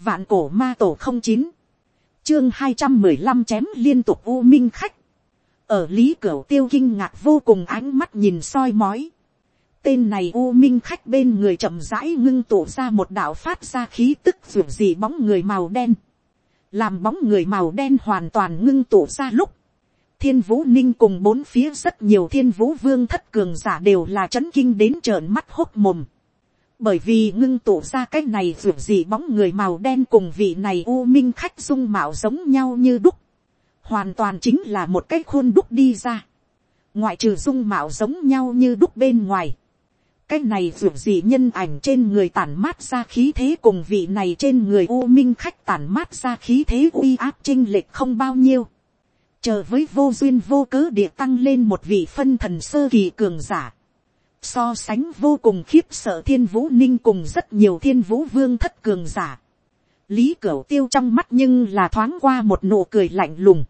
vạn cổ ma tổ không chín, chương hai trăm mười lăm chém liên tục u minh khách, ở lý cửa tiêu kinh ngạc vô cùng ánh mắt nhìn soi mói, tên này u minh khách bên người chậm rãi ngưng tụ ra một đạo phát ra khí tức ruột gì bóng người màu đen, làm bóng người màu đen hoàn toàn ngưng tụ ra lúc, thiên vũ ninh cùng bốn phía rất nhiều thiên vũ vương thất cường giả đều là c h ấ n kinh đến trợn mắt hốc mồm, bởi vì ngưng tụ ra cái này ruột gì bóng người màu đen cùng vị này u minh khách dung mạo giống nhau như đúc, hoàn toàn chính là một cái khuôn đúc đi ra, ngoại trừ dung mạo giống nhau như đúc bên ngoài, cái này ruột gì nhân ảnh trên người tản mát ra khí thế cùng vị này trên người u minh khách tản mát ra khí thế uy áp chinh lệch không bao nhiêu. chờ với vô duyên vô cớ địa tăng lên một vị phân thần sơ kỳ cường giả so sánh vô cùng khiếp sợ thiên vũ ninh cùng rất nhiều thiên vũ vương thất cường giả. lý cửu tiêu trong mắt nhưng là thoáng qua một nụ cười lạnh lùng.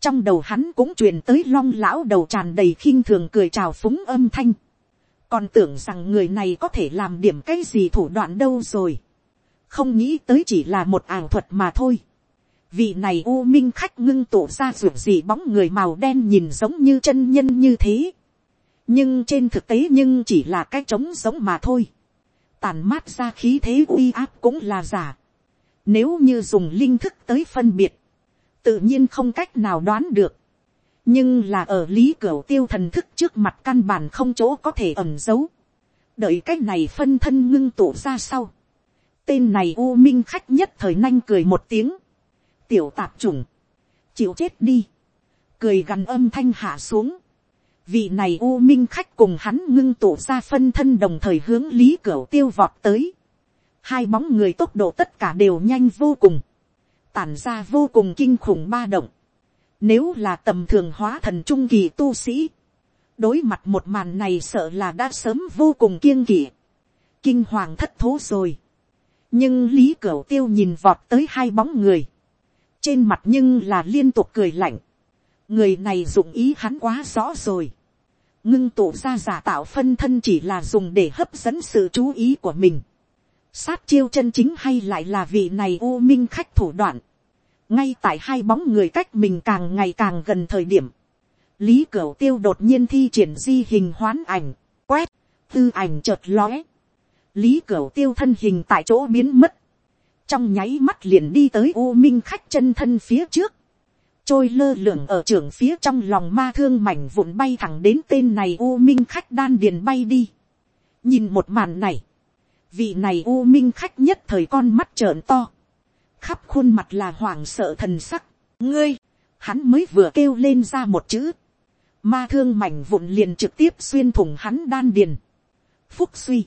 trong đầu hắn cũng truyền tới long lão đầu tràn đầy khinh thường cười chào phúng âm thanh còn tưởng rằng người này có thể làm điểm cái gì thủ đoạn đâu rồi, không nghĩ tới chỉ là một ảo thuật mà thôi. vị này u minh khách ngưng tụ ra ruột gì bóng người màu đen nhìn giống như chân nhân như thế, nhưng trên thực tế nhưng chỉ là cái trống giống mà thôi, tàn mát ra khí thế uy áp cũng là giả, nếu như dùng linh thức tới phân biệt, tự nhiên không cách nào đoán được, nhưng là ở lý cửa tiêu thần thức trước mặt căn bản không chỗ có thể ẩn giấu. đợi cái này phân thân ngưng tụ ra sau. tên này u minh khách nhất thời nanh cười một tiếng. tiểu tạp chủng. chịu chết đi. cười gần âm thanh hạ xuống vị này u minh khách cùng hắn ngưng tụ ra phân thân đồng thời hướng lý Cửu tiêu vọt tới. hai bóng người tốc độ tất cả đều nhanh vô cùng. tản ra vô cùng kinh khủng ba động nếu là tầm thường hóa thần trung kỳ tu sĩ, đối mặt một màn này sợ là đã sớm vô cùng kiêng kỵ, kinh hoàng thất thố rồi. nhưng lý cửu tiêu nhìn vọt tới hai bóng người, trên mặt nhưng là liên tục cười lạnh, người này dụng ý hắn quá rõ rồi, ngưng tụ ra giả tạo phân thân chỉ là dùng để hấp dẫn sự chú ý của mình, sát chiêu chân chính hay lại là vị này u minh khách thủ đoạn, ngay tại hai bóng người cách mình càng ngày càng gần thời điểm, lý cửu tiêu đột nhiên thi triển di hình hoán ảnh, quét, tư ảnh chợt lóe, lý cửu tiêu thân hình tại chỗ biến mất, trong nháy mắt liền đi tới u minh khách chân thân phía trước, trôi lơ lửng ở trường phía trong lòng ma thương mảnh vụn bay thẳng đến tên này u minh khách đan điền bay đi. nhìn một màn này, vị này u minh khách nhất thời con mắt trợn to, khắp khuôn mặt là hoảng sợ thần sắc, ngươi, hắn mới vừa kêu lên ra một chữ, ma thương mảnh vụn liền trực tiếp xuyên thủng hắn đan điền, phúc suy,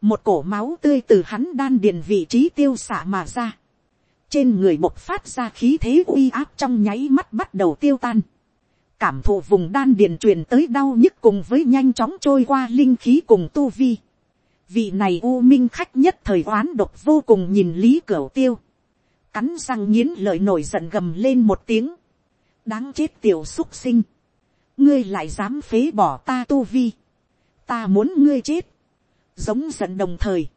một cổ máu tươi từ hắn đan điền vị trí tiêu xả mà ra, trên người bộc phát ra khí thế uy áp trong nháy mắt bắt đầu tiêu tan, cảm thụ vùng đan điền truyền tới đau nhức cùng với nhanh chóng trôi qua linh khí cùng tu vi. Vị này u minh khách nhất thời oán độc vô cùng nhìn lý cửu tiêu. Cắn răng nghiến lợi nổi giận gầm lên một tiếng, đáng chết tiểu xúc sinh, ngươi lại dám phế bỏ ta tu vi, ta muốn ngươi chết, giống giận đồng thời,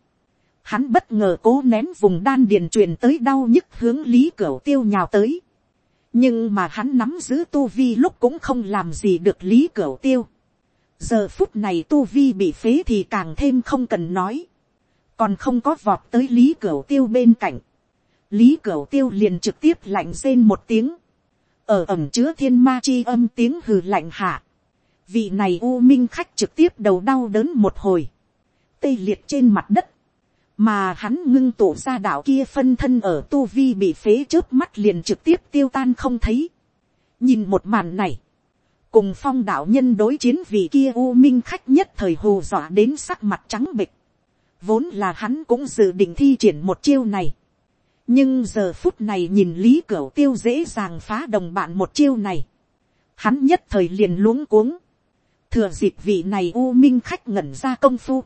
hắn bất ngờ cố nén vùng đan điền truyền tới đau nhức hướng lý cửu tiêu nhào tới, nhưng mà hắn nắm giữ tu vi lúc cũng không làm gì được lý cửu tiêu, giờ phút này tu vi bị phế thì càng thêm không cần nói, còn không có vọt tới lý cửu tiêu bên cạnh, lý cửu tiêu liền trực tiếp lạnh rên một tiếng, ở ẩm chứa thiên ma chi âm tiếng hừ lạnh hạ, vị này u minh khách trực tiếp đầu đau đớn một hồi, tê liệt trên mặt đất, mà hắn ngưng tụ ra đạo kia phân thân ở tu vi bị phế trước mắt liền trực tiếp tiêu tan không thấy. nhìn một màn này, cùng phong đạo nhân đối chiến vị kia u minh khách nhất thời hù dọa đến sắc mặt trắng bịch, vốn là hắn cũng dự định thi triển một chiêu này, nhưng giờ phút này nhìn lý cửu tiêu dễ dàng phá đồng bạn một chiêu này, hắn nhất thời liền luống cuống, thừa dịp vị này u minh khách ngẩn ra công phu,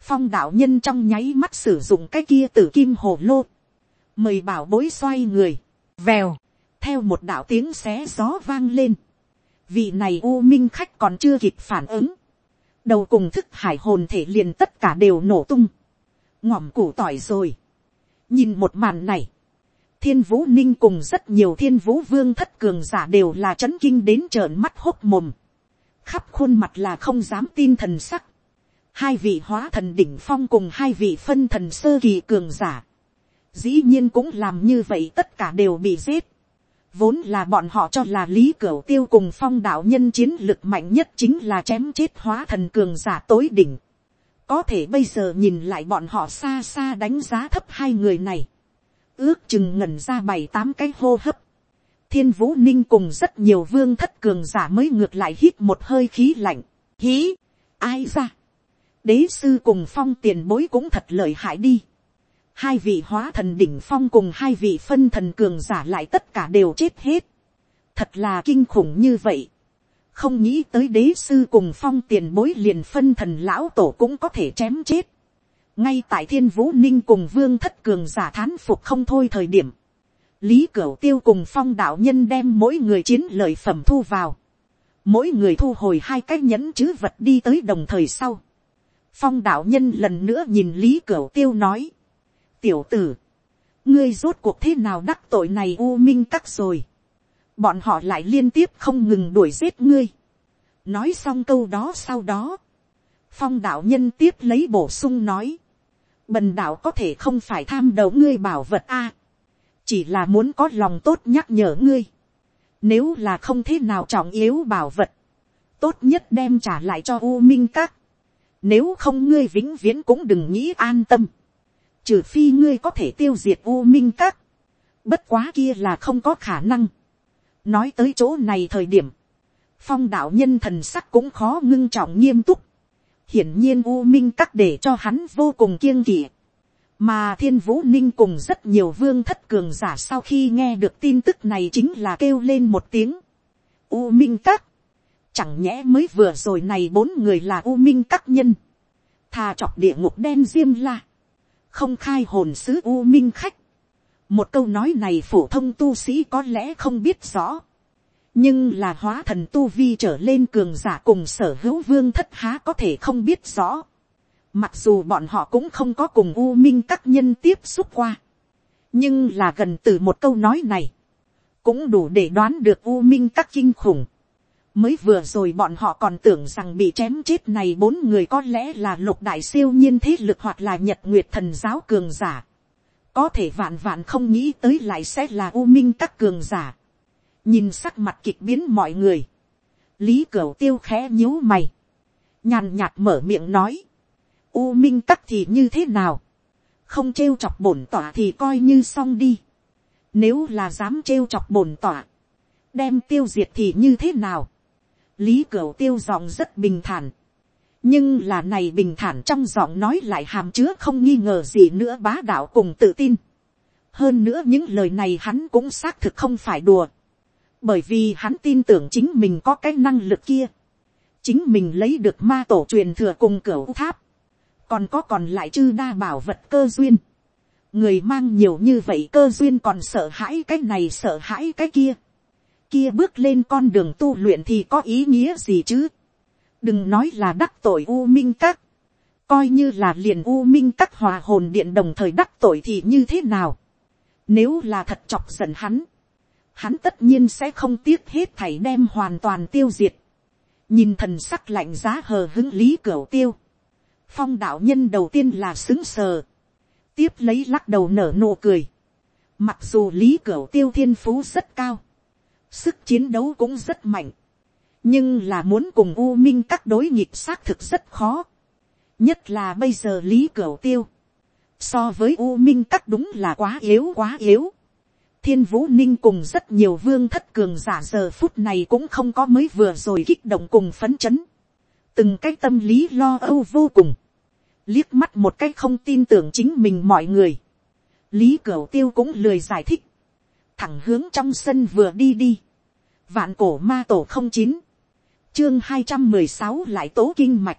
phong đạo nhân trong nháy mắt sử dụng cái kia t kim hồ lô, mời bảo bối xoay người, vèo, theo một đạo tiếng xé gió vang lên, vị này u minh khách còn chưa kịp phản ứng, đầu cùng thức hải hồn thể liền tất cả đều nổ tung, ngòm củ tỏi rồi, nhìn một màn này, thiên vũ ninh cùng rất nhiều thiên vũ vương thất cường giả đều là c h ấ n kinh đến trợn mắt hốc mồm, khắp khuôn mặt là không dám tin thần sắc, hai vị hóa thần đỉnh phong cùng hai vị phân thần sơ kỳ cường giả, dĩ nhiên cũng làm như vậy tất cả đều bị giết, vốn là bọn họ cho là lý cửu tiêu cùng phong đạo nhân chiến lực mạnh nhất chính là chém chết hóa thần cường giả tối đỉnh, có thể bây giờ nhìn lại bọn họ xa xa đánh giá thấp hai người này, ước chừng ngẩn ra bảy tám cái hô hấp. thiên vũ ninh cùng rất nhiều vương thất cường giả mới ngược lại hít một hơi khí lạnh. hí, ai ra đế sư cùng phong tiền bối cũng thật lợi hại đi. hai vị hóa thần đỉnh phong cùng hai vị phân thần cường giả lại tất cả đều chết hết. thật là kinh khủng như vậy. không nghĩ tới đế sư cùng phong tiền bối liền phân thần lão tổ cũng có thể chém chết ngay tại thiên vũ ninh cùng vương thất cường giả thán phục không thôi thời điểm, lý cửu tiêu cùng phong đạo nhân đem mỗi người chiến lợi phẩm thu vào, mỗi người thu hồi hai cái nhẫn chữ vật đi tới đồng thời sau phong đạo nhân lần nữa nhìn lý cửu tiêu nói, tiểu tử, ngươi rốt cuộc thế nào đắc tội này u minh cắt rồi, bọn họ lại liên tiếp không ngừng đuổi giết ngươi, nói xong câu đó sau đó, phong đạo nhân tiếp lấy bổ sung nói, bần đạo có thể không phải tham đầu ngươi bảo vật a, chỉ là muốn có lòng tốt nhắc nhở ngươi, nếu là không thế nào trọng yếu bảo vật, tốt nhất đem trả lại cho u minh các, nếu không ngươi vĩnh viễn cũng đừng nghĩ an tâm, trừ phi ngươi có thể tiêu diệt u minh các, bất quá kia là không có khả năng. nói tới chỗ này thời điểm, phong đạo nhân thần sắc cũng khó ngưng trọng nghiêm túc, hiển nhiên u minh các để cho hắn vô cùng kiêng kỵ. mà thiên vũ ninh cùng rất nhiều vương thất cường giả sau khi nghe được tin tức này chính là kêu lên một tiếng. u minh các, chẳng nhẽ mới vừa rồi này bốn người là u minh các nhân, thà chọc địa ngục đen diêm la, không khai hồn sứ u minh khách. một câu nói này phổ thông tu sĩ có lẽ không biết rõ nhưng là hóa thần tu vi trở lên cường giả cùng sở hữu vương thất há có thể không biết rõ. Mặc dù bọn họ cũng không có cùng u minh các nhân tiếp xúc qua. nhưng là gần từ một câu nói này, cũng đủ để đoán được u minh các kinh khủng mới vừa rồi bọn họ còn tưởng rằng bị chém chết này bốn người có lẽ là lục đại siêu nhiên thế lực hoặc là nhật nguyệt thần giáo cường giả. có thể vạn vạn không nghĩ tới lại sẽ là u minh các cường giả. Nhìn sắc mặt kịch biến mọi người, lý cửu tiêu khẽ nhíu mày, nhàn nhạt mở miệng nói, u minh tắc thì như thế nào, không trêu chọc bổn tỏa thì coi như xong đi, nếu là dám trêu chọc bổn tỏa, đem tiêu diệt thì như thế nào, lý cửu tiêu giọng rất bình thản, nhưng là này bình thản trong giọng nói lại hàm chứa không nghi ngờ gì nữa bá đạo cùng tự tin. hơn nữa những lời này hắn cũng xác thực không phải đùa. bởi vì hắn tin tưởng chính mình có cái năng lực kia, chính mình lấy được ma tổ truyền thừa cùng cửu tháp, còn có còn lại chư đa bảo vật cơ duyên, người mang nhiều như vậy cơ duyên còn sợ hãi cái này sợ hãi cái kia, kia bước lên con đường tu luyện thì có ý nghĩa gì chứ, đừng nói là đắc tội u minh các, coi như là liền u minh các hòa hồn điện đồng thời đắc tội thì như thế nào, nếu là thật chọc giận hắn, hắn tất nhiên sẽ không tiếc hết thảy đem hoàn toàn tiêu diệt. nhìn thần sắc lạnh giá hờ hứng lý cửa tiêu. phong đạo nhân đầu tiên là xứng sờ. tiếp lấy lắc đầu nở nụ cười. mặc dù lý cửa tiêu thiên phú rất cao sức chiến đấu cũng rất mạnh. nhưng là muốn cùng u minh các đối nhịp xác thực rất khó. nhất là bây giờ lý cửa tiêu. so với u minh các đúng là quá yếu quá yếu thiên vũ ninh cùng rất nhiều vương thất cường giả giờ phút này cũng không có mới vừa rồi kích động cùng phấn chấn. từng cái tâm lý lo âu vô cùng. liếc mắt một cái không tin tưởng chính mình mọi người. lý cửu tiêu cũng lười giải thích thẳng hướng trong sân vừa đi đi. vạn cổ ma tổ không chín. chương hai trăm mười sáu lại tố kinh mạch.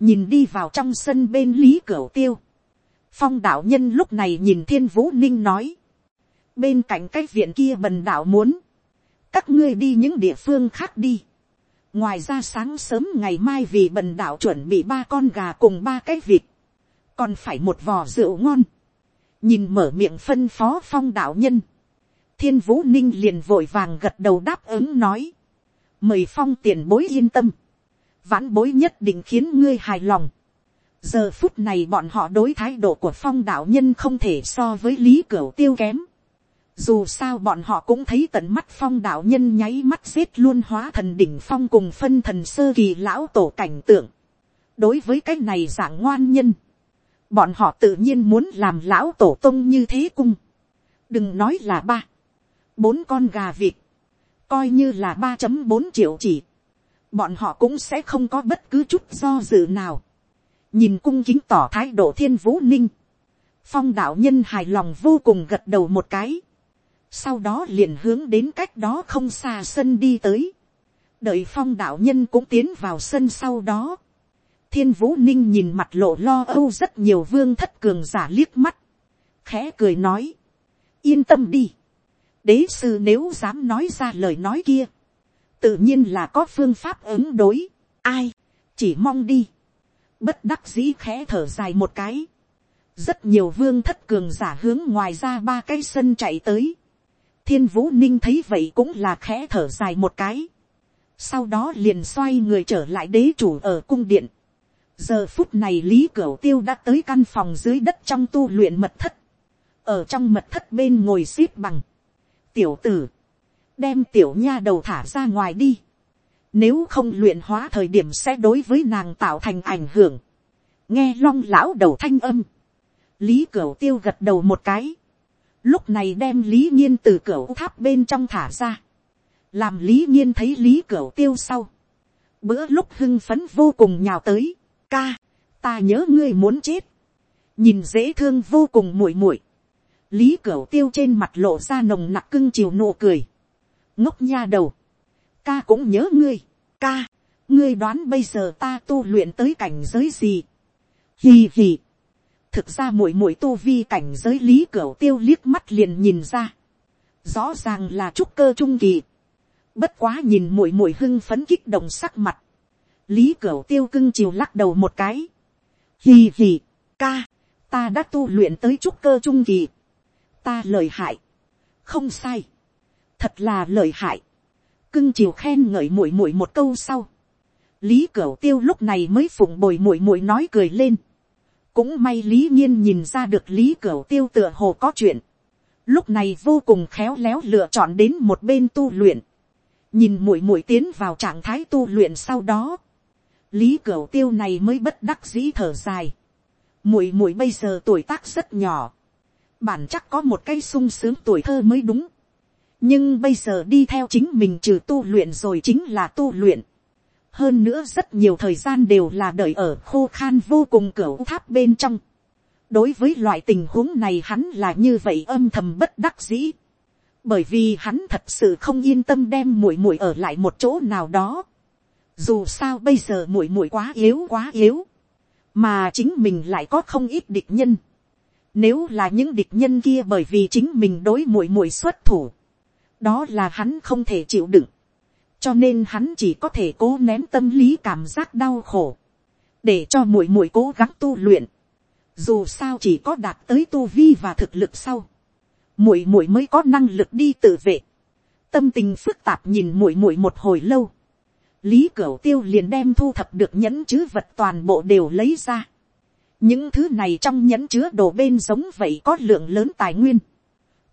nhìn đi vào trong sân bên lý cửu tiêu. phong đạo nhân lúc này nhìn thiên vũ ninh nói bên cạnh cái viện kia bần đạo muốn, các ngươi đi những địa phương khác đi. ngoài ra sáng sớm ngày mai vì bần đạo chuẩn bị ba con gà cùng ba cái vịt, còn phải một vò rượu ngon. nhìn mở miệng phân phó phong đạo nhân, thiên vũ ninh liền vội vàng gật đầu đáp ứng nói, mời phong tiền bối yên tâm, vãn bối nhất định khiến ngươi hài lòng. giờ phút này bọn họ đối thái độ của phong đạo nhân không thể so với lý cửu tiêu kém. dù sao bọn họ cũng thấy tận mắt phong đạo nhân nháy mắt giết luôn hóa thần đỉnh phong cùng phân thần sơ kỳ lão tổ cảnh tượng. đối với cái này dạng ngoan nhân, bọn họ tự nhiên muốn làm lão tổ tông như thế cung. đừng nói là ba, bốn con gà vịt, coi như là ba chấm bốn triệu chỉ, bọn họ cũng sẽ không có bất cứ chút do dự nào. nhìn cung kính tỏ thái độ thiên vũ ninh, phong đạo nhân hài lòng vô cùng gật đầu một cái, sau đó liền hướng đến cách đó không xa sân đi tới, đợi phong đạo nhân cũng tiến vào sân sau đó, thiên vũ ninh nhìn mặt lộ lo âu rất nhiều vương thất cường giả liếc mắt, khẽ cười nói, yên tâm đi, đế sư nếu dám nói ra lời nói kia, tự nhiên là có phương pháp ứng đối, ai, chỉ mong đi, bất đắc dĩ khẽ thở dài một cái, rất nhiều vương thất cường giả hướng ngoài ra ba cái sân chạy tới, thiên vũ ninh thấy vậy cũng là khẽ thở dài một cái, sau đó liền xoay người trở lại đế chủ ở cung điện, giờ phút này lý cửu tiêu đã tới căn phòng dưới đất trong tu luyện mật thất, ở trong mật thất bên ngồi x ế p bằng, tiểu tử, đem tiểu nha đầu thả ra ngoài đi. Nếu không luyện hóa thời điểm sẽ đối với nàng tạo thành ảnh hưởng. Nghe long lão đầu thanh âm. Lý Cửu tiêu gật đầu một cái. Lúc này đem Lý Nhiên từ cửu tháp bên trong thả ra. Làm Lý Nhiên thấy Lý Cửu tiêu sau. Bữa lúc hưng phấn vô cùng nhào tới. Ca, ta nhớ ngươi muốn chết. Nhìn dễ thương vô cùng muội muội Lý Cửu tiêu trên mặt lộ ra nồng nặc cưng chiều nụ cười. Ngốc nha đầu, ca cũng nhớ ngươi, ca, ngươi đoán bây giờ ta tu luyện tới cảnh giới gì, hì hì, thực ra muội muội tu vi cảnh giới lý cẩu tiêu liếc mắt liền nhìn ra, rõ ràng là trúc cơ trung kỳ, bất quá nhìn muội muội hưng phấn kích động sắc mặt, lý cẩu tiêu cưng chiều lắc đầu một cái, hì hì, ca, ta đã tu luyện tới trúc cơ trung kỳ, ta lời hại, không sai, thật là lời hại, cưng chiều khen ngợi muội muội một câu sau, lý cửu tiêu lúc này mới phụng bồi muội muội nói cười lên, cũng may lý nhiên nhìn ra được lý cửu tiêu tựa hồ có chuyện, lúc này vô cùng khéo léo lựa chọn đến một bên tu luyện, nhìn muội muội tiến vào trạng thái tu luyện sau đó, lý cửu tiêu này mới bất đắc dĩ thở dài, muội muội bây giờ tuổi tác rất nhỏ, bản chắc có một cái sung sướng tuổi thơ mới đúng, nhưng bây giờ đi theo chính mình trừ tu luyện rồi chính là tu luyện. hơn nữa rất nhiều thời gian đều là đợi ở khô khan vô cùng cửa tháp bên trong. đối với loại tình huống này hắn là như vậy âm thầm bất đắc dĩ. bởi vì hắn thật sự không yên tâm đem muội muội ở lại một chỗ nào đó. dù sao bây giờ muội muội quá yếu quá yếu. mà chính mình lại có không ít địch nhân. Nếu là những địch nhân kia bởi vì chính mình đối muội muội xuất thủ đó là hắn không thể chịu đựng, cho nên hắn chỉ có thể cố nén tâm lý cảm giác đau khổ, để cho muội muội cố gắng tu luyện, dù sao chỉ có đạt tới tu vi và thực lực sau, muội muội mới có năng lực đi tự vệ, tâm tình phức tạp nhìn muội muội một hồi lâu, lý cửu tiêu liền đem thu thập được nhẫn chứ vật toàn bộ đều lấy ra, những thứ này trong nhẫn chứa đồ bên giống vậy có lượng lớn tài nguyên,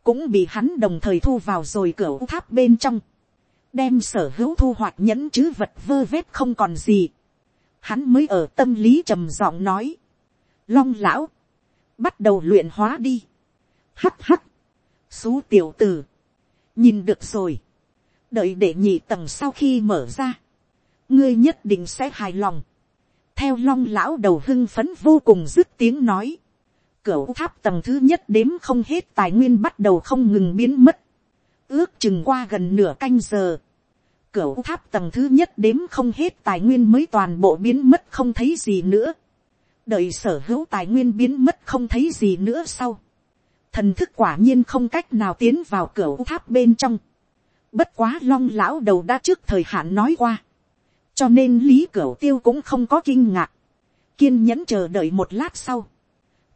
cũng bị hắn đồng thời thu vào rồi cửa tháp bên trong, đem sở hữu thu hoạch nhẫn chứ vật vơ vét không còn gì. Hắn mới ở tâm lý trầm giọng nói, long lão, bắt đầu luyện hóa đi. hắt hắt, xú tiểu t ử nhìn được rồi, đợi để nhị tầng sau khi mở ra, ngươi nhất định sẽ hài lòng theo long lão đầu hưng phấn vô cùng dứt tiếng nói, Cửu tháp tầng thứ nhất đếm không hết tài nguyên bắt đầu không ngừng biến mất. Ước chừng qua gần nửa canh giờ. Cửu tháp tầng thứ nhất đếm không hết tài nguyên mới toàn bộ biến mất không thấy gì nữa. Đợi sở hữu tài nguyên biến mất không thấy gì nữa sau. Thần thức quả nhiên không cách nào tiến vào cửu tháp bên trong. Bất quá long lão đầu đã trước thời hạn nói qua. Cho nên lý cửu tiêu cũng không có kinh ngạc. Kiên nhẫn chờ đợi một lát sau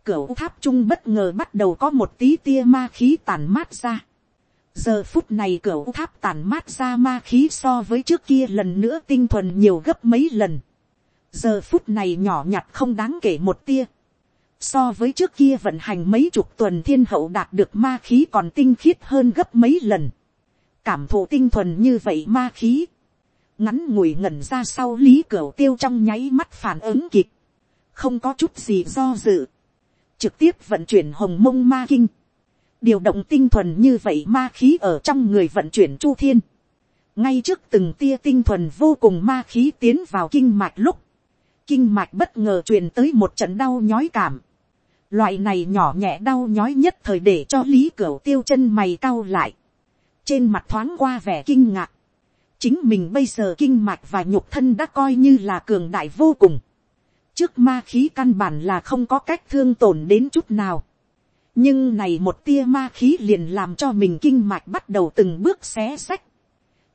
Cửu tháp trung bất ngờ bắt đầu có một tí tia ma khí tàn mát ra. Giờ phút này cửu tháp tàn mát ra ma khí so với trước kia lần nữa tinh thuần nhiều gấp mấy lần. Giờ phút này nhỏ nhặt không đáng kể một tia. So với trước kia vận hành mấy chục tuần thiên hậu đạt được ma khí còn tinh khiết hơn gấp mấy lần. Cảm thụ tinh thuần như vậy ma khí. Ngắn ngủi ngẩn ra sau lý cửu tiêu trong nháy mắt phản ứng kịp. Không có chút gì do dự. Trực tiếp vận chuyển hồng mông ma kinh, điều động tinh thuần như vậy ma khí ở trong người vận chuyển chu thiên, ngay trước từng tia tinh thuần vô cùng ma khí tiến vào kinh mạch lúc, kinh mạch bất ngờ truyền tới một trận đau nhói cảm, loại này nhỏ nhẹ đau nhói nhất thời để cho lý cửu tiêu chân mày cau lại, trên mặt thoáng qua vẻ kinh ngạc, chính mình bây giờ kinh mạch và nhục thân đã coi như là cường đại vô cùng, trước ma khí căn bản là không có cách thương tổn đến chút nào. nhưng này một tia ma khí liền làm cho mình kinh mạch bắt đầu từng bước xé sách.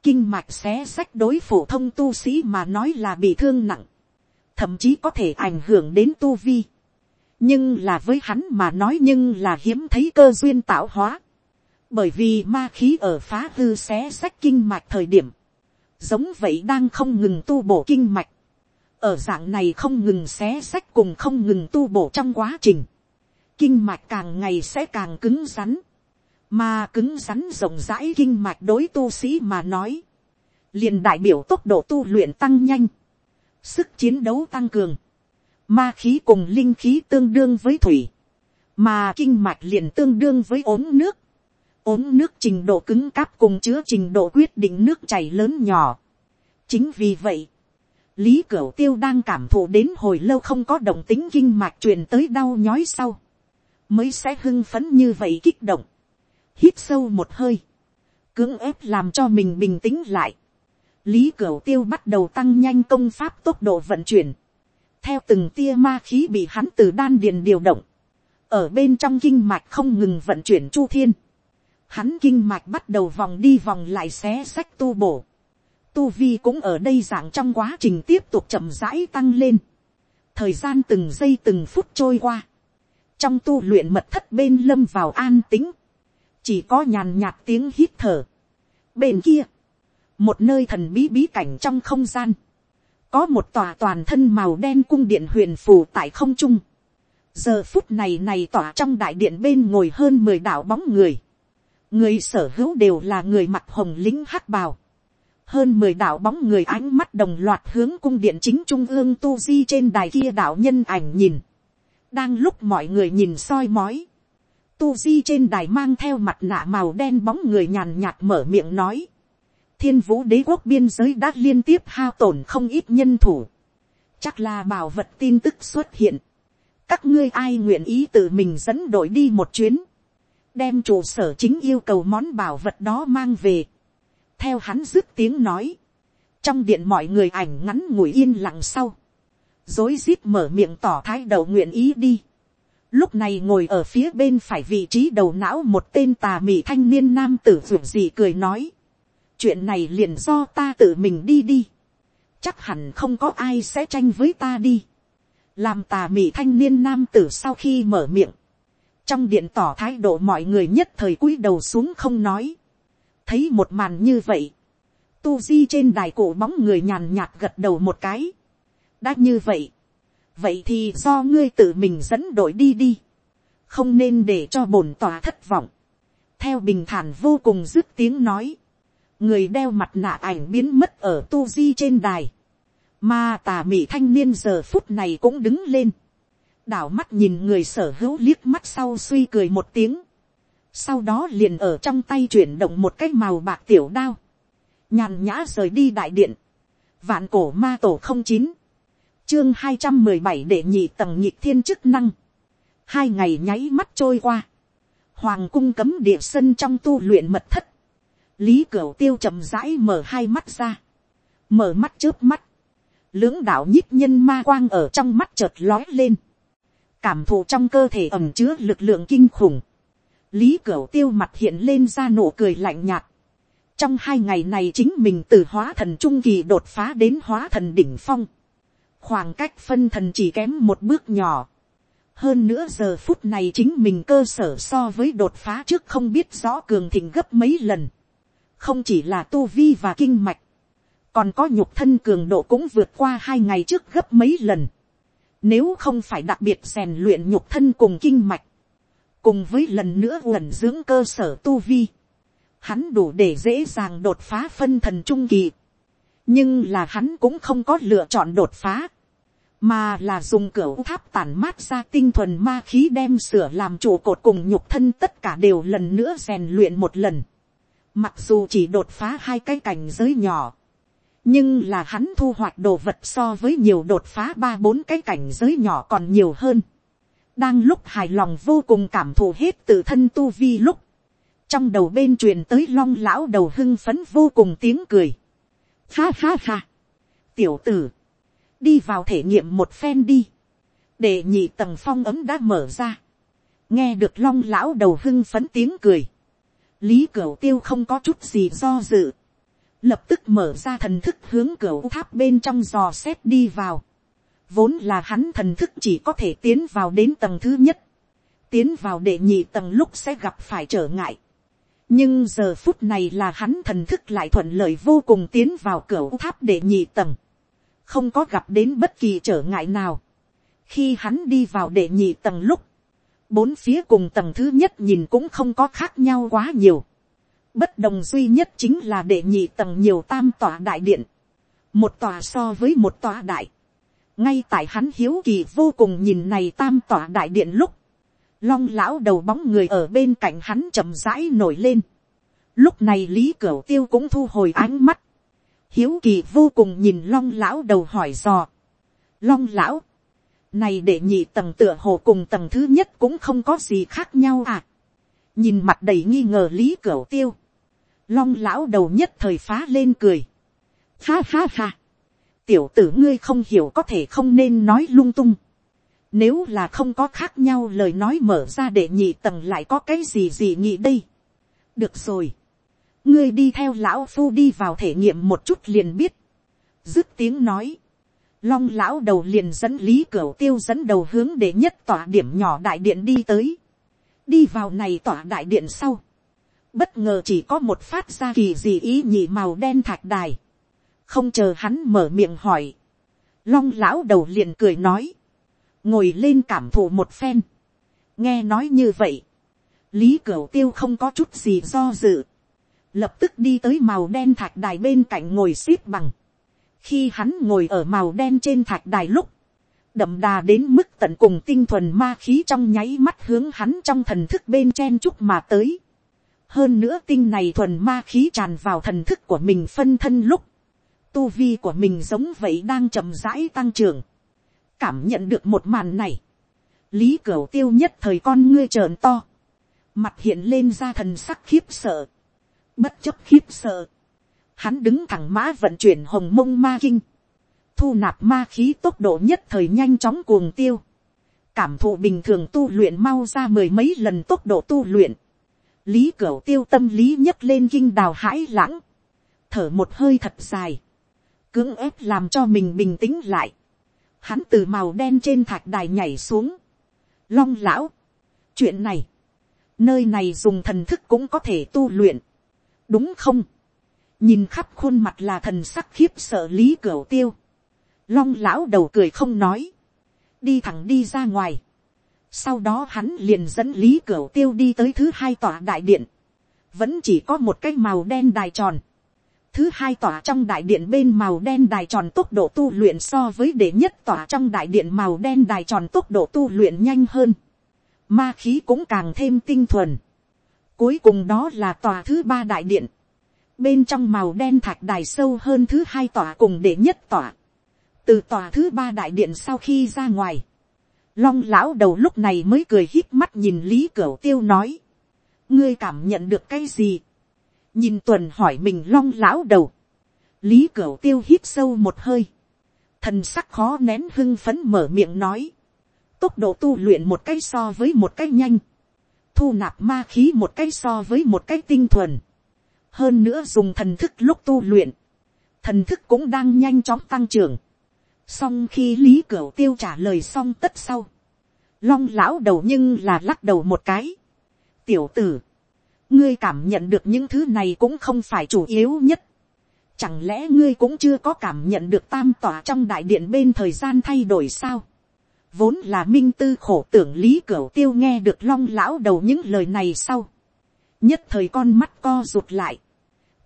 kinh mạch xé sách đối phổ thông tu sĩ mà nói là bị thương nặng. thậm chí có thể ảnh hưởng đến tu vi. nhưng là với hắn mà nói nhưng là hiếm thấy cơ duyên tạo hóa. bởi vì ma khí ở phá hư xé sách kinh mạch thời điểm giống vậy đang không ngừng tu bổ kinh mạch. Ở dạng này không ngừng xé sách cùng không ngừng tu bổ trong quá trình, kinh mạch càng ngày sẽ càng cứng rắn, mà cứng rắn rộng rãi kinh mạch đối tu sĩ mà nói, liền đại biểu tốc độ tu luyện tăng nhanh, sức chiến đấu tăng cường, ma khí cùng linh khí tương đương với thủy, mà kinh mạch liền tương đương với ốm nước, ốm nước trình độ cứng cáp cùng chứa trình độ quyết định nước chảy lớn nhỏ. chính vì vậy, lý cửu tiêu đang cảm thụ đến hồi lâu không có động tính kinh mạch truyền tới đau nhói sau, mới sẽ hưng phấn như vậy kích động, hít sâu một hơi, cưỡng ép làm cho mình bình tĩnh lại, lý cửu tiêu bắt đầu tăng nhanh công pháp tốc độ vận chuyển, theo từng tia ma khí bị hắn từ đan điền điều động, ở bên trong kinh mạch không ngừng vận chuyển chu thiên, hắn kinh mạch bắt đầu vòng đi vòng lại xé sách tu bổ, tu vi cũng ở đây dạng trong quá trình tiếp tục chậm rãi tăng lên. thời gian từng giây từng phút trôi qua. trong tu luyện mật thất bên lâm vào an tính. chỉ có nhàn nhạt tiếng hít thở. bên kia, một nơi thần bí bí cảnh trong không gian. có một tòa toàn thân màu đen cung điện huyền phù tại không trung. giờ phút này này tỏa trong đại điện bên ngồi hơn mười đạo bóng người người sở hữu đều là người mặt hồng lính hắc bào hơn mười đạo bóng người ánh mắt đồng loạt hướng cung điện chính trung ương tu di trên đài kia đạo nhân ảnh nhìn. đang lúc mọi người nhìn soi mói. tu di trên đài mang theo mặt nạ màu đen bóng người nhàn nhạt mở miệng nói. thiên vũ đế quốc biên giới đã liên tiếp hao tổn không ít nhân thủ. chắc là bảo vật tin tức xuất hiện. các ngươi ai nguyện ý tự mình dẫn đội đi một chuyến đem trụ sở chính yêu cầu món bảo vật đó mang về theo hắn dứt tiếng nói, trong điện mọi người ảnh ngắn ngủi yên lặng sau, dối rít mở miệng tỏ thái đầu nguyện ý đi. Lúc này ngồi ở phía bên phải vị trí đầu não một tên tà mị thanh niên nam tử ruộng gì cười nói. Chuyện này liền do ta tự mình đi đi. Chắc hẳn không có ai sẽ tranh với ta đi. Làm tà mị thanh niên nam tử sau khi mở miệng. Trong điện tỏ thái độ mọi người nhất thời cúi đầu xuống không nói thấy một màn như vậy, tu di trên đài cổ bóng người nhàn nhạt gật đầu một cái. đã như vậy, vậy thì do ngươi tự mình dẫn đội đi đi, không nên để cho bổn tòa thất vọng. theo bình thản vô cùng dứt tiếng nói, người đeo mặt nạ ảnh biến mất ở tu di trên đài, mà tà mị thanh niên giờ phút này cũng đứng lên, đảo mắt nhìn người sở hữu liếc mắt sau suy cười một tiếng, sau đó liền ở trong tay chuyển động một cái màu bạc tiểu đao, nhàn nhã rời đi đại điện, vạn cổ ma tổ không chín, chương hai trăm mười bảy để nhị tầng nhị thiên chức năng, hai ngày nháy mắt trôi qua, hoàng cung cấm địa sân trong tu luyện mật thất, lý cửu tiêu chậm rãi mở hai mắt ra, mở mắt trước mắt, lưỡng đạo nhích nhân ma quang ở trong mắt chợt lói lên, cảm thụ trong cơ thể ẩm chứa lực lượng kinh khủng, lý cửu tiêu mặt hiện lên ra nụ cười lạnh nhạt. trong hai ngày này chính mình từ hóa thần trung kỳ đột phá đến hóa thần đỉnh phong. khoảng cách phân thần chỉ kém một bước nhỏ. hơn nữa giờ phút này chính mình cơ sở so với đột phá trước không biết rõ cường thịnh gấp mấy lần. không chỉ là tu vi và kinh mạch, còn có nhục thân cường độ cũng vượt qua hai ngày trước gấp mấy lần nếu không phải đặc biệt rèn luyện nhục thân cùng kinh mạch, cùng với lần nữa uẩn dưỡng cơ sở tu vi, hắn đủ để dễ dàng đột phá phân thần trung kỳ. nhưng là hắn cũng không có lựa chọn đột phá mà là dùng cửa tháp tản mát ra tinh thuần ma khí đem sửa làm trụ cột cùng nhục thân tất cả đều lần nữa rèn luyện một lần. Mặc dù chỉ đột phá hai cái cảnh giới nhỏ, nhưng là hắn thu hoạch đồ vật so với nhiều đột phá ba bốn cái cảnh giới nhỏ còn nhiều hơn. đang lúc hài lòng vô cùng cảm thụ hết tự thân tu vi lúc, trong đầu bên truyền tới long lão đầu hưng phấn vô cùng tiếng cười. Ha ha ha, tiểu tử, đi vào thể nghiệm một phen đi, để nhị tầng phong ấm đã mở ra, nghe được long lão đầu hưng phấn tiếng cười, lý cửu tiêu không có chút gì do dự, lập tức mở ra thần thức hướng cửa tháp bên trong dò xét đi vào, vốn là hắn thần thức chỉ có thể tiến vào đến tầng thứ nhất, tiến vào để nhị tầng lúc sẽ gặp phải trở ngại, nhưng giờ phút này là hắn thần thức lại thuận lợi vô cùng tiến vào cửa tháp để nhị tầng không có gặp đến bất kỳ trở ngại nào. khi hắn đi vào để nhị tầng lúc, bốn phía cùng tầng thứ nhất nhìn cũng không có khác nhau quá nhiều bất đồng duy nhất chính là đệ nhị tầng nhiều tam tòa đại điện, một tòa so với một tòa đại. ngay tại hắn hiếu kỳ vô cùng nhìn này tam tòa đại điện lúc, long lão đầu bóng người ở bên cạnh hắn chậm rãi nổi lên. lúc này lý cửu tiêu cũng thu hồi ánh mắt, hiếu kỳ vô cùng nhìn long lão đầu hỏi dò. long lão, này để nhị tầng tựa hồ cùng tầng thứ nhất cũng không có gì khác nhau à nhìn mặt đầy nghi ngờ lý cửu tiêu. long lão đầu nhất thời phá lên cười. ha ha ha. tiểu tử ngươi không hiểu có thể không nên nói lung tung. Nếu là không có khác nhau lời nói mở ra để nhị tầng lại có cái gì gì nhị đây. Được rồi ngươi đi theo lão phu đi vào thể nghiệm một chút liền biết. dứt tiếng nói. long lão đầu liền dẫn lý cửu tiêu dẫn đầu hướng để nhất tỏa điểm nhỏ đại điện đi tới đi vào này tỏa đại điện sau. bất ngờ chỉ có một phát ra kỳ gì ý nhị màu đen thạch đài. không chờ hắn mở miệng hỏi. long lão đầu liền cười nói. ngồi lên cảm thụ một phen. nghe nói như vậy. lý cửu tiêu không có chút gì do dự lập tức đi tới màu đen thạch đài bên cạnh ngồi x ế p bằng. khi hắn ngồi ở màu đen trên thạch đài lúc, đậm đà đến mức tận cùng tinh thuần ma khí trong nháy mắt hướng hắn trong thần thức bên chen chúc mà tới. hơn nữa tinh này thuần ma khí tràn vào thần thức của mình phân thân lúc, tu vi của mình giống vậy đang chậm rãi tăng trưởng. cảm nhận được một màn này, lý cửu tiêu nhất thời con ngươi trợn to, mặt hiện lên ra thần sắc khiếp sợ bất chấp khiếp sợ, hắn đứng thẳng mã vận chuyển hồng mông ma kinh, thu nạp ma khí tốc độ nhất thời nhanh chóng cuồng tiêu, cảm thụ bình thường tu luyện mau ra mười mấy lần tốc độ tu luyện, lý cửu tiêu tâm lý nhấc lên kinh đào hãi lãng, thở một hơi thật dài, cưỡng ép làm cho mình bình tĩnh lại, hắn từ màu đen trên thạch đài nhảy xuống, long lão, chuyện này, nơi này dùng thần thức cũng có thể tu luyện, đúng không, nhìn khắp khuôn mặt là thần sắc khiếp sợ lý cửu tiêu, long lão đầu cười không nói, đi thẳng đi ra ngoài, sau đó hắn liền dẫn lý cửu tiêu đi tới thứ hai tòa đại điện, vẫn chỉ có một cái màu đen đài tròn, thứ hai tòa trong đại điện bên màu đen đài tròn tốc độ tu luyện so với đệ nhất tòa trong đại điện màu đen đài tròn tốc độ tu luyện nhanh hơn, ma khí cũng càng thêm tinh thuần, Cuối cùng đó là tòa thứ ba đại điện. Bên trong màu đen thạch đài sâu hơn thứ hai tòa cùng đệ nhất tòa. Từ tòa thứ ba đại điện sau khi ra ngoài. Long lão đầu lúc này mới cười hít mắt nhìn Lý Cửu Tiêu nói. Ngươi cảm nhận được cái gì? Nhìn tuần hỏi mình long lão đầu. Lý Cửu Tiêu hít sâu một hơi. Thần sắc khó nén hưng phấn mở miệng nói. Tốc độ tu luyện một cái so với một cái nhanh, thu nạp ma khí một cái so với một cái tinh thuần. Hơn nữa dùng thần thức lúc tu luyện. Thần thức cũng đang nhanh chóng tăng trưởng. Xong khi Lý Cửu Tiêu trả lời xong tất sau. long lão đầu nhưng là lắc đầu một cái. tiểu tử, ngươi cảm nhận được những thứ này cũng không phải chủ yếu nhất. chẳng lẽ ngươi cũng chưa có cảm nhận được tam tỏa trong đại điện bên thời gian thay đổi sao. vốn là minh tư khổ tưởng lý cửu tiêu nghe được long lão đầu những lời này sau. nhất thời con mắt co rụt lại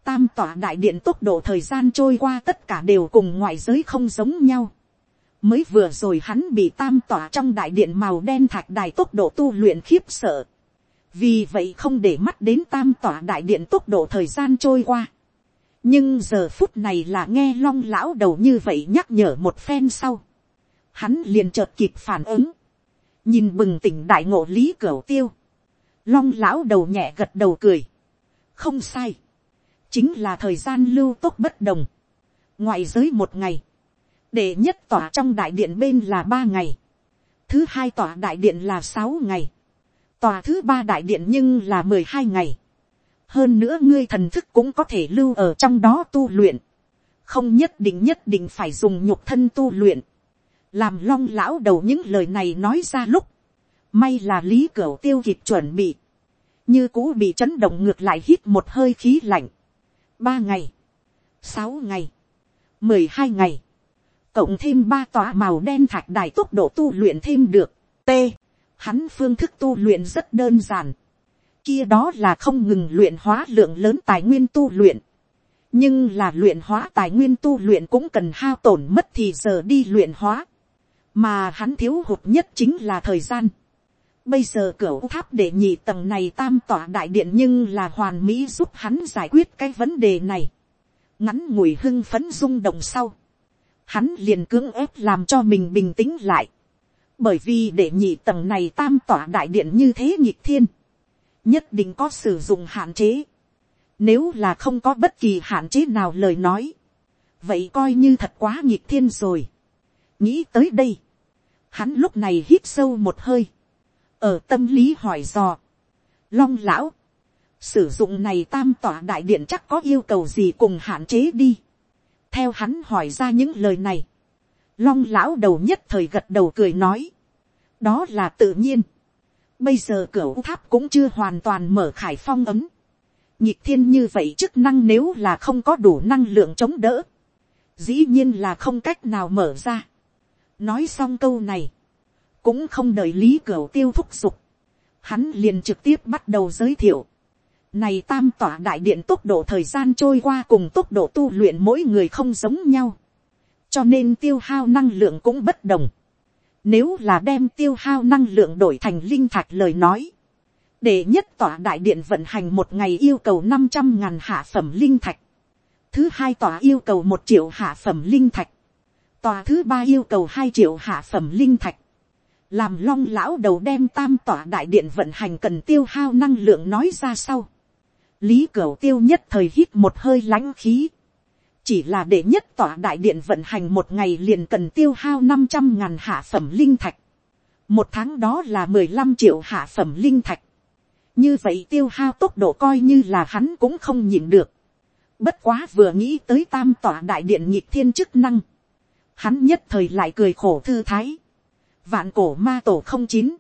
tam tỏa đại điện tốc độ thời gian trôi qua tất cả đều cùng ngoại giới không giống nhau mới vừa rồi hắn bị tam tỏa trong đại điện màu đen thạch đài tốc độ tu luyện khiếp sợ. vì vậy không để mắt đến tam tỏa đại điện tốc độ thời gian trôi qua. nhưng giờ phút này là nghe long lão đầu như vậy nhắc nhở một phen sau. hắn liền chợt kịp phản ứng. nhìn bừng tỉnh đại ngộ lý cửu tiêu. long lão đầu nhẹ gật đầu cười. không sai chính là thời gian lưu tốc bất đồng. ngoại giới một ngày. Để nhất tòa trong đại điện bên là ba ngày, thứ hai tòa đại điện là sáu ngày, tòa thứ ba đại điện nhưng là mười hai ngày, hơn nữa ngươi thần thức cũng có thể lưu ở trong đó tu luyện, không nhất định nhất định phải dùng nhục thân tu luyện, làm long lão đầu những lời này nói ra lúc, may là lý cửa tiêu kịp chuẩn bị, như cũ bị chấn động ngược lại hít một hơi khí lạnh, ba ngày, sáu ngày, mười hai ngày, cộng thêm ba tòa màu đen thạch đài tốc độ tu luyện thêm được. T. Hắn phương thức tu luyện rất đơn giản. Kia đó là không ngừng luyện hóa lượng lớn tài nguyên tu luyện. Nhưng là luyện hóa tài nguyên tu luyện cũng cần hao tổn mất thì giờ đi luyện hóa. Mà hắn thiếu hụt nhất chính là thời gian. Bây giờ cửa tháp để nhị tầng này tam tỏa đại điện nhưng là hoàn mỹ giúp hắn giải quyết cái vấn đề này. Ngắn ngủi hưng phấn rung động sau hắn liền cưỡng ép làm cho mình bình tĩnh lại. bởi vì để nhị tầng này tam tỏa đại điện như thế nhịp thiên, nhất định có sử dụng hạn chế. nếu là không có bất kỳ hạn chế nào lời nói, vậy coi như thật quá nhịp thiên rồi. nghĩ tới đây, hắn lúc này hít sâu một hơi, ở tâm lý hỏi dò, long lão, sử dụng này tam tỏa đại điện chắc có yêu cầu gì cùng hạn chế đi. Theo hắn hỏi ra những lời này, long lão đầu nhất thời gật đầu cười nói, đó là tự nhiên, bây giờ cửa tháp cũng chưa hoàn toàn mở khải phong ấm, nhịp thiên như vậy chức năng nếu là không có đủ năng lượng chống đỡ, dĩ nhiên là không cách nào mở ra. nói xong câu này, cũng không đợi lý cửu tiêu thúc giục, hắn liền trực tiếp bắt đầu giới thiệu, này tam tỏa đại điện tốc độ thời gian trôi qua cùng tốc độ tu luyện mỗi người không giống nhau. Cho nên tiêu hao năng lượng cũng bất đồng. Nếu là đem tiêu hao năng lượng đổi thành linh thạch lời nói. Để nhất tỏa đại điện vận hành một ngày yêu cầu năm trăm ngàn hạ phẩm linh thạch. Thứ hai tỏa yêu cầu một triệu hạ phẩm linh thạch. Tòa thứ ba yêu cầu hai triệu hạ phẩm linh thạch. Làm long lão đầu đem tam tỏa đại điện vận hành cần tiêu hao năng lượng nói ra sau lý cửu tiêu nhất thời hít một hơi lãnh khí. chỉ là để nhất tỏa đại điện vận hành một ngày liền cần tiêu hao năm trăm ngàn hạ phẩm linh thạch. một tháng đó là mười lăm triệu hạ phẩm linh thạch. như vậy tiêu hao tốc độ coi như là hắn cũng không nhịn được. bất quá vừa nghĩ tới tam tỏa đại điện nhịp thiên chức năng. hắn nhất thời lại cười khổ thư thái vạn cổ ma tổ không chín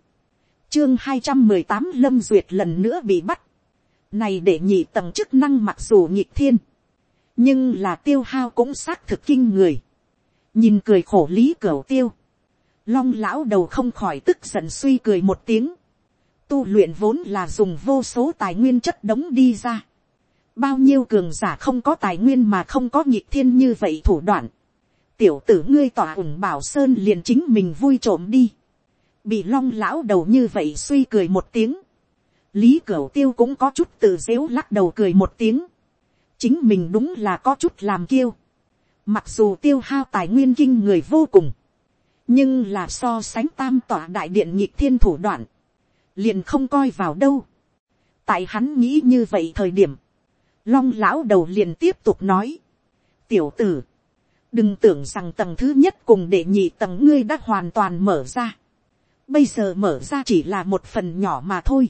chương hai trăm mười tám lâm duyệt lần nữa bị bắt này để nhị tầng chức năng mặc dù nhịp thiên. Nhưng là tiêu hao cũng xác thực kinh người. Nhìn cười khổ lý cửa tiêu. Long lão đầu không khỏi tức giận suy cười một tiếng. Tu luyện vốn là dùng vô số tài nguyên chất đống đi ra. Bao nhiêu cường giả không có tài nguyên mà không có nhịp thiên như vậy thủ đoạn. Tiểu tử ngươi tỏa ủng bảo sơn liền chính mình vui trộm đi. Bị long lão đầu như vậy suy cười một tiếng lý cửu tiêu cũng có chút tự dếu lắc đầu cười một tiếng. chính mình đúng là có chút làm kiêu. mặc dù tiêu hao tài nguyên kinh người vô cùng. nhưng là so sánh tam tỏa đại điện nhịp thiên thủ đoạn. liền không coi vào đâu. tại hắn nghĩ như vậy thời điểm. long lão đầu liền tiếp tục nói. tiểu tử, đừng tưởng rằng tầng thứ nhất cùng đệ nhị tầng ngươi đã hoàn toàn mở ra. bây giờ mở ra chỉ là một phần nhỏ mà thôi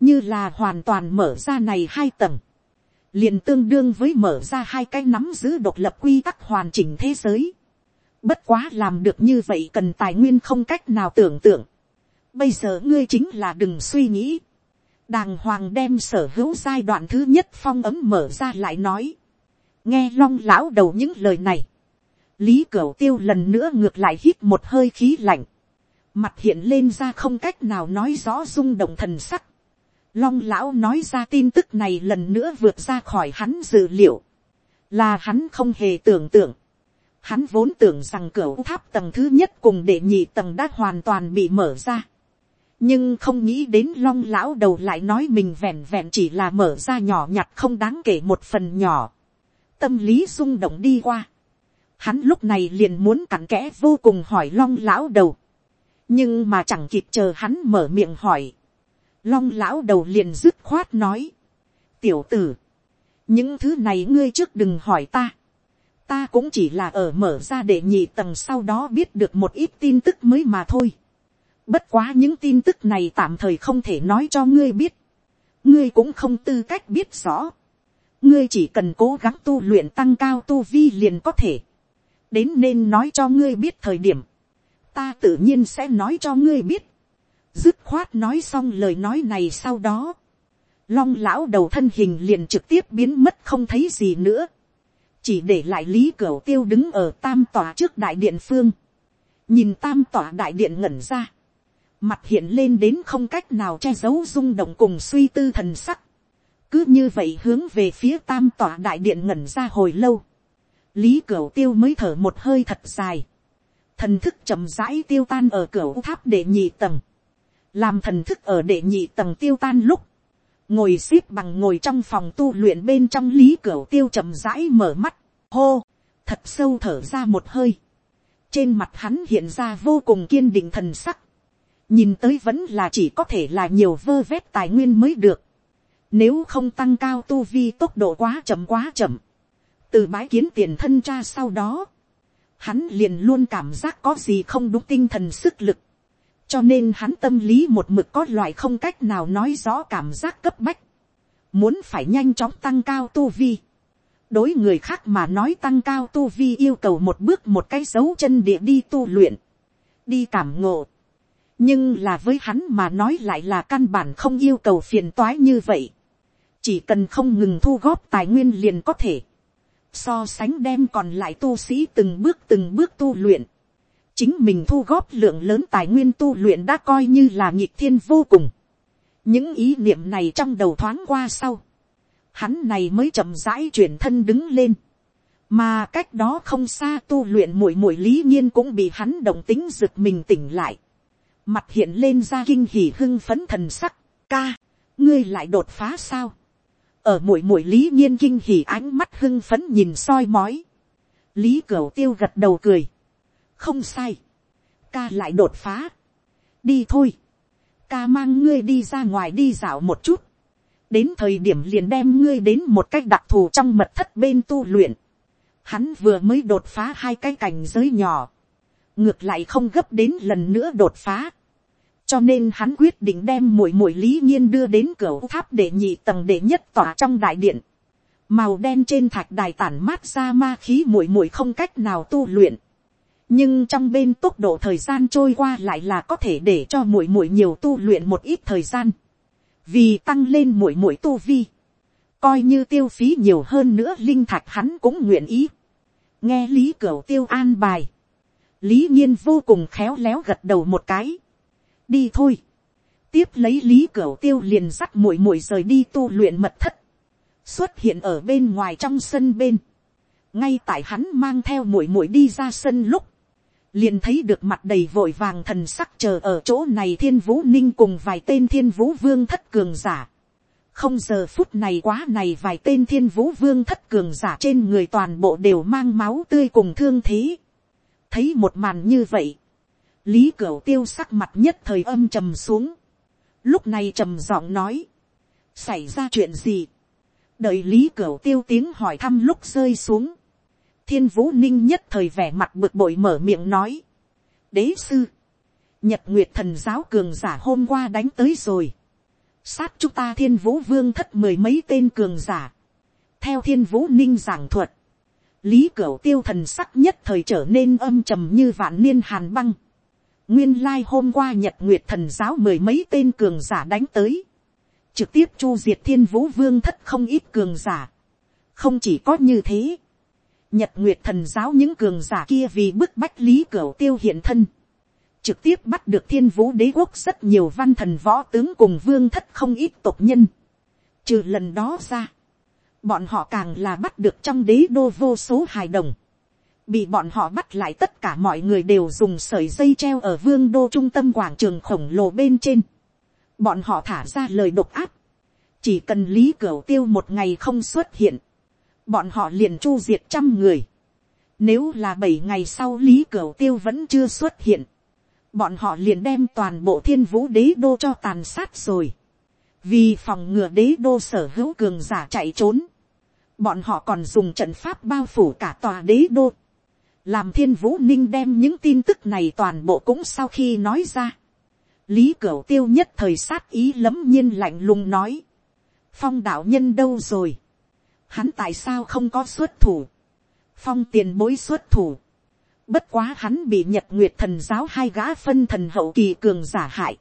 như là hoàn toàn mở ra này hai tầng, liền tương đương với mở ra hai cái nắm giữ độc lập quy tắc hoàn chỉnh thế giới. Bất quá làm được như vậy cần tài nguyên không cách nào tưởng tượng. bây giờ ngươi chính là đừng suy nghĩ, đàng hoàng đem sở hữu giai đoạn thứ nhất phong ấm mở ra lại nói, nghe long lão đầu những lời này, lý cửu tiêu lần nữa ngược lại hít một hơi khí lạnh, mặt hiện lên ra không cách nào nói rõ rung động thần sắc, long lão nói ra tin tức này lần nữa vượt ra khỏi hắn dự liệu, là hắn không hề tưởng tượng, hắn vốn tưởng rằng cửa tháp tầng thứ nhất cùng đệ nhị tầng đã hoàn toàn bị mở ra, nhưng không nghĩ đến long lão đầu lại nói mình vẹn vẹn chỉ là mở ra nhỏ nhặt không đáng kể một phần nhỏ. tâm lý rung động đi qua hắn lúc này liền muốn cặn kẽ vô cùng hỏi long lão đầu. nhưng mà chẳng kịp chờ hắn mở miệng hỏi. long lão đầu liền dứt khoát nói. tiểu tử, những thứ này ngươi trước đừng hỏi ta. ta cũng chỉ là ở mở ra để nhị tầng sau đó biết được một ít tin tức mới mà thôi Bất quá những tin tức này tạm thời không thể nói cho ngươi biết. Ngươi cũng không tư cách biết rõ. Ngươi chỉ cần cố gắng tu luyện tăng cao tu vi liền có thể. Đến nên nói cho ngươi biết thời điểm. Ta tự nhiên sẽ nói cho ngươi biết. Dứt khoát nói xong lời nói này sau đó. Long lão đầu thân hình liền trực tiếp biến mất không thấy gì nữa. Chỉ để lại lý cửu tiêu đứng ở tam tòa trước đại điện phương. Nhìn tam tòa đại điện ngẩn ra mặt hiện lên đến không cách nào che giấu rung động cùng suy tư thần sắc. cứ như vậy hướng về phía tam Tòa đại điện ngẩn ra hồi lâu lý cửu tiêu mới thở một hơi thật dài. thần thức chậm rãi tiêu tan ở cửa tháp đệ nhị tầng. làm thần thức ở đệ nhị tầng tiêu tan lúc. ngồi x ế p bằng ngồi trong phòng tu luyện bên trong lý cửu tiêu chậm rãi mở mắt. hô, thật sâu thở ra một hơi. trên mặt hắn hiện ra vô cùng kiên định thần sắc nhìn tới vẫn là chỉ có thể là nhiều vơ vét tài nguyên mới được. Nếu không tăng cao tu vi tốc độ quá chậm quá chậm. Từ bái kiến tiền thân cha sau đó. Hắn liền luôn cảm giác có gì không đúng tinh thần sức lực. Cho nên hắn tâm lý một mực có loại không cách nào nói rõ cảm giác cấp bách. Muốn phải nhanh chóng tăng cao tu vi. Đối người khác mà nói tăng cao tu vi yêu cầu một bước một cái dấu chân địa đi tu luyện. Đi cảm ngộ nhưng là với hắn mà nói lại là căn bản không yêu cầu phiền toái như vậy. chỉ cần không ngừng thu góp tài nguyên liền có thể so sánh đem còn lại tu sĩ từng bước từng bước tu luyện. chính mình thu góp lượng lớn tài nguyên tu luyện đã coi như là nhịp thiên vô cùng. những ý niệm này trong đầu thoáng qua sau. hắn này mới chậm rãi chuyển thân đứng lên mà cách đó không xa tu luyện muội muội lý nhiên cũng bị hắn động tính giựt mình tỉnh lại mặt hiện lên ra kinh hỉ hưng phấn thần sắc, ca, ngươi lại đột phá sao, ở mũi mũi lý nhiên kinh hỉ ánh mắt hưng phấn nhìn soi mói, lý cửu tiêu gật đầu cười, không sai, ca lại đột phá, đi thôi, ca mang ngươi đi ra ngoài đi dạo một chút, đến thời điểm liền đem ngươi đến một cách đặc thù trong mật thất bên tu luyện, hắn vừa mới đột phá hai cái cảnh giới nhỏ, ngược lại không gấp đến lần nữa đột phá, cho nên hắn quyết định đem muội muội lý nhiên đưa đến cửa tháp để nhị tầng để nhất tỏa trong đại điện. Màu đen trên thạch đài tản mát ra ma khí muội muội không cách nào tu luyện. Nhưng trong bên tốc độ thời gian trôi qua lại là có thể để cho muội muội nhiều tu luyện một ít thời gian. Vì tăng lên muội muội tu vi. Coi như tiêu phí nhiều hơn nữa linh thạch hắn cũng nguyện ý. Nghe lý cửu tiêu an bài. Lý nhiên vô cùng khéo léo gật đầu một cái đi thôi. tiếp lấy lý cửu tiêu liền dắt muội muội rời đi tu luyện mật thất. xuất hiện ở bên ngoài trong sân bên. ngay tại hắn mang theo muội muội đi ra sân lúc. liền thấy được mặt đầy vội vàng thần sắc chờ ở chỗ này thiên vũ ninh cùng vài tên thiên vũ vương thất cường giả. không giờ phút này quá này vài tên thiên vũ vương thất cường giả trên người toàn bộ đều mang máu tươi cùng thương thế. thấy một màn như vậy lý cửu tiêu sắc mặt nhất thời âm trầm xuống, lúc này trầm giọng nói, xảy ra chuyện gì, đợi lý cửu tiêu tiếng hỏi thăm lúc rơi xuống, thiên vũ ninh nhất thời vẻ mặt bực bội mở miệng nói, đế sư, nhật nguyệt thần giáo cường giả hôm qua đánh tới rồi, sát chúng ta thiên vũ vương thất mười mấy tên cường giả, theo thiên vũ ninh giảng thuật, lý cửu tiêu thần sắc nhất thời trở nên âm trầm như vạn niên hàn băng, nguyên lai hôm qua nhật nguyệt thần giáo mười mấy tên cường giả đánh tới, trực tiếp chu diệt thiên vũ vương thất không ít cường giả. không chỉ có như thế, nhật nguyệt thần giáo những cường giả kia vì bức bách lý cửu tiêu hiện thân, trực tiếp bắt được thiên vũ đế quốc rất nhiều văn thần võ tướng cùng vương thất không ít tộc nhân. Trừ lần đó ra, bọn họ càng là bắt được trong đế đô vô số hài đồng. Bị bọn họ bắt lại tất cả mọi người đều dùng sợi dây treo ở vương đô trung tâm quảng trường khổng lồ bên trên. Bọn họ thả ra lời độc áp. Chỉ cần lý cửu tiêu một ngày không xuất hiện. Bọn họ liền chu diệt trăm người. Nếu là bảy ngày sau lý cửu tiêu vẫn chưa xuất hiện bọn họ liền đem toàn bộ thiên vũ đế đô cho tàn sát rồi. vì phòng ngừa đế đô sở hữu cường giả chạy trốn, bọn họ còn dùng trận pháp bao phủ cả tòa đế đô làm thiên vũ ninh đem những tin tức này toàn bộ cũng sau khi nói ra. lý cửu tiêu nhất thời sát ý lấm nhiên lạnh lùng nói. phong đạo nhân đâu rồi. hắn tại sao không có xuất thủ. phong tiền bối xuất thủ Bất quá hắn bị nhật nguyệt thần giáo hai gã phân thần hậu kỳ cường giả hại.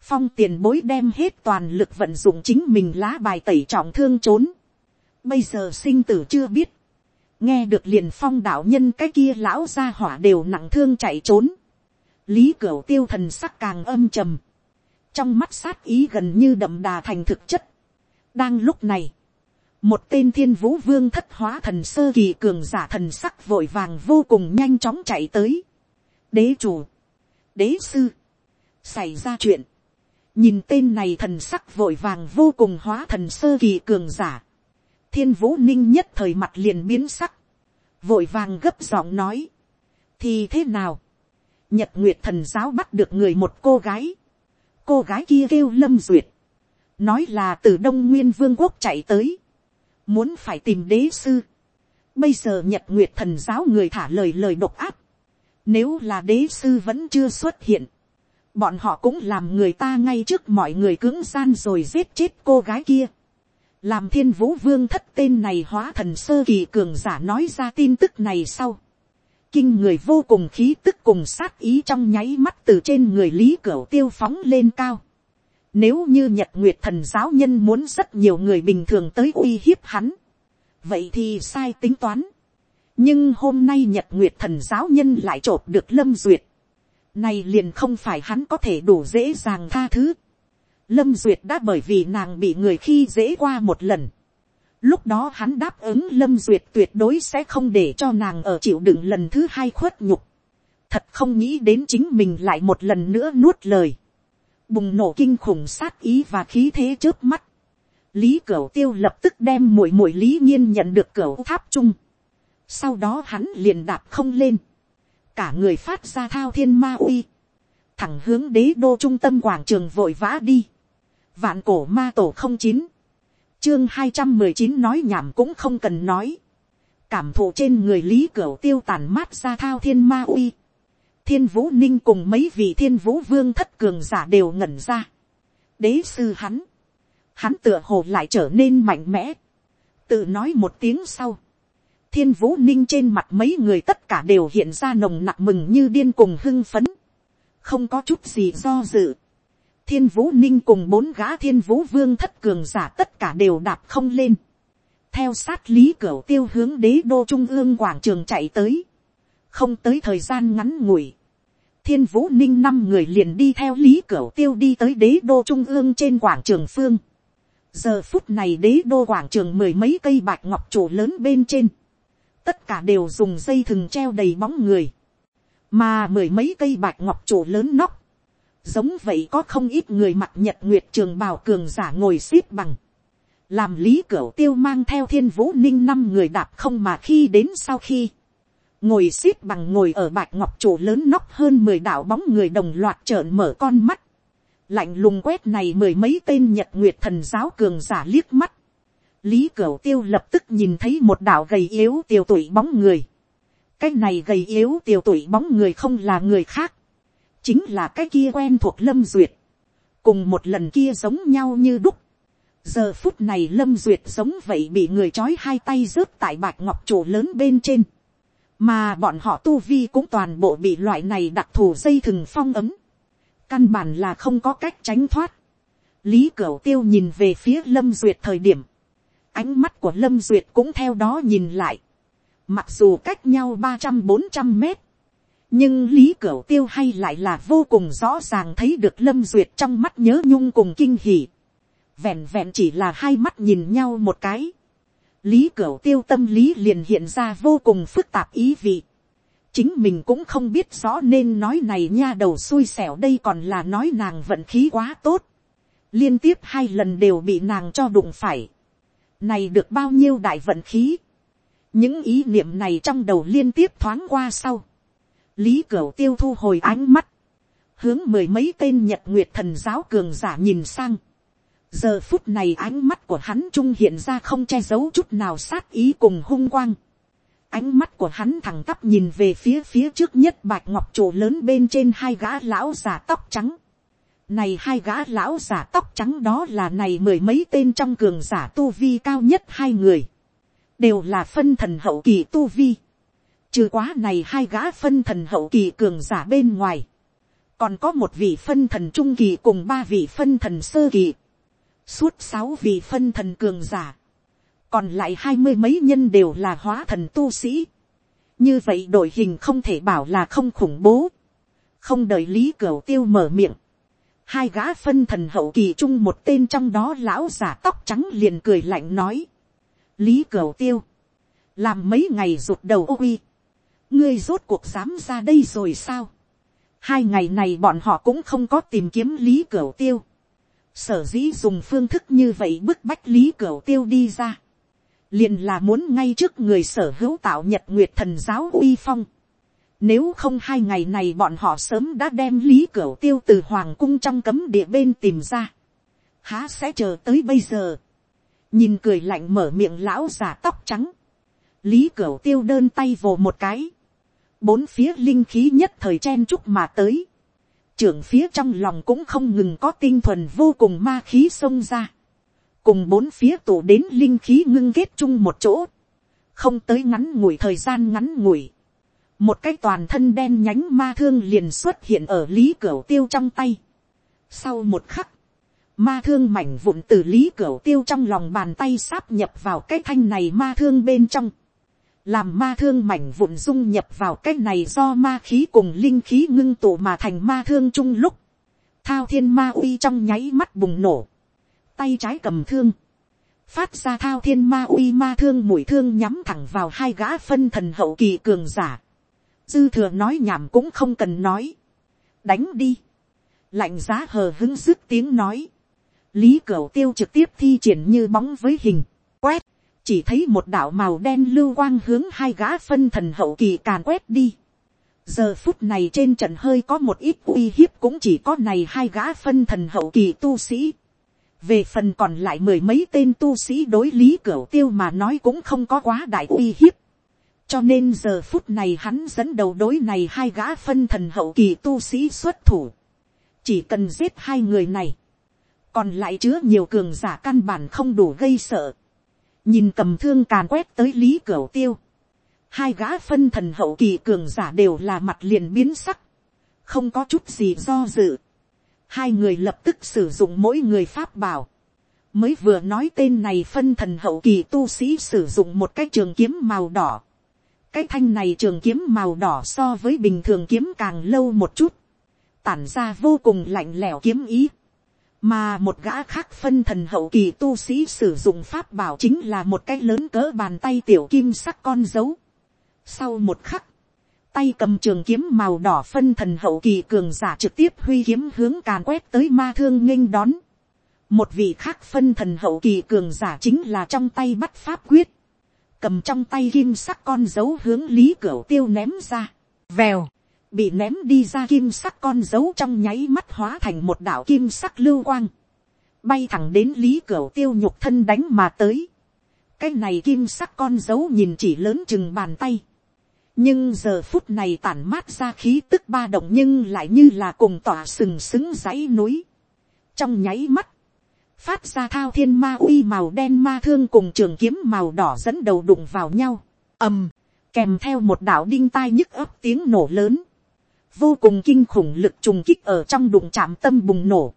Phong tiền bối đem hết toàn lực vận dụng chính mình lá bài tẩy trọng thương trốn. Bây giờ sinh tử chưa biết. Nghe được liền phong đạo nhân cái kia lão ra hỏa đều nặng thương chạy trốn. Lý cửu tiêu thần sắc càng âm trầm. Trong mắt sát ý gần như đậm đà thành thực chất. Đang lúc này một tên thiên vũ vương thất hóa thần sơ kỳ cường giả thần sắc vội vàng vô cùng nhanh chóng chạy tới. đế chủ, đế sư, xảy ra chuyện, nhìn tên này thần sắc vội vàng vô cùng hóa thần sơ kỳ cường giả, thiên vũ ninh nhất thời mặt liền biến sắc, vội vàng gấp giọng nói, thì thế nào, nhật nguyệt thần giáo bắt được người một cô gái, cô gái kia kêu lâm duyệt, nói là từ đông nguyên vương quốc chạy tới, muốn phải tìm đế sư. Bây giờ nhật nguyệt thần giáo người thả lời lời độc áp. Nếu là đế sư vẫn chưa xuất hiện. Bọn họ cũng làm người ta ngay trước mọi người cứng gian rồi giết chết cô gái kia. Làm thiên vũ vương thất tên này hóa thần sơ kỳ cường giả nói ra tin tức này sau. Kinh người vô cùng khí tức cùng sát ý trong nháy mắt từ trên người lý cửu tiêu phóng lên cao nếu như nhật nguyệt thần giáo nhân muốn rất nhiều người bình thường tới uy hiếp hắn. Vậy thì sai tính toán. Nhưng hôm nay nhật nguyệt thần giáo nhân lại trộp được lâm duyệt. Này liền không phải hắn có thể đủ dễ dàng tha thứ. Lâm duyệt đã bởi vì nàng bị người khi dễ qua một lần. Lúc đó hắn đáp ứng Lâm Duyệt tuyệt đối sẽ không để cho nàng ở chịu đựng lần thứ hai khuất nhục. Thật không nghĩ đến chính mình lại một lần nữa nuốt lời bùng nổ kinh khủng sát ý và khí thế trước mắt. lý cửu tiêu lập tức đem mũi mũi lý nhiên nhận được cửu tháp chung. sau đó hắn liền đạp không lên. cả người phát ra thao thiên ma uy. thẳng hướng đế đô trung tâm quảng trường vội vã đi vạn cổ ma tổ không chín. chương hai trăm mười chín nói nhảm cũng không cần nói. cảm thụ trên người lý cửa tiêu tàn mát ra thao thiên ma uy thiên vũ ninh cùng mấy vị thiên vũ vương thất cường giả đều ngẩn ra. đế sư hắn, hắn tựa hồ lại trở nên mạnh mẽ, tự nói một tiếng sau. thiên vũ ninh trên mặt mấy người tất cả đều hiện ra nồng nặc mừng như điên cùng hưng phấn, không có chút gì do dự thiên vũ ninh cùng bốn gã thiên vũ vương thất cường giả tất cả đều đạp không lên. theo sát lý cửa tiêu hướng đế đô trung ương quảng trường chạy tới. Không tới thời gian ngắn ngủi, thiên vũ ninh năm người liền đi theo lý cửa tiêu đi tới đế đô trung ương trên quảng trường phương. giờ phút này đế đô quảng trường mười mấy cây bạch ngọc trụ lớn bên trên, tất cả đều dùng dây thừng treo đầy bóng người, mà mười mấy cây bạch ngọc trụ lớn nóc, giống vậy có không ít người mặc nhật nguyệt trường bào cường giả ngồi x ế p bằng, làm lý cửa tiêu mang theo thiên vũ ninh năm người đạp không mà khi đến sau khi, ngồi x ế p bằng ngồi ở bạch ngọc trụ lớn nóc hơn mười đạo bóng người đồng loạt trợn mở con mắt, lạnh lùng quét này mười mấy tên nhật nguyệt thần giáo cường giả liếc mắt, lý cửa tiêu lập tức nhìn thấy một đạo gầy yếu tiêu tụy bóng người, cái này gầy yếu tiêu tụy bóng người không là người khác, chính là cái kia quen thuộc lâm duyệt, cùng một lần kia giống nhau như đúc, giờ phút này lâm duyệt giống vậy bị người trói hai tay rớt tại bạch ngọc trụ lớn bên trên, mà bọn họ tu vi cũng toàn bộ bị loại này đặc thù dây thừng phong ấm, căn bản là không có cách tránh thoát. lý cửu tiêu nhìn về phía lâm duyệt thời điểm, ánh mắt của lâm duyệt cũng theo đó nhìn lại, mặc dù cách nhau ba trăm bốn trăm mét, nhưng lý cửu tiêu hay lại là vô cùng rõ ràng thấy được lâm duyệt trong mắt nhớ nhung cùng kinh hỉ, vẹn vẹn chỉ là hai mắt nhìn nhau một cái, lý cửu tiêu tâm lý liền hiện ra vô cùng phức tạp ý vị. chính mình cũng không biết rõ nên nói này nha đầu xui xẻo đây còn là nói nàng vận khí quá tốt. liên tiếp hai lần đều bị nàng cho đụng phải. này được bao nhiêu đại vận khí. những ý niệm này trong đầu liên tiếp thoáng qua sau lý cửu tiêu thu hồi ánh mắt. hướng mười mấy tên nhật nguyệt thần giáo cường giả nhìn sang giờ phút này ánh mắt của hắn trung hiện ra không che giấu chút nào sát ý cùng hung quang. ánh mắt của hắn thẳng tắp nhìn về phía phía trước nhất bạch ngọc trụ lớn bên trên hai gã lão giả tóc trắng. này hai gã lão giả tóc trắng đó là này mười mấy tên trong cường giả tu vi cao nhất hai người. đều là phân thần hậu kỳ tu vi trừ quá này hai gã phân thần hậu kỳ cường giả bên ngoài. còn có một vị phân thần trung kỳ cùng ba vị phân thần sơ kỳ. Suốt sáu vị phân thần cường giả, còn lại hai mươi mấy nhân đều là hóa thần tu sĩ. như vậy đội hình không thể bảo là không khủng bố, không đợi lý cửa tiêu mở miệng, hai gã phân thần hậu kỳ chung một tên trong đó lão giả tóc trắng liền cười lạnh nói, lý cửa tiêu, làm mấy ngày rụt đầu ô uy, ngươi rốt cuộc dám ra đây rồi sao, hai ngày này bọn họ cũng không có tìm kiếm lý cửa tiêu, sở dĩ dùng phương thức như vậy bức bách lý cửa tiêu đi ra, liền là muốn ngay trước người sở hữu tạo nhật nguyệt thần giáo uy phong. Nếu không hai ngày này bọn họ sớm đã đem lý cửa tiêu từ hoàng cung trong cấm địa bên tìm ra. Há sẽ chờ tới bây giờ. Nhìn cười lạnh mở miệng lão giả tóc trắng. Lý cửa tiêu đơn tay vồ một cái. Bốn phía linh khí nhất thời chen chúc mà tới trưởng phía trong lòng cũng không ngừng có tinh thuần vô cùng ma khí xông ra. Cùng bốn phía tụ đến linh khí ngưng kết chung một chỗ. Không tới ngắn ngủi thời gian ngắn ngủi. Một cái toàn thân đen nhánh ma thương liền xuất hiện ở lý cửa tiêu trong tay. Sau một khắc. Ma thương mảnh vụn từ lý cửa tiêu trong lòng bàn tay sáp nhập vào cái thanh này ma thương bên trong làm ma thương mảnh vụn dung nhập vào cái này do ma khí cùng linh khí ngưng tụ mà thành ma thương chung lúc, thao thiên ma uy trong nháy mắt bùng nổ, tay trái cầm thương, phát ra thao thiên ma uy ma thương mũi thương nhắm thẳng vào hai gã phân thần hậu kỳ cường giả, dư thừa nói nhảm cũng không cần nói, đánh đi, lạnh giá hờ hứng dứt tiếng nói, lý cửu tiêu trực tiếp thi triển như bóng với hình, quét, chỉ thấy một đạo màu đen lưu quang hướng hai gã phân thần hậu kỳ càn quét đi. giờ phút này trên trận hơi có một ít uy hiếp cũng chỉ có này hai gã phân thần hậu kỳ tu sĩ. về phần còn lại mười mấy tên tu sĩ đối lý cửa tiêu mà nói cũng không có quá đại uy hiếp. cho nên giờ phút này hắn dẫn đầu đối này hai gã phân thần hậu kỳ tu sĩ xuất thủ. chỉ cần giết hai người này. còn lại chứa nhiều cường giả căn bản không đủ gây sợ nhìn cầm thương càn quét tới lý cửu tiêu, hai gã phân thần hậu kỳ cường giả đều là mặt liền biến sắc, không có chút gì do dự, hai người lập tức sử dụng mỗi người pháp bảo, mới vừa nói tên này phân thần hậu kỳ tu sĩ sử dụng một cái trường kiếm màu đỏ, cái thanh này trường kiếm màu đỏ so với bình thường kiếm càng lâu một chút, tản ra vô cùng lạnh lẽo kiếm ý, mà một gã khác phân thần hậu kỳ tu sĩ sử dụng pháp bảo chính là một cái lớn cỡ bàn tay tiểu kim sắc con dấu. Sau một khắc, tay cầm trường kiếm màu đỏ phân thần hậu kỳ cường giả trực tiếp huy kiếm hướng càn quét tới ma thương nghênh đón. Một vị khác phân thần hậu kỳ cường giả chính là trong tay bắt pháp quyết. Cầm trong tay kim sắc con dấu hướng lý cửa tiêu ném ra. Vèo bị ném đi ra kim sắc con dấu trong nháy mắt hóa thành một đạo kim sắc lưu quang, bay thẳng đến lý cửa tiêu nhục thân đánh mà tới. cái này kim sắc con dấu nhìn chỉ lớn chừng bàn tay, nhưng giờ phút này tản mát ra khí tức ba động nhưng lại như là cùng tỏa sừng sững dãy núi. trong nháy mắt, phát ra thao thiên ma uy màu đen ma thương cùng trường kiếm màu đỏ dẫn đầu đụng vào nhau, ầm, kèm theo một đạo đinh tai nhức ấp tiếng nổ lớn, vô cùng kinh khủng lực trùng kích ở trong đụng chạm tâm bùng nổ,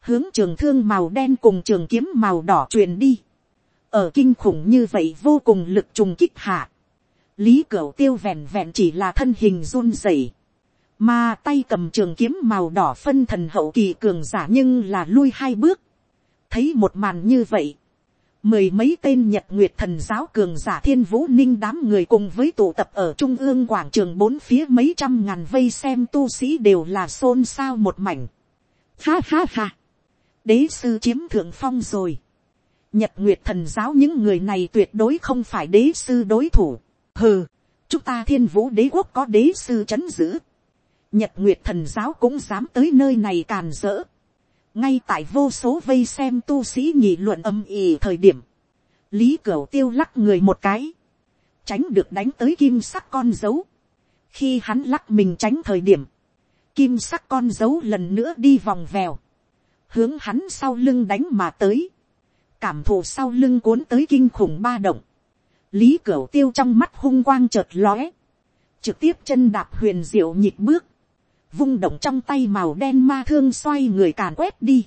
hướng trường thương màu đen cùng trường kiếm màu đỏ truyền đi, ở kinh khủng như vậy vô cùng lực trùng kích hạ, lý cửu tiêu vẹn vẹn chỉ là thân hình run rẩy, mà tay cầm trường kiếm màu đỏ phân thần hậu kỳ cường giả nhưng là lui hai bước, thấy một màn như vậy, mười mấy tên nhật nguyệt thần giáo cường giả thiên vũ ninh đám người cùng với tụ tập ở trung ương quảng trường bốn phía mấy trăm ngàn vây xem tu sĩ đều là xôn xao một mảnh. Ha ha ha, đế sư chiếm thượng phong rồi. nhật nguyệt thần giáo những người này tuyệt đối không phải đế sư đối thủ. hừ, chúng ta thiên vũ đế quốc có đế sư chấn giữ. nhật nguyệt thần giáo cũng dám tới nơi này càn rỡ ngay tại vô số vây xem tu sĩ nhị luận âm ỉ thời điểm, lý cửu tiêu lắc người một cái, tránh được đánh tới kim sắc con dấu. khi hắn lắc mình tránh thời điểm, kim sắc con dấu lần nữa đi vòng vèo, hướng hắn sau lưng đánh mà tới, cảm thụ sau lưng cuốn tới kinh khủng ba động, lý cửu tiêu trong mắt hung quang chợt lóe, trực tiếp chân đạp huyền diệu nhịp bước, vung động trong tay màu đen ma thương xoay người càn quét đi.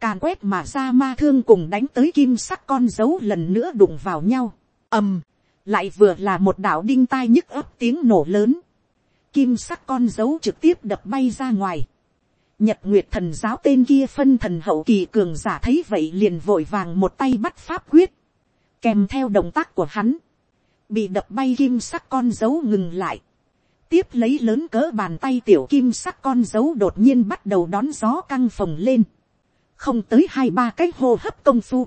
Càn quét mà ra ma thương cùng đánh tới kim sắc con dấu lần nữa đụng vào nhau. ầm, lại vừa là một đạo đinh tai nhức ấp tiếng nổ lớn. Kim sắc con dấu trực tiếp đập bay ra ngoài. Nhật Nguyệt thần giáo tên kia phân thần hậu kỳ cường giả thấy vậy liền vội vàng một tay bắt pháp quyết. Kèm theo động tác của hắn. Bị đập bay kim sắc con dấu ngừng lại tiếp lấy lớn cỡ bàn tay tiểu kim sắc con dấu đột nhiên bắt đầu đón gió căng phồng lên. Không tới hai ba cái hô hấp công phu.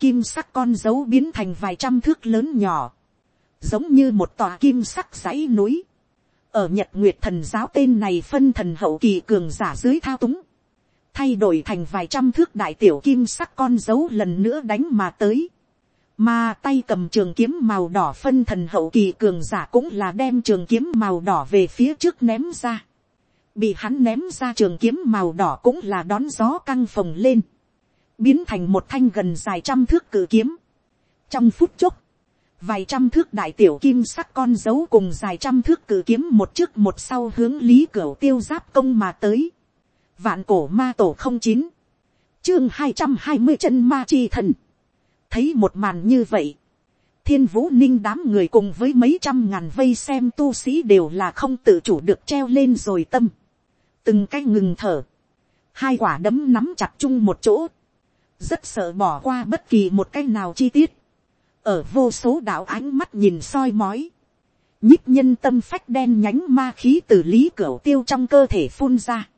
Kim sắc con dấu biến thành vài trăm thước lớn nhỏ. Giống như một tòa kim sắc dãy núi. Ở Nhật Nguyệt thần giáo tên này phân thần hậu kỳ cường giả dưới thao túng. Thay đổi thành vài trăm thước đại tiểu kim sắc con dấu lần nữa đánh mà tới mà tay cầm trường kiếm màu đỏ phân thần hậu kỳ cường giả cũng là đem trường kiếm màu đỏ về phía trước ném ra. Bị hắn ném ra trường kiếm màu đỏ cũng là đón gió căng phồng lên. Biến thành một thanh gần dài trăm thước cử kiếm. Trong phút chốc, vài trăm thước đại tiểu kim sắc con dấu cùng dài trăm thước cử kiếm một trước một sau hướng lý cửa tiêu giáp công mà tới. Vạn cổ ma tổ không chín Chương hai trăm hai mươi chân ma chi thần thấy một màn như vậy, thiên vũ ninh đám người cùng với mấy trăm ngàn vây xem tu sĩ đều là không tự chủ được treo lên rồi tâm, từng cái ngừng thở, hai quả đấm nắm chặt chung một chỗ, rất sợ bỏ qua bất kỳ một cái nào chi tiết, ở vô số đạo ánh mắt nhìn soi mói, nhích nhân tâm phách đen nhánh ma khí từ lý cửa tiêu trong cơ thể phun ra,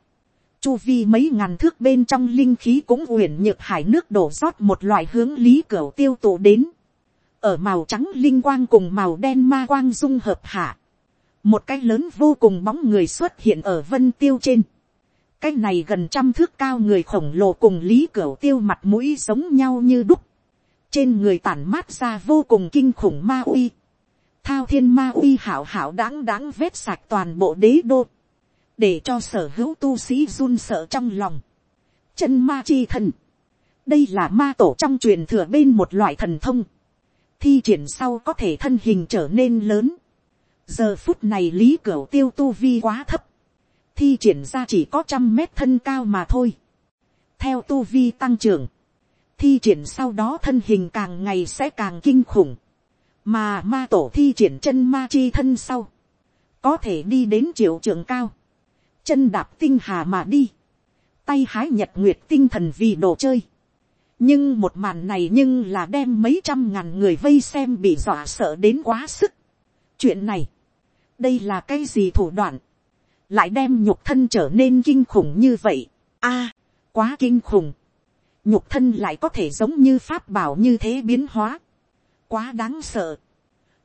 chu vi mấy ngàn thước bên trong linh khí cũng uyển nhược hải nước đổ rót một loại hướng lý cửa tiêu tụ đến. ở màu trắng linh quang cùng màu đen ma quang dung hợp hạ. một cái lớn vô cùng bóng người xuất hiện ở vân tiêu trên. cái này gần trăm thước cao người khổng lồ cùng lý cửa tiêu mặt mũi giống nhau như đúc. trên người tản mát ra vô cùng kinh khủng ma uy. thao thiên ma uy hảo hảo đáng đáng vết sạch toàn bộ đế đô để cho sở hữu tu sĩ run sợ trong lòng. chân ma chi thần, đây là ma tổ trong truyền thừa bên một loại thần thông, thi triển sau có thể thân hình trở nên lớn. giờ phút này lý cửu tiêu tu vi quá thấp, thi triển ra chỉ có trăm mét thân cao mà thôi. theo tu vi tăng trưởng, thi triển sau đó thân hình càng ngày sẽ càng kinh khủng, mà ma tổ thi triển chân ma chi thân sau, có thể đi đến triệu trường cao, chân đạp tinh hà mà đi, tay hái nhật nguyệt tinh thần vì đồ chơi. nhưng một màn này nhưng là đem mấy trăm ngàn người vây xem bị dọa sợ đến quá sức. chuyện này, đây là cái gì thủ đoạn, lại đem nhục thân trở nên kinh khủng như vậy. a, à, quá kinh khủng. nhục thân lại có thể giống như pháp bảo như thế biến hóa. quá đáng sợ.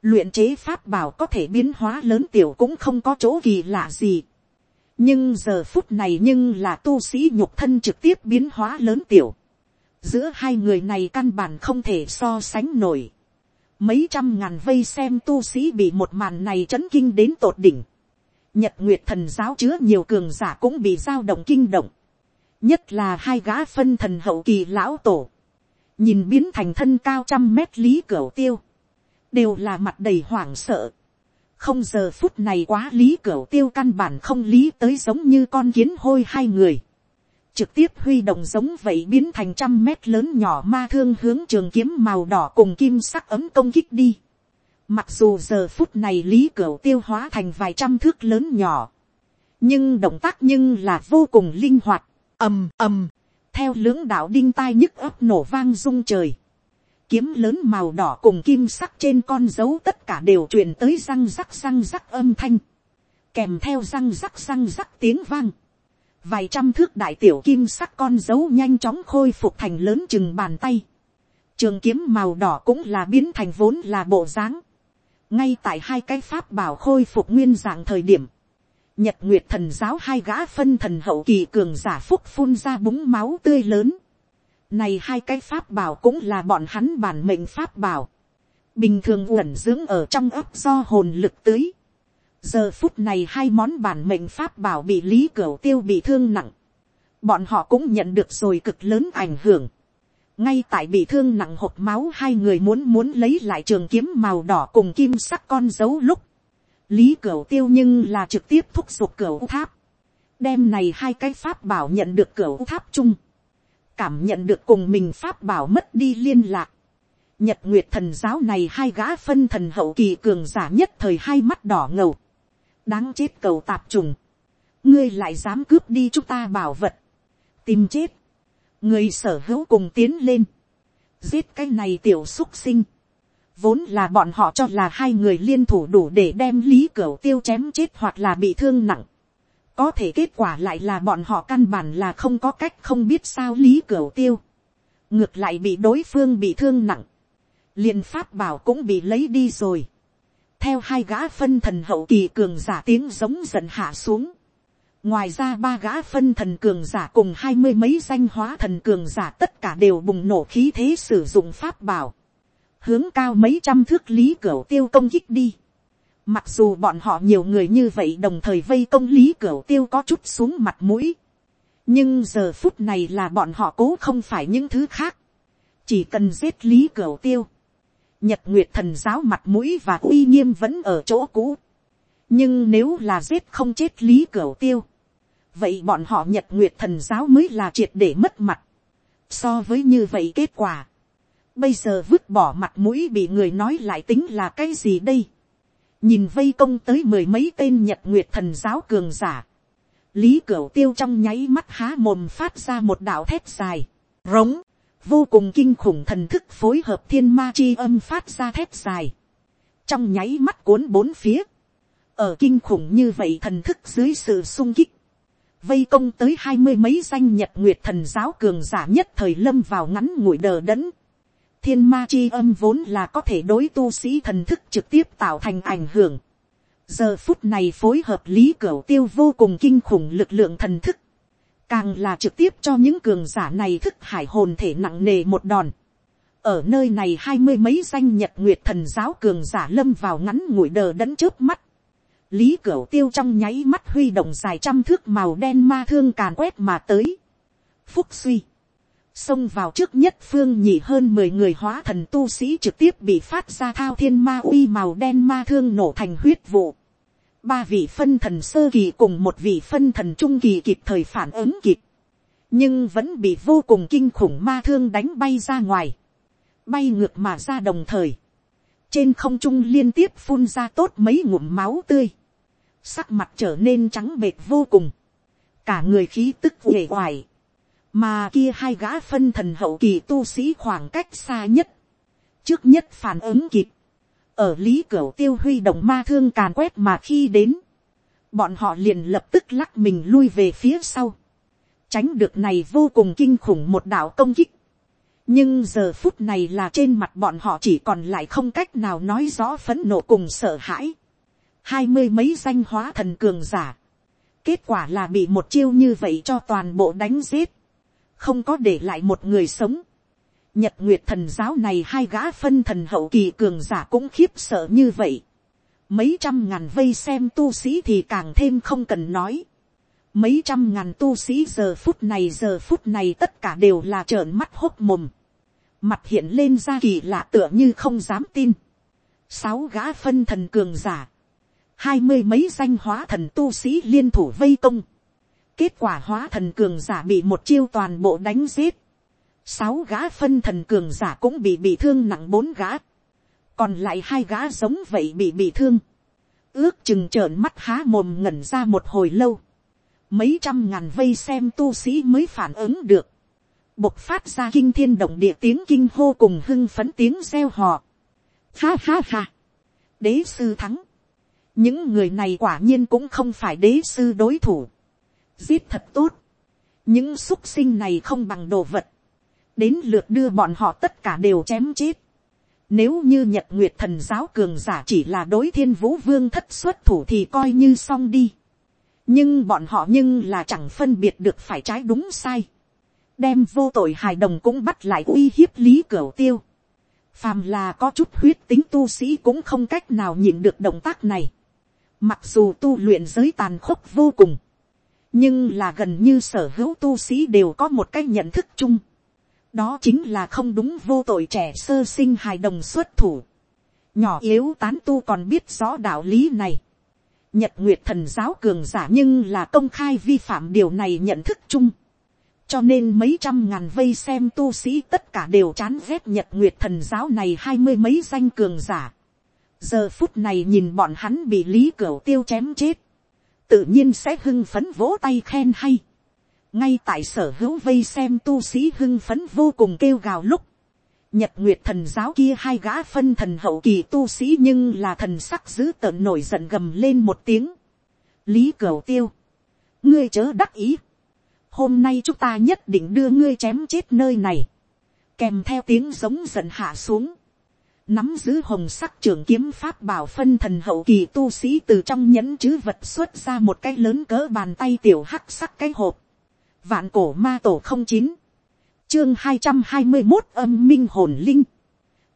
luyện chế pháp bảo có thể biến hóa lớn tiểu cũng không có chỗ kỳ lạ gì nhưng giờ phút này nhưng là tu sĩ nhục thân trực tiếp biến hóa lớn tiểu. giữa hai người này căn bản không thể so sánh nổi. mấy trăm ngàn vây xem tu sĩ bị một màn này chấn kinh đến tột đỉnh. nhật nguyệt thần giáo chứa nhiều cường giả cũng bị giao động kinh động. nhất là hai gã phân thần hậu kỳ lão tổ. nhìn biến thành thân cao trăm mét lý cửa tiêu. đều là mặt đầy hoảng sợ không giờ phút này quá lý cửa tiêu căn bản không lý tới giống như con kiến hôi hai người. trực tiếp huy động giống vậy biến thành trăm mét lớn nhỏ ma thương hướng trường kiếm màu đỏ cùng kim sắc ấm công kích đi. mặc dù giờ phút này lý cửa tiêu hóa thành vài trăm thước lớn nhỏ. nhưng động tác nhưng là vô cùng linh hoạt. ầm ầm, theo lưỡng đạo đinh tai nhức ấp nổ vang rung trời kiếm lớn màu đỏ cùng kim sắc trên con dấu tất cả đều truyền tới răng rắc răng rắc âm thanh, kèm theo răng rắc răng rắc tiếng vang. Vài trăm thước đại tiểu kim sắc con dấu nhanh chóng khôi phục thành lớn chừng bàn tay. Trường kiếm màu đỏ cũng là biến thành vốn là bộ dáng. Ngay tại hai cái pháp bảo khôi phục nguyên dạng thời điểm. Nhật Nguyệt thần giáo hai gã phân thần hậu kỳ cường giả phúc phun ra búng máu tươi lớn này hai cái pháp bảo cũng là bọn hắn bản mệnh pháp bảo. Bình thường uẩn dưỡng ở trong ấp do hồn lực tưới. Giờ phút này hai món bản mệnh pháp bảo bị Lý Cửu Tiêu bị thương nặng. Bọn họ cũng nhận được rồi cực lớn ảnh hưởng. Ngay tại bị thương nặng hộp máu hai người muốn muốn lấy lại trường kiếm màu đỏ cùng kim sắc con dấu lúc. Lý Cửu Tiêu nhưng là trực tiếp thúc giục Cửu Tháp. Đem này hai cái pháp bảo nhận được Cửu Tháp chung cảm nhận được cùng mình pháp bảo mất đi liên lạc. Nhật Nguyệt thần giáo này hai gã phân thần hậu kỳ cường giả nhất thời hai mắt đỏ ngầu. Đáng chết cầu tạp trùng. Ngươi lại dám cướp đi chúng ta bảo vật. Tìm chết. Người sở hữu cùng tiến lên. Giết cái này tiểu xúc sinh. Vốn là bọn họ cho là hai người liên thủ đủ để đem lý cửu tiêu chém chết hoặc là bị thương nặng có thể kết quả lại là bọn họ căn bản là không có cách không biết sao lý cửa tiêu. ngược lại bị đối phương bị thương nặng. liền pháp bảo cũng bị lấy đi rồi. theo hai gã phân thần hậu kỳ cường giả tiếng giống giận hạ xuống. ngoài ra ba gã phân thần cường giả cùng hai mươi mấy danh hóa thần cường giả tất cả đều bùng nổ khí thế sử dụng pháp bảo. hướng cao mấy trăm thước lý cửa tiêu công kích đi Mặc dù bọn họ nhiều người như vậy đồng thời vây công lý cửu tiêu có chút xuống mặt mũi. Nhưng giờ phút này là bọn họ cố không phải những thứ khác. Chỉ cần giết lý cửu tiêu. Nhật Nguyệt thần giáo mặt mũi và uy nghiêm vẫn ở chỗ cũ. Nhưng nếu là giết không chết lý cửu tiêu. Vậy bọn họ Nhật Nguyệt thần giáo mới là triệt để mất mặt. So với như vậy kết quả. Bây giờ vứt bỏ mặt mũi bị người nói lại tính là cái gì đây? Nhìn vây công tới mười mấy tên nhật nguyệt thần giáo cường giả, lý cửu tiêu trong nháy mắt há mồm phát ra một đạo thép dài, rống, vô cùng kinh khủng thần thức phối hợp thiên ma chi âm phát ra thép dài, trong nháy mắt cuốn bốn phía, ở kinh khủng như vậy thần thức dưới sự sung kích, vây công tới hai mươi mấy danh nhật nguyệt thần giáo cường giả nhất thời lâm vào ngắn ngủi đờ đẫn, thiên ma chi âm vốn là có thể đối tu sĩ thần thức trực tiếp tạo thành ảnh hưởng. giờ phút này phối hợp lý cửu tiêu vô cùng kinh khủng lực lượng thần thức, càng là trực tiếp cho những cường giả này thức hải hồn thể nặng nề một đòn. ở nơi này hai mươi mấy danh nhật nguyệt thần giáo cường giả lâm vào ngắn ngủi đờ đẫn trước mắt. lý cửu tiêu trong nháy mắt huy động dài trăm thước màu đen ma thương càn quét mà tới. phúc suy xông vào trước nhất phương nhị hơn mười người hóa thần tu sĩ trực tiếp bị phát ra thao thiên ma uy màu đen ma thương nổ thành huyết vụ. Ba vị phân thần sơ kỳ cùng một vị phân thần trung kỳ kịp thời phản ứng kịp. Nhưng vẫn bị vô cùng kinh khủng ma thương đánh bay ra ngoài. Bay ngược mà ra đồng thời. Trên không trung liên tiếp phun ra tốt mấy ngụm máu tươi. Sắc mặt trở nên trắng bệt vô cùng. Cả người khí tức uể oải mà kia hai gã phân thần hậu kỳ tu sĩ khoảng cách xa nhất, trước nhất phản ứng kịp, ở lý cửa tiêu huy động ma thương càn quét mà khi đến, bọn họ liền lập tức lắc mình lui về phía sau, tránh được này vô cùng kinh khủng một đạo công kích, nhưng giờ phút này là trên mặt bọn họ chỉ còn lại không cách nào nói rõ phấn nộ cùng sợ hãi, hai mươi mấy danh hóa thần cường giả, kết quả là bị một chiêu như vậy cho toàn bộ đánh giết, không có để lại một người sống. Nhật nguyệt thần giáo này hai gã phân thần hậu kỳ cường giả cũng khiếp sợ như vậy. Mấy trăm ngàn vây xem tu sĩ thì càng thêm không cần nói. Mấy trăm ngàn tu sĩ giờ phút này giờ phút này tất cả đều là trợn mắt hốt mồm. Mặt hiện lên ra kỳ lạ tựa như không dám tin. sáu gã phân thần cường giả, hai mươi mấy danh hóa thần tu sĩ liên thủ vây công, kết quả hóa thần cường giả bị một chiêu toàn bộ đánh giết, sáu gã phân thần cường giả cũng bị bị thương nặng bốn gã, còn lại hai gã giống vậy bị bị thương, ước chừng trợn mắt há mồm ngẩn ra một hồi lâu, mấy trăm ngàn vây xem tu sĩ mới phản ứng được, bộc phát ra kinh thiên động địa tiếng kinh hô cùng hưng phấn tiếng reo hò. Ha ha ha, đế sư thắng, những người này quả nhiên cũng không phải đế sư đối thủ, giết thật tốt, những xúc sinh này không bằng đồ vật, đến lượt đưa bọn họ tất cả đều chém chết. Nếu như nhật nguyệt thần giáo cường giả chỉ là đối thiên vũ vương thất xuất thủ thì coi như xong đi. nhưng bọn họ nhưng là chẳng phân biệt được phải trái đúng sai. đem vô tội hài đồng cũng bắt lại uy hiếp lý cửa tiêu. phàm là có chút huyết tính tu sĩ cũng không cách nào nhịn được động tác này. mặc dù tu luyện giới tàn khốc vô cùng nhưng là gần như sở hữu tu sĩ đều có một cái nhận thức chung đó chính là không đúng vô tội trẻ sơ sinh hài đồng xuất thủ. nhỏ yếu tán tu còn biết rõ đạo lý này. nhật nguyệt thần giáo cường giả nhưng là công khai vi phạm điều này nhận thức chung. cho nên mấy trăm ngàn vây xem tu sĩ tất cả đều chán ghét nhật nguyệt thần giáo này hai mươi mấy danh cường giả. giờ phút này nhìn bọn hắn bị lý cửa tiêu chém chết tự nhiên sẽ hưng phấn vỗ tay khen hay. Ngay tại sở hữu vây xem tu sĩ hưng phấn vô cùng kêu gào lúc, nhật nguyệt thần giáo kia hai gã phân thần hậu kỳ tu sĩ nhưng là thần sắc dữ tợn nổi giận gầm lên một tiếng. lý cửu tiêu, ngươi chớ đắc ý, hôm nay chúng ta nhất định đưa ngươi chém chết nơi này, kèm theo tiếng giống giận hạ xuống, nắm giữ hồng sắc trường kiếm pháp bảo phân thần hậu kỳ tu sĩ từ trong nhẫn chứ vật xuất ra một cái lớn cỡ bàn tay tiểu hắc sắc cái hộp, Vạn cổ ma tổ không chín. Chương hai trăm hai mươi một âm minh hồn linh.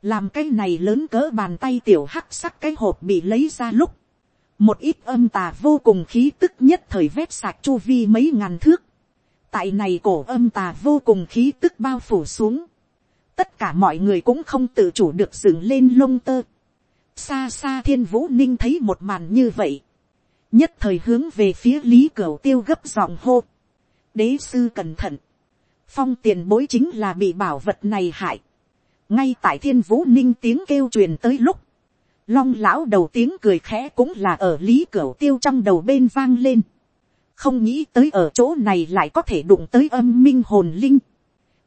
Làm cái này lớn cỡ bàn tay tiểu hắc sắc cái hộp bị lấy ra lúc. Một ít âm tà vô cùng khí tức nhất thời vét sạc chu vi mấy ngàn thước. Tại này cổ âm tà vô cùng khí tức bao phủ xuống. Tất cả mọi người cũng không tự chủ được dựng lên lông tơ. Xa xa thiên vũ ninh thấy một màn như vậy. Nhất thời hướng về phía lý cửu tiêu gấp giọng hô đế sư cẩn thận, phong tiền bối chính là bị bảo vật này hại, ngay tại thiên vũ ninh tiếng kêu truyền tới lúc, long lão đầu tiếng cười khẽ cũng là ở lý cửu tiêu trong đầu bên vang lên, không nghĩ tới ở chỗ này lại có thể đụng tới âm minh hồn linh.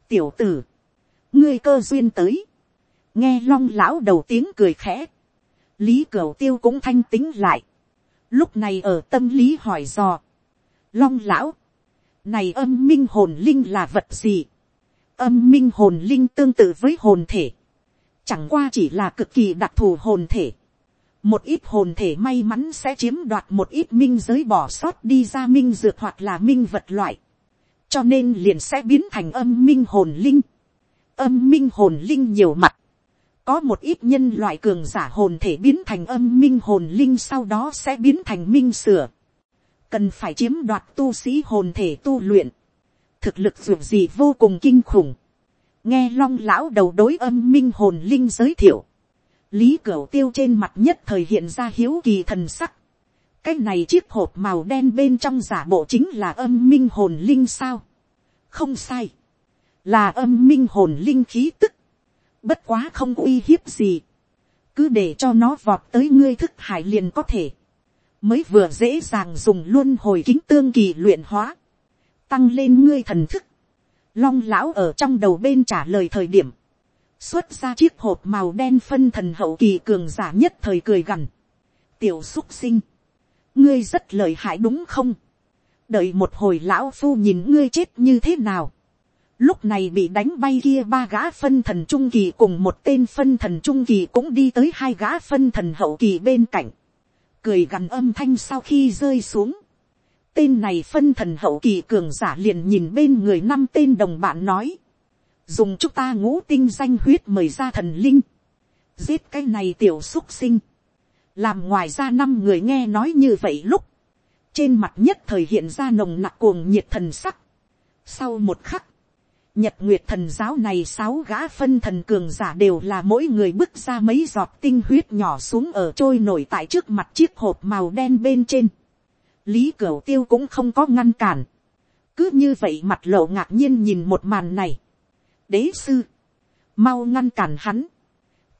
tiểu tử, ngươi cơ duyên tới, nghe long lão đầu tiếng cười khẽ, lý cửa tiêu cũng thanh tính lại, lúc này ở tâm lý hỏi dò, long lão, này âm minh hồn linh là vật gì? Âm minh hồn linh tương tự với hồn thể. Chẳng qua chỉ là cực kỳ đặc thù hồn thể. Một ít hồn thể may mắn sẽ chiếm đoạt một ít minh giới bỏ sót đi ra minh dược hoặc là minh vật loại. Cho nên liền sẽ biến thành âm minh hồn linh. Âm minh hồn linh nhiều mặt. Có một ít nhân loại cường giả hồn thể biến thành âm minh hồn linh sau đó sẽ biến thành minh sửa. Cần phải chiếm đoạt tu sĩ hồn thể tu luyện, thực lực dù gì vô cùng kinh khủng, nghe long lão đầu đối âm minh hồn linh giới thiệu, lý cửu tiêu trên mặt nhất thời hiện ra hiếu kỳ thần sắc, cái này chiếc hộp màu đen bên trong giả bộ chính là âm minh hồn linh sao, không sai, là âm minh hồn linh khí tức, bất quá không uy hiếp gì, cứ để cho nó vọt tới ngươi thức hải liền có thể, mới vừa dễ dàng dùng luôn hồi kính tương kỳ luyện hóa, tăng lên ngươi thần thức. Long lão ở trong đầu bên trả lời thời điểm, xuất ra chiếc hộp màu đen phân thần hậu kỳ cường giả nhất thời cười gằn. Tiểu xúc sinh, ngươi rất lợi hại đúng không? đợi một hồi lão phu nhìn ngươi chết như thế nào. Lúc này bị đánh bay kia ba gã phân thần trung kỳ cùng một tên phân thần trung kỳ cũng đi tới hai gã phân thần hậu kỳ bên cạnh cười gằn âm thanh sau khi rơi xuống. Tên này phân thần hậu kỳ cường giả liền nhìn bên người năm tên đồng bạn nói. Dùng chúng ta ngũ tinh danh huyết mời ra thần linh. Giết cái này tiểu xúc sinh. Làm ngoài ra năm người nghe nói như vậy lúc. Trên mặt nhất thời hiện ra nồng nặc cuồng nhiệt thần sắc. Sau một khắc. Nhật Nguyệt thần giáo này sáu gã phân thần cường giả đều là mỗi người bước ra mấy giọt tinh huyết nhỏ xuống ở trôi nổi tại trước mặt chiếc hộp màu đen bên trên. Lý Cửu Tiêu cũng không có ngăn cản. Cứ như vậy mặt lộ ngạc nhiên nhìn một màn này. Đế sư. Mau ngăn cản hắn.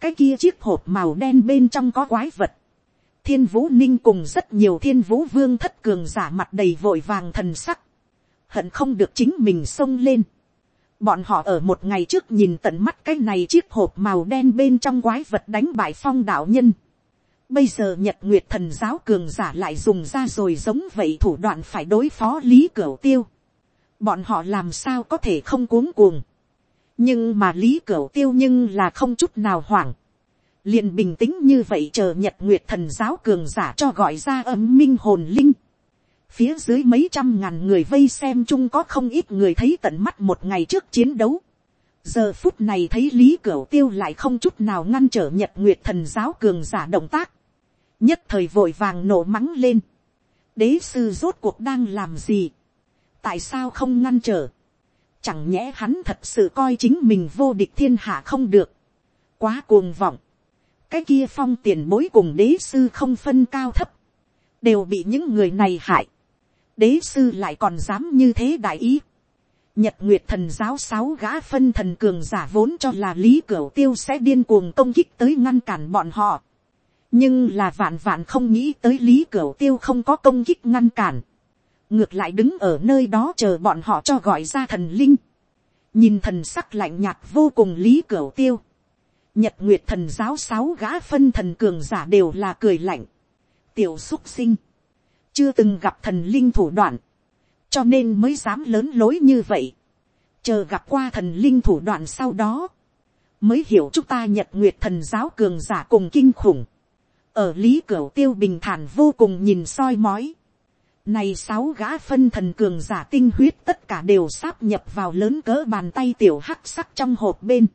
Cái kia chiếc hộp màu đen bên trong có quái vật. Thiên vũ ninh cùng rất nhiều thiên vũ vương thất cường giả mặt đầy vội vàng thần sắc. Hận không được chính mình xông lên Bọn họ ở một ngày trước nhìn tận mắt cái này chiếc hộp màu đen bên trong quái vật đánh bại phong đạo nhân. Bây giờ nhật nguyệt thần giáo cường giả lại dùng ra rồi giống vậy thủ đoạn phải đối phó lý cửa tiêu. Bọn họ làm sao có thể không cuống cuồng. Nhưng mà lý cửa tiêu nhưng là không chút nào hoảng. liền bình tĩnh như vậy chờ nhật nguyệt thần giáo cường giả cho gọi ra âm minh hồn linh phía dưới mấy trăm ngàn người vây xem chung có không ít người thấy tận mắt một ngày trước chiến đấu. giờ phút này thấy lý cửu tiêu lại không chút nào ngăn trở nhật nguyệt thần giáo cường giả động tác. nhất thời vội vàng nổ mắng lên. đế sư rốt cuộc đang làm gì. tại sao không ngăn trở. chẳng nhẽ hắn thật sự coi chính mình vô địch thiên hạ không được. quá cuồng vọng. cái kia phong tiền bối cùng đế sư không phân cao thấp đều bị những người này hại đế sư lại còn dám như thế đại ý. Nhật Nguyệt thần giáo sáu gã phân thần cường giả vốn cho là Lý Cửu Tiêu sẽ điên cuồng công kích tới ngăn cản bọn họ. Nhưng là vạn vạn không nghĩ tới Lý Cửu Tiêu không có công kích ngăn cản. Ngược lại đứng ở nơi đó chờ bọn họ cho gọi ra thần linh. Nhìn thần sắc lạnh nhạt vô cùng Lý Cửu Tiêu. Nhật Nguyệt thần giáo sáu gã phân thần cường giả đều là cười lạnh. Tiểu xúc sinh chưa từng gặp thần linh thủ đoạn, cho nên mới dám lớn lối như vậy. chờ gặp qua thần linh thủ đoạn sau đó, mới hiểu chúng ta nhật nguyệt thần giáo cường giả cùng kinh khủng. ở lý cửa tiêu bình thản vô cùng nhìn soi mói. này sáu gã phân thần cường giả tinh huyết tất cả đều sáp nhập vào lớn cỡ bàn tay tiểu hắc sắc trong hộp bên.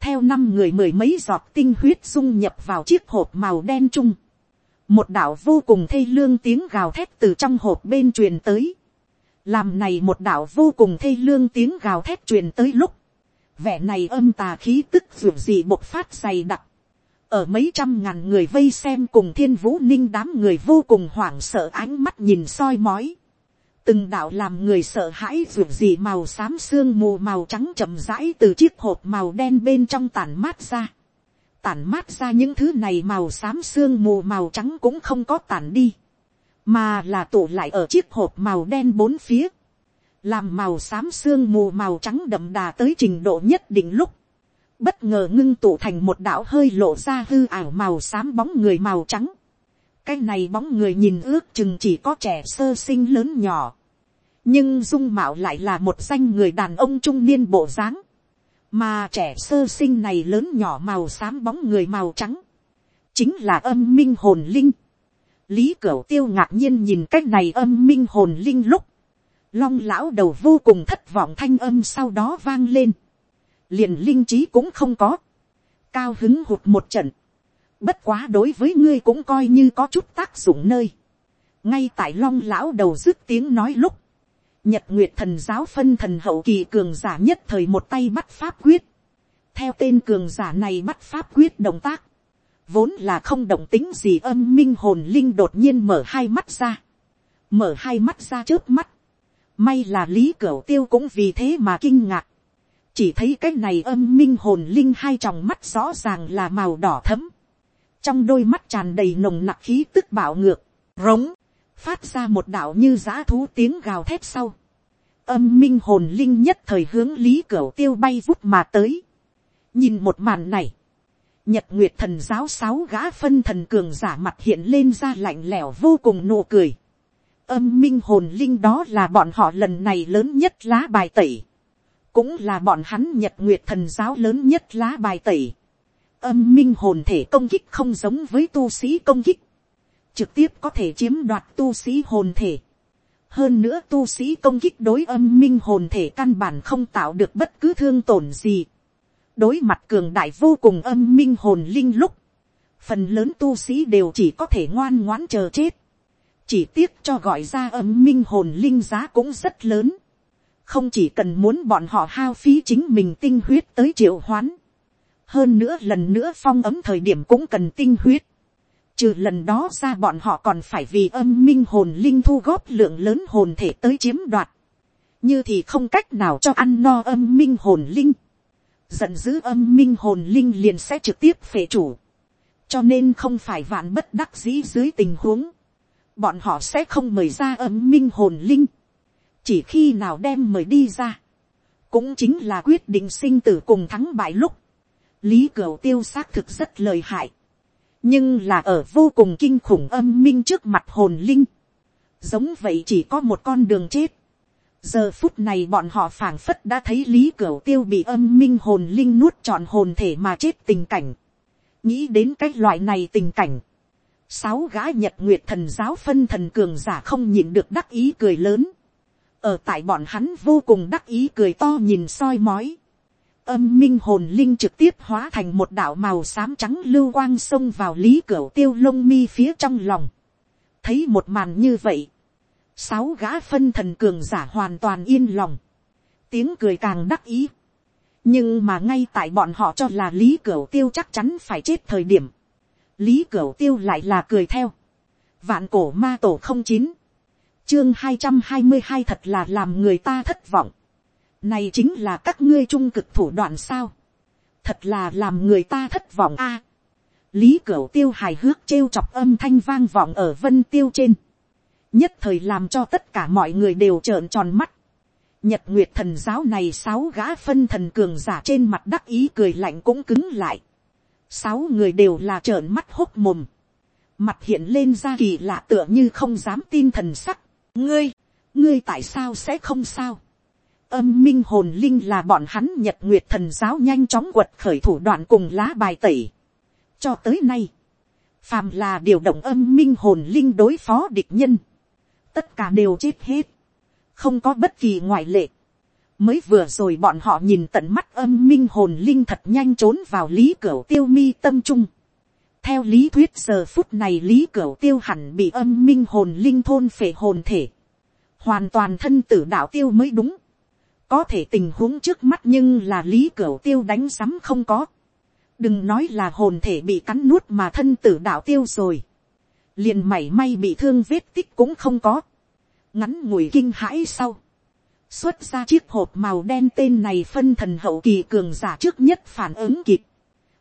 theo năm người mười mấy giọt tinh huyết dung nhập vào chiếc hộp màu đen chung một đạo vô cùng thê lương tiếng gào thét từ trong hộp bên truyền tới. làm này một đạo vô cùng thê lương tiếng gào thét truyền tới lúc, vẻ này âm tà khí tức ruột gì bộc phát dày đặc. ở mấy trăm ngàn người vây xem cùng thiên vũ ninh đám người vô cùng hoảng sợ ánh mắt nhìn soi mói. từng đạo làm người sợ hãi ruột gì màu xám xương mù màu trắng chậm rãi từ chiếc hộp màu đen bên trong tàn mát ra tản mát ra những thứ này màu xám xương mù màu trắng cũng không có tản đi, mà là tụ lại ở chiếc hộp màu đen bốn phía, làm màu xám xương mù màu trắng đậm đà tới trình độ nhất định lúc, bất ngờ ngưng tụ thành một đạo hơi lộ ra hư ảo màu xám bóng người màu trắng. cái này bóng người nhìn ước chừng chỉ có trẻ sơ sinh lớn nhỏ, nhưng dung mạo lại là một danh người đàn ông trung niên bộ dáng, mà trẻ sơ sinh này lớn nhỏ màu xám bóng người màu trắng, chính là âm minh hồn linh. lý cửu tiêu ngạc nhiên nhìn cách này âm minh hồn linh lúc, long lão đầu vô cùng thất vọng thanh âm sau đó vang lên, liền linh trí cũng không có, cao hứng hụt một trận, bất quá đối với ngươi cũng coi như có chút tác dụng nơi, ngay tại long lão đầu dứt tiếng nói lúc, Nhật Nguyệt thần giáo phân thần hậu kỳ cường giả nhất thời một tay bắt pháp quyết. Theo tên cường giả này bắt pháp quyết động tác. Vốn là không động tính gì âm minh hồn linh đột nhiên mở hai mắt ra. Mở hai mắt ra trước mắt. May là Lý Cửu Tiêu cũng vì thế mà kinh ngạc. Chỉ thấy cái này âm minh hồn linh hai tròng mắt rõ ràng là màu đỏ thấm. Trong đôi mắt tràn đầy nồng nặc khí tức bạo ngược, rống phát ra một đạo như giã thú tiếng gào thét sau. âm minh hồn linh nhất thời hướng lý cửa tiêu bay vút mà tới. nhìn một màn này, nhật nguyệt thần giáo sáu gã phân thần cường giả mặt hiện lên ra lạnh lẽo vô cùng nụ cười. âm minh hồn linh đó là bọn họ lần này lớn nhất lá bài tẩy. cũng là bọn hắn nhật nguyệt thần giáo lớn nhất lá bài tẩy. âm minh hồn thể công kích không giống với tu sĩ công kích trực tiếp có thể chiếm đoạt tu sĩ hồn thể. hơn nữa tu sĩ công kích đối âm minh hồn thể căn bản không tạo được bất cứ thương tổn gì. đối mặt cường đại vô cùng âm minh hồn linh lúc, phần lớn tu sĩ đều chỉ có thể ngoan ngoãn chờ chết. chỉ tiếc cho gọi ra âm minh hồn linh giá cũng rất lớn. không chỉ cần muốn bọn họ hao phí chính mình tinh huyết tới triệu hoán, hơn nữa lần nữa phong ấm thời điểm cũng cần tinh huyết, trừ lần đó ra bọn họ còn phải vì âm minh hồn linh thu góp lượng lớn hồn thể tới chiếm đoạt, như thì không cách nào cho ăn no âm minh hồn linh, giận dữ âm minh hồn linh liền sẽ trực tiếp phệ chủ, cho nên không phải vạn bất đắc dĩ dưới tình huống, bọn họ sẽ không mời ra âm minh hồn linh, chỉ khi nào đem mời đi ra, cũng chính là quyết định sinh tử cùng thắng bại lúc, lý cửu tiêu xác thực rất lời hại, nhưng là ở vô cùng kinh khủng âm minh trước mặt hồn linh, giống vậy chỉ có một con đường chết, giờ phút này bọn họ phảng phất đã thấy lý cửu tiêu bị âm minh hồn linh nuốt trọn hồn thể mà chết tình cảnh, nghĩ đến cái loại này tình cảnh, sáu gã nhật nguyệt thần giáo phân thần cường giả không nhìn được đắc ý cười lớn, ở tại bọn hắn vô cùng đắc ý cười to nhìn soi mói, âm minh hồn linh trực tiếp hóa thành một đạo màu xám trắng lưu quang xông vào lý cửa tiêu lông mi phía trong lòng. thấy một màn như vậy, sáu gã phân thần cường giả hoàn toàn yên lòng, tiếng cười càng đắc ý. nhưng mà ngay tại bọn họ cho là lý cửa tiêu chắc chắn phải chết thời điểm, lý cửa tiêu lại là cười theo. vạn cổ ma tổ không chín, chương hai trăm hai mươi hai thật là làm người ta thất vọng này chính là các ngươi trung cực thủ đoạn sao. Thật là làm người ta thất vọng a. Lý Cửu Tiêu hài hước trêu chọc âm thanh vang vọng ở vân tiêu trên. Nhất thời làm cho tất cả mọi người đều trợn tròn mắt. Nhật Nguyệt thần giáo này sáu gã phân thần cường giả trên mặt đắc ý cười lạnh cũng cứng lại. Sáu người đều là trợn mắt hốc mồm. Mặt hiện lên ra kỳ lạ tựa như không dám tin thần sắc. Ngươi, ngươi tại sao sẽ không sao? Âm minh hồn linh là bọn hắn nhật nguyệt thần giáo nhanh chóng quật khởi thủ đoạn cùng lá bài tẩy. cho tới nay, phàm là điều động âm minh hồn linh đối phó địch nhân, tất cả đều chết hết, không có bất kỳ ngoại lệ. mới vừa rồi bọn họ nhìn tận mắt âm minh hồn linh thật nhanh trốn vào lý cửa tiêu mi tâm trung. theo lý thuyết giờ phút này lý cửa tiêu hẳn bị âm minh hồn linh thôn phệ hồn thể, hoàn toàn thân tử đạo tiêu mới đúng có thể tình huống trước mắt nhưng là lý cửu tiêu đánh sắm không có. đừng nói là hồn thể bị cắn nuốt mà thân tử đạo tiêu rồi. liền mảy may bị thương vết tích cũng không có. ngắn ngủi kinh hãi sau. xuất ra chiếc hộp màu đen tên này phân thần hậu kỳ cường giả trước nhất phản ứng kịp.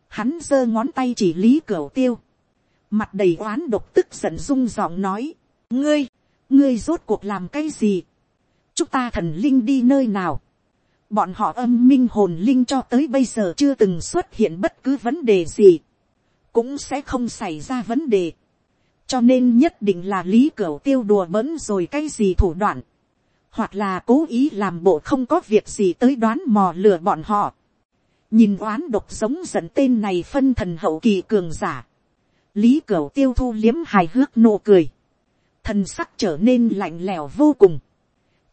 hắn giơ ngón tay chỉ lý cửu tiêu. mặt đầy oán độc tức giận rung giọng nói. ngươi, ngươi rốt cuộc làm cái gì chúng ta thần linh đi nơi nào. Bọn họ âm minh hồn linh cho tới bây giờ chưa từng xuất hiện bất cứ vấn đề gì. Cũng sẽ không xảy ra vấn đề. Cho nên nhất định là lý cửu tiêu đùa bỡn rồi cái gì thủ đoạn. Hoặc là cố ý làm bộ không có việc gì tới đoán mò lừa bọn họ. Nhìn oán độc giống dẫn tên này phân thần hậu kỳ cường giả. Lý cửu tiêu thu liếm hài hước nụ cười. Thần sắc trở nên lạnh lẽo vô cùng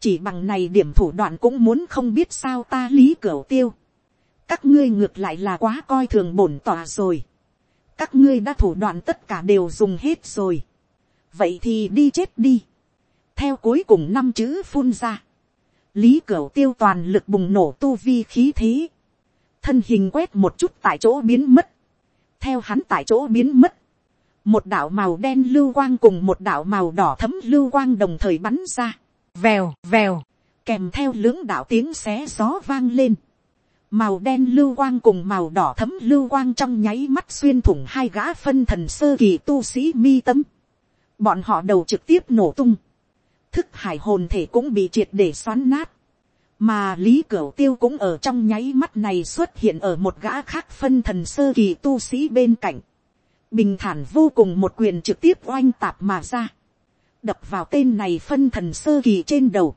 chỉ bằng này điểm thủ đoạn cũng muốn không biết sao ta lý cửa tiêu. các ngươi ngược lại là quá coi thường bổn tòa rồi. các ngươi đã thủ đoạn tất cả đều dùng hết rồi. vậy thì đi chết đi. theo cuối cùng năm chữ phun ra. lý cửa tiêu toàn lực bùng nổ tu vi khí thế. thân hình quét một chút tại chỗ biến mất. theo hắn tại chỗ biến mất. một đạo màu đen lưu quang cùng một đạo màu đỏ thấm lưu quang đồng thời bắn ra vèo vèo, kèm theo lưỡng đạo tiếng xé gió vang lên. Màu đen lưu quang cùng màu đỏ thấm lưu quang trong nháy mắt xuyên thủng hai gã phân thần sơ kỳ tu sĩ mi tâm. Bọn họ đầu trực tiếp nổ tung. Thức hải hồn thể cũng bị triệt để xoắn nát. Mà Lý Cửu Tiêu cũng ở trong nháy mắt này xuất hiện ở một gã khác phân thần sơ kỳ tu sĩ bên cạnh. Bình thản vô cùng một quyền trực tiếp oanh tạp mà ra đập vào tên này phân thần sơ kỳ trên đầu,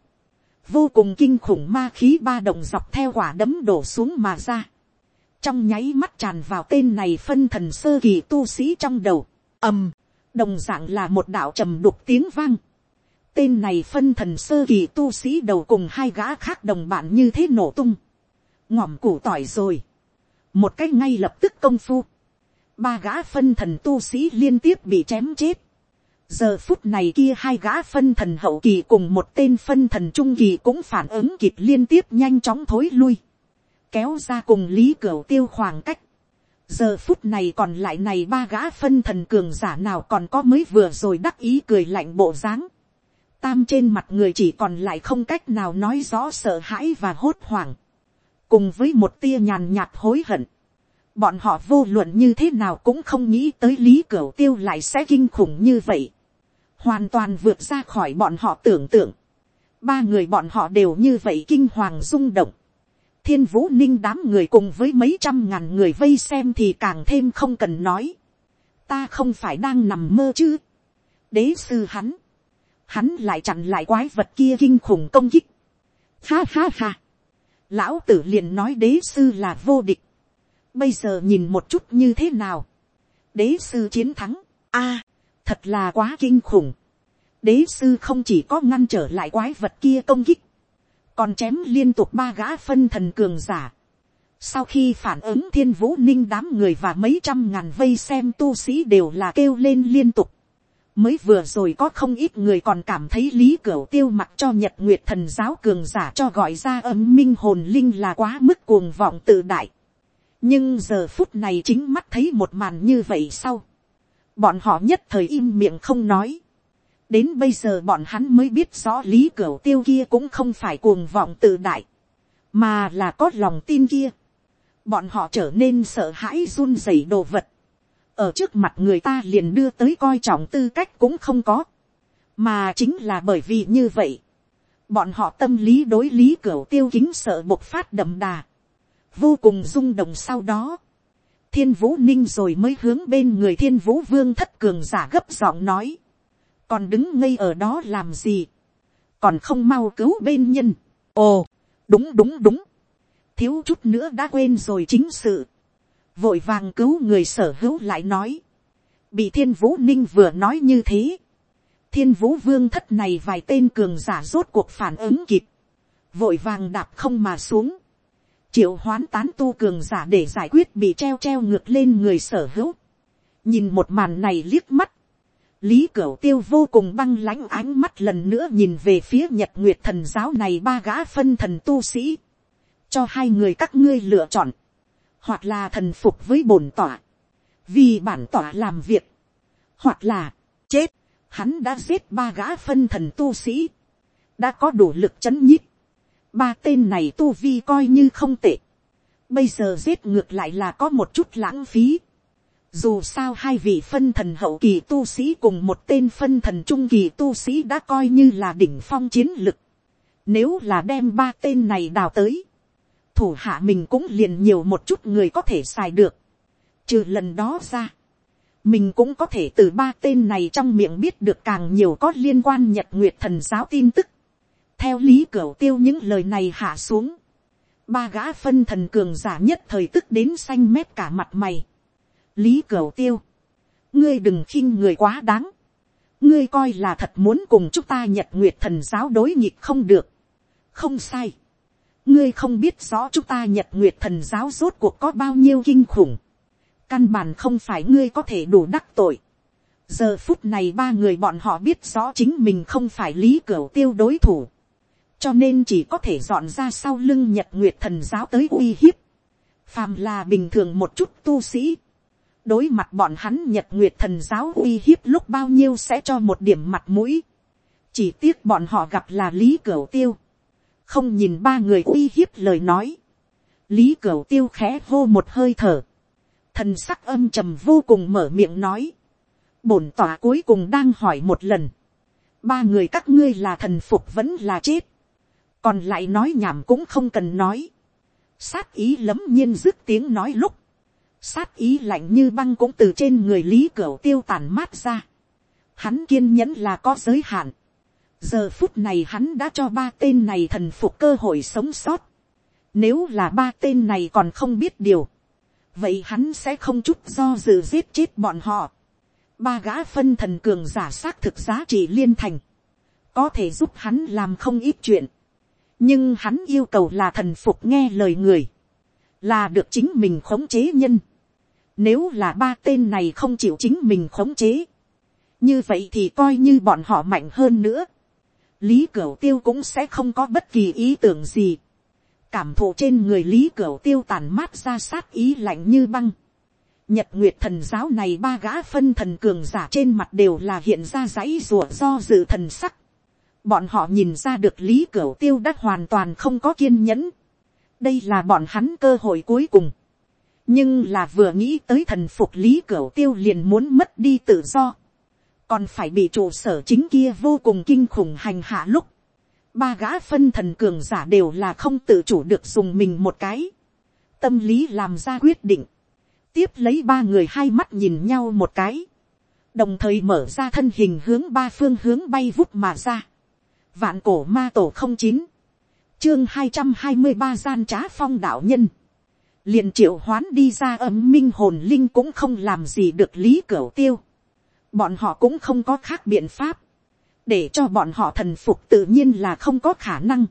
vô cùng kinh khủng ma khí ba động dọc theo quả đấm đổ xuống mà ra, trong nháy mắt tràn vào tên này phân thần sơ kỳ tu sĩ trong đầu, ầm, đồng dạng là một đạo trầm đục tiếng vang, tên này phân thần sơ kỳ tu sĩ đầu cùng hai gã khác đồng bạn như thế nổ tung, ngòm củ tỏi rồi, một cách ngay lập tức công phu, ba gã phân thần tu sĩ liên tiếp bị chém chết, giờ phút này kia hai gã phân thần hậu kỳ cùng một tên phân thần trung kỳ cũng phản ứng kịp liên tiếp nhanh chóng thối lui, kéo ra cùng lý cửa tiêu khoảng cách. giờ phút này còn lại này ba gã phân thần cường giả nào còn có mới vừa rồi đắc ý cười lạnh bộ dáng. tam trên mặt người chỉ còn lại không cách nào nói rõ sợ hãi và hốt hoảng, cùng với một tia nhàn nhạt hối hận bọn họ vô luận như thế nào cũng không nghĩ tới lý cửu tiêu lại sẽ kinh khủng như vậy hoàn toàn vượt ra khỏi bọn họ tưởng tượng. Ba người bọn họ đều như vậy kinh hoàng rung động. Thiên vũ ninh đám người cùng với mấy trăm ngàn người vây xem thì càng thêm không cần nói. Ta không phải đang nằm mơ chứ. Đế sư hắn. Hắn lại chặn lại quái vật kia kinh khủng công kích. Ha ha ha. Lão tử liền nói đế sư là vô địch. Bây giờ nhìn một chút như thế nào. Đế sư chiến thắng. a thật là quá kinh khủng. đế sư không chỉ có ngăn trở lại quái vật kia công kích, còn chém liên tục ba gã phân thần cường giả. sau khi phản ứng thiên vũ ninh đám người và mấy trăm ngàn vây xem tu sĩ đều là kêu lên liên tục. mới vừa rồi có không ít người còn cảm thấy lý cửu tiêu mặt cho nhật nguyệt thần giáo cường giả cho gọi ra âm minh hồn linh là quá mức cuồng vọng tự đại. nhưng giờ phút này chính mắt thấy một màn như vậy sau bọn họ nhất thời im miệng không nói. đến bây giờ bọn hắn mới biết rõ lý cửu tiêu kia cũng không phải cuồng vọng tự đại, mà là có lòng tin kia. bọn họ trở nên sợ hãi run rẩy đồ vật. ở trước mặt người ta liền đưa tới coi trọng tư cách cũng không có, mà chính là bởi vì như vậy. bọn họ tâm lý đối lý cửu tiêu kính sợ bộc phát đậm đà, vô cùng rung động sau đó thiên vũ ninh rồi mới hướng bên người thiên vũ vương thất cường giả gấp giọng nói, còn đứng ngây ở đó làm gì, còn không mau cứu bên nhân, ồ, đúng đúng đúng, thiếu chút nữa đã quên rồi chính sự, vội vàng cứu người sở hữu lại nói, bị thiên vũ ninh vừa nói như thế, thiên vũ vương thất này vài tên cường giả rốt cuộc phản ứng kịp, vội vàng đạp không mà xuống, triệu hoán tán tu cường giả để giải quyết bị treo treo ngược lên người sở hữu. nhìn một màn này liếc mắt, lý cửu tiêu vô cùng băng lãnh ánh mắt lần nữa nhìn về phía nhật nguyệt thần giáo này ba gã phân thần tu sĩ, cho hai người các ngươi lựa chọn, hoặc là thần phục với bổn tỏa, vì bản tỏa làm việc, hoặc là chết, hắn đã giết ba gã phân thần tu sĩ, đã có đủ lực c h ấ n Ba tên này tu vi coi như không tệ. Bây giờ giết ngược lại là có một chút lãng phí. Dù sao hai vị phân thần hậu kỳ tu sĩ cùng một tên phân thần trung kỳ tu sĩ đã coi như là đỉnh phong chiến lực. Nếu là đem ba tên này đào tới. Thủ hạ mình cũng liền nhiều một chút người có thể xài được. Trừ lần đó ra. Mình cũng có thể từ ba tên này trong miệng biết được càng nhiều có liên quan nhật nguyệt thần giáo tin tức theo lý cửa tiêu những lời này hạ xuống, ba gã phân thần cường giả nhất thời tức đến xanh mét cả mặt mày. lý cửa tiêu, ngươi đừng khinh người quá đáng, ngươi coi là thật muốn cùng chúng ta nhật nguyệt thần giáo đối nghịch không được, không sai, ngươi không biết rõ chúng ta nhật nguyệt thần giáo rốt cuộc có bao nhiêu kinh khủng, căn bản không phải ngươi có thể đủ đắc tội. giờ phút này ba người bọn họ biết rõ chính mình không phải lý cửa tiêu đối thủ cho nên chỉ có thể dọn ra sau lưng nhật nguyệt thần giáo tới uy hiếp, phàm là bình thường một chút tu sĩ, đối mặt bọn hắn nhật nguyệt thần giáo uy hiếp lúc bao nhiêu sẽ cho một điểm mặt mũi, chỉ tiếc bọn họ gặp là lý cửu tiêu, không nhìn ba người uy hiếp lời nói, lý cửu tiêu khẽ hô một hơi thở, thần sắc âm trầm vô cùng mở miệng nói, bổn tỏa cuối cùng đang hỏi một lần, ba người các ngươi là thần phục vẫn là chết, còn lại nói nhảm cũng không cần nói, sát ý lấm nhiên dứt tiếng nói lúc, sát ý lạnh như băng cũng từ trên người lý cửa tiêu tàn mát ra, hắn kiên nhẫn là có giới hạn, giờ phút này hắn đã cho ba tên này thần phục cơ hội sống sót, nếu là ba tên này còn không biết điều, vậy hắn sẽ không chút do dự giết chết bọn họ. ba gã phân thần cường giả xác thực giá trị liên thành, có thể giúp hắn làm không ít chuyện nhưng hắn yêu cầu là thần phục nghe lời người, là được chính mình khống chế nhân. Nếu là ba tên này không chịu chính mình khống chế, như vậy thì coi như bọn họ mạnh hơn nữa, lý cửu tiêu cũng sẽ không có bất kỳ ý tưởng gì, cảm thụ trên người lý cửu tiêu tàn mát ra sát ý lạnh như băng, nhật nguyệt thần giáo này ba gã phân thần cường giả trên mặt đều là hiện ra dãy rùa do dự thần sắc, bọn họ nhìn ra được lý cửu tiêu đã hoàn toàn không có kiên nhẫn, đây là bọn hắn cơ hội cuối cùng, nhưng là vừa nghĩ tới thần phục lý cửu tiêu liền muốn mất đi tự do, còn phải bị trụ sở chính kia vô cùng kinh khủng hành hạ lúc, ba gã phân thần cường giả đều là không tự chủ được dùng mình một cái, tâm lý làm ra quyết định, tiếp lấy ba người hai mắt nhìn nhau một cái, đồng thời mở ra thân hình hướng ba phương hướng bay vút mà ra, vạn cổ ma tổ không chín, chương hai trăm hai mươi ba gian trá phong đạo nhân, liền triệu hoán đi ra âm minh hồn linh cũng không làm gì được lý cửa tiêu. bọn họ cũng không có khác biện pháp, để cho bọn họ thần phục tự nhiên là không có khả năng,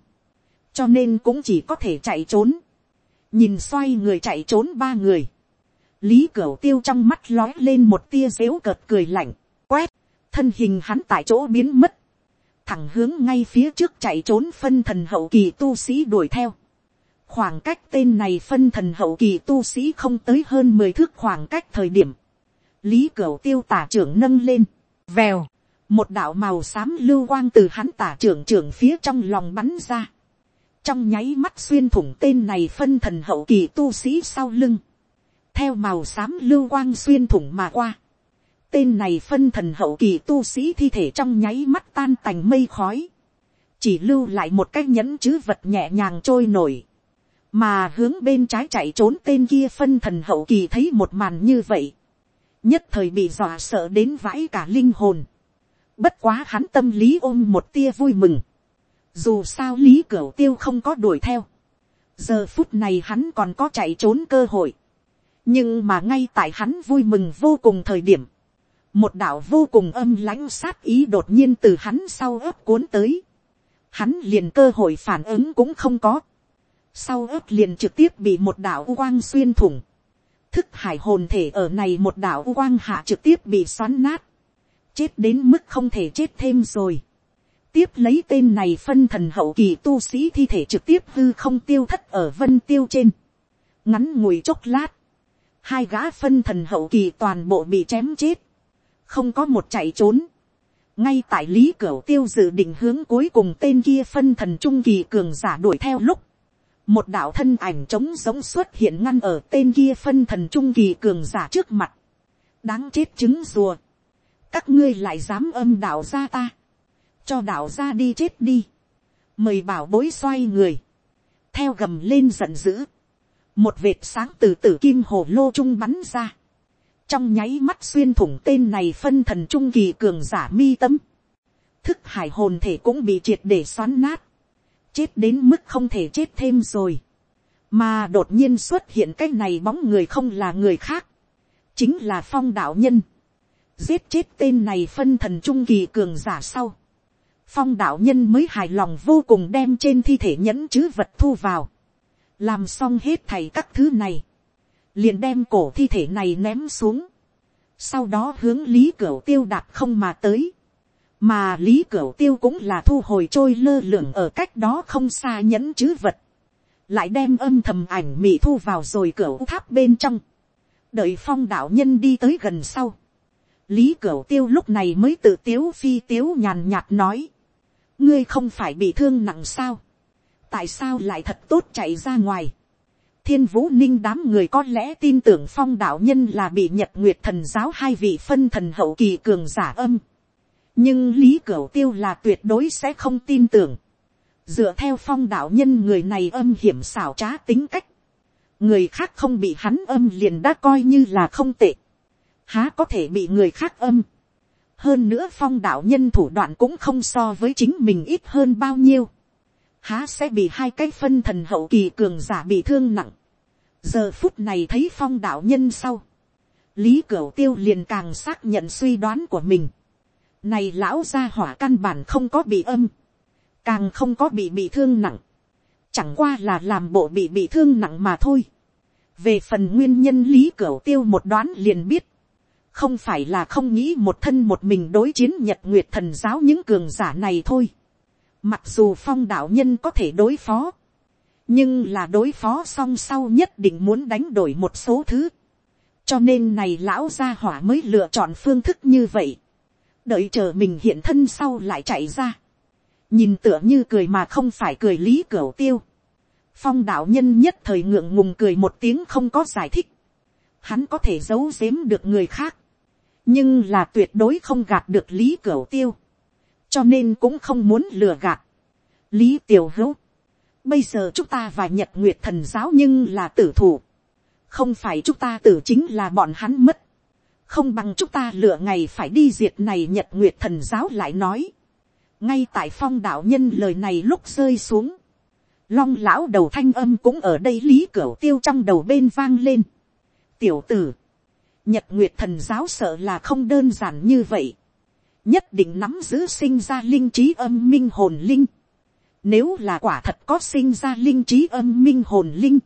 cho nên cũng chỉ có thể chạy trốn, nhìn xoay người chạy trốn ba người, lý cửa tiêu trong mắt lói lên một tia dếu cợt cười lạnh, quét, thân hình hắn tại chỗ biến mất, thẳng hướng ngay phía trước chạy trốn phân thần hậu kỳ tu sĩ đuổi theo. khoảng cách tên này phân thần hậu kỳ tu sĩ không tới hơn mười thước khoảng cách thời điểm. lý cửu tiêu tả trưởng nâng lên, vèo, một đạo màu xám lưu quang từ hắn tả trưởng trưởng phía trong lòng bắn ra. trong nháy mắt xuyên thủng tên này phân thần hậu kỳ tu sĩ sau lưng. theo màu xám lưu quang xuyên thủng mà qua Tên này phân thần hậu kỳ tu sĩ thi thể trong nháy mắt tan tành mây khói. Chỉ lưu lại một cái nhẫn chứ vật nhẹ nhàng trôi nổi. Mà hướng bên trái chạy trốn tên kia phân thần hậu kỳ thấy một màn như vậy. Nhất thời bị dọa sợ đến vãi cả linh hồn. Bất quá hắn tâm lý ôm một tia vui mừng. Dù sao lý cửu tiêu không có đuổi theo. Giờ phút này hắn còn có chạy trốn cơ hội. Nhưng mà ngay tại hắn vui mừng vô cùng thời điểm một đạo vô cùng âm lãnh sát ý đột nhiên từ hắn sau ớt cuốn tới. Hắn liền cơ hội phản ứng cũng không có. Sau ớt liền trực tiếp bị một đạo quang xuyên thủng. Thức hải hồn thể ở này một đạo quang hạ trực tiếp bị xoắn nát. Chết đến mức không thể chết thêm rồi. Tiếp lấy tên này phân thần hậu kỳ tu sĩ thi thể trực tiếp hư không tiêu thất ở vân tiêu trên. Ngắn ngủi chốc lát. Hai gã phân thần hậu kỳ toàn bộ bị chém chết không có một chạy trốn. ngay tại lý cửu tiêu dự định hướng cuối cùng tên kia phân thần trung kỳ cường giả đuổi theo lúc, một đạo thân ảnh trống giống xuất hiện ngăn ở tên kia phân thần trung kỳ cường giả trước mặt, đáng chết trứng rùa, các ngươi lại dám âm đạo ra ta, cho đạo ra đi chết đi, mời bảo bối xoay người, theo gầm lên giận dữ, một vệt sáng từ tử kim hồ lô trung bắn ra, trong nháy mắt xuyên thủng tên này phân thần trung kỳ cường giả mi tâm, thức hải hồn thể cũng bị triệt để xoắn nát, chết đến mức không thể chết thêm rồi, mà đột nhiên xuất hiện cái này bóng người không là người khác, chính là phong đạo nhân, giết chết tên này phân thần trung kỳ cường giả sau, phong đạo nhân mới hài lòng vô cùng đem trên thi thể nhẫn chứ vật thu vào, làm xong hết thầy các thứ này, liền đem cổ thi thể này ném xuống, sau đó hướng lý cửu tiêu đạp không mà tới, mà lý cửu tiêu cũng là thu hồi trôi lơ lửng ở cách đó không xa nhẫn chứ vật, lại đem âm thầm ảnh mị thu vào rồi cửu tháp bên trong, đợi phong đạo nhân đi tới gần sau, lý cửu tiêu lúc này mới tự tiếu phi tiếu nhàn nhạt nói, ngươi không phải bị thương nặng sao, tại sao lại thật tốt chạy ra ngoài, thiên vũ ninh đám người có lẽ tin tưởng phong đạo nhân là bị nhật nguyệt thần giáo hai vị phân thần hậu kỳ cường giả âm. nhưng lý cửu tiêu là tuyệt đối sẽ không tin tưởng. dựa theo phong đạo nhân người này âm hiểm xảo trá tính cách. người khác không bị hắn âm liền đã coi như là không tệ. há có thể bị người khác âm. hơn nữa phong đạo nhân thủ đoạn cũng không so với chính mình ít hơn bao nhiêu há sẽ bị hai cái phân thần hậu kỳ cường giả bị thương nặng giờ phút này thấy phong đạo nhân sau, lý cửu tiêu liền càng xác nhận suy đoán của mình. này lão gia hỏa căn bản không có bị âm, càng không có bị bị thương nặng, chẳng qua là làm bộ bị bị thương nặng mà thôi. về phần nguyên nhân lý cửu tiêu một đoán liền biết, không phải là không nghĩ một thân một mình đối chiến nhật nguyệt thần giáo những cường giả này thôi. Mặc dù phong đạo nhân có thể đối phó, nhưng là đối phó song sau nhất định muốn đánh đổi một số thứ. cho nên này lão gia hỏa mới lựa chọn phương thức như vậy. đợi chờ mình hiện thân sau lại chạy ra. nhìn tựa như cười mà không phải cười lý cửa tiêu. phong đạo nhân nhất thời ngượng ngùng cười một tiếng không có giải thích. hắn có thể giấu giếm được người khác. nhưng là tuyệt đối không gạt được lý cửa tiêu. cho nên cũng không muốn lừa gạt. lý tiểu hữu Bây giờ chúng ta và Nhật Nguyệt thần giáo nhưng là tử thủ. Không phải chúng ta tử chính là bọn hắn mất. Không bằng chúng ta lựa ngày phải đi diệt này Nhật Nguyệt thần giáo lại nói. Ngay tại phong đạo nhân lời này lúc rơi xuống. Long lão đầu thanh âm cũng ở đây lý cửa tiêu trong đầu bên vang lên. Tiểu tử. Nhật Nguyệt thần giáo sợ là không đơn giản như vậy. Nhất định nắm giữ sinh ra linh trí âm minh hồn linh nếu là quả thật có sinh ra linh trí âm minh hồn linh.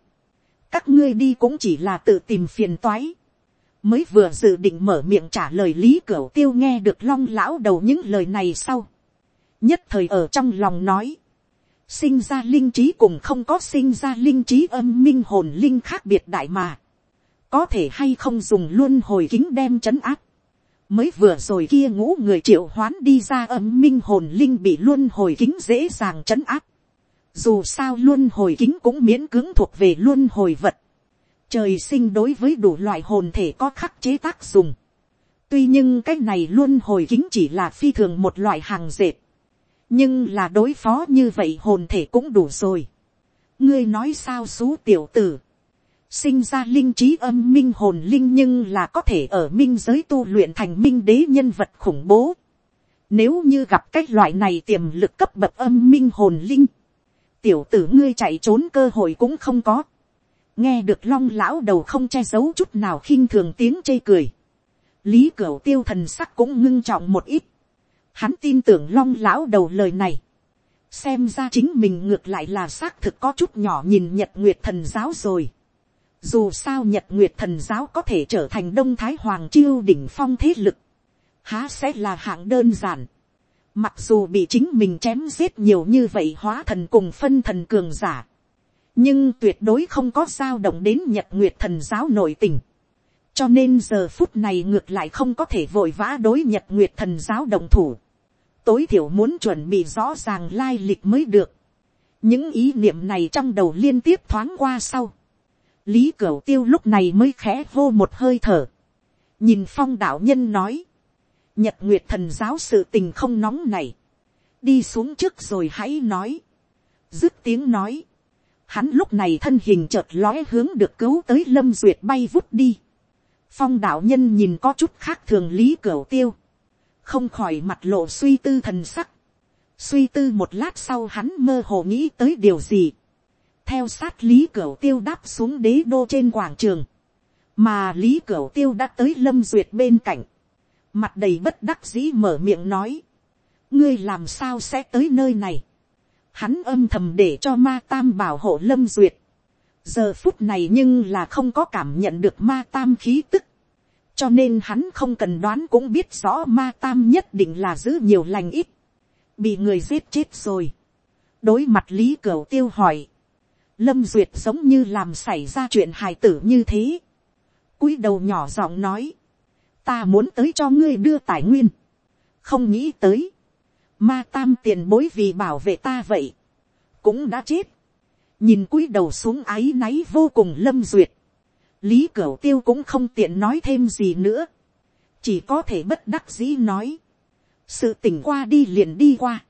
Các ngươi đi cũng chỉ là tự tìm phiền toái. Mới vừa dự định mở miệng trả lời Lý Cửu Tiêu nghe được long lão đầu những lời này sau. Nhất thời ở trong lòng nói. Sinh ra linh trí cùng không có sinh ra linh trí âm minh hồn linh khác biệt đại mà. Có thể hay không dùng luôn hồi kính đem chấn áp mới vừa rồi kia ngũ người triệu hoán đi ra âm minh hồn linh bị luôn hồi kính dễ dàng chấn áp. Dù sao luôn hồi kính cũng miễn cưỡng thuộc về luôn hồi vật. Trời sinh đối với đủ loại hồn thể có khắc chế tác dùng. Tuy nhưng cái này luôn hồi kính chỉ là phi thường một loại hàng dệt. Nhưng là đối phó như vậy hồn thể cũng đủ rồi. Ngươi nói sao xú tiểu tử sinh ra linh trí âm minh hồn linh nhưng là có thể ở minh giới tu luyện thành minh đế nhân vật khủng bố. Nếu như gặp cái loại này tiềm lực cấp bậc âm minh hồn linh, tiểu tử ngươi chạy trốn cơ hội cũng không có. nghe được long lão đầu không che giấu chút nào khinh thường tiếng chê cười. lý cửu tiêu thần sắc cũng ngưng trọng một ít. hắn tin tưởng long lão đầu lời này. xem ra chính mình ngược lại là xác thực có chút nhỏ nhìn nhật nguyệt thần giáo rồi dù sao Nhật Nguyệt thần giáo có thể trở thành Đông Thái Hoàng chiêu đỉnh phong thế lực. Há sẽ là hạng đơn giản. Mặc dù bị chính mình chém giết nhiều như vậy hóa thần cùng phân thần cường giả. Nhưng tuyệt đối không có sao động đến Nhật Nguyệt thần giáo nội tình. Cho nên giờ phút này ngược lại không có thể vội vã đối Nhật Nguyệt thần giáo đồng thủ. Tối thiểu muốn chuẩn bị rõ ràng lai lịch mới được. Những ý niệm này trong đầu liên tiếp thoáng qua sau lý cửu tiêu lúc này mới khẽ hô một hơi thở. nhìn phong đạo nhân nói, nhật nguyệt thần giáo sự tình không nóng này, đi xuống trước rồi hãy nói, dứt tiếng nói, hắn lúc này thân hình chợt lóe hướng được cứu tới lâm duyệt bay vút đi, phong đạo nhân nhìn có chút khác thường lý cửu tiêu, không khỏi mặt lộ suy tư thần sắc, suy tư một lát sau hắn mơ hồ nghĩ tới điều gì, theo sát lý cửu tiêu đáp xuống đế đô trên quảng trường, mà lý cửu tiêu đã tới lâm duyệt bên cạnh, mặt đầy bất đắc dĩ mở miệng nói, ngươi làm sao sẽ tới nơi này, hắn âm thầm để cho ma tam bảo hộ lâm duyệt, giờ phút này nhưng là không có cảm nhận được ma tam khí tức, cho nên hắn không cần đoán cũng biết rõ ma tam nhất định là giữ nhiều lành ít, bị người giết chết rồi. đối mặt lý cửu tiêu hỏi, lâm duyệt giống như làm xảy ra chuyện hài tử như thế. cúi đầu nhỏ giọng nói, ta muốn tới cho ngươi đưa tài nguyên, không nghĩ tới, ma tam tiền bối vì bảo vệ ta vậy, cũng đã chết, nhìn cúi đầu xuống áy náy vô cùng lâm duyệt, lý cửu tiêu cũng không tiện nói thêm gì nữa, chỉ có thể bất đắc dĩ nói, sự tỉnh qua đi liền đi qua,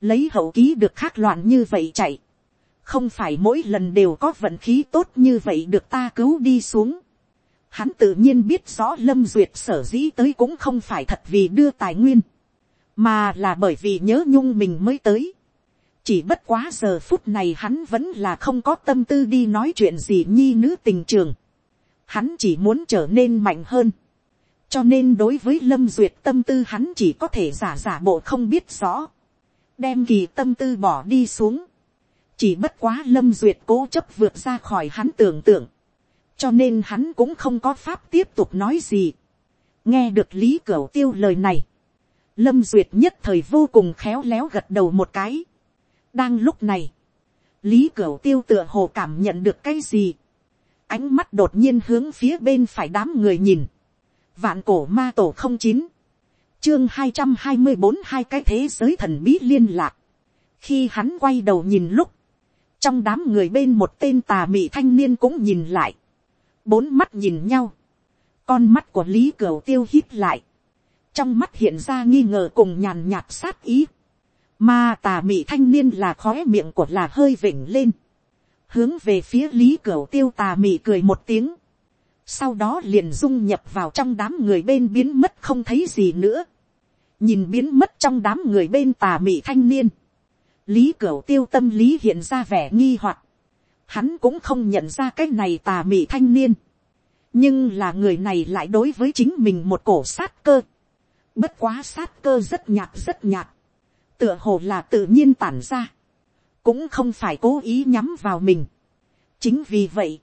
lấy hậu ký được khác loạn như vậy chạy, không phải mỗi lần đều có vận khí tốt như vậy được ta cứu đi xuống. Hắn tự nhiên biết rõ lâm duyệt sở dĩ tới cũng không phải thật vì đưa tài nguyên, mà là bởi vì nhớ nhung mình mới tới. chỉ bất quá giờ phút này hắn vẫn là không có tâm tư đi nói chuyện gì nhi nữ tình trường. hắn chỉ muốn trở nên mạnh hơn. cho nên đối với lâm duyệt tâm tư hắn chỉ có thể giả giả bộ không biết rõ. đem kỳ tâm tư bỏ đi xuống chỉ bất quá lâm duyệt cố chấp vượt ra khỏi hắn tưởng tượng, cho nên hắn cũng không có pháp tiếp tục nói gì. nghe được lý cửu tiêu lời này, lâm duyệt nhất thời vô cùng khéo léo gật đầu một cái. đang lúc này, lý cửu tiêu tựa hồ cảm nhận được cái gì, ánh mắt đột nhiên hướng phía bên phải đám người nhìn, vạn cổ ma tổ không chín, chương hai trăm hai mươi bốn hai cái thế giới thần bí liên lạc, khi hắn quay đầu nhìn lúc, trong đám người bên một tên tà mị thanh niên cũng nhìn lại, bốn mắt nhìn nhau, con mắt của lý cửu tiêu hít lại, trong mắt hiện ra nghi ngờ cùng nhàn nhạt sát ý, mà tà mị thanh niên là khóe miệng của là hơi vỉnh lên, hướng về phía lý cửu tiêu tà mị cười một tiếng, sau đó liền dung nhập vào trong đám người bên biến mất không thấy gì nữa, nhìn biến mất trong đám người bên tà mị thanh niên, lý cửu tiêu tâm lý hiện ra vẻ nghi hoặc, hắn cũng không nhận ra cái này tà mị thanh niên, nhưng là người này lại đối với chính mình một cổ sát cơ, bất quá sát cơ rất nhạt rất nhạt, tựa hồ là tự nhiên tản ra, cũng không phải cố ý nhắm vào mình. chính vì vậy,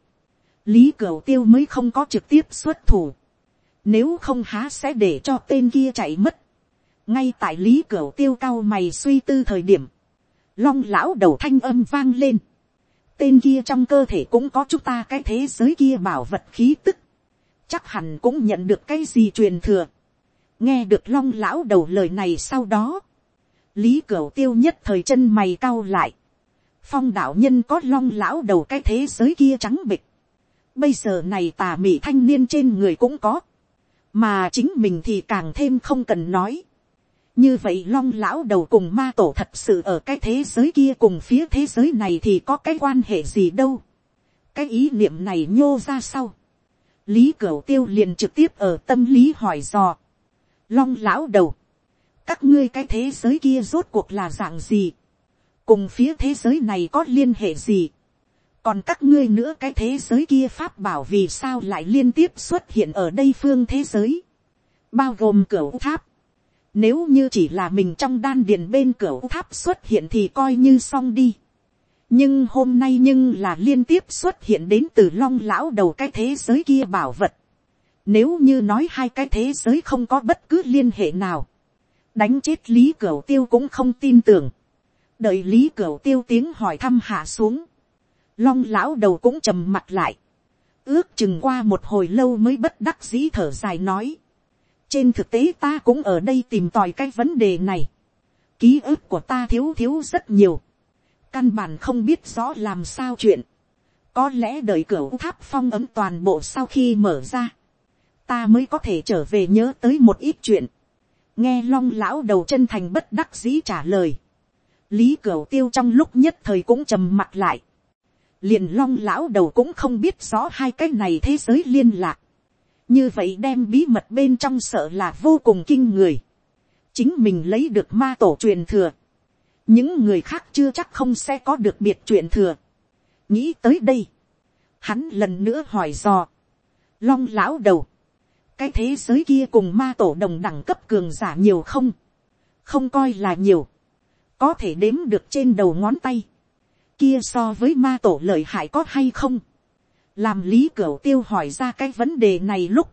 lý cửu tiêu mới không có trực tiếp xuất thủ, nếu không há sẽ để cho tên kia chạy mất. ngay tại lý cửu tiêu cao mày suy tư thời điểm, long lão đầu thanh âm vang lên, tên kia trong cơ thể cũng có chúng ta cái thế giới kia bảo vật khí tức, chắc hẳn cũng nhận được cái gì truyền thừa. nghe được long lão đầu lời này sau đó, lý cửu tiêu nhất thời chân mày cau lại, phong đạo nhân có long lão đầu cái thế giới kia trắng bịch, bây giờ này tà mị thanh niên trên người cũng có, mà chính mình thì càng thêm không cần nói, như vậy long lão đầu cùng ma tổ thật sự ở cái thế giới kia cùng phía thế giới này thì có cái quan hệ gì đâu. cái ý niệm này nhô ra sau. lý cửu tiêu liền trực tiếp ở tâm lý hỏi dò. long lão đầu, các ngươi cái thế giới kia rốt cuộc là dạng gì, cùng phía thế giới này có liên hệ gì, còn các ngươi nữa cái thế giới kia pháp bảo vì sao lại liên tiếp xuất hiện ở đây phương thế giới, bao gồm cửu tháp, nếu như chỉ là mình trong đan điền bên cửa tháp xuất hiện thì coi như xong đi. Nhưng hôm nay nhưng là liên tiếp xuất hiện đến từ long lão đầu cái thế giới kia bảo vật. Nếu như nói hai cái thế giới không có bất cứ liên hệ nào. Đánh chết Lý Cửu Tiêu cũng không tin tưởng. Đợi Lý Cửu Tiêu tiếng hỏi thăm hạ xuống. Long lão đầu cũng trầm mặt lại. Ước chừng qua một hồi lâu mới bất đắc dĩ thở dài nói trên thực tế ta cũng ở đây tìm tòi cái vấn đề này. ký ức của ta thiếu thiếu rất nhiều. căn bản không biết rõ làm sao chuyện. có lẽ đợi cửa tháp phong ấm toàn bộ sau khi mở ra. ta mới có thể trở về nhớ tới một ít chuyện. nghe long lão đầu chân thành bất đắc dĩ trả lời. lý cửa tiêu trong lúc nhất thời cũng trầm mặt lại. liền long lão đầu cũng không biết rõ hai cái này thế giới liên lạc như vậy đem bí mật bên trong sợ là vô cùng kinh người. chính mình lấy được ma tổ truyền thừa. những người khác chưa chắc không sẽ có được biệt truyền thừa. nghĩ tới đây. hắn lần nữa hỏi dò. long lão đầu. cái thế giới kia cùng ma tổ đồng đẳng cấp cường giả nhiều không. không coi là nhiều. có thể đếm được trên đầu ngón tay. kia so với ma tổ lợi hại có hay không làm lý cửu tiêu hỏi ra cái vấn đề này lúc,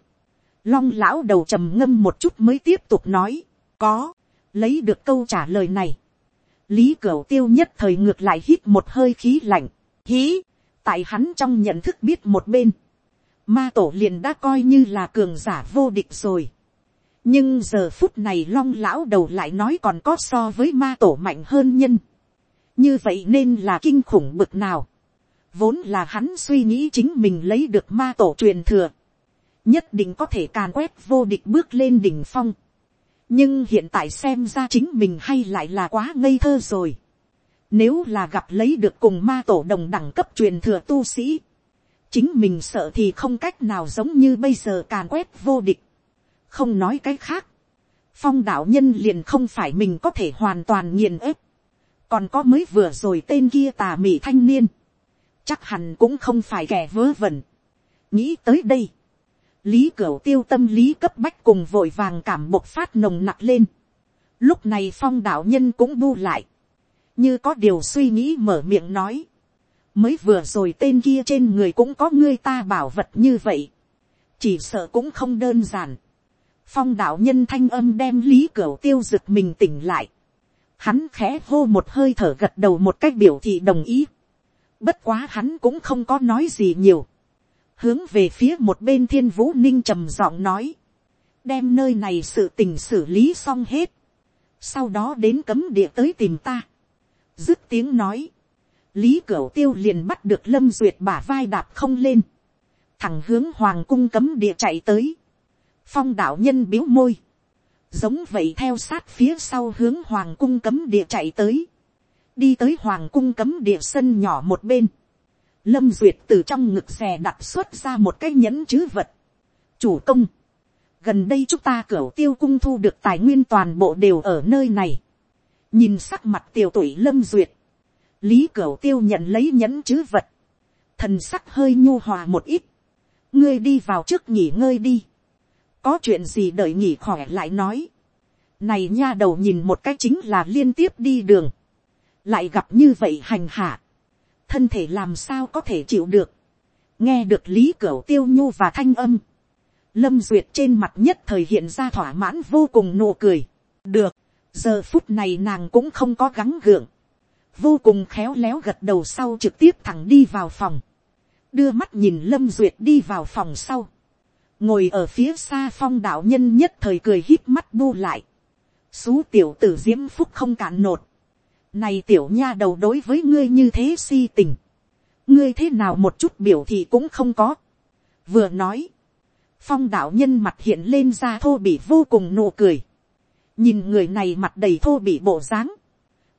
long lão đầu trầm ngâm một chút mới tiếp tục nói, có, lấy được câu trả lời này, lý cửu tiêu nhất thời ngược lại hít một hơi khí lạnh, hí, tại hắn trong nhận thức biết một bên, ma tổ liền đã coi như là cường giả vô địch rồi. nhưng giờ phút này long lão đầu lại nói còn có so với ma tổ mạnh hơn nhân. như vậy nên là kinh khủng bực nào. Vốn là hắn suy nghĩ chính mình lấy được ma tổ truyền thừa. Nhất định có thể càn quét vô địch bước lên đỉnh phong. Nhưng hiện tại xem ra chính mình hay lại là quá ngây thơ rồi. Nếu là gặp lấy được cùng ma tổ đồng đẳng cấp truyền thừa tu sĩ. Chính mình sợ thì không cách nào giống như bây giờ càn quét vô địch. Không nói cái khác. Phong đạo nhân liền không phải mình có thể hoàn toàn nghiền ép. Còn có mới vừa rồi tên kia tà mị thanh niên chắc hẳn cũng không phải kẻ vớ vẩn. nghĩ tới đây, lý cửu tiêu tâm lý cấp bách cùng vội vàng cảm bộc phát nồng nặc lên. lúc này phong đạo nhân cũng bu lại, như có điều suy nghĩ mở miệng nói. mới vừa rồi tên kia trên người cũng có ngươi ta bảo vật như vậy. chỉ sợ cũng không đơn giản. phong đạo nhân thanh âm đem lý cửu tiêu rực mình tỉnh lại. hắn khẽ hô một hơi thở gật đầu một cách biểu thị đồng ý bất quá hắn cũng không có nói gì nhiều. hướng về phía một bên thiên vũ ninh trầm giọng nói. đem nơi này sự tình xử lý xong hết. sau đó đến cấm địa tới tìm ta. dứt tiếng nói. lý cửu tiêu liền bắt được lâm duyệt bả vai đạp không lên. thẳng hướng hoàng cung cấm địa chạy tới phong đạo nhân biếu môi, giống vậy theo sát phía sau hướng hoàng cung cấm địa chạy tới, đi tới hoàng cung cấm địa sân nhỏ một bên, lâm duyệt từ trong ngực xè đặt xuất ra một cái nhẫn chữ vật, chủ công, gần đây chúng ta cửa tiêu cung thu được tài nguyên toàn bộ đều ở nơi này, nhìn sắc mặt tiểu tuổi lâm duyệt, lý cửa tiêu nhận lấy nhẫn chữ vật, thần sắc hơi nhu hòa một ít, ngươi đi vào trước nghỉ ngơi đi, có chuyện gì đợi nghỉ khỏe lại nói. này nha đầu nhìn một cách chính là liên tiếp đi đường, lại gặp như vậy hành hạ, thân thể làm sao có thể chịu được, nghe được lý cửu tiêu nhu và thanh âm, lâm duyệt trên mặt nhất thời hiện ra thỏa mãn vô cùng nụ cười, được, giờ phút này nàng cũng không có gắng gượng, vô cùng khéo léo gật đầu sau trực tiếp thẳng đi vào phòng, đưa mắt nhìn lâm duyệt đi vào phòng sau, ngồi ở phía xa phong đạo nhân nhất thời cười hít mắt bu lại, xú tiểu tử diễm phúc không cạn nột, này tiểu nha đầu đối với ngươi như thế si tình, ngươi thế nào một chút biểu thị cũng không có, vừa nói, phong đạo nhân mặt hiện lên ra thô bị vô cùng nụ cười, nhìn người này mặt đầy thô bị bộ dáng,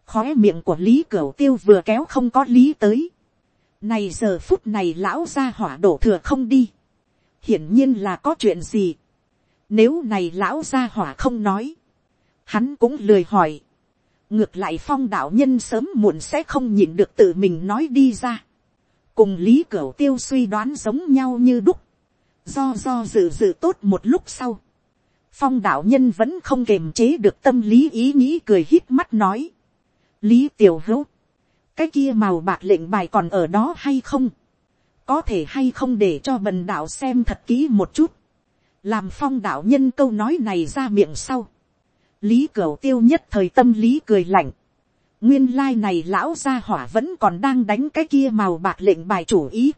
khóe miệng của lý cửu tiêu vừa kéo không có lý tới, này giờ phút này lão ra hỏa đổ thừa không đi, hiển nhiên là có chuyện gì. Nếu này lão gia hỏa không nói, hắn cũng lười hỏi ngược lại phong đạo nhân sớm muộn sẽ không nhịn được tự mình nói đi ra. cùng lý cửu tiêu suy đoán giống nhau như đúc. do do dự dự tốt một lúc sau. phong đạo nhân vẫn không kềm chế được tâm lý ý nghĩ cười hít mắt nói. lý tiểu hữu, cái kia màu bạc lệnh bài còn ở đó hay không có thể hay không để cho bần đạo xem thật kỹ một chút, làm phong đạo nhân câu nói này ra miệng sau, lý cửu tiêu nhất thời tâm lý cười lạnh, nguyên lai này lão gia hỏa vẫn còn đang đánh cái kia màu bạc lệnh bài chủ ý,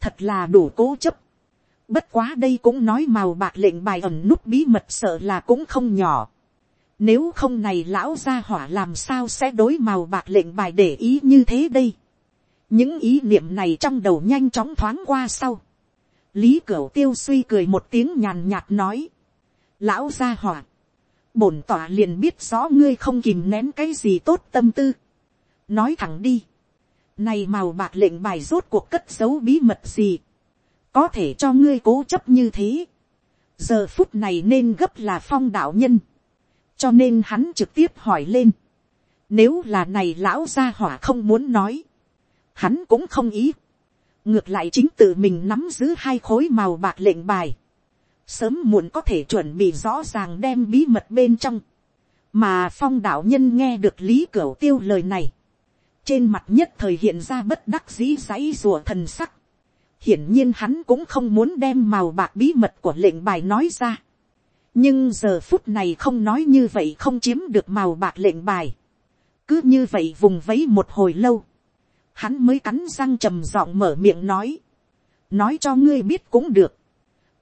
thật là đủ cố chấp, bất quá đây cũng nói màu bạc lệnh bài ẩn nút bí mật sợ là cũng không nhỏ, nếu không này lão gia hỏa làm sao sẽ đối màu bạc lệnh bài để ý như thế đây? Những ý niệm này trong đầu nhanh chóng thoáng qua sau. lý cửu tiêu suy cười một tiếng nhàn nhạt nói. lão gia hỏa, bổn tỏa liền biết rõ ngươi không kìm nén cái gì tốt tâm tư. nói thẳng đi. này màu bạc lệnh bài rốt cuộc cất giấu bí mật gì. có thể cho ngươi cố chấp như thế. giờ phút này nên gấp là phong đạo nhân. cho nên hắn trực tiếp hỏi lên. nếu là này lão gia hỏa không muốn nói, hắn cũng không ý. ngược lại chính tự mình nắm giữ hai khối màu bạc lệnh bài sớm muộn có thể chuẩn bị rõ ràng đem bí mật bên trong. mà phong đạo nhân nghe được lý cửu tiêu lời này. trên mặt nhất thời hiện ra bất đắc dĩ dãy rùa thần sắc. hiển nhiên hắn cũng không muốn đem màu bạc bí mật của lệnh bài nói ra. nhưng giờ phút này không nói như vậy không chiếm được màu bạc lệnh bài. cứ như vậy vùng vấy một hồi lâu hắn mới cắn răng trầm giọng mở miệng nói, nói cho ngươi biết cũng được,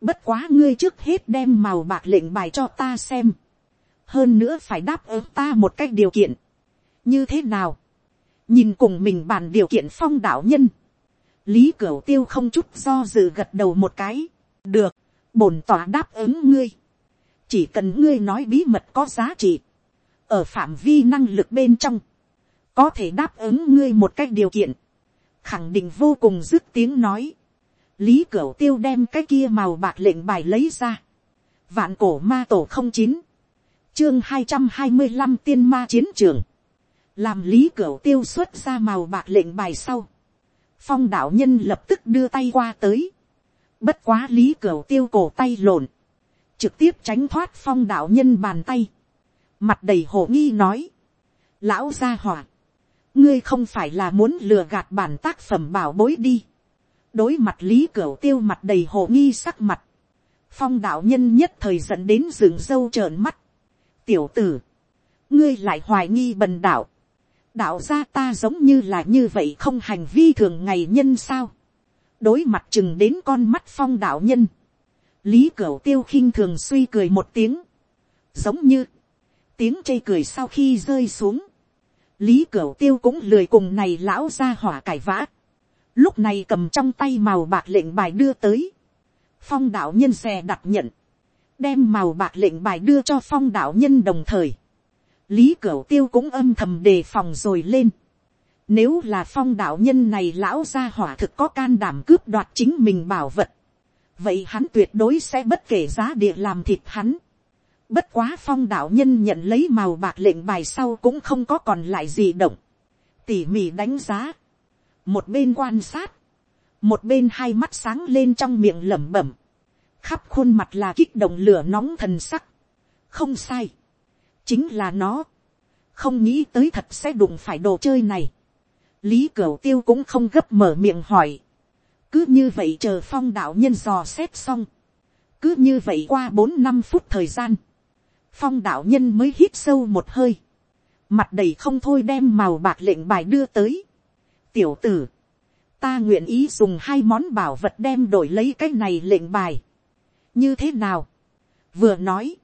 bất quá ngươi trước hết đem màu bạc lệnh bài cho ta xem, hơn nữa phải đáp ứng ta một cách điều kiện, như thế nào, nhìn cùng mình bàn điều kiện phong đạo nhân, lý cửu tiêu không chút do dự gật đầu một cái, được, bổn tỏa đáp ứng ngươi, chỉ cần ngươi nói bí mật có giá trị, ở phạm vi năng lực bên trong, có thể đáp ứng ngươi một cách điều kiện, khẳng định vô cùng dứt tiếng nói, lý cửu tiêu đem cái kia màu bạc lệnh bài lấy ra, vạn cổ ma tổ không chín, chương hai trăm hai mươi năm tiên ma chiến trường, làm lý cửu tiêu xuất ra màu bạc lệnh bài sau, phong đạo nhân lập tức đưa tay qua tới, bất quá lý cửu tiêu cổ tay lộn, trực tiếp tránh thoát phong đạo nhân bàn tay, mặt đầy hồ nghi nói, lão gia hỏa, ngươi không phải là muốn lừa gạt bản tác phẩm bảo bối đi đối mặt lý cửu tiêu mặt đầy hồ nghi sắc mặt. phong đạo nhân nhất thời dẫn đến rừng dâu trợn mắt. tiểu tử, ngươi lại hoài nghi bần đạo. đạo gia ta giống như là như vậy không hành vi thường ngày nhân sao. đối mặt chừng đến con mắt phong đạo nhân. lý cửu tiêu khinh thường suy cười một tiếng. giống như, tiếng chê cười sau khi rơi xuống. lý cửu tiêu cũng lười cùng này lão ra hỏa cải vã lúc này cầm trong tay màu bạc lệnh bài đưa tới phong đạo nhân xe đặt nhận, đem màu bạc lệnh bài đưa cho phong đạo nhân đồng thời, lý cửu tiêu cũng âm thầm đề phòng rồi lên. Nếu là phong đạo nhân này lão gia hỏa thực có can đảm cướp đoạt chính mình bảo vật, vậy hắn tuyệt đối sẽ bất kể giá địa làm thịt hắn. Bất quá phong đạo nhân nhận lấy màu bạc lệnh bài sau cũng không có còn lại gì động. Tỉ mỉ đánh giá. Một bên quan sát. Một bên hai mắt sáng lên trong miệng lẩm bẩm, khắp khuôn mặt là kích động lửa nóng thần sắc, không sai, chính là nó, không nghĩ tới thật sẽ đụng phải đồ chơi này, lý cửu tiêu cũng không gấp mở miệng hỏi, cứ như vậy chờ phong đạo nhân dò xét xong, cứ như vậy qua bốn năm phút thời gian, phong đạo nhân mới hít sâu một hơi, mặt đầy không thôi đem màu bạc lệnh bài đưa tới tiểu tử, ta nguyện ý dùng hai món bảo vật đem đổi lấy cái này lệnh bài. như thế nào. vừa nói,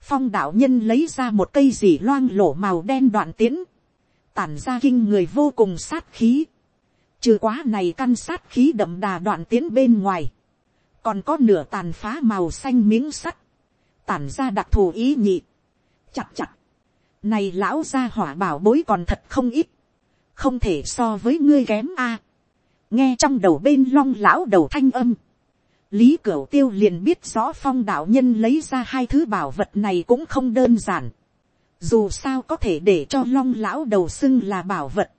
phong đạo nhân lấy ra một cây dì loang lổ màu đen đoạn tiến, tản ra kinh người vô cùng sát khí. trừ quá này căn sát khí đậm đà đoạn tiến bên ngoài, còn có nửa tàn phá màu xanh miếng sắt, tản ra đặc thù ý nhị. chặt chặt, này lão gia hỏa bảo bối còn thật không ít, không thể so với ngươi kém a. Nghe trong đầu bên long lão đầu thanh âm, lý cửu tiêu liền biết rõ phong đạo nhân lấy ra hai thứ bảo vật này cũng không đơn giản, dù sao có thể để cho long lão đầu xưng là bảo vật,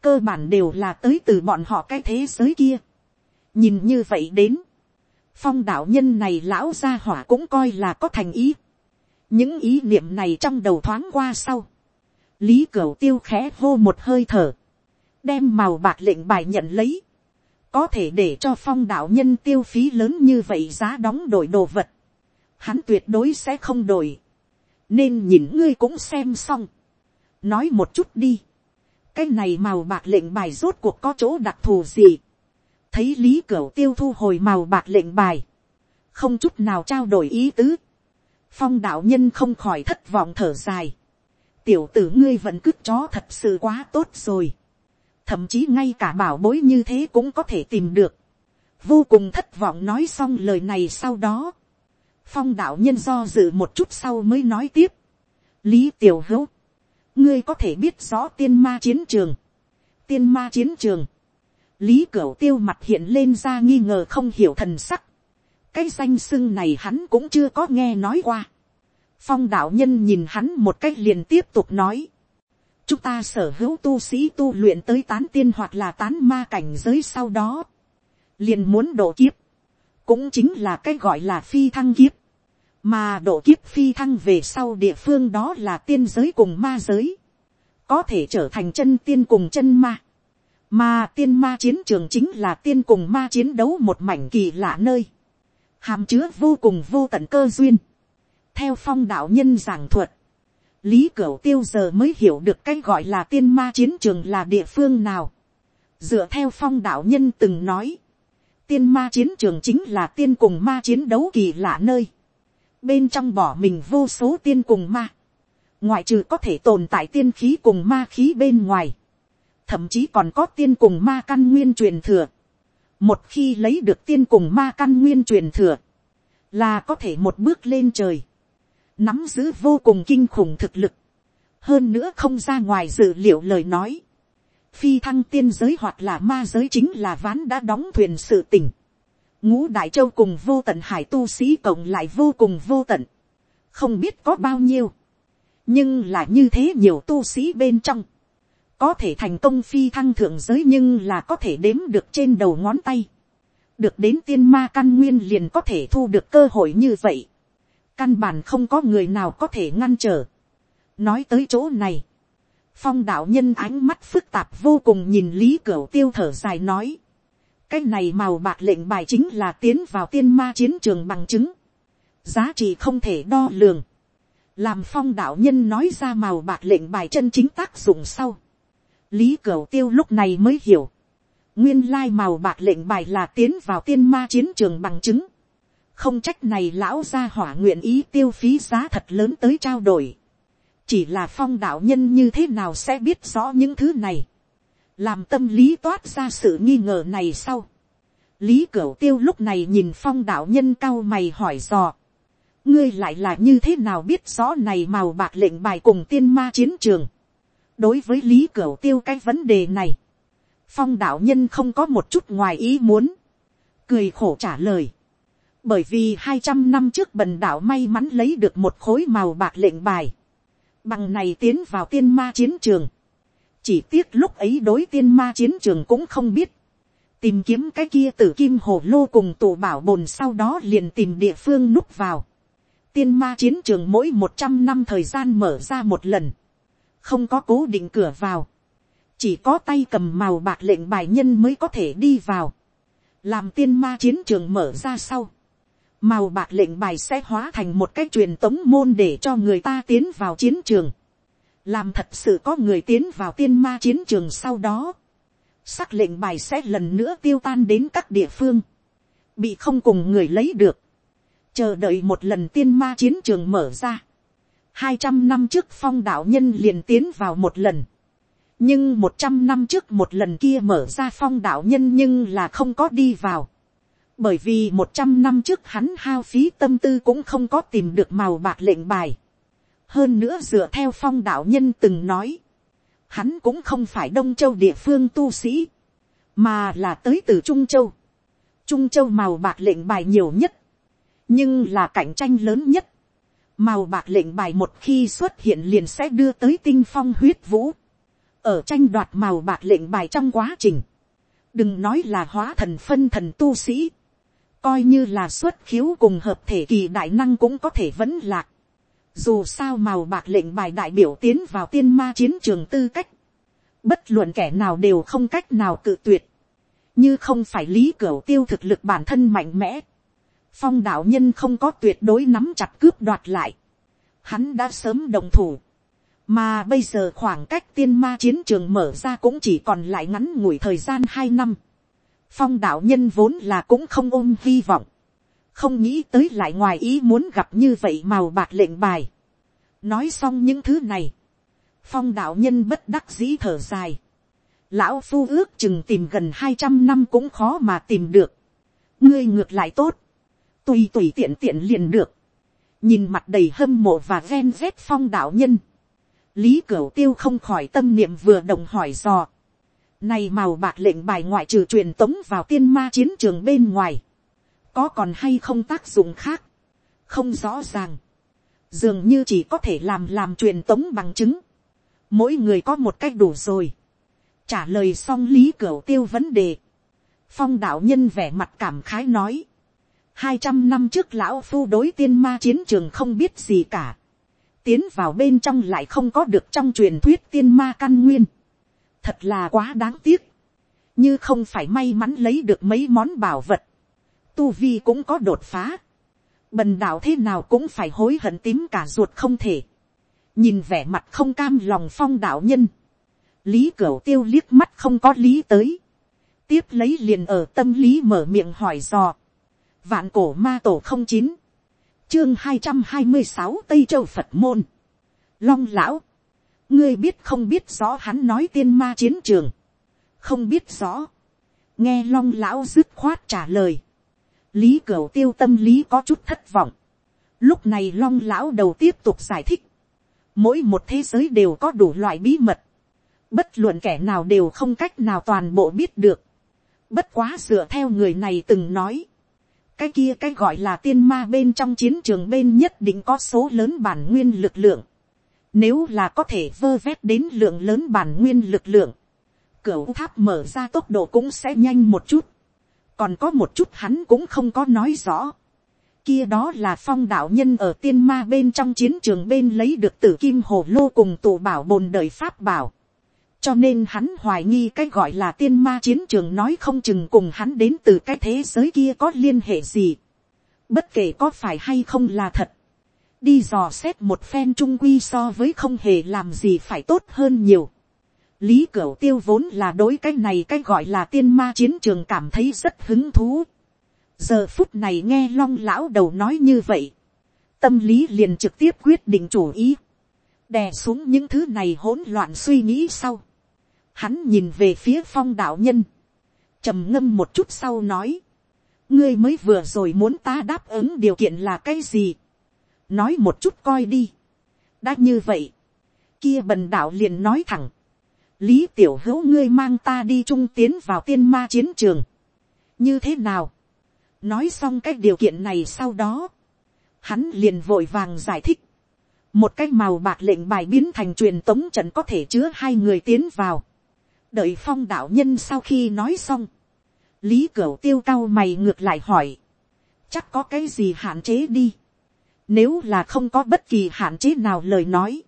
cơ bản đều là tới từ bọn họ cái thế giới kia. nhìn như vậy đến, phong đạo nhân này lão gia hỏa cũng coi là có thành ý. những ý niệm này trong đầu thoáng qua sau, lý cửu tiêu khẽ hô một hơi thở, đem màu bạc lệnh bài nhận lấy, có thể để cho phong đạo nhân tiêu phí lớn như vậy giá đóng đổi đồ vật, hắn tuyệt đối sẽ không đổi, nên nhìn ngươi cũng xem xong, nói một chút đi, cái này màu bạc lệnh bài rốt cuộc có chỗ đặc thù gì, thấy lý cửu tiêu thu hồi màu bạc lệnh bài, không chút nào trao đổi ý tứ, phong đạo nhân không khỏi thất vọng thở dài, tiểu tử ngươi vẫn cứt chó thật sự quá tốt rồi, thậm chí ngay cả bảo bối như thế cũng có thể tìm được, vô cùng thất vọng nói xong lời này sau đó, phong đạo nhân do dự một chút sau mới nói tiếp, lý tiểu hữu, ngươi có thể biết rõ tiên ma chiến trường, tiên ma chiến trường, lý cửu tiêu mặt hiện lên ra nghi ngờ không hiểu thần sắc, cái danh xưng này hắn cũng chưa có nghe nói qua, phong đạo nhân nhìn hắn một cách liền tiếp tục nói, chúng ta sở hữu tu sĩ tu luyện tới tán tiên hoặc là tán ma cảnh giới sau đó, liền muốn độ kiếp, cũng chính là cái gọi là phi thăng kiếp, mà độ kiếp phi thăng về sau địa phương đó là tiên giới cùng ma giới, có thể trở thành chân tiên cùng chân ma, mà tiên ma chiến trường chính là tiên cùng ma chiến đấu một mảnh kỳ lạ nơi, hàm chứa vô cùng vô tận cơ duyên, theo phong đạo nhân giảng thuật, lý cửu tiêu giờ mới hiểu được cái gọi là tiên ma chiến trường là địa phương nào. dựa theo phong đạo nhân từng nói, tiên ma chiến trường chính là tiên cùng ma chiến đấu kỳ lạ nơi. bên trong bỏ mình vô số tiên cùng ma. ngoại trừ có thể tồn tại tiên khí cùng ma khí bên ngoài. thậm chí còn có tiên cùng ma căn nguyên truyền thừa. một khi lấy được tiên cùng ma căn nguyên truyền thừa, là có thể một bước lên trời nắm giữ vô cùng kinh khủng thực lực, hơn nữa không ra ngoài dự liệu lời nói, phi thăng tiên giới hoặc là ma giới chính là ván đã đóng thuyền sự tỉnh, ngũ đại châu cùng vô tận hải tu sĩ cộng lại vô cùng vô tận, không biết có bao nhiêu, nhưng là như thế nhiều tu sĩ bên trong, có thể thành công phi thăng thượng giới nhưng là có thể đếm được trên đầu ngón tay, được đến tiên ma căn nguyên liền có thể thu được cơ hội như vậy, căn bản không có người nào có thể ngăn trở. nói tới chỗ này, phong đạo nhân ánh mắt phức tạp vô cùng nhìn lý cửu tiêu thở dài nói, cái này màu bạc lệnh bài chính là tiến vào tiên ma chiến trường bằng chứng. giá trị không thể đo lường, làm phong đạo nhân nói ra màu bạc lệnh bài chân chính tác dụng sau, lý cửu tiêu lúc này mới hiểu, nguyên lai màu bạc lệnh bài là tiến vào tiên ma chiến trường bằng chứng, không trách này lão gia hỏa nguyện ý tiêu phí giá thật lớn tới trao đổi, chỉ là phong đạo nhân như thế nào sẽ biết rõ những thứ này, làm tâm lý toát ra sự nghi ngờ này sau, lý cửu tiêu lúc này nhìn phong đạo nhân cao mày hỏi dò, ngươi lại là như thế nào biết rõ này màu bạc lệnh bài cùng tiên ma chiến trường. đối với lý cửu tiêu cái vấn đề này, phong đạo nhân không có một chút ngoài ý muốn, cười khổ trả lời bởi vì hai trăm năm trước bần đạo may mắn lấy được một khối màu bạc lệnh bài, bằng này tiến vào tiên ma chiến trường. chỉ tiếc lúc ấy đối tiên ma chiến trường cũng không biết, tìm kiếm cái kia tử kim hồ lô cùng tù bảo bồn sau đó liền tìm địa phương núp vào. Tiên ma chiến trường mỗi một trăm năm thời gian mở ra một lần, không có cố định cửa vào, chỉ có tay cầm màu bạc lệnh bài nhân mới có thể đi vào, làm tiên ma chiến trường mở ra sau, màu bạc lệnh bài sẽ hóa thành một cái truyền tống môn để cho người ta tiến vào chiến trường, làm thật sự có người tiến vào tiên ma chiến trường sau đó, sắc lệnh bài sẽ lần nữa tiêu tan đến các địa phương, bị không cùng người lấy được, chờ đợi một lần tiên ma chiến trường mở ra. hai trăm năm trước phong đạo nhân liền tiến vào một lần. nhưng một trăm năm trước một lần kia mở ra phong đạo nhân nhưng là không có đi vào bởi vì một trăm năm trước hắn hao phí tâm tư cũng không có tìm được màu bạc lệnh bài. hơn nữa dựa theo phong đạo nhân từng nói, hắn cũng không phải đông châu địa phương tu sĩ, mà là tới từ trung châu. trung châu màu bạc lệnh bài nhiều nhất nhưng là cạnh tranh lớn nhất. Màu bạc lệnh bài một khi xuất hiện liền sẽ đưa tới tinh phong huyết vũ. Ở tranh đoạt màu bạc lệnh bài trong quá trình. Đừng nói là hóa thần phân thần tu sĩ. Coi như là xuất khiếu cùng hợp thể kỳ đại năng cũng có thể vẫn lạc. Dù sao màu bạc lệnh bài đại biểu tiến vào tiên ma chiến trường tư cách. Bất luận kẻ nào đều không cách nào cự tuyệt. Như không phải lý cửa tiêu thực lực bản thân mạnh mẽ phong đạo nhân không có tuyệt đối nắm chặt cướp đoạt lại. Hắn đã sớm đồng thủ. Mà bây giờ khoảng cách tiên ma chiến trường mở ra cũng chỉ còn lại ngắn ngủi thời gian hai năm. Phong đạo nhân vốn là cũng không ôm hy vọng. Không nghĩ tới lại ngoài ý muốn gặp như vậy màu bạc lệnh bài. Nói xong những thứ này. Phong đạo nhân bất đắc dĩ thở dài. Lão phu ước chừng tìm gần hai trăm năm cũng khó mà tìm được. Ngươi ngược lại tốt tùy tùy tiện tiện liền được, nhìn mặt đầy hâm mộ và ghen rét phong đạo nhân, lý cửu tiêu không khỏi tâm niệm vừa đồng hỏi dò, này màu bạc lệnh bài ngoại trừ truyền tống vào tiên ma chiến trường bên ngoài, có còn hay không tác dụng khác, không rõ ràng, dường như chỉ có thể làm làm truyền tống bằng chứng, mỗi người có một cách đủ rồi, trả lời xong lý cửu tiêu vấn đề, phong đạo nhân vẻ mặt cảm khái nói, hai trăm năm trước lão phu đối tiên ma chiến trường không biết gì cả. Tiến vào bên trong lại không có được trong truyền thuyết tiên ma căn nguyên. Thật là quá đáng tiếc. Như không phải may mắn lấy được mấy món bảo vật. Tu Vi cũng có đột phá. Bần đạo thế nào cũng phải hối hận tím cả ruột không thể. Nhìn vẻ mặt không cam lòng phong đạo nhân. Lý Cửu tiêu liếc mắt không có lý tới. Tiếp lấy liền ở tâm lý mở miệng hỏi dò Vạn cổ ma tổ không chín. Chương hai trăm hai mươi sáu Tây Châu Phật môn. Long lão. Ngươi biết không biết rõ hắn nói tiên ma chiến trường. Không biết rõ. Nghe long lão dứt khoát trả lời. Lý Cửu tiêu tâm lý có chút thất vọng. Lúc này long lão đầu tiếp tục giải thích. Mỗi một thế giới đều có đủ loại bí mật. Bất luận kẻ nào đều không cách nào toàn bộ biết được. Bất quá dựa theo người này từng nói cái kia cái gọi là tiên ma bên trong chiến trường bên nhất định có số lớn bản nguyên lực lượng. Nếu là có thể vơ vét đến lượng lớn bản nguyên lực lượng, cửa tháp mở ra tốc độ cũng sẽ nhanh một chút. Còn có một chút hắn cũng không có nói rõ. Kia đó là phong đạo nhân ở tiên ma bên trong chiến trường bên lấy được tử kim hồ lô cùng tụ bảo bồn đời pháp bảo cho nên hắn hoài nghi cái gọi là tiên ma chiến trường nói không chừng cùng hắn đến từ cái thế giới kia có liên hệ gì. bất kể có phải hay không là thật, đi dò xét một phen trung quy so với không hề làm gì phải tốt hơn nhiều. lý cửu tiêu vốn là đối cái này cái gọi là tiên ma chiến trường cảm thấy rất hứng thú. giờ phút này nghe long lão đầu nói như vậy, tâm lý liền trực tiếp quyết định chủ ý, đè xuống những thứ này hỗn loạn suy nghĩ sau. hắn nhìn về phía phong đạo nhân, trầm ngâm một chút sau nói, ngươi mới vừa rồi muốn ta đáp ứng điều kiện là cái gì, nói một chút coi đi, đã như vậy, kia bần đạo liền nói thẳng, lý tiểu hữu ngươi mang ta đi trung tiến vào tiên ma chiến trường, như thế nào, nói xong cái điều kiện này sau đó, hắn liền vội vàng giải thích, một cái màu bạc lệnh bài biến thành truyền tống trận có thể chứa hai người tiến vào, đợi phong đạo nhân sau khi nói xong, lý cửu tiêu cao mày ngược lại hỏi, chắc có cái gì hạn chế đi, nếu là không có bất kỳ hạn chế nào lời nói,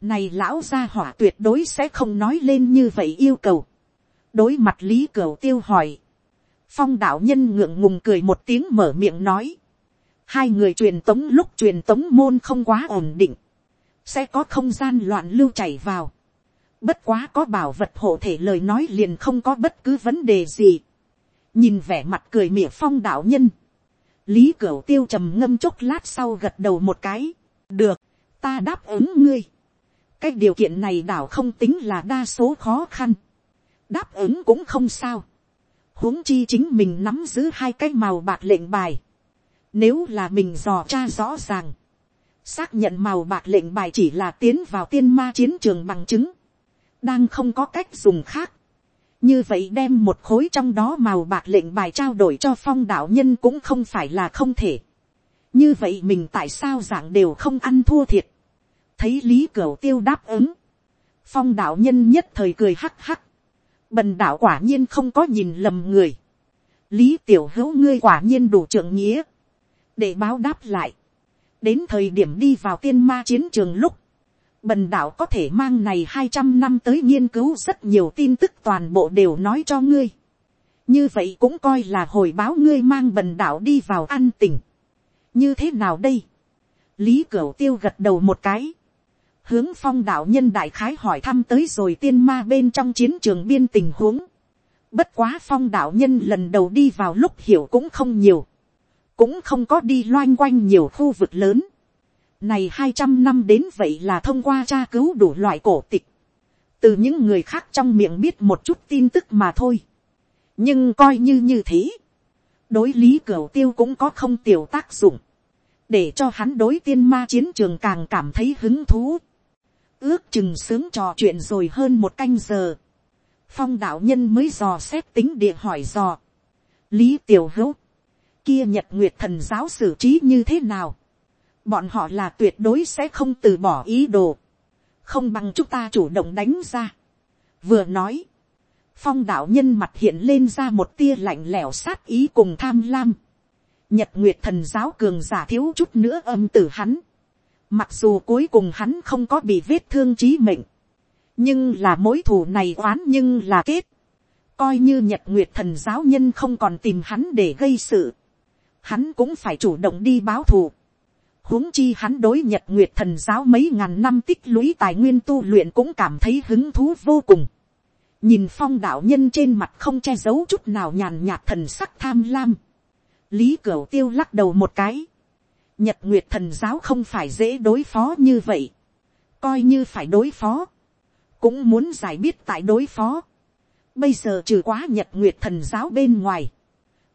này lão gia hỏa tuyệt đối sẽ không nói lên như vậy yêu cầu. đối mặt lý cửu tiêu hỏi, phong đạo nhân ngượng ngùng cười một tiếng mở miệng nói, hai người truyền tống lúc truyền tống môn không quá ổn định, sẽ có không gian loạn lưu chảy vào. Bất quá có bảo vật hộ thể lời nói liền không có bất cứ vấn đề gì. nhìn vẻ mặt cười mỉa phong đạo nhân, lý cửu tiêu trầm ngâm chốc lát sau gật đầu một cái, được, ta đáp ứng ngươi. cái điều kiện này đảo không tính là đa số khó khăn, đáp ứng cũng không sao. huống chi chính mình nắm giữ hai cái màu bạc lệnh bài, nếu là mình dò tra rõ ràng, xác nhận màu bạc lệnh bài chỉ là tiến vào tiên ma chiến trường bằng chứng, đang không có cách dùng khác, như vậy đem một khối trong đó màu bạc lệnh bài trao đổi cho phong đạo nhân cũng không phải là không thể. như vậy mình tại sao dạng đều không ăn thua thiệt. thấy lý cửu tiêu đáp ứng. phong đạo nhân nhất thời cười hắc hắc. bần đạo quả nhiên không có nhìn lầm người. lý tiểu hữu ngươi quả nhiên đủ trưởng nghĩa. để báo đáp lại. đến thời điểm đi vào tiên ma chiến trường lúc bần đạo có thể mang này hai trăm năm tới nghiên cứu rất nhiều tin tức toàn bộ đều nói cho ngươi. như vậy cũng coi là hồi báo ngươi mang bần đạo đi vào an tỉnh như thế nào đây. lý cửu tiêu gật đầu một cái. hướng phong đạo nhân đại khái hỏi thăm tới rồi tiên ma bên trong chiến trường biên tình huống. bất quá phong đạo nhân lần đầu đi vào lúc hiểu cũng không nhiều. cũng không có đi loanh quanh nhiều khu vực lớn này hai trăm năm đến vậy là thông qua tra cứu đủ loại cổ tịch. Từ những người khác trong miệng biết một chút tin tức mà thôi. Nhưng coi như như thế. Đối lý cửu tiêu cũng có không tiểu tác dụng. Để cho hắn đối tiên ma chiến trường càng cảm thấy hứng thú. Ước chừng sướng trò chuyện rồi hơn một canh giờ. Phong đạo nhân mới dò xét tính địa hỏi dò. Lý tiểu hữu. Kia nhật nguyệt thần giáo xử trí như thế nào? Bọn họ là tuyệt đối sẽ không từ bỏ ý đồ, không bằng chúng ta chủ động đánh ra. vừa nói, phong đạo nhân mặt hiện lên ra một tia lạnh lẽo sát ý cùng tham lam. nhật nguyệt thần giáo cường giả thiếu chút nữa âm tử hắn. mặc dù cuối cùng hắn không có bị vết thương trí mệnh, nhưng là mối thù này oán nhưng là kết. coi như nhật nguyệt thần giáo nhân không còn tìm hắn để gây sự, hắn cũng phải chủ động đi báo thù huống chi hắn đối nhật nguyệt thần giáo mấy ngàn năm tích lũy tài nguyên tu luyện cũng cảm thấy hứng thú vô cùng. nhìn phong đạo nhân trên mặt không che giấu chút nào nhàn nhạt thần sắc tham lam. lý cửu tiêu lắc đầu một cái. nhật nguyệt thần giáo không phải dễ đối phó như vậy. coi như phải đối phó. cũng muốn giải biết tại đối phó. bây giờ trừ quá nhật nguyệt thần giáo bên ngoài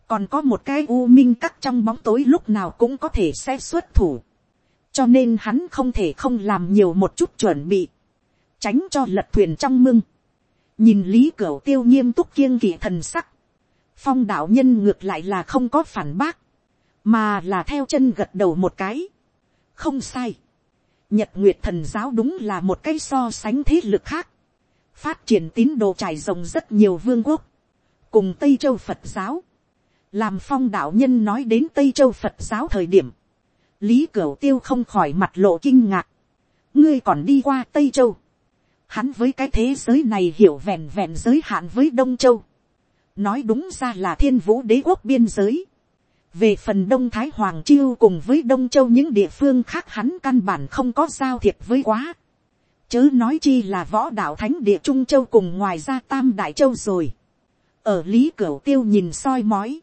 còn có một cái u minh cắt trong bóng tối lúc nào cũng có thể sẽ xuất thủ. cho nên hắn không thể không làm nhiều một chút chuẩn bị, tránh cho lật thuyền trong mưng. nhìn lý cửa tiêu nghiêm túc kiêng kỵ thần sắc, phong đạo nhân ngược lại là không có phản bác, mà là theo chân gật đầu một cái. không sai, nhật nguyệt thần giáo đúng là một cái so sánh thế lực khác, phát triển tín đồ trải rộng rất nhiều vương quốc, cùng tây châu phật giáo, làm phong đạo nhân nói đến tây châu phật giáo thời điểm, lý cửu tiêu không khỏi mặt lộ kinh ngạc, ngươi còn đi qua tây châu, hắn với cái thế giới này hiểu vẹn vẹn giới hạn với đông châu, nói đúng ra là thiên vũ đế quốc biên giới, về phần đông thái hoàng chiêu cùng với đông châu những địa phương khác hắn căn bản không có giao thiệp với quá. chớ nói chi là võ đạo thánh địa trung châu cùng ngoài ra tam đại châu rồi. ở lý cửu tiêu nhìn soi mói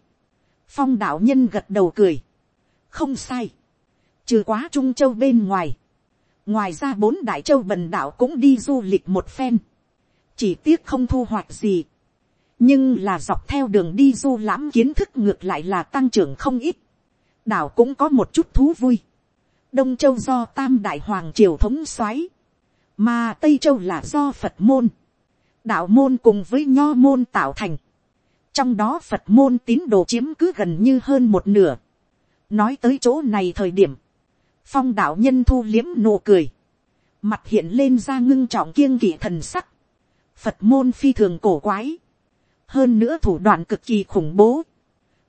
phong đạo nhân gật đầu cười. không sai. trừ quá trung châu bên ngoài. ngoài ra bốn đại châu bần đạo cũng đi du lịch một phen. chỉ tiếc không thu hoạch gì nhưng là dọc theo đường đi du lãm kiến thức ngược lại là tăng trưởng không ít, đảo cũng có một chút thú vui, đông châu do tam đại hoàng triều thống soái, mà tây châu là do phật môn, đạo môn cùng với nho môn tạo thành, trong đó phật môn tín đồ chiếm cứ gần như hơn một nửa, nói tới chỗ này thời điểm, phong đạo nhân thu liếm nụ cười, mặt hiện lên ra ngưng trọng kiêng kỵ thần sắc, phật môn phi thường cổ quái, hơn nữa thủ đoạn cực kỳ khủng bố,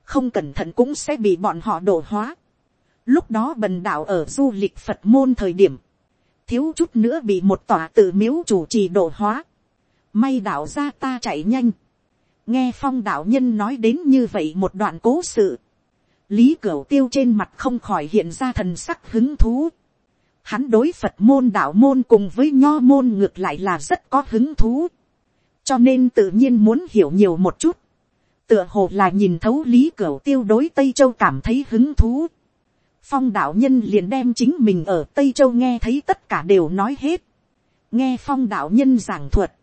không cẩn thận cũng sẽ bị bọn họ đổ hóa. Lúc đó bần đạo ở du lịch Phật môn thời điểm, thiếu chút nữa bị một tòa tự miếu chủ trì đổ hóa. May đạo ra ta chạy nhanh. Nghe phong đạo nhân nói đến như vậy một đoạn cố sự. Lý Cửu tiêu trên mặt không khỏi hiện ra thần sắc hứng thú. Hắn đối Phật môn đạo môn cùng với nho môn ngược lại là rất có hứng thú cho nên tự nhiên muốn hiểu nhiều một chút, tựa hồ là nhìn thấu lý cửu tiêu đối tây châu cảm thấy hứng thú. phong đạo nhân liền đem chính mình ở tây châu nghe thấy tất cả đều nói hết. nghe phong đạo nhân giảng thuật,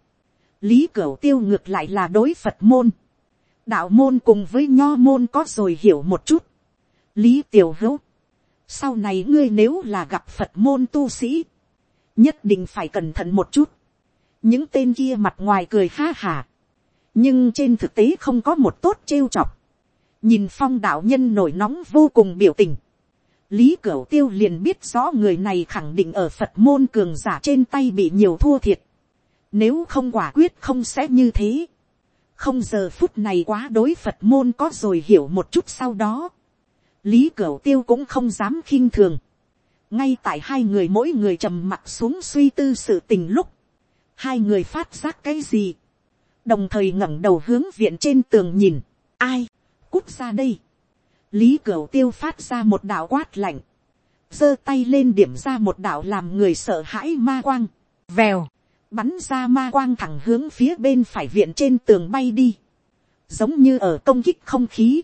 lý cửu tiêu ngược lại là đối phật môn, đạo môn cùng với nho môn có rồi hiểu một chút. lý tiểu hữu, sau này ngươi nếu là gặp phật môn tu sĩ, nhất định phải cẩn thận một chút. Những tên kia mặt ngoài cười ha hà, nhưng trên thực tế không có một tốt trêu chọc, nhìn phong đạo nhân nổi nóng vô cùng biểu tình, lý cửu tiêu liền biết rõ người này khẳng định ở phật môn cường giả trên tay bị nhiều thua thiệt, nếu không quả quyết không sẽ như thế, không giờ phút này quá đối phật môn có rồi hiểu một chút sau đó, lý cửu tiêu cũng không dám khinh thường, ngay tại hai người mỗi người trầm mặt xuống suy tư sự tình lúc, hai người phát giác cái gì, đồng thời ngẩng đầu hướng viện trên tường nhìn, ai, cút ra đây, lý cửu tiêu phát ra một đạo quát lạnh, giơ tay lên điểm ra một đạo làm người sợ hãi ma quang, vèo, bắn ra ma quang thẳng hướng phía bên phải viện trên tường bay đi, giống như ở công kích không khí,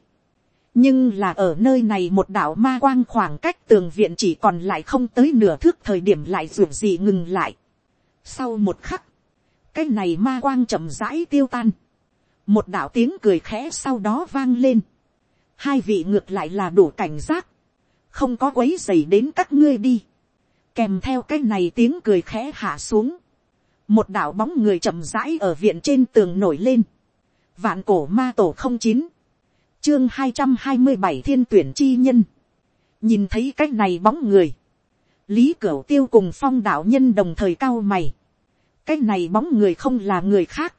nhưng là ở nơi này một đạo ma quang khoảng cách tường viện chỉ còn lại không tới nửa thước thời điểm lại ruột gì ngừng lại. Sau một khắc, cái này ma quang chậm rãi tiêu tan. Một đạo tiếng cười khẽ sau đó vang lên. Hai vị ngược lại là đủ cảnh giác. Không có quấy dày đến các ngươi đi. Kèm theo cái này tiếng cười khẽ hạ xuống. Một đạo bóng người chậm rãi ở viện trên tường nổi lên. Vạn cổ ma tổ không chín Chương hai trăm hai mươi bảy thiên tuyển chi nhân. Nhìn thấy cái này bóng người lý cửu tiêu cùng phong đạo nhân đồng thời cao mày. cái này bóng người không là người khác.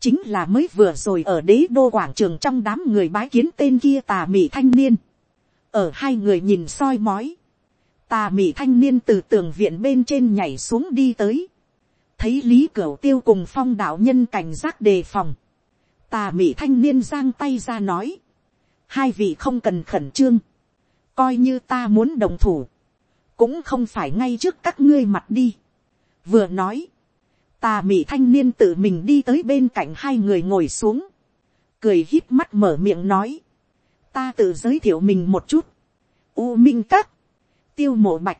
chính là mới vừa rồi ở đế đô quảng trường trong đám người bái kiến tên kia tà mị thanh niên. ở hai người nhìn soi mói. tà mị thanh niên từ tường viện bên trên nhảy xuống đi tới thấy lý cửu tiêu cùng phong đạo nhân cảnh giác đề phòng. tà mỹ thanh niên giang tay ra nói. hai vị không cần khẩn trương. coi như ta muốn đồng thủ cũng không phải ngay trước các ngươi mặt đi. vừa nói, tà mỹ thanh niên tự mình đi tới bên cạnh hai người ngồi xuống, cười hít mắt mở miệng nói, ta tự giới thiệu mình một chút, u minh các, tiêu mộ bạch,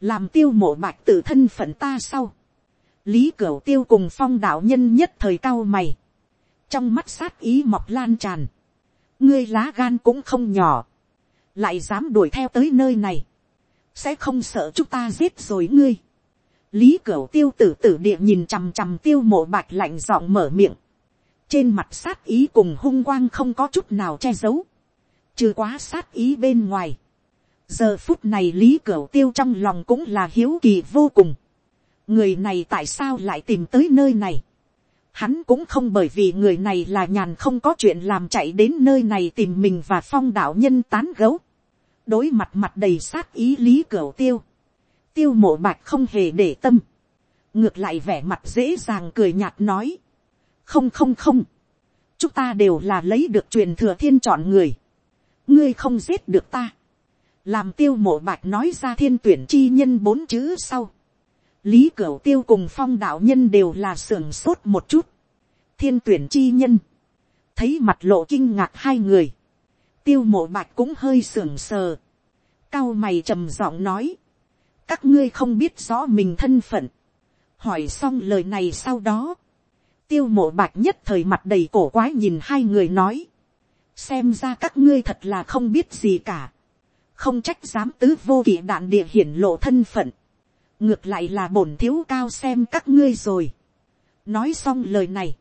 làm tiêu mộ bạch tự thân phận ta sau, lý cửu tiêu cùng phong đạo nhân nhất thời cao mày, trong mắt sát ý mọc lan tràn, ngươi lá gan cũng không nhỏ, lại dám đuổi theo tới nơi này, sẽ không sợ chúng ta giết rồi ngươi. lý cửu tiêu tử tử địa nhìn chằm chằm tiêu mộ bạch lạnh giọng mở miệng. trên mặt sát ý cùng hung quang không có chút nào che giấu. trừ quá sát ý bên ngoài. giờ phút này lý cửu tiêu trong lòng cũng là hiếu kỳ vô cùng người này tại sao lại tìm tới nơi này. Hắn cũng không bởi vì người này là nhàn không có chuyện làm chạy đến nơi này tìm mình và phong đạo nhân tán gấu. Đối mặt mặt đầy sát ý lý cửa tiêu, tiêu mộ bạch không hề để tâm, ngược lại vẻ mặt dễ dàng cười nhạt nói, không không không, chúng ta đều là lấy được truyền thừa thiên chọn người, ngươi không giết được ta, làm tiêu mộ bạch nói ra thiên tuyển chi nhân bốn chữ sau, lý cửu tiêu cùng phong đạo nhân đều là sưởng sốt một chút, thiên tuyển chi nhân, thấy mặt lộ kinh ngạc hai người, tiêu mộ bạch cũng hơi sưởng sờ, cao mày trầm giọng nói, các ngươi không biết rõ mình thân phận, hỏi xong lời này sau đó, tiêu mộ bạch nhất thời mặt đầy cổ quái nhìn hai người nói, xem ra các ngươi thật là không biết gì cả, không trách dám tứ vô kỵ đạn địa hiển lộ thân phận, ngược lại là bổn thiếu cao xem các ngươi rồi. nói xong lời này,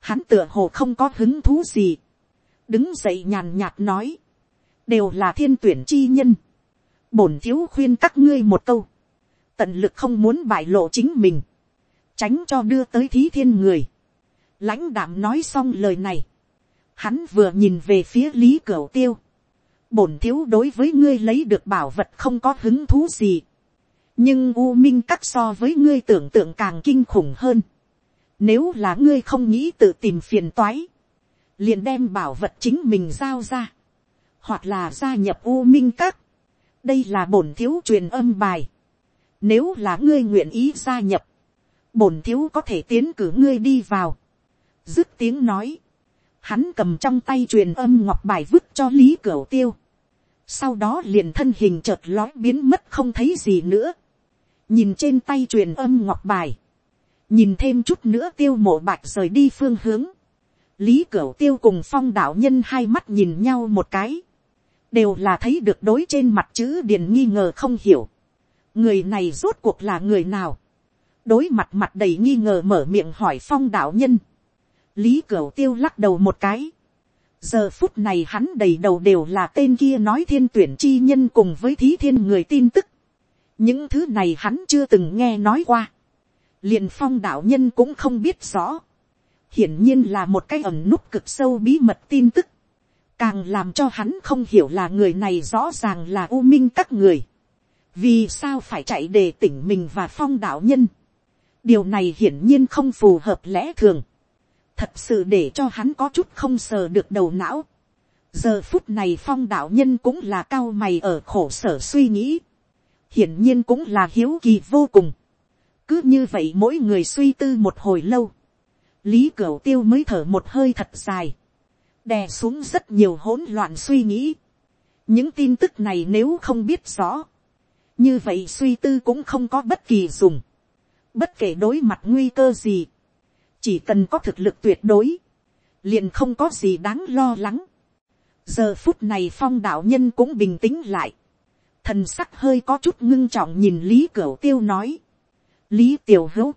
hắn tựa hồ không có hứng thú gì, đứng dậy nhàn nhạt nói, đều là thiên tuyển chi nhân, bổn thiếu khuyên các ngươi một câu, tận lực không muốn bại lộ chính mình, tránh cho đưa tới thí thiên người. lãnh đạm nói xong lời này, hắn vừa nhìn về phía lý cửa tiêu, bổn thiếu đối với ngươi lấy được bảo vật không có hứng thú gì, nhưng u minh các so với ngươi tưởng tượng càng kinh khủng hơn. Nếu là ngươi không nghĩ tự tìm phiền toái, liền đem bảo vật chính mình giao ra, hoặc là gia nhập u minh các. đây là bổn thiếu truyền âm bài. Nếu là ngươi nguyện ý gia nhập, bổn thiếu có thể tiến cử ngươi đi vào. dứt tiếng nói, hắn cầm trong tay truyền âm ngọc bài vứt cho lý cửu tiêu. sau đó liền thân hình chợt lói biến mất không thấy gì nữa nhìn trên tay truyền âm ngọc bài, nhìn thêm chút nữa tiêu mộ bạch rời đi phương hướng. lý cửu tiêu cùng phong đạo nhân hai mắt nhìn nhau một cái, đều là thấy được đối trên mặt chữ điền nghi ngờ không hiểu. người này rốt cuộc là người nào đối mặt mặt đầy nghi ngờ mở miệng hỏi phong đạo nhân. lý cửu tiêu lắc đầu một cái. giờ phút này hắn đầy đầu đều là tên kia nói thiên tuyển chi nhân cùng với thí thiên người tin tức những thứ này hắn chưa từng nghe nói qua. liền phong đạo nhân cũng không biết rõ. hiển nhiên là một cái ẩn núp cực sâu bí mật tin tức. càng làm cho hắn không hiểu là người này rõ ràng là u minh các người vì sao phải chạy để tỉnh mình và phong đạo nhân điều này hiển nhiên không phù hợp lẽ thường, thật sự để cho hắn có chút không sờ được đầu não. giờ phút này phong đạo nhân cũng là cao mày ở khổ sở suy nghĩ, hiển nhiên cũng là hiếu kỳ vô cùng. cứ như vậy mỗi người suy tư một hồi lâu, lý cửu tiêu mới thở một hơi thật dài, đè xuống rất nhiều hỗn loạn suy nghĩ. những tin tức này nếu không biết rõ, như vậy suy tư cũng không có bất kỳ dùng bất kể đối mặt nguy cơ gì, chỉ cần có thực lực tuyệt đối, liền không có gì đáng lo lắng. giờ phút này phong đạo nhân cũng bình tĩnh lại, thần sắc hơi có chút ngưng trọng nhìn lý cửu tiêu nói, lý tiểu hữu,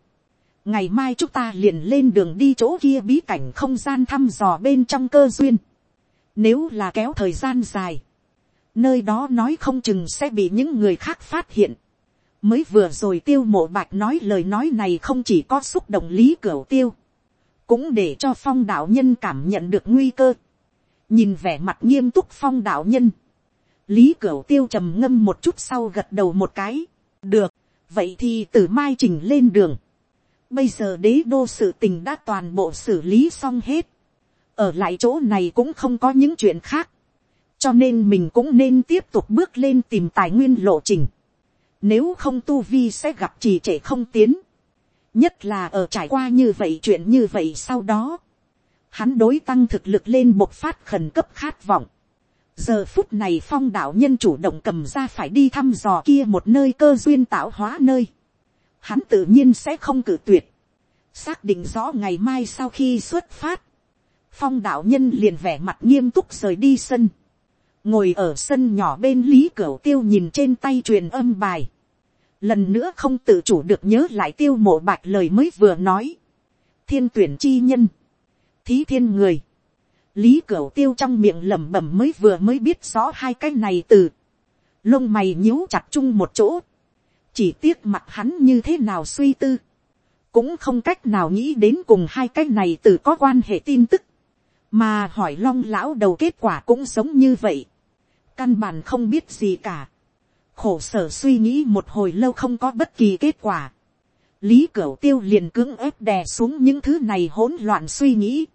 ngày mai chúng ta liền lên đường đi chỗ kia bí cảnh không gian thăm dò bên trong cơ duyên, nếu là kéo thời gian dài, nơi đó nói không chừng sẽ bị những người khác phát hiện, mới vừa rồi tiêu mộ bạch nói lời nói này không chỉ có xúc động lý cửu tiêu, cũng để cho phong đạo nhân cảm nhận được nguy cơ. nhìn vẻ mặt nghiêm túc phong đạo nhân, lý cửa tiêu trầm ngâm một chút sau gật đầu một cái, được, vậy thì từ mai trình lên đường. bây giờ đế đô sự tình đã toàn bộ xử lý xong hết, ở lại chỗ này cũng không có những chuyện khác, cho nên mình cũng nên tiếp tục bước lên tìm tài nguyên lộ trình nếu không tu vi sẽ gặp trì trệ không tiến. Nhất là ở trải qua như vậy chuyện như vậy sau đó. Hắn đối tăng thực lực lên một phát khẩn cấp khát vọng. Giờ phút này phong đạo nhân chủ động cầm ra phải đi thăm dò kia một nơi cơ duyên tạo hóa nơi. Hắn tự nhiên sẽ không cử tuyệt. Xác định rõ ngày mai sau khi xuất phát. Phong đạo nhân liền vẻ mặt nghiêm túc rời đi sân ngồi ở sân nhỏ bên lý cửu tiêu nhìn trên tay truyền âm bài, lần nữa không tự chủ được nhớ lại tiêu mộ bạch lời mới vừa nói, thiên tuyển chi nhân, thí thiên người, lý cửu tiêu trong miệng lẩm bẩm mới vừa mới biết rõ hai cái này từ, lông mày nhíu chặt chung một chỗ, chỉ tiếc mặt hắn như thế nào suy tư, cũng không cách nào nghĩ đến cùng hai cái này từ có quan hệ tin tức, mà hỏi long lão đầu kết quả cũng giống như vậy. Căn bản không biết gì cả, khổ sở suy nghĩ một hồi lâu không có bất kỳ kết quả, lý cửu tiêu liền cưỡng ép đè xuống những thứ này hỗn loạn suy nghĩ,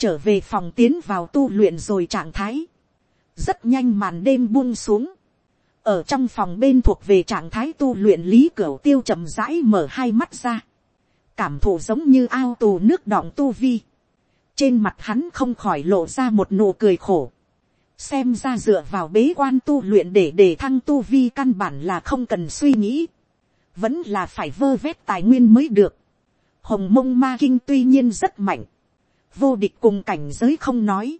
trở về phòng tiến vào tu luyện rồi trạng thái, rất nhanh màn đêm buông xuống, ở trong phòng bên thuộc về trạng thái tu luyện lý Cửu tiêu chậm rãi mở hai mắt ra, cảm thụ giống như ao tù nước đọng tu vi, trên mặt hắn không khỏi lộ ra một nụ cười khổ, xem ra dựa vào bế quan tu luyện để để thăng tu vi căn bản là không cần suy nghĩ, vẫn là phải vơ vét tài nguyên mới được. Hồng mông ma kinh tuy nhiên rất mạnh, vô địch cùng cảnh giới không nói,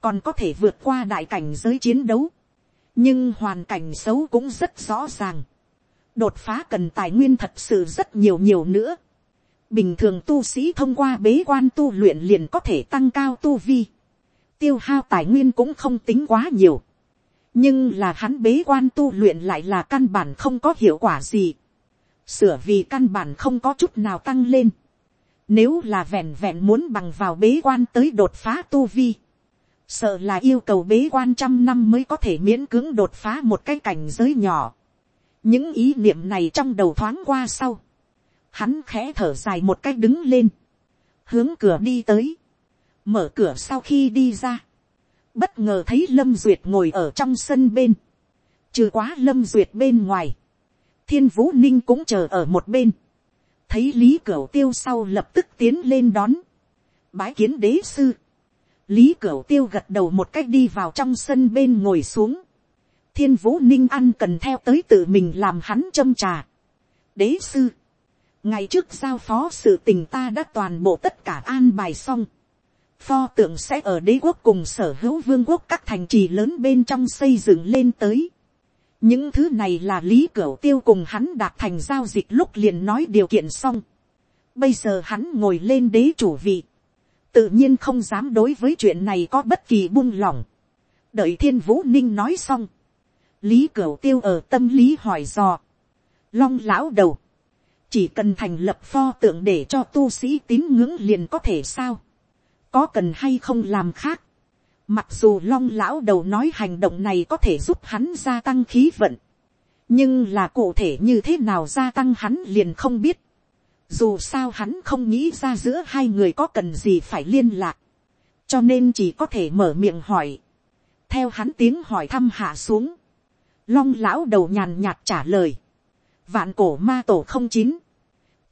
còn có thể vượt qua đại cảnh giới chiến đấu, nhưng hoàn cảnh xấu cũng rất rõ ràng, đột phá cần tài nguyên thật sự rất nhiều nhiều nữa. Bình thường tu sĩ thông qua bế quan tu luyện liền có thể tăng cao tu vi. Tiêu hao tài nguyên cũng không tính quá nhiều. Nhưng là hắn bế quan tu luyện lại là căn bản không có hiệu quả gì. Sửa vì căn bản không có chút nào tăng lên. Nếu là vẹn vẹn muốn bằng vào bế quan tới đột phá tu vi. Sợ là yêu cầu bế quan trăm năm mới có thể miễn cưỡng đột phá một cái cảnh giới nhỏ. Những ý niệm này trong đầu thoáng qua sau. Hắn khẽ thở dài một cách đứng lên. Hướng cửa đi tới. Mở cửa sau khi đi ra. Bất ngờ thấy Lâm Duyệt ngồi ở trong sân bên. Trừ quá Lâm Duyệt bên ngoài thiên vũ ninh cũng chờ ở một bên, thấy lý cửu tiêu sau lập tức tiến lên đón, bái kiến đế sư, lý cửu tiêu gật đầu một cách đi vào trong sân bên ngồi xuống, thiên vũ ninh ăn cần theo tới tự mình làm hắn châm trà, đế sư, ngày trước giao phó sự tình ta đã toàn bộ tất cả an bài xong, pho tượng sẽ ở đế quốc cùng sở hữu vương quốc các thành trì lớn bên trong xây dựng lên tới những thứ này là lý cửu tiêu cùng hắn đạt thành giao dịch lúc liền nói điều kiện xong. bây giờ hắn ngồi lên đế chủ vị. tự nhiên không dám đối với chuyện này có bất kỳ buông lỏng. đợi thiên vũ ninh nói xong. lý cửu tiêu ở tâm lý hỏi dò. long lão đầu. chỉ cần thành lập pho tượng để cho tu sĩ tín ngưỡng liền có thể sao. có cần hay không làm khác Mặc dù long lão đầu nói hành động này có thể giúp hắn gia tăng khí vận. Nhưng là cụ thể như thế nào gia tăng hắn liền không biết. Dù sao hắn không nghĩ ra giữa hai người có cần gì phải liên lạc. Cho nên chỉ có thể mở miệng hỏi. Theo hắn tiếng hỏi thăm hạ xuống. Long lão đầu nhàn nhạt trả lời. Vạn cổ ma tổ không chín,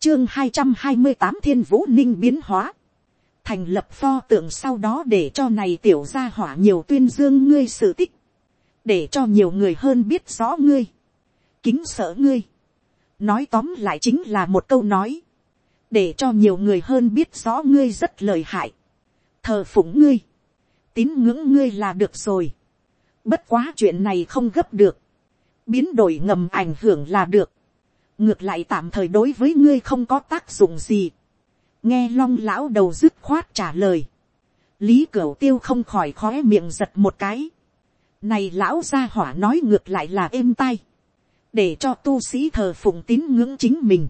Chương hai trăm hai mươi tám thiên vũ ninh biến hóa thành lập pho tượng sau đó để cho này tiểu gia hỏa nhiều tuyên dương ngươi sự tích, để cho nhiều người hơn biết rõ ngươi, kính sợ ngươi. nói tóm lại chính là một câu nói, để cho nhiều người hơn biết rõ ngươi rất lời hại, thờ phụng ngươi, tín ngưỡng ngươi là được rồi. bất quá chuyện này không gấp được, biến đổi ngầm ảnh hưởng là được, ngược lại tạm thời đối với ngươi không có tác dụng gì nghe long lão đầu dứt khoát trả lời, lý cửu tiêu không khỏi khó miệng giật một cái, này lão gia hỏa nói ngược lại là êm tai, để cho tu sĩ thờ phụng tín ngưỡng chính mình,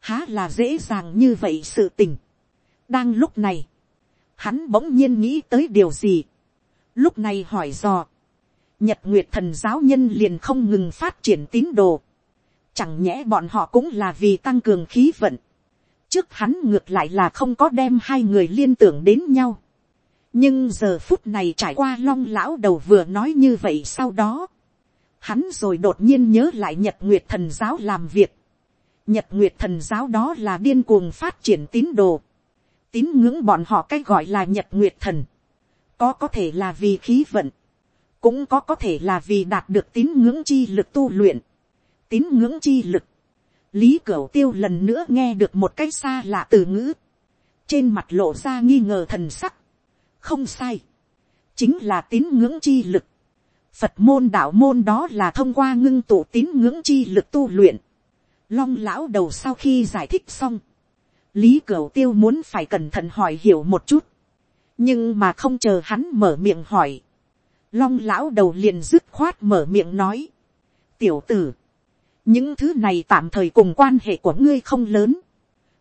há là dễ dàng như vậy sự tình. đang lúc này, hắn bỗng nhiên nghĩ tới điều gì, lúc này hỏi dò, nhật nguyệt thần giáo nhân liền không ngừng phát triển tín đồ, chẳng nhẽ bọn họ cũng là vì tăng cường khí vận, trước hắn ngược lại là không có đem hai người liên tưởng đến nhau. nhưng giờ phút này trải qua long lão đầu vừa nói như vậy sau đó, hắn rồi đột nhiên nhớ lại nhật nguyệt thần giáo làm việc. nhật nguyệt thần giáo đó là điên cuồng phát triển tín đồ. tín ngưỡng bọn họ cái gọi là nhật nguyệt thần. có có thể là vì khí vận, cũng có có thể là vì đạt được tín ngưỡng chi lực tu luyện. tín ngưỡng chi lực lý cửu tiêu lần nữa nghe được một cái xa lạ từ ngữ, trên mặt lộ ra nghi ngờ thần sắc, không sai, chính là tín ngưỡng chi lực, phật môn đạo môn đó là thông qua ngưng tụ tín ngưỡng chi lực tu luyện, long lão đầu sau khi giải thích xong, lý cửu tiêu muốn phải cẩn thận hỏi hiểu một chút, nhưng mà không chờ hắn mở miệng hỏi, long lão đầu liền dứt khoát mở miệng nói, tiểu tử, những thứ này tạm thời cùng quan hệ của ngươi không lớn,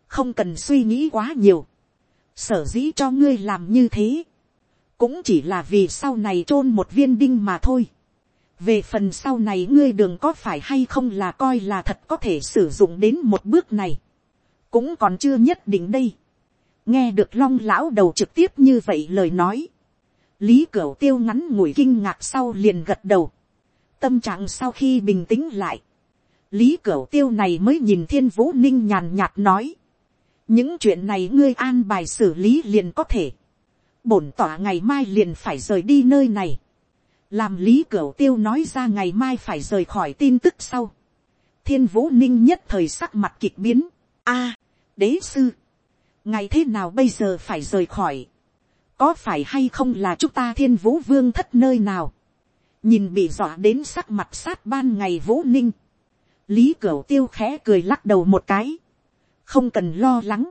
không cần suy nghĩ quá nhiều, sở dĩ cho ngươi làm như thế, cũng chỉ là vì sau này t r ô n một viên đinh mà thôi. về phần sau này ngươi đường có phải hay không là coi là thật có thể sử dụng đến một bước này, cũng còn chưa nhất định đây. nghe được long lão đầu trực tiếp như vậy lời nói, lý cửa tiêu ngắn ngủi kinh ngạc sau liền gật đầu, tâm trạng sau khi bình tĩnh lại, lý cửu tiêu này mới nhìn thiên vũ ninh nhàn nhạt nói, những chuyện này ngươi an bài xử lý liền có thể, bổn tỏa ngày mai liền phải rời đi nơi này, làm lý cửu tiêu nói ra ngày mai phải rời khỏi tin tức sau, thiên vũ ninh nhất thời sắc mặt kịch biến, a, đế sư, ngày thế nào bây giờ phải rời khỏi, có phải hay không là chúng ta thiên vũ vương thất nơi nào, nhìn bị dọa đến sắc mặt sát ban ngày vũ ninh, lý cửu tiêu khẽ cười lắc đầu một cái, không cần lo lắng,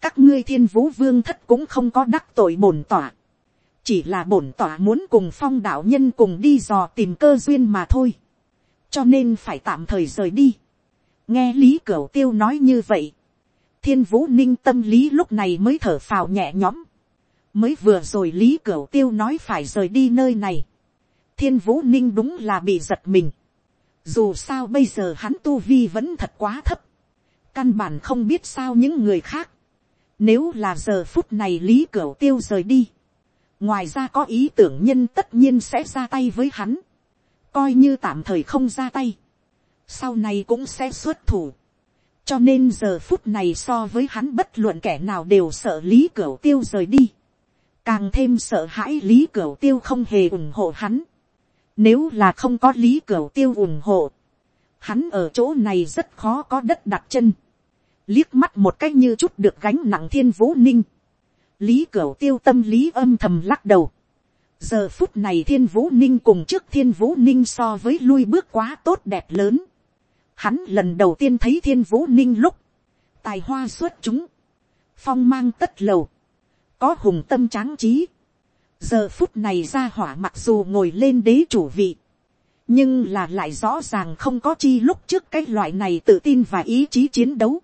các ngươi thiên vũ vương thất cũng không có đắc tội bổn tỏa, chỉ là bổn tỏa muốn cùng phong đạo nhân cùng đi dò tìm cơ duyên mà thôi, cho nên phải tạm thời rời đi. nghe lý cửu tiêu nói như vậy, thiên vũ ninh tâm lý lúc này mới thở phào nhẹ nhõm, mới vừa rồi lý cửu tiêu nói phải rời đi nơi này, thiên vũ ninh đúng là bị giật mình, dù sao bây giờ hắn tu vi vẫn thật quá thấp, căn bản không biết sao những người khác, nếu là giờ phút này lý cửu tiêu rời đi, ngoài ra có ý tưởng nhân tất nhiên sẽ ra tay với hắn, coi như tạm thời không ra tay, sau này cũng sẽ xuất thủ. cho nên giờ phút này so với hắn bất luận kẻ nào đều sợ lý cửu tiêu rời đi, càng thêm sợ hãi lý cửu tiêu không hề ủng hộ hắn nếu là không có lý cửu tiêu ủng hộ, hắn ở chỗ này rất khó có đất đặt chân, liếc mắt một cách như chút được gánh nặng thiên vũ ninh, lý cửu tiêu tâm lý âm thầm lắc đầu, giờ phút này thiên vũ ninh cùng trước thiên vũ ninh so với lui bước quá tốt đẹp lớn. hắn lần đầu tiên thấy thiên vũ ninh lúc, tài hoa xuất chúng, phong mang tất lầu, có hùng tâm tráng trí giờ phút này ra hỏa mặc dù ngồi lên đế chủ vị, nhưng là lại rõ ràng không có chi lúc trước cái loại này tự tin và ý chí chiến đấu.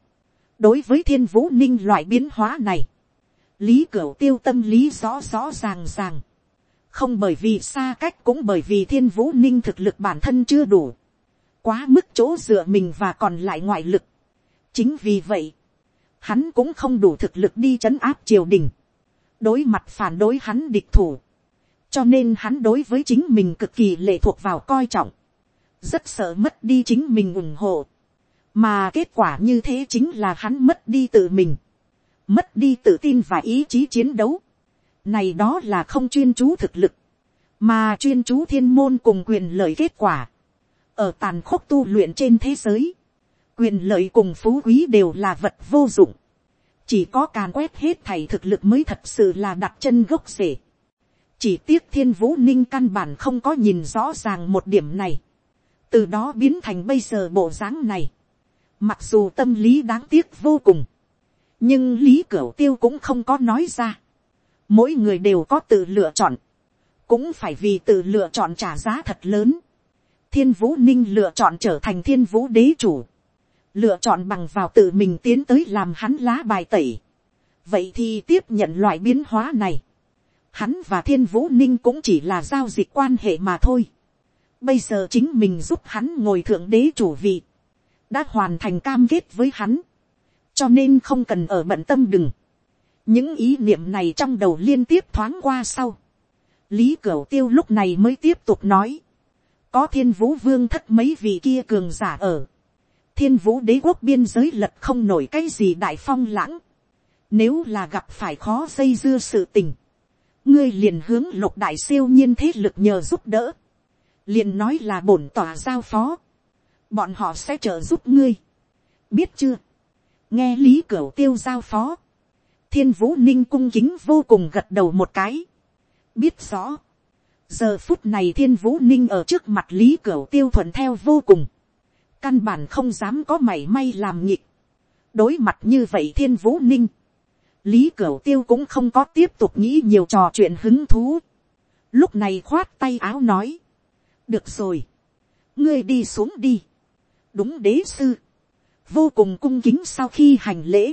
đối với thiên vũ ninh loại biến hóa này, lý cửu tiêu tâm lý rõ rõ ràng ràng không bởi vì xa cách cũng bởi vì thiên vũ ninh thực lực bản thân chưa đủ, quá mức chỗ dựa mình và còn lại ngoại lực. chính vì vậy, hắn cũng không đủ thực lực đi c h ấ n áp triều đình, đối mặt phản đối hắn địch thủ, cho nên hắn đối với chính mình cực kỳ lệ thuộc vào coi trọng, rất sợ mất đi chính mình ủng hộ, mà kết quả như thế chính là hắn mất đi tự mình, mất đi tự tin và ý chí chiến đấu, này đó là không chuyên chú thực lực. Mà chuyên chú thiên môn cùng quyền lợi kết quả. Ở tàn khốc tu luyện trên thế giới. Quyền lợi cùng phú quý đều là vật vô dụng. Chỉ có càn quét hết thầy thực lực mới thật sự là đặt chân gốc rễ. Chỉ tiếc thiên vũ ninh căn bản không có nhìn rõ ràng một điểm này. Từ đó biến thành bây giờ bộ dáng này. Mặc dù tâm lý đáng tiếc vô cùng. Nhưng lý cửu tiêu cũng không có nói ra mỗi người đều có tự lựa chọn, cũng phải vì tự lựa chọn trả giá thật lớn. thiên vũ ninh lựa chọn trở thành thiên vũ đế chủ, lựa chọn bằng vào tự mình tiến tới làm hắn lá bài tẩy. vậy thì tiếp nhận loại biến hóa này. hắn và thiên vũ ninh cũng chỉ là giao dịch quan hệ mà thôi. bây giờ chính mình giúp hắn ngồi thượng đế chủ vị, đã hoàn thành cam kết với hắn, cho nên không cần ở bận tâm đừng những ý niệm này trong đầu liên tiếp thoáng qua sau. lý cửu tiêu lúc này mới tiếp tục nói. có thiên vũ vương thất mấy vị kia cường giả ở thiên vũ đế quốc biên giới lật không nổi cái gì đại phong lãng. nếu là gặp phải khó dây dưa sự tình. ngươi liền hướng lục đại siêu nhiên thế lực nhờ giúp đỡ. liền nói là bổn tòa giao phó. bọn họ sẽ trợ giúp ngươi. biết chưa. nghe lý cửu tiêu giao phó thiên vũ ninh cung kính vô cùng gật đầu một cái. biết rõ. giờ phút này thiên vũ ninh ở trước mặt lý cửu tiêu thuận theo vô cùng căn bản không dám có mảy may làm nhịp. đối mặt như vậy thiên vũ ninh. lý cửu tiêu cũng không có tiếp tục nghĩ nhiều trò chuyện hứng thú. lúc này khoát tay áo nói. được rồi. ngươi đi xuống đi. đúng đế sư. vô cùng cung kính sau khi hành lễ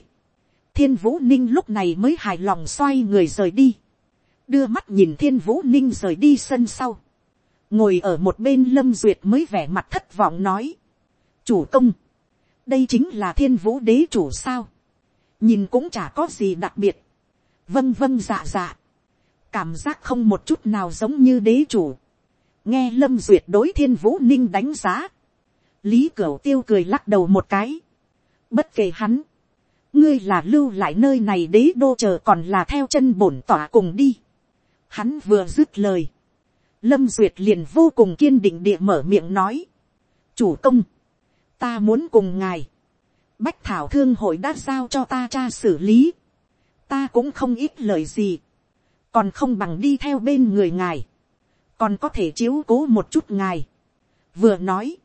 thiên vũ ninh lúc này mới hài lòng xoay người rời đi, đưa mắt nhìn thiên vũ ninh rời đi sân sau, ngồi ở một bên lâm duyệt mới vẻ mặt thất vọng nói, chủ công, đây chính là thiên vũ đế chủ sao, nhìn cũng chả có gì đặc biệt, vâng vâng dạ dạ, cảm giác không một chút nào giống như đế chủ, nghe lâm duyệt đối thiên vũ ninh đánh giá, lý cửu tiêu cười lắc đầu một cái, bất kể hắn, ngươi là lưu lại nơi này đế đô chờ còn là theo chân bổn tỏa cùng đi. Hắn vừa dứt lời, lâm duyệt liền vô cùng kiên định địa mở miệng nói, chủ công, ta muốn cùng ngài, bách thảo thương hội đã giao cho ta cha xử lý, ta cũng không ít lời gì, còn không bằng đi theo bên người ngài, còn có thể chiếu cố một chút ngài. vừa nói,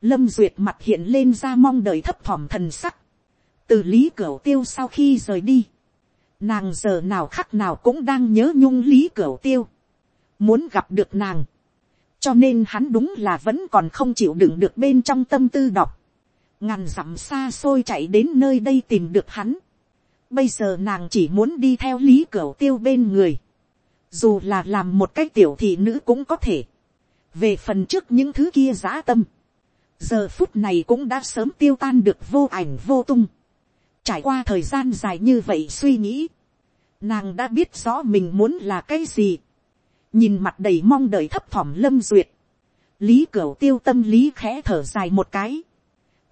lâm duyệt mặt hiện lên ra mong đợi thấp thỏm thần sắc, từ lý cửu tiêu sau khi rời đi, nàng giờ nào khắc nào cũng đang nhớ nhung lý cửu tiêu, muốn gặp được nàng, cho nên hắn đúng là vẫn còn không chịu đựng được bên trong tâm tư đọc, ngàn dặm xa xôi chạy đến nơi đây tìm được hắn, bây giờ nàng chỉ muốn đi theo lý cửa tiêu bên người, dù là làm một cái tiểu thị nữ cũng có thể, về phần trước những thứ kia giã tâm, giờ phút này cũng đã sớm tiêu tan được vô ảnh vô tung, trải qua thời gian dài như vậy suy nghĩ, nàng đã biết rõ mình muốn là cái gì, nhìn mặt đầy mong đợi thấp thỏm lâm duyệt, lý cửu tiêu tâm lý khẽ thở dài một cái,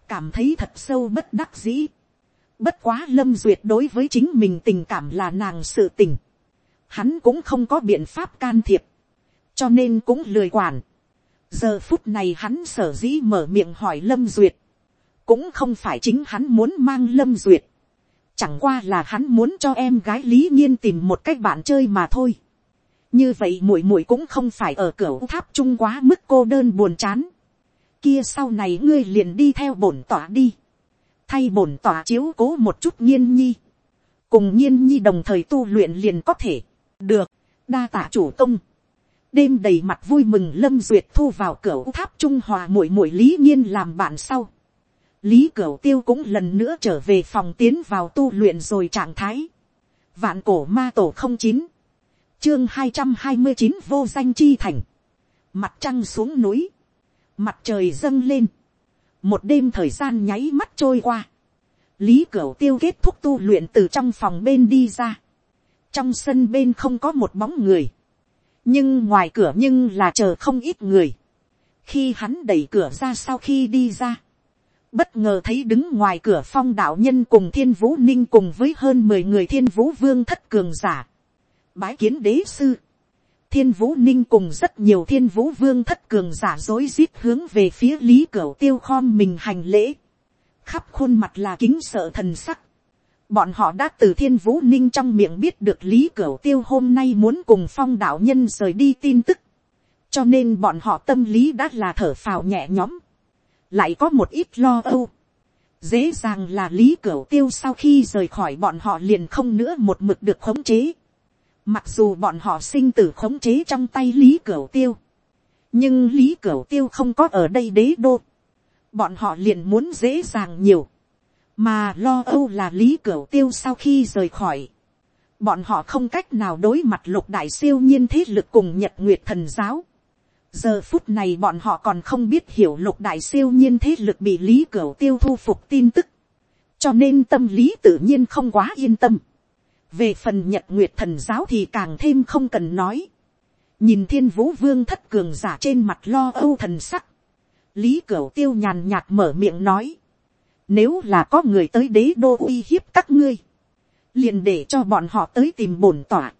cảm thấy thật sâu bất đắc dĩ, bất quá lâm duyệt đối với chính mình tình cảm là nàng sự tình, hắn cũng không có biện pháp can thiệp, cho nên cũng lười quản. giờ phút này hắn sở dĩ mở miệng hỏi lâm duyệt, cũng không phải chính hắn muốn mang lâm duyệt, chẳng qua là hắn muốn cho em gái lý nhiên tìm một cách bạn chơi mà thôi như vậy muội muội cũng không phải ở cửa tháp trung quá mức cô đơn buồn chán. kia sau này ngươi liền đi theo bổn tỏa đi, thay bổn tỏa chiếu cố một chút nhiên nhi, cùng nhiên nhi đồng thời tu luyện liền có thể, được, đa tạ chủ công, đêm đầy mặt vui mừng lâm duyệt thu vào cửa tháp trung hòa muội muội lý nhiên làm bạn sau, lý cửa tiêu cũng lần nữa trở về phòng tiến vào tu luyện rồi trạng thái. vạn cổ ma tổ không chín, chương hai trăm hai mươi chín vô danh chi thành, mặt trăng xuống núi, mặt trời dâng lên, một đêm thời gian nháy mắt trôi qua, lý cửu tiêu kết thúc tu luyện từ trong phòng bên đi ra, trong sân bên không có một bóng người, nhưng ngoài cửa nhưng là chờ không ít người, khi hắn đẩy cửa ra sau khi đi ra, bất ngờ thấy đứng ngoài cửa phong đạo nhân cùng thiên vũ ninh cùng với hơn mười người thiên vũ vương thất cường giả bái kiến đế sư. thiên vũ ninh cùng rất nhiều thiên vũ vương thất cường giả dối rít hướng về phía lý cẩu tiêu khom mình hành lễ. khắp khuôn mặt là kính sợ thần sắc. bọn họ đã từ thiên vũ ninh trong miệng biết được lý cẩu tiêu hôm nay muốn cùng phong đạo nhân rời đi tin tức. cho nên bọn họ tâm lý đã là thở phào nhẹ nhõm lại có một ít lo âu. dễ dàng là lý cửu tiêu sau khi rời khỏi bọn họ liền không nữa một mực được khống chế mặc dù bọn họ sinh tử khống chế trong tay lý cửu tiêu. nhưng lý cửu tiêu không có ở đây đế đô. bọn họ liền muốn dễ dàng nhiều. mà lo âu là lý cửu tiêu sau khi rời khỏi. bọn họ không cách nào đối mặt lục đại siêu nhiên thế lực cùng nhật nguyệt thần giáo giờ phút này bọn họ còn không biết hiểu lục đại siêu nhiên thế lực bị lý cửu tiêu thu phục tin tức, cho nên tâm lý tự nhiên không quá yên tâm về phần nhật nguyệt thần giáo thì càng thêm không cần nói. nhìn thiên vũ vương thất cường giả trên mặt lo âu thần sắc, lý cửu tiêu nhàn nhạt mở miệng nói, nếu là có người tới đế đô uy hiếp các ngươi, liền để cho bọn họ tới tìm bổn tỏa,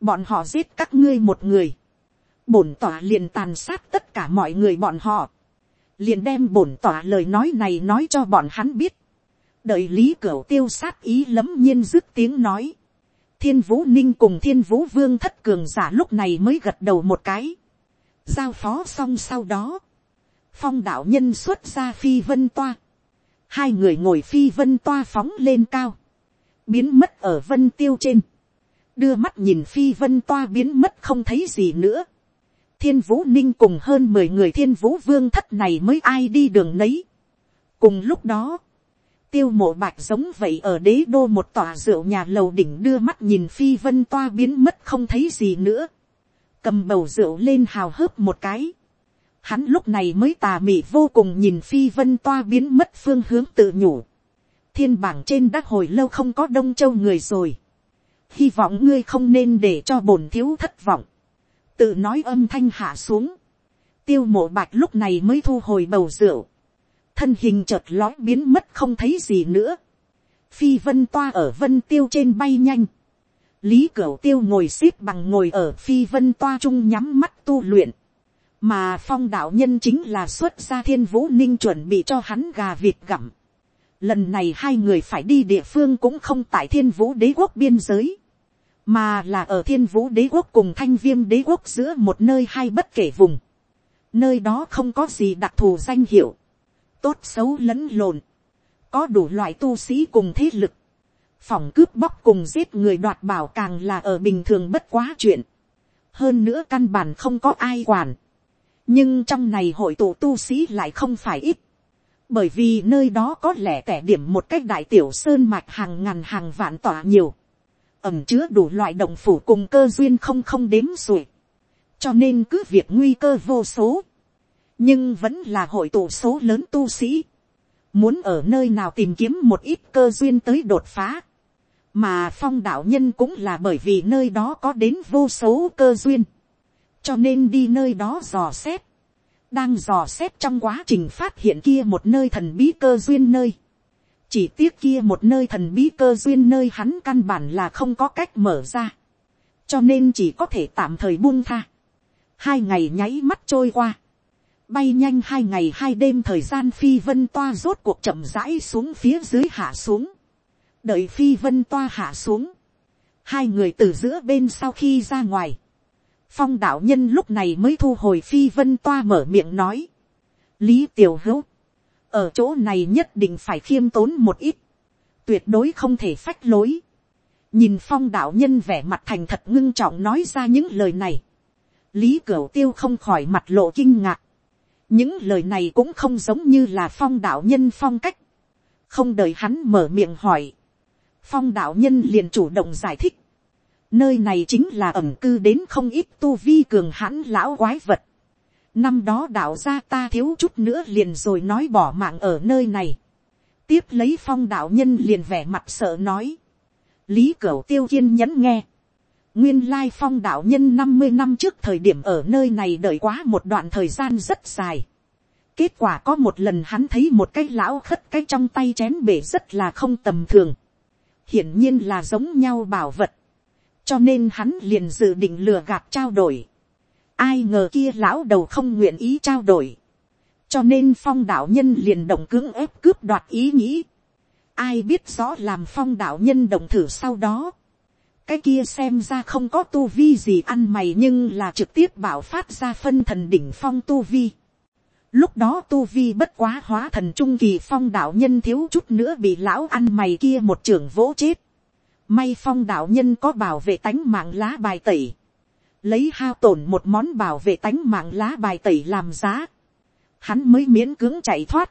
bọn họ giết các ngươi một người, bổn tỏa liền tàn sát tất cả mọi người bọn họ, liền đem bổn tỏa lời nói này nói cho bọn hắn biết, đợi lý cửu tiêu sát ý lấm nhiên dứt tiếng nói, thiên vũ ninh cùng thiên vũ vương thất cường giả lúc này mới gật đầu một cái, giao phó xong sau đó, phong đạo nhân xuất ra phi vân toa, hai người ngồi phi vân toa phóng lên cao, biến mất ở vân tiêu trên, đưa mắt nhìn phi vân toa biến mất không thấy gì nữa, thiên vũ ninh cùng hơn mười người thiên vũ vương thất này mới ai đi đường nấy. cùng lúc đó, tiêu mộ bạch giống vậy ở đế đô một tòa rượu nhà lầu đỉnh đưa mắt nhìn phi vân toa biến mất không thấy gì nữa. cầm bầu rượu lên hào hớp một cái. hắn lúc này mới tà mị vô cùng nhìn phi vân toa biến mất phương hướng tự nhủ. thiên bảng trên đã hồi lâu không có đông châu người rồi. hy vọng ngươi không nên để cho bổn thiếu thất vọng, tự nói âm thanh hạ xuống, tiêu mộ bạch lúc này mới thu hồi bầu rượu, thân hình chợt lói biến mất không thấy gì nữa, phi vân toa ở vân tiêu trên bay nhanh, lý cửu tiêu ngồi x ế p bằng ngồi ở phi vân toa chung nhắm mắt tu luyện, mà phong đạo nhân chính là xuất gia thiên vũ ninh chuẩn bị cho hắn gà vịt gặm. Lần này hai người phải đi địa phương cũng không tại thiên vũ đế quốc biên giới, mà là ở thiên vũ đế quốc cùng thanh viêm đế quốc giữa một nơi hay bất kể vùng. Nơi đó không có gì đặc thù danh hiệu, tốt xấu lẫn lộn, có đủ loại tu sĩ cùng thế lực, phòng cướp bóc cùng giết người đoạt bảo càng là ở bình thường bất quá chuyện. hơn nữa căn bản không có ai quản. Nhưng trong này hội tụ tu sĩ lại không phải ít, bởi vì nơi đó có lẽ kẻ điểm một cách đại tiểu sơn mạch hàng ngàn hàng vạn tỏa nhiều, ẩm chứa đủ loại động phủ cùng cơ duyên không không đếm xuể, cho nên cứ việc nguy cơ vô số, nhưng vẫn là hội tụ số lớn tu sĩ, muốn ở nơi nào tìm kiếm một ít cơ duyên tới đột phá, mà phong đạo nhân cũng là bởi vì nơi đó có đến vô số cơ duyên, cho nên đi nơi đó dò xét, đang dò xét trong quá trình phát hiện kia một nơi thần bí cơ duyên nơi, chỉ tiếc kia một nơi thần bí cơ duyên nơi hắn căn bản là không có cách mở ra, cho nên chỉ có thể tạm thời buông tha. hai ngày nháy mắt trôi qua, bay nhanh hai ngày hai đêm thời gian phi vân toa rốt cuộc chậm rãi xuống phía dưới hạ xuống, đợi phi vân toa hạ xuống, hai người từ giữa bên sau khi ra ngoài, phong đạo nhân lúc này mới thu hồi phi vân toa mở miệng nói. lý tiểu hữu, ở chỗ này nhất định phải khiêm tốn một ít, tuyệt đối không thể phách lối. nhìn phong đạo nhân vẻ mặt thành thật ngưng trọng nói ra những lời này. lý cửu tiêu không khỏi mặt lộ kinh ngạc những lời này cũng không giống như là phong đạo nhân phong cách. không đợi hắn mở miệng hỏi. phong đạo nhân liền chủ động giải thích Nơi này chính là ẩm cư đến không ít tu vi cường hãn lão quái vật. Năm đó đạo gia ta thiếu chút nữa liền rồi nói bỏ mạng ở nơi này. Tiếp lấy phong đạo nhân liền vẻ mặt sợ nói. Lý Cửu tiêu kiên nhẫn nghe. Nguyên lai phong đạo nhân năm mươi năm trước thời điểm ở nơi này đợi quá một đoạn thời gian rất dài. Kết quả có một lần hắn thấy một cái lão khất cái trong tay chén bể rất là không tầm thường. Hiển nhiên là giống nhau bảo vật cho nên hắn liền dự định lừa gạt trao đổi. ai ngờ kia lão đầu không nguyện ý trao đổi. cho nên phong đạo nhân liền động cưỡng ép cướp đoạt ý nghĩ. ai biết rõ làm phong đạo nhân động thử sau đó cái kia xem ra không có tu vi gì ăn mày nhưng là trực tiếp bảo phát ra phân thần đỉnh phong tu vi. Lúc đó tu vi bất quá hóa thần trung kỳ phong đạo nhân thiếu chút nữa bị lão ăn mày kia một trưởng vỗ chết. May phong đạo nhân có bảo vệ tánh mạng lá bài tẩy. Lấy hao tổn một món bảo vệ tánh mạng lá bài tẩy làm giá. Hắn mới miễn cưỡng chạy thoát.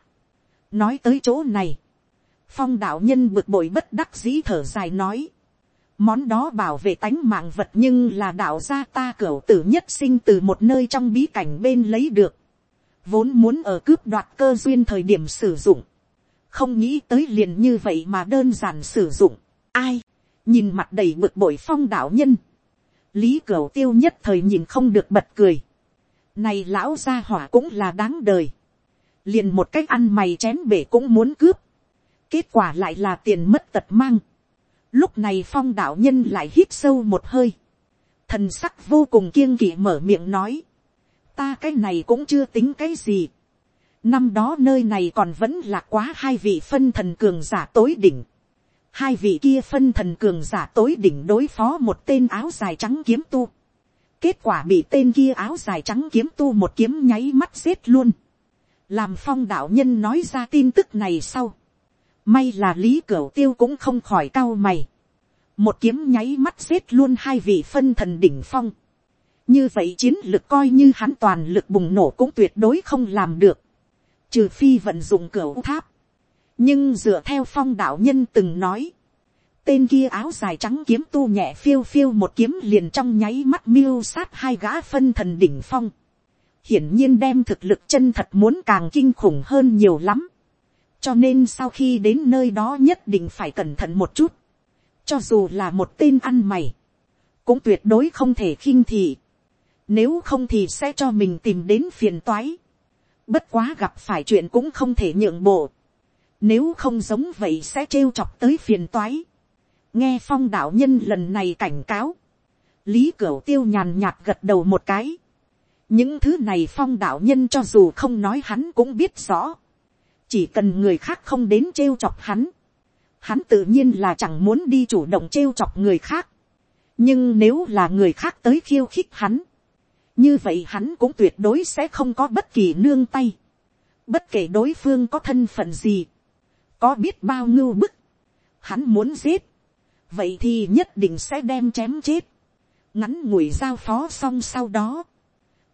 Nói tới chỗ này. Phong đạo nhân bực bội bất đắc dĩ thở dài nói. Món đó bảo vệ tánh mạng vật nhưng là đạo gia ta cửu tử nhất sinh từ một nơi trong bí cảnh bên lấy được. Vốn muốn ở cướp đoạt cơ duyên thời điểm sử dụng. Không nghĩ tới liền như vậy mà đơn giản sử dụng. Ai? nhìn mặt đầy bực bội phong đạo nhân, lý cửu tiêu nhất thời nhìn không được bật cười, này lão gia hỏa cũng là đáng đời, liền một cách ăn mày chén bể cũng muốn cướp, kết quả lại là tiền mất tật mang, lúc này phong đạo nhân lại hít sâu một hơi, thần sắc vô cùng kiêng kỵ mở miệng nói, ta cái này cũng chưa tính cái gì, năm đó nơi này còn vẫn là quá hai vị phân thần cường giả tối đỉnh, hai vị kia phân thần cường giả tối đỉnh đối phó một tên áo dài trắng kiếm tu. kết quả bị tên kia áo dài trắng kiếm tu một kiếm nháy mắt giết luôn. làm phong đạo nhân nói ra tin tức này sau may là lý cửu tiêu cũng không khỏi cao mày. một kiếm nháy mắt giết luôn hai vị phân thần đỉnh phong. như vậy chiến lực coi như hắn toàn lực bùng nổ cũng tuyệt đối không làm được. trừ phi vận dụng cửu tháp nhưng dựa theo phong đạo nhân từng nói, tên kia áo dài trắng kiếm tu nhẹ phiêu phiêu một kiếm liền trong nháy mắt miêu sát hai gã phân thần đỉnh phong. hiển nhiên đem thực lực chân thật muốn càng kinh khủng hơn nhiều lắm cho nên sau khi đến nơi đó nhất định phải cẩn thận một chút. cho dù là một tên ăn mày, cũng tuyệt đối không thể khinh thị, nếu không thì sẽ cho mình tìm đến phiền toái, bất quá gặp phải chuyện cũng không thể nhượng bộ, nếu không giống vậy sẽ trêu chọc tới phiền toái, nghe phong đạo nhân lần này cảnh cáo, lý cửu tiêu nhàn nhạt gật đầu một cái, những thứ này phong đạo nhân cho dù không nói hắn cũng biết rõ, chỉ cần người khác không đến trêu chọc hắn, hắn tự nhiên là chẳng muốn đi chủ động trêu chọc người khác, nhưng nếu là người khác tới khiêu khích hắn, như vậy hắn cũng tuyệt đối sẽ không có bất kỳ nương tay, bất kể đối phương có thân phận gì, có biết bao ngưu bức, hắn muốn giết, vậy thì nhất định sẽ đem chém chết, ngắn ngủi giao phó xong sau đó,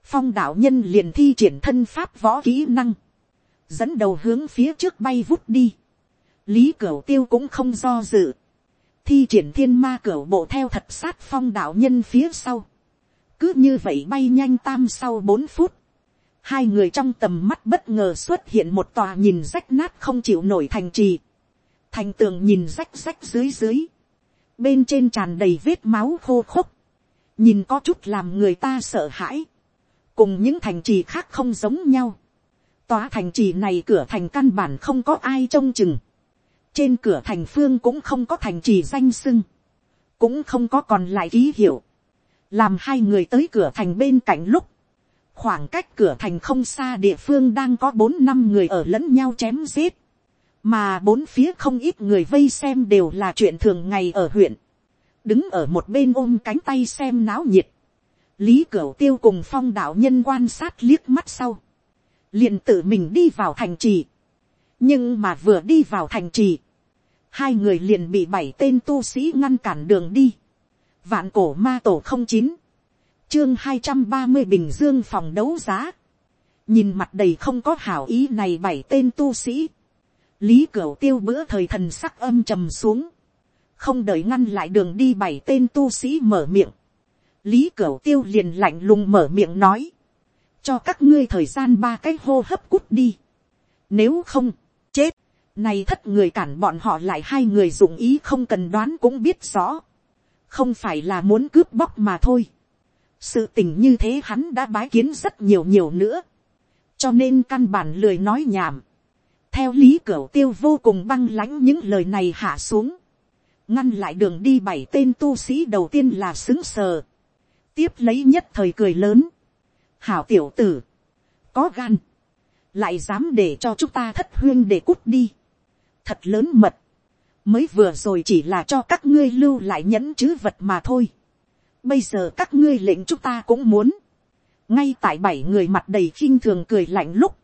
phong đạo nhân liền thi triển thân pháp võ kỹ năng, dẫn đầu hướng phía trước bay vút đi, lý cửu tiêu cũng không do dự, thi triển thiên ma cửu bộ theo thật sát phong đạo nhân phía sau, cứ như vậy bay nhanh tam sau bốn phút, hai người trong tầm mắt bất ngờ xuất hiện một tòa nhìn rách nát không chịu nổi thành trì, thành tường nhìn rách rách dưới dưới, bên trên tràn đầy vết máu khô khốc, nhìn có chút làm người ta sợ hãi, cùng những thành trì khác không giống nhau. Tòa thành trì này cửa thành căn bản không có ai trông chừng. Trên cửa thành phương cũng không có thành trì danh sưng. Cũng không có còn lại ký hiệu. Làm hai người tới cửa thành bên cạnh lúc. Khoảng cách cửa thành không xa địa phương đang có bốn năm người ở lẫn nhau chém giết. Mà bốn phía không ít người vây xem đều là chuyện thường ngày ở huyện. Đứng ở một bên ôm cánh tay xem náo nhiệt lý cửu tiêu cùng phong đạo nhân quan sát liếc mắt sau, liền tự mình đi vào thành trì. nhưng mà vừa đi vào thành trì, hai người liền bị bảy tên tu sĩ ngăn cản đường đi. vạn cổ ma tổ không chín, chương hai trăm ba mươi bình dương phòng đấu giá. nhìn mặt đầy không có hảo ý này bảy tên tu sĩ. lý cửu tiêu bữa thời thần sắc âm trầm xuống, không đợi ngăn lại đường đi bảy tên tu sĩ mở miệng lý cửu tiêu liền lạnh lùng mở miệng nói, cho các ngươi thời gian ba cái hô hấp cút đi, nếu không, chết, này thất người cản bọn họ lại hai người dụng ý không cần đoán cũng biết rõ, không phải là muốn cướp bóc mà thôi, sự tình như thế hắn đã bái kiến rất nhiều nhiều nữa, cho nên căn bản lười nói nhảm, theo lý cửu tiêu vô cùng băng lãnh những lời này hạ xuống, ngăn lại đường đi bảy tên tu sĩ đầu tiên là xứng sờ, tiếp lấy nhất thời cười lớn, hảo tiểu tử, có gan, lại dám để cho chúng ta thất huyên để cút đi, thật lớn mật, mới vừa rồi chỉ là cho các ngươi lưu lại nhẫn chứ vật mà thôi, bây giờ các ngươi lệnh chúng ta cũng muốn, ngay tại bảy người mặt đầy khinh thường cười lạnh lúc,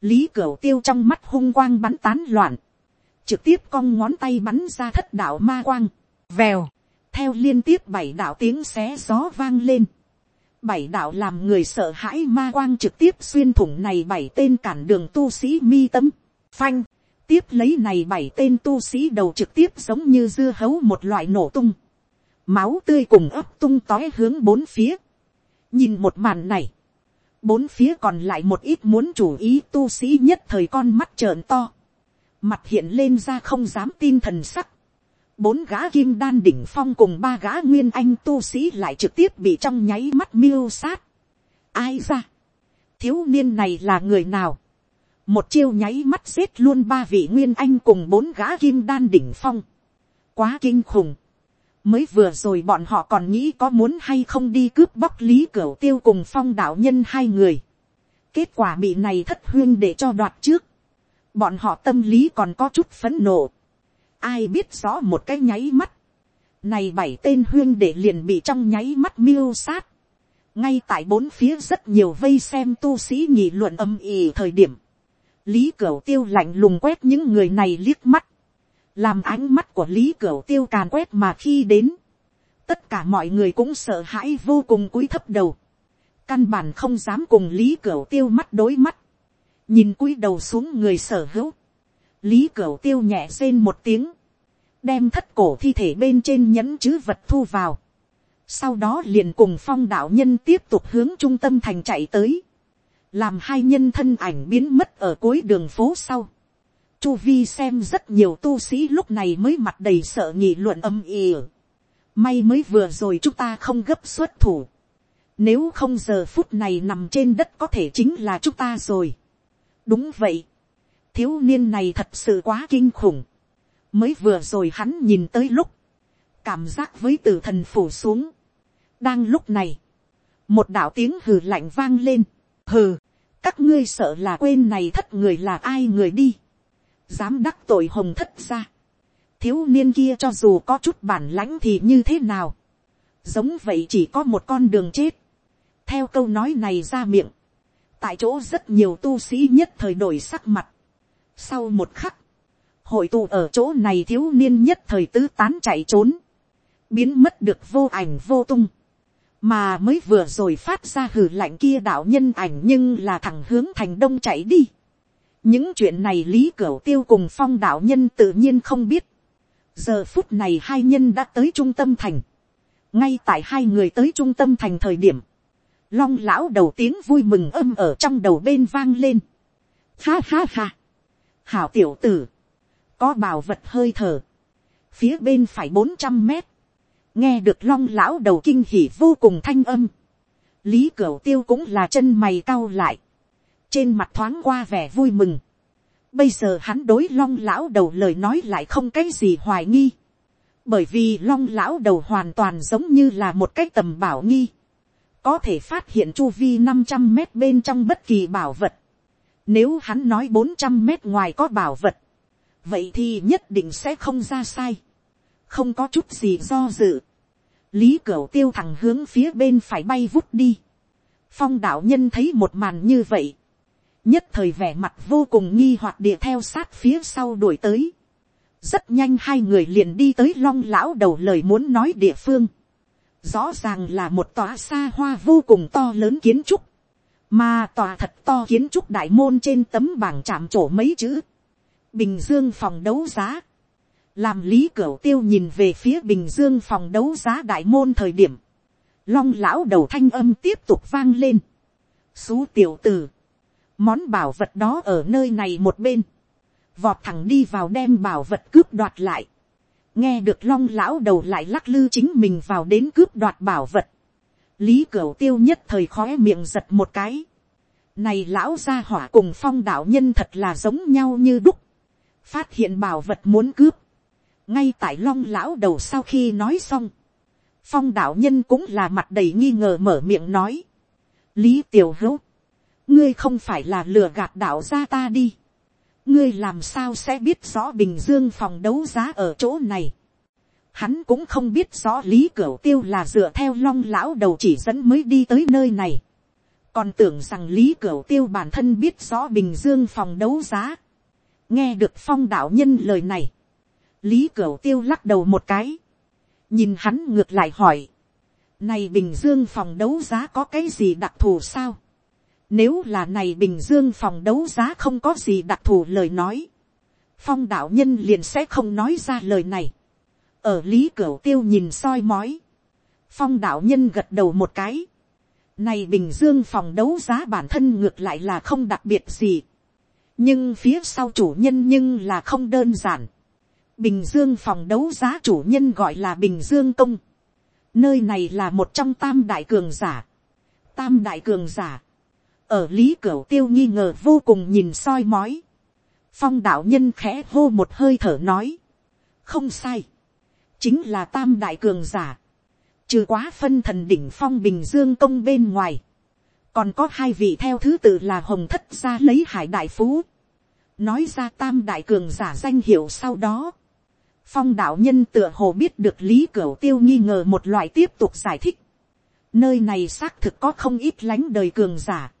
lý cửu tiêu trong mắt hung quang bắn tán loạn, trực tiếp cong ngón tay bắn ra thất đạo ma quang, vèo, theo liên tiếp bảy đạo tiếng xé gió vang lên, bảy đạo làm người sợ hãi ma quang trực tiếp xuyên thủng này bảy tên cản đường tu sĩ mi tâm, phanh, tiếp lấy này bảy tên tu sĩ đầu trực tiếp giống như dưa hấu một loại nổ tung, máu tươi cùng ấp tung tói hướng bốn phía, nhìn một màn này, bốn phía còn lại một ít muốn chủ ý tu sĩ nhất thời con mắt trợn to, mặt hiện lên ra không dám tin thần sắc, bốn gã kim đan đỉnh phong cùng ba gã nguyên anh tu sĩ lại trực tiếp bị trong nháy mắt miêu sát. ai ra, thiếu niên này là người nào, một chiêu nháy mắt giết luôn ba vị nguyên anh cùng bốn gã kim đan đỉnh phong. quá kinh khủng. mới vừa rồi bọn họ còn nghĩ có muốn hay không đi cướp bóc lý cửa tiêu cùng phong đạo nhân hai người. kết quả bị này thất huyên để cho đoạt trước. bọn họ tâm lý còn có chút phấn nộ ai biết rõ một cái nháy mắt, này bảy tên huyên để liền bị trong nháy mắt miêu sát, ngay tại bốn phía rất nhiều vây xem tu sĩ nhị luận âm ỉ thời điểm, lý cửu tiêu lạnh lùng quét những người này liếc mắt, làm ánh mắt của lý cửu tiêu càn quét mà khi đến, tất cả mọi người cũng sợ hãi vô cùng cúi thấp đầu, căn bản không dám cùng lý cửu tiêu mắt đối mắt, nhìn cúi đầu xuống người sở hữu, lý cửu tiêu nhẹ rên một tiếng, đem thất cổ thi thể bên trên nhẫn chữ vật thu vào. sau đó liền cùng phong đạo nhân tiếp tục hướng trung tâm thành chạy tới, làm hai nhân thân ảnh biến mất ở cuối đường phố sau. chu vi xem rất nhiều tu sĩ lúc này mới mặt đầy sợ nghị luận âm ỉ may mới vừa rồi chúng ta không gấp xuất thủ nếu không giờ phút này nằm trên đất có thể chính là chúng ta rồi đúng vậy thiếu niên này thật sự quá kinh khủng. Mới vừa rồi hắn nhìn tới lúc, cảm giác với từ thần phủ xuống. Đang lúc này, một đạo tiếng hừ lạnh vang lên. Hừ, các ngươi sợ là quên này thất người là ai người đi. Dám đắc tội hồng thất ra. Thiếu niên kia cho dù có chút bản lãnh thì như thế nào? Giống vậy chỉ có một con đường chết. Theo câu nói này ra miệng, tại chỗ rất nhiều tu sĩ nhất thời đổi sắc mặt sau một khắc hội tụ ở chỗ này thiếu niên nhất thời tứ tán chạy trốn biến mất được vô ảnh vô tung mà mới vừa rồi phát ra hử lạnh kia đạo nhân ảnh nhưng là thẳng hướng thành đông chạy đi. những chuyện này lý cửu tiêu cùng phong đạo nhân tự nhiên không biết. giờ phút này hai nhân đã tới trung tâm thành. ngay tại hai người tới trung tâm thành thời điểm, long lão đầu tiếng vui mừng âm ở trong đầu bên vang lên. ha ha ha hảo tiểu tử, có bảo vật hơi thở, phía bên phải bốn trăm mét, nghe được long lão đầu kinh hỉ vô cùng thanh âm, lý cửu tiêu cũng là chân mày cau lại, trên mặt thoáng qua vẻ vui mừng, bây giờ hắn đối long lão đầu lời nói lại không cái gì hoài nghi, bởi vì long lão đầu hoàn toàn giống như là một cái tầm bảo nghi, có thể phát hiện chu vi năm trăm mét bên trong bất kỳ bảo vật, nếu hắn nói bốn trăm mét ngoài có bảo vật, vậy thì nhất định sẽ không ra sai không có chút gì do dự. lý cửu tiêu thẳng hướng phía bên phải bay vút đi. phong đạo nhân thấy một màn như vậy. nhất thời vẻ mặt vô cùng nghi hoặc địa theo sát phía sau đuổi tới. rất nhanh hai người liền đi tới long lão đầu lời muốn nói địa phương. rõ ràng là một tòa xa hoa vô cùng to lớn kiến trúc mà tòa thật to kiến trúc đại môn trên tấm bảng chạm trổ mấy chữ. bình dương phòng đấu giá làm lý cửu tiêu nhìn về phía bình dương phòng đấu giá đại môn thời điểm, long lão đầu thanh âm tiếp tục vang lên. xú tiểu tử, món bảo vật đó ở nơi này một bên, vọt thẳng đi vào đem bảo vật cướp đoạt lại. nghe được long lão đầu lại lắc lư chính mình vào đến cướp đoạt bảo vật lý cửu tiêu nhất thời khói miệng giật một cái. này lão gia hỏa cùng phong đạo nhân thật là giống nhau như đúc. phát hiện bảo vật muốn cướp. Ngay tại long lão đầu sau khi nói xong, phong đạo nhân cũng là mặt đầy nghi ngờ mở miệng nói, lý tiểu hữu, ngươi không phải là lừa gạt đạo gia ta đi, ngươi làm sao sẽ biết rõ bình dương phòng đấu giá ở chỗ này, hắn cũng không biết rõ lý cửu tiêu là dựa theo long lão đầu chỉ dẫn mới đi tới nơi này, còn tưởng rằng lý cửu tiêu bản thân biết rõ bình dương phòng đấu giá, nghe được phong đạo nhân lời này, lý cửu tiêu lắc đầu một cái, nhìn hắn ngược lại hỏi, này bình dương phòng đấu giá có cái gì đặc thù sao, nếu là này bình dương phòng đấu giá không có gì đặc thù lời nói, phong đạo nhân liền sẽ không nói ra lời này, ở lý cửu tiêu nhìn soi mói, phong đạo nhân gật đầu một cái, này bình dương phòng đấu giá bản thân ngược lại là không đặc biệt gì, nhưng phía sau chủ nhân nhưng là không đơn giản, Bình Dương phòng đấu giá chủ nhân gọi là Bình Dương Công. Nơi này là một trong tam đại cường giả. Tam đại cường giả. Ở Lý Cửu Tiêu nghi ngờ vô cùng nhìn soi mói. Phong đạo nhân khẽ hô một hơi thở nói. Không sai. Chính là tam đại cường giả. Trừ quá phân thần đỉnh phong Bình Dương Công bên ngoài. Còn có hai vị theo thứ tự là Hồng Thất gia lấy Hải Đại Phú. Nói ra tam đại cường giả danh hiệu sau đó, phong đạo nhân tựa hồ biết được lý cửa tiêu nghi ngờ một loại tiếp tục giải thích. nơi này xác thực có không ít lánh đời cường giả.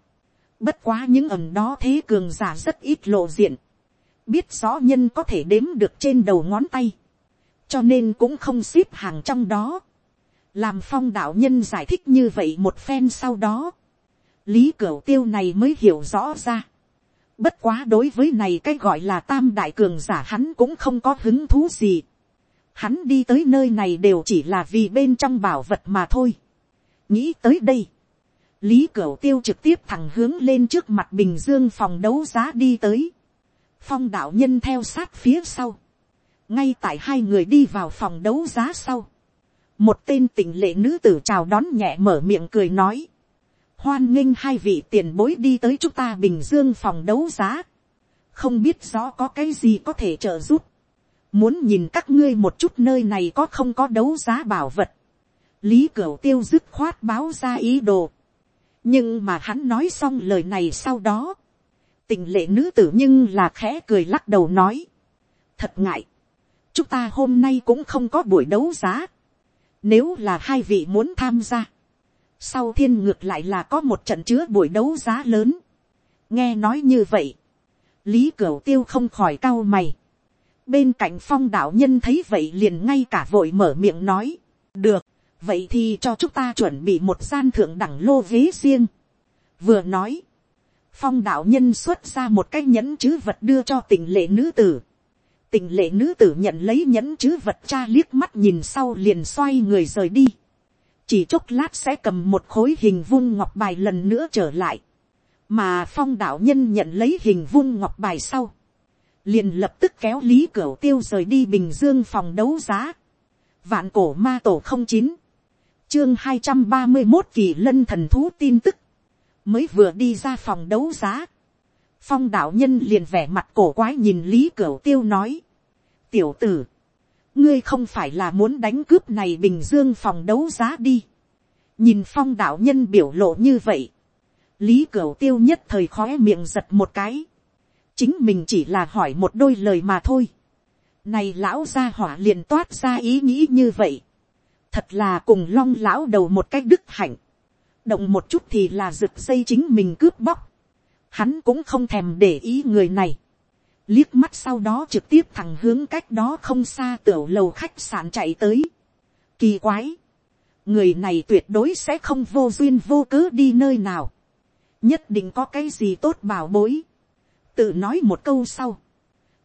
bất quá những ẩm đó thế cường giả rất ít lộ diện. biết rõ nhân có thể đếm được trên đầu ngón tay cho nên cũng không xếp hàng trong đó. làm phong đạo nhân giải thích như vậy một phen sau đó. lý cửu tiêu này mới hiểu rõ ra Bất quá đối với này cái gọi là tam đại cường giả hắn cũng không có hứng thú gì. Hắn đi tới nơi này đều chỉ là vì bên trong bảo vật mà thôi. Nghĩ tới đây. Lý Cửu Tiêu trực tiếp thẳng hướng lên trước mặt Bình Dương phòng đấu giá đi tới. phong đạo nhân theo sát phía sau, ngay tại hai người đi vào phòng đấu giá sau, một tên tỉnh lệ nữ tử chào đón nhẹ mở miệng cười nói, hoan nghênh hai vị tiền bối đi tới chúng ta bình dương phòng đấu giá, không biết rõ có cái gì có thể trợ giúp, muốn nhìn các ngươi một chút nơi này có không có đấu giá bảo vật, lý cửu tiêu dứt khoát báo ra ý đồ, nhưng mà hắn nói xong lời này sau đó, tình lệ nữ tử nhưng là khẽ cười lắc đầu nói, thật ngại, chúng ta hôm nay cũng không có buổi đấu giá, nếu là hai vị muốn tham gia, sau thiên ngược lại là có một trận chứa buổi đấu giá lớn, nghe nói như vậy, lý cửu tiêu không khỏi cau mày, bên cạnh phong đạo nhân thấy vậy liền ngay cả vội mở miệng nói, được, vậy thì cho chúng ta chuẩn bị một gian thượng đẳng lô ghế riêng. vừa nói, phong đạo nhân xuất ra một cái nhẫn chữ vật đưa cho tình lệ nữ tử tình lệ nữ tử nhận lấy nhẫn chữ vật cha liếc mắt nhìn sau liền xoay người rời đi. chỉ chốc lát sẽ cầm một khối hình vung ngọc bài lần nữa trở lại. mà phong đạo nhân nhận lấy hình vung ngọc bài sau. liền lập tức kéo lý cửa tiêu rời đi bình dương phòng đấu giá. vạn cổ ma tổ không chín chương hai trăm ba mươi một kỳ lân thần thú tin tức, mới vừa đi ra phòng đấu giá, phong đạo nhân liền vẻ mặt cổ quái nhìn lý cửu tiêu nói, tiểu tử, ngươi không phải là muốn đánh cướp này bình dương phòng đấu giá đi, nhìn phong đạo nhân biểu lộ như vậy, lý cửu tiêu nhất thời khó miệng giật một cái, chính mình chỉ là hỏi một đôi lời mà thôi, này lão gia hỏa liền toát ra ý nghĩ như vậy, thật là cùng long lão đầu một cách đức hạnh, động một chút thì là rực dây chính mình cướp bóc, hắn cũng không thèm để ý người này, liếc mắt sau đó trực tiếp thẳng hướng cách đó không xa tiểu lầu khách sạn chạy tới. Kỳ quái, người này tuyệt đối sẽ không vô duyên vô cớ đi nơi nào, nhất định có cái gì tốt bảo bối, tự nói một câu sau,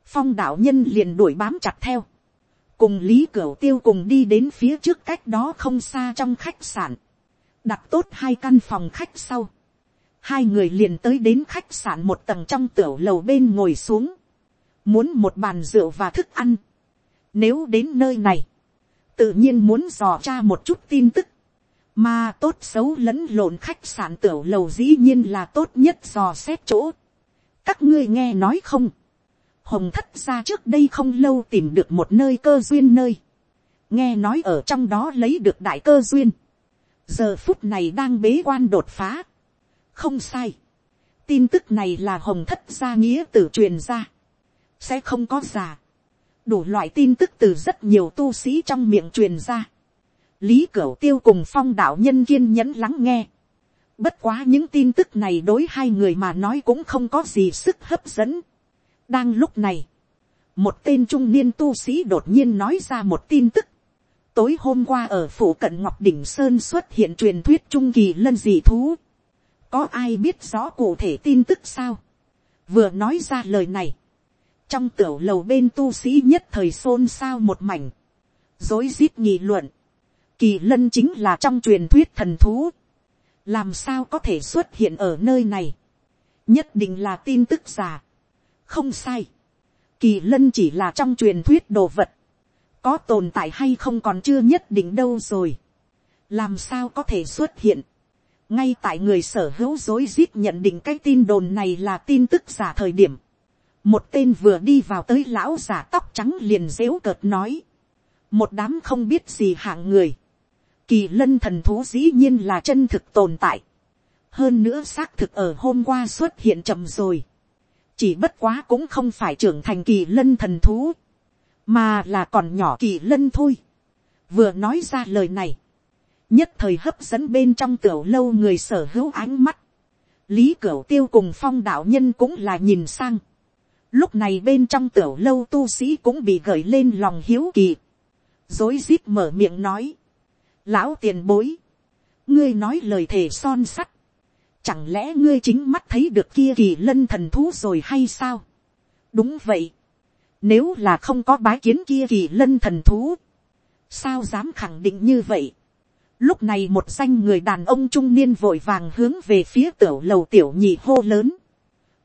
phong đạo nhân liền đuổi bám chặt theo, cùng lý cửu tiêu cùng đi đến phía trước cách đó không xa trong khách sạn, đặt tốt hai căn phòng khách sau, hai người liền tới đến khách sạn một tầng trong tiểu lầu bên ngồi xuống, muốn một bàn rượu và thức ăn. Nếu đến nơi này, tự nhiên muốn dò tra một chút tin tức, mà tốt xấu lẫn lộn khách sạn tiểu lầu dĩ nhiên là tốt nhất dò xét chỗ. các ngươi nghe nói không, hồng thất ra trước đây không lâu tìm được một nơi cơ duyên nơi, nghe nói ở trong đó lấy được đại cơ duyên, giờ phút này đang bế quan đột phá, không sai, tin tức này là hồng thất gia nghĩa tử truyền ra, sẽ không có giả, đủ loại tin tức từ rất nhiều tu sĩ trong miệng truyền ra, lý cửu tiêu cùng phong đạo nhân kiên nhẫn lắng nghe, bất quá những tin tức này đối hai người mà nói cũng không có gì sức hấp dẫn, đang lúc này, một tên trung niên tu sĩ đột nhiên nói ra một tin tức. Tối hôm qua ở phủ cận Ngọc Đỉnh Sơn xuất hiện truyền thuyết trung kỳ lân dị thú. Có ai biết rõ cụ thể tin tức sao? Vừa nói ra lời này. Trong tiểu lầu bên tu sĩ nhất thời xôn xao một mảnh. Dối rít nghị luận. Kỳ lân chính là trong truyền thuyết thần thú. Làm sao có thể xuất hiện ở nơi này? Nhất định là tin tức giả không sai. Kỳ lân chỉ là trong truyền thuyết đồ vật. Có tồn tại hay không còn chưa nhất định đâu rồi. Làm sao có thể xuất hiện. Ngay tại người sở hữu dối rít nhận định cái tin đồn này là tin tức giả thời điểm. Một tên vừa đi vào tới lão giả tóc trắng liền dếu cợt nói. Một đám không biết gì hạng người. Kỳ lân thần thú dĩ nhiên là chân thực tồn tại. Hơn nữa xác thực ở hôm qua xuất hiện chậm rồi chỉ bất quá cũng không phải trưởng thành kỳ lân thần thú, mà là còn nhỏ kỳ lân thôi. vừa nói ra lời này, nhất thời hấp dẫn bên trong tiểu lâu người sở hữu ánh mắt, lý cửu tiêu cùng phong đạo nhân cũng là nhìn sang. lúc này bên trong tiểu lâu tu sĩ cũng bị gởi lên lòng hiếu kỳ, dối rít mở miệng nói, lão tiền bối, ngươi nói lời thề son sắt, Chẳng lẽ ngươi chính mắt thấy được kia kỳ lân thần thú rồi hay sao? Đúng vậy. Nếu là không có bái kiến kia kỳ lân thần thú. Sao dám khẳng định như vậy? Lúc này một danh người đàn ông trung niên vội vàng hướng về phía tiểu lầu tiểu nhị hô lớn.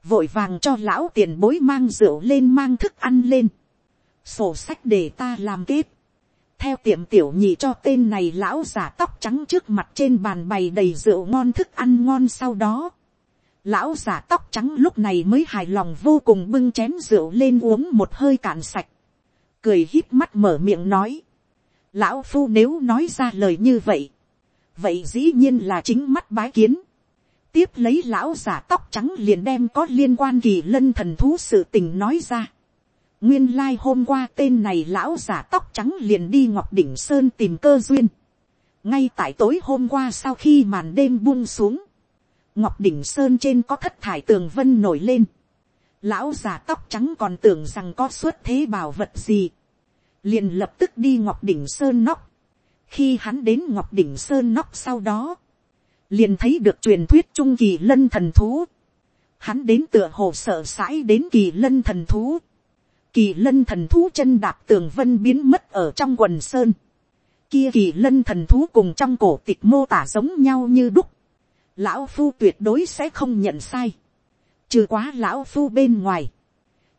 vội vàng cho lão tiền bối mang rượu lên mang thức ăn lên, sổ sách để ta làm kết, theo tiệm tiểu nhị cho tên này lão giả tóc trắng trước mặt trên bàn bày đầy rượu ngon thức ăn ngon sau đó, lão giả tóc trắng lúc này mới hài lòng vô cùng bưng chén rượu lên uống một hơi cạn sạch, cười hít mắt mở miệng nói, lão phu nếu nói ra lời như vậy, vậy dĩ nhiên là chính mắt bái kiến, tiếp lấy lão giả tóc trắng liền đem có liên quan kỳ lân thần thú sự tình nói ra. nguyên lai hôm qua tên này lão giả tóc trắng liền đi ngọc đỉnh sơn tìm cơ duyên. ngay tại tối hôm qua sau khi màn đêm buông xuống, ngọc đỉnh sơn trên có thất thải tường vân nổi lên. lão giả tóc trắng còn tưởng rằng có xuất thế bảo vật gì liền lập tức đi ngọc đỉnh sơn nóc. khi hắn đến ngọc đỉnh sơn nóc sau đó, liền thấy được truyền thuyết trung kỳ lân thần thú. Hắn đến tựa hồ sợ sãi đến kỳ lân thần thú. Kỳ lân thần thú chân đạp tường vân biến mất ở trong quần sơn. Kia kỳ lân thần thú cùng trong cổ tịch mô tả giống nhau như đúc. Lão phu tuyệt đối sẽ không nhận sai. Trừ quá lão phu bên ngoài.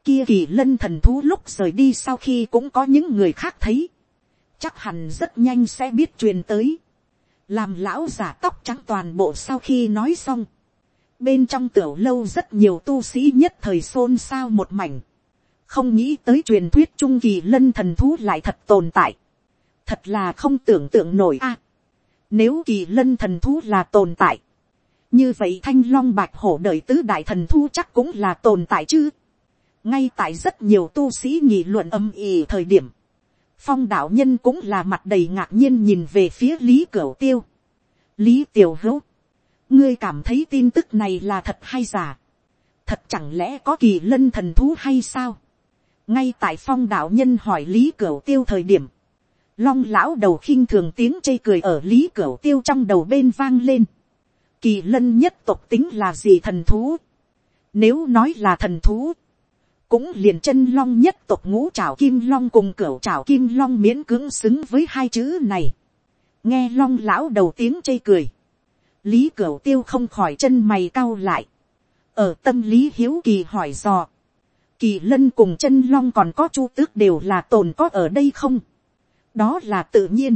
Kia kỳ lân thần thú lúc rời đi sau khi cũng có những người khác thấy. Chắc hẳn rất nhanh sẽ biết truyền tới làm lão giả tóc trắng toàn bộ sau khi nói xong, bên trong tiểu lâu rất nhiều tu sĩ nhất thời xôn xao một mảnh, không nghĩ tới truyền thuyết trung kỳ lân thần thú lại thật tồn tại, thật là không tưởng tượng nổi a. nếu kỳ lân thần thú là tồn tại, như vậy thanh long bạch hổ đời tứ đại thần thú chắc cũng là tồn tại chứ ngay tại rất nhiều tu sĩ nghị luận âm ỉ thời điểm, phong đạo nhân cũng là mặt đầy ngạc nhiên nhìn về phía lý cửu tiêu. lý tiểu hữu, ngươi cảm thấy tin tức này là thật hay giả. thật chẳng lẽ có kỳ lân thần thú hay sao. ngay tại phong đạo nhân hỏi lý cửu tiêu thời điểm, long lão đầu khinh thường tiếng chê cười ở lý cửu tiêu trong đầu bên vang lên. kỳ lân nhất tộc tính là gì thần thú. nếu nói là thần thú, cũng liền chân long nhất tộc ngũ trào kim long cùng cửa trào kim long miễn cưỡng xứng với hai chữ này. nghe long lão đầu tiếng chê cười. lý cửa tiêu không khỏi chân mày cau lại. ở tâm lý hiếu kỳ hỏi dò. kỳ lân cùng chân long còn có chu tước đều là tồn có ở đây không. đó là tự nhiên.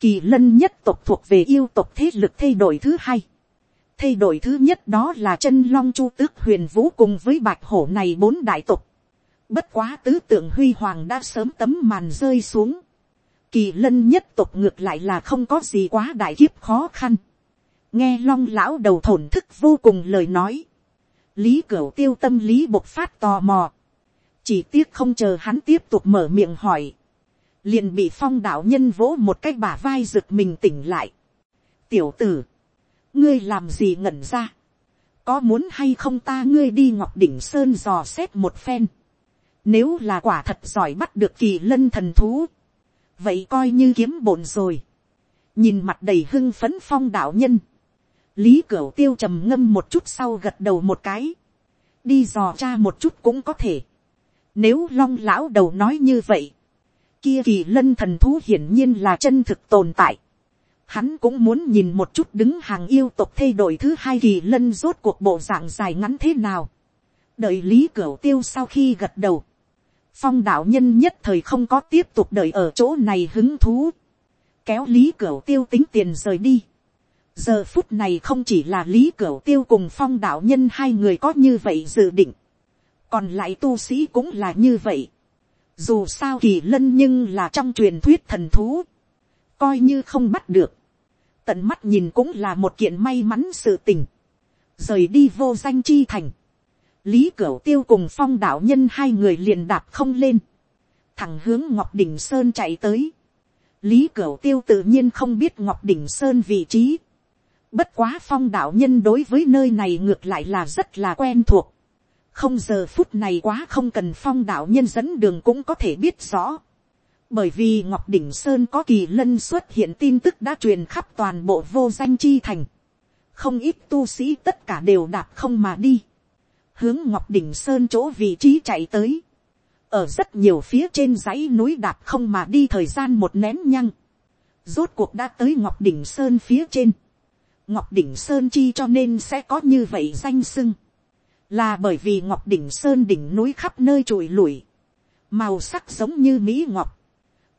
kỳ lân nhất tộc thuộc về yêu tộc thế lực thay đổi thứ hai thay đổi thứ nhất đó là chân long chu tước huyền vũ cùng với bạch hổ này bốn đại tục. Bất quá tứ tượng huy hoàng đã sớm tấm màn rơi xuống. Kỳ lân nhất tục ngược lại là không có gì quá đại kiếp khó khăn. Nghe long lão đầu thổn thức vô cùng lời nói. Lý cửu tiêu tâm lý bộc phát tò mò. Chỉ tiếc không chờ hắn tiếp tục mở miệng hỏi. Liền bị phong đạo nhân vỗ một cái bả vai rực mình tỉnh lại. Tiểu tử ngươi làm gì ngẩn ra, có muốn hay không ta ngươi đi ngọc đỉnh sơn dò xét một phen, nếu là quả thật giỏi bắt được kỳ lân thần thú, vậy coi như kiếm bổn rồi, nhìn mặt đầy hưng phấn phong đạo nhân, lý cửu tiêu trầm ngâm một chút sau gật đầu một cái, đi dò cha một chút cũng có thể, nếu long lão đầu nói như vậy, kia kỳ lân thần thú hiển nhiên là chân thực tồn tại, hắn cũng muốn nhìn một chút đứng hàng yêu tộc thay đổi thứ hai kỳ lân rốt cuộc bộ dạng dài ngắn thế nào. đợi lý cửu tiêu sau khi gật đầu. phong đạo nhân nhất thời không có tiếp tục đợi ở chỗ này hứng thú. kéo lý cửu tiêu tính tiền rời đi. giờ phút này không chỉ là lý cửu tiêu cùng phong đạo nhân hai người có như vậy dự định. còn lại tu sĩ cũng là như vậy. dù sao kỳ lân nhưng là trong truyền thuyết thần thú coi như không bắt được, tận mắt nhìn cũng là một kiện may mắn sự tình, rời đi vô danh chi thành, lý cửu tiêu cùng phong đạo nhân hai người liền đạp không lên, thẳng hướng ngọc đỉnh sơn chạy tới, lý cửu tiêu tự nhiên không biết ngọc đỉnh sơn vị trí, bất quá phong đạo nhân đối với nơi này ngược lại là rất là quen thuộc, không giờ phút này quá không cần phong đạo nhân dẫn đường cũng có thể biết rõ, bởi vì ngọc đỉnh sơn có kỳ lân xuất hiện tin tức đã truyền khắp toàn bộ vô danh chi thành, không ít tu sĩ tất cả đều đạp không mà đi, hướng ngọc đỉnh sơn chỗ vị trí chạy tới, ở rất nhiều phía trên dãy núi đạp không mà đi thời gian một nén nhăng, rốt cuộc đã tới ngọc đỉnh sơn phía trên, ngọc đỉnh sơn chi cho nên sẽ có như vậy danh sưng, là bởi vì ngọc đỉnh sơn đỉnh núi khắp nơi trụi lủi, màu sắc giống như mỹ ngọc,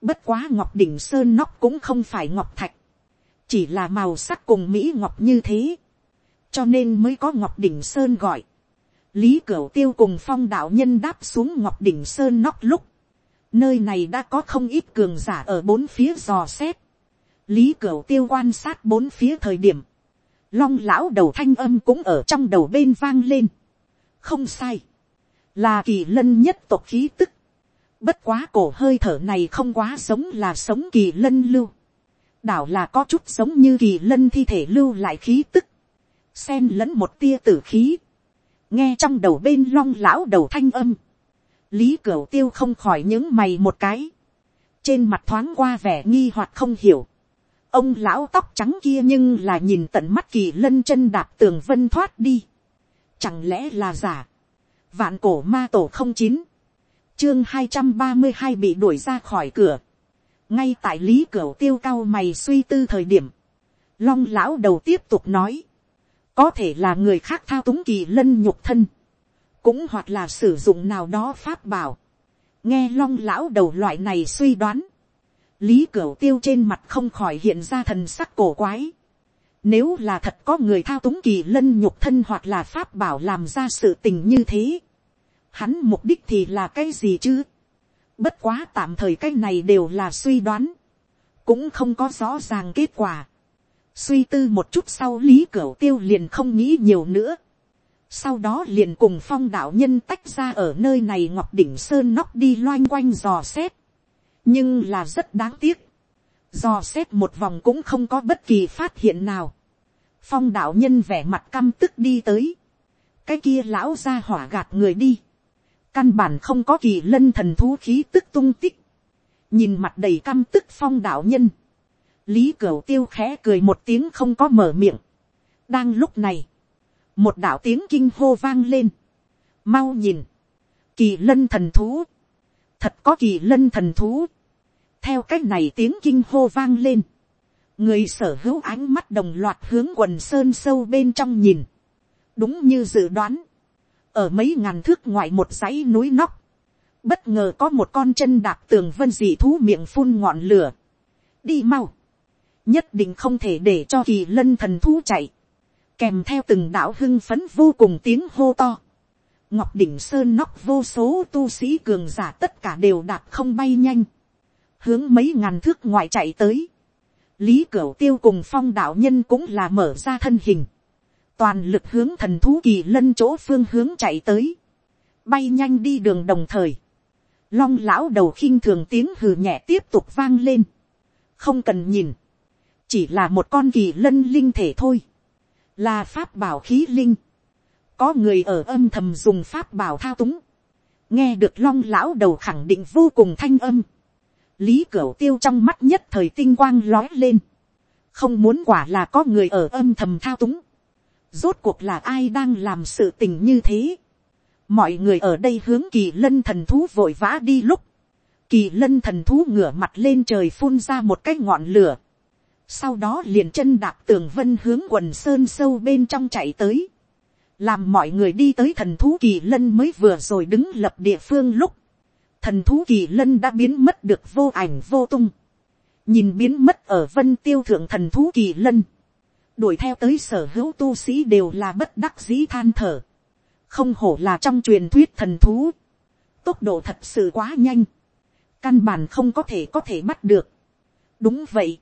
bất quá ngọc đỉnh sơn nóc cũng không phải ngọc thạch, chỉ là màu sắc cùng mỹ ngọc như thế, cho nên mới có ngọc đỉnh sơn gọi. lý cửu tiêu cùng phong đạo nhân đáp xuống ngọc đỉnh sơn nóc lúc, nơi này đã có không ít cường giả ở bốn phía dò xét, lý cửu tiêu quan sát bốn phía thời điểm, long lão đầu thanh âm cũng ở trong đầu bên vang lên, không sai, là kỳ lân nhất tộc khí tức, bất quá cổ hơi thở này không quá sống là sống kỳ lân lưu, đảo là có chút giống như kỳ lân thi thể lưu lại khí tức, xen lẫn một tia tử khí, nghe trong đầu bên long lão đầu thanh âm, lý cửu tiêu không khỏi những mày một cái, trên mặt thoáng qua vẻ nghi hoặc không hiểu, ông lão tóc trắng kia nhưng là nhìn tận mắt kỳ lân chân đạp tường vân thoát đi, chẳng lẽ là giả, vạn cổ ma tổ không chín, chương hai trăm ba mươi hai bị đuổi ra khỏi cửa, ngay tại lý cửa tiêu cao mày suy tư thời điểm, long lão đầu tiếp tục nói, có thể là người khác thao túng kỳ lân nhục thân, cũng hoặc là sử dụng nào đó pháp bảo, nghe long lão đầu loại này suy đoán, lý cửa tiêu trên mặt không khỏi hiện ra thần sắc cổ quái. Nếu là thật có người thao túng kỳ lân nhục thân hoặc là pháp bảo làm ra sự tình như thế, hắn mục đích thì là cái gì chứ? Bất quá tạm thời cái này đều là suy đoán. Cũng không có rõ ràng kết quả. Suy tư một chút sau Lý Cửu Tiêu liền không nghĩ nhiều nữa. Sau đó liền cùng phong đạo nhân tách ra ở nơi này Ngọc Đỉnh Sơn nóc đi loanh quanh dò xét. Nhưng là rất đáng tiếc. Dò xét một vòng cũng không có bất kỳ phát hiện nào. Phong đạo nhân vẻ mặt căm tức đi tới. Cái kia lão ra hỏa gạt người đi căn bản không có kỳ lân thần thú khí tức tung tích, nhìn mặt đầy căm tức phong đạo nhân, lý cửu tiêu khẽ cười một tiếng không có mở miệng, đang lúc này, một đạo tiếng kinh hô vang lên, mau nhìn, kỳ lân thần thú, thật có kỳ lân thần thú, theo cách này tiếng kinh hô vang lên, người sở hữu ánh mắt đồng loạt hướng quần sơn sâu bên trong nhìn, đúng như dự đoán, ở mấy ngàn thước ngoài một dãy núi nóc, bất ngờ có một con chân đạp tường vân dị thú miệng phun ngọn lửa, đi mau, nhất định không thể để cho kỳ lân thần thú chạy, kèm theo từng đạo hưng phấn vô cùng tiếng hô to, ngọc đỉnh sơn nóc vô số tu sĩ cường giả tất cả đều đạp không bay nhanh, hướng mấy ngàn thước ngoài chạy tới, lý cửu tiêu cùng phong đạo nhân cũng là mở ra thân hình, toàn lực hướng thần thú kỳ lân chỗ phương hướng chạy tới, bay nhanh đi đường đồng thời, long lão đầu khinh thường tiếng hừ nhẹ tiếp tục vang lên, không cần nhìn, chỉ là một con kỳ lân linh thể thôi, là pháp bảo khí linh, có người ở âm thầm dùng pháp bảo thao túng, nghe được long lão đầu khẳng định vô cùng thanh âm, lý cửu tiêu trong mắt nhất thời tinh quang lói lên, không muốn quả là có người ở âm thầm thao túng, rốt cuộc là ai đang làm sự tình như thế. mọi người ở đây hướng kỳ lân thần thú vội vã đi lúc, kỳ lân thần thú ngửa mặt lên trời phun ra một cái ngọn lửa, sau đó liền chân đạp tường vân hướng quần sơn sâu bên trong chạy tới, làm mọi người đi tới thần thú kỳ lân mới vừa rồi đứng lập địa phương lúc, thần thú kỳ lân đã biến mất được vô ảnh vô tung, nhìn biến mất ở vân tiêu thượng thần thú kỳ lân, đuổi theo tới sở hữu tu sĩ đều là bất đắc dĩ than thở. Không hổ là trong truyền thuyết thần thú. Tốc độ thật sự quá nhanh. Căn bản không có thể có thể bắt được. Đúng vậy.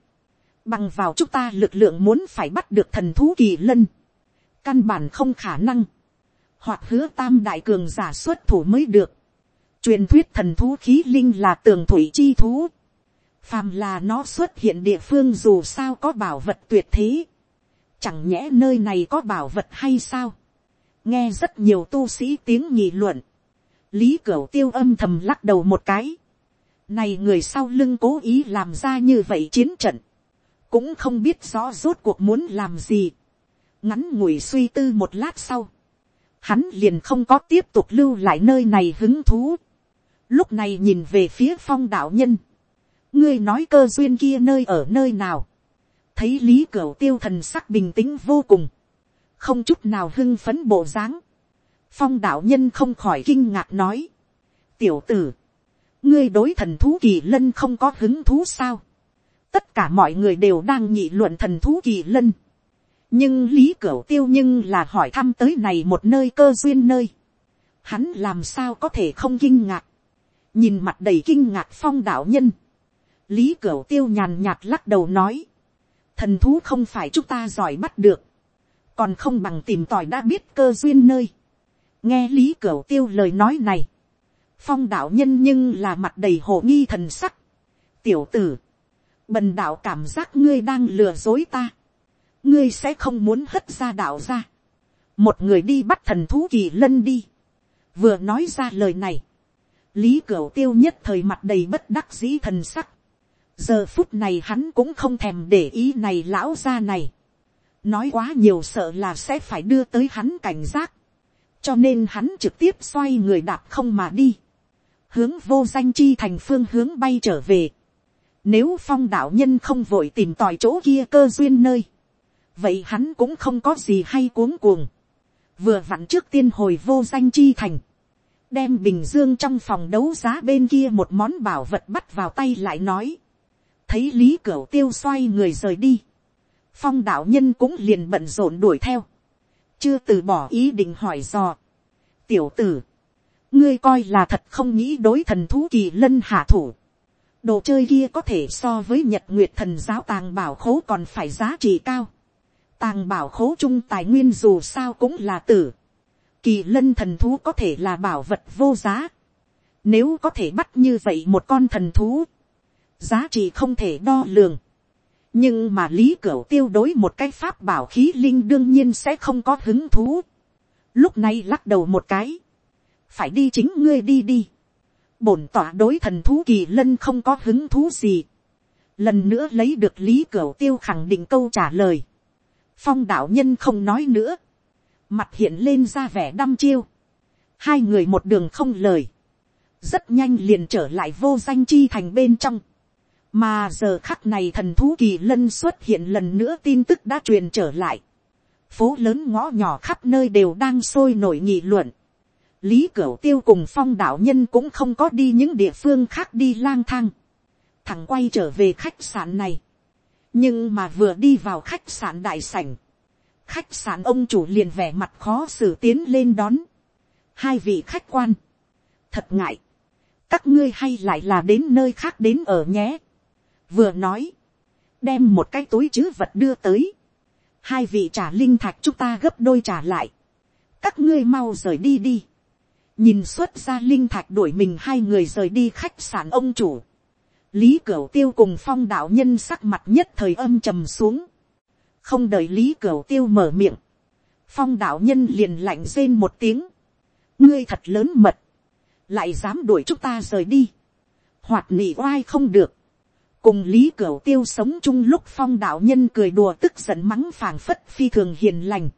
Bằng vào chúng ta lực lượng muốn phải bắt được thần thú kỳ lân. Căn bản không khả năng. Hoặc hứa tam đại cường giả xuất thủ mới được. Truyền thuyết thần thú khí linh là tường thủy chi thú. Phàm là nó xuất hiện địa phương dù sao có bảo vật tuyệt thế Chẳng nhẽ nơi này có bảo vật hay sao? Nghe rất nhiều tu sĩ tiếng nhị luận. Lý Cửu tiêu âm thầm lắc đầu một cái. Này người sau lưng cố ý làm ra như vậy chiến trận. Cũng không biết rõ rốt cuộc muốn làm gì. Ngắn ngủi suy tư một lát sau. Hắn liền không có tiếp tục lưu lại nơi này hứng thú. Lúc này nhìn về phía phong đạo nhân. Ngươi nói cơ duyên kia nơi ở nơi nào thấy lý cửu tiêu thần sắc bình tĩnh vô cùng, không chút nào hưng phấn bộ dáng, phong đạo nhân không khỏi kinh ngạc nói, tiểu tử, ngươi đối thần thú kỳ lân không có hứng thú sao, tất cả mọi người đều đang nhị luận thần thú kỳ lân, nhưng lý cửu tiêu nhưng là hỏi thăm tới này một nơi cơ duyên nơi, hắn làm sao có thể không kinh ngạc, nhìn mặt đầy kinh ngạc phong đạo nhân, lý cửu tiêu nhàn nhạt lắc đầu nói, thần thú không phải chúng ta giỏi bắt được, còn không bằng tìm tòi đã biết cơ duyên nơi. nghe lý cửu tiêu lời nói này, phong đạo nhân nhưng là mặt đầy hồ nghi thần sắc. tiểu tử, bần đạo cảm giác ngươi đang lừa dối ta, ngươi sẽ không muốn hất ra đạo ra, một người đi bắt thần thú kỳ lân đi, vừa nói ra lời này, lý cửu tiêu nhất thời mặt đầy bất đắc dĩ thần sắc, giờ phút này hắn cũng không thèm để ý này lão ra này, nói quá nhiều sợ là sẽ phải đưa tới hắn cảnh giác, cho nên hắn trực tiếp xoay người đạp không mà đi, hướng vô danh chi thành phương hướng bay trở về. Nếu phong đạo nhân không vội tìm tòi chỗ kia cơ duyên nơi, vậy hắn cũng không có gì hay cuống cuồng. Vừa vặn trước tiên hồi vô danh chi thành, đem bình dương trong phòng đấu giá bên kia một món bảo vật bắt vào tay lại nói. Thấy lý cửu tiêu xoay người rời đi phong đạo nhân cũng liền bận rộn đuổi theo, chưa từ bỏ ý định hỏi dò. tiểu tử, ngươi coi là thật không nghĩ đối thần thú kỳ lân hạ thủ. đồ chơi kia có thể so với nhật nguyệt thần giáo tàng bảo khố còn phải giá trị cao. tàng bảo khố chung tài nguyên dù sao cũng là tử. kỳ lân thần thú có thể là bảo vật vô giá. nếu có thể bắt như vậy một con thần thú, giá trị không thể đo lường nhưng mà lý cửu tiêu đối một cái pháp bảo khí linh đương nhiên sẽ không có hứng thú. lúc này lắc đầu một cái, phải đi chính ngươi đi đi. bổn tỏa đối thần thú kỳ lân không có hứng thú gì. lần nữa lấy được lý cửu tiêu khẳng định câu trả lời. phong đạo nhân không nói nữa. mặt hiện lên ra vẻ đăm chiêu. hai người một đường không lời. rất nhanh liền trở lại vô danh chi thành bên trong mà giờ khắc này thần thú kỳ lân xuất hiện lần nữa tin tức đã truyền trở lại. phố lớn ngõ nhỏ khắp nơi đều đang sôi nổi nghị luận. lý cửu tiêu cùng phong đạo nhân cũng không có đi những địa phương khác đi lang thang. thằng quay trở về khách sạn này. nhưng mà vừa đi vào khách sạn đại sảnh. khách sạn ông chủ liền vẻ mặt khó xử tiến lên đón. hai vị khách quan. thật ngại. các ngươi hay lại là đến nơi khác đến ở nhé vừa nói, đem một cái túi chứ vật đưa tới, hai vị trả linh thạch chúng ta gấp đôi trả lại, các ngươi mau rời đi đi, nhìn xuất ra linh thạch đuổi mình hai người rời đi khách sạn ông chủ, lý cửu tiêu cùng phong đạo nhân sắc mặt nhất thời âm trầm xuống, không đợi lý cửu tiêu mở miệng, phong đạo nhân liền lạnh rên một tiếng, ngươi thật lớn mật, lại dám đuổi chúng ta rời đi, hoạt nỉ oai không được, cùng lý cửu tiêu sống chung lúc phong đạo nhân cười đùa tức giận mắng phảng phất phi thường hiền lành.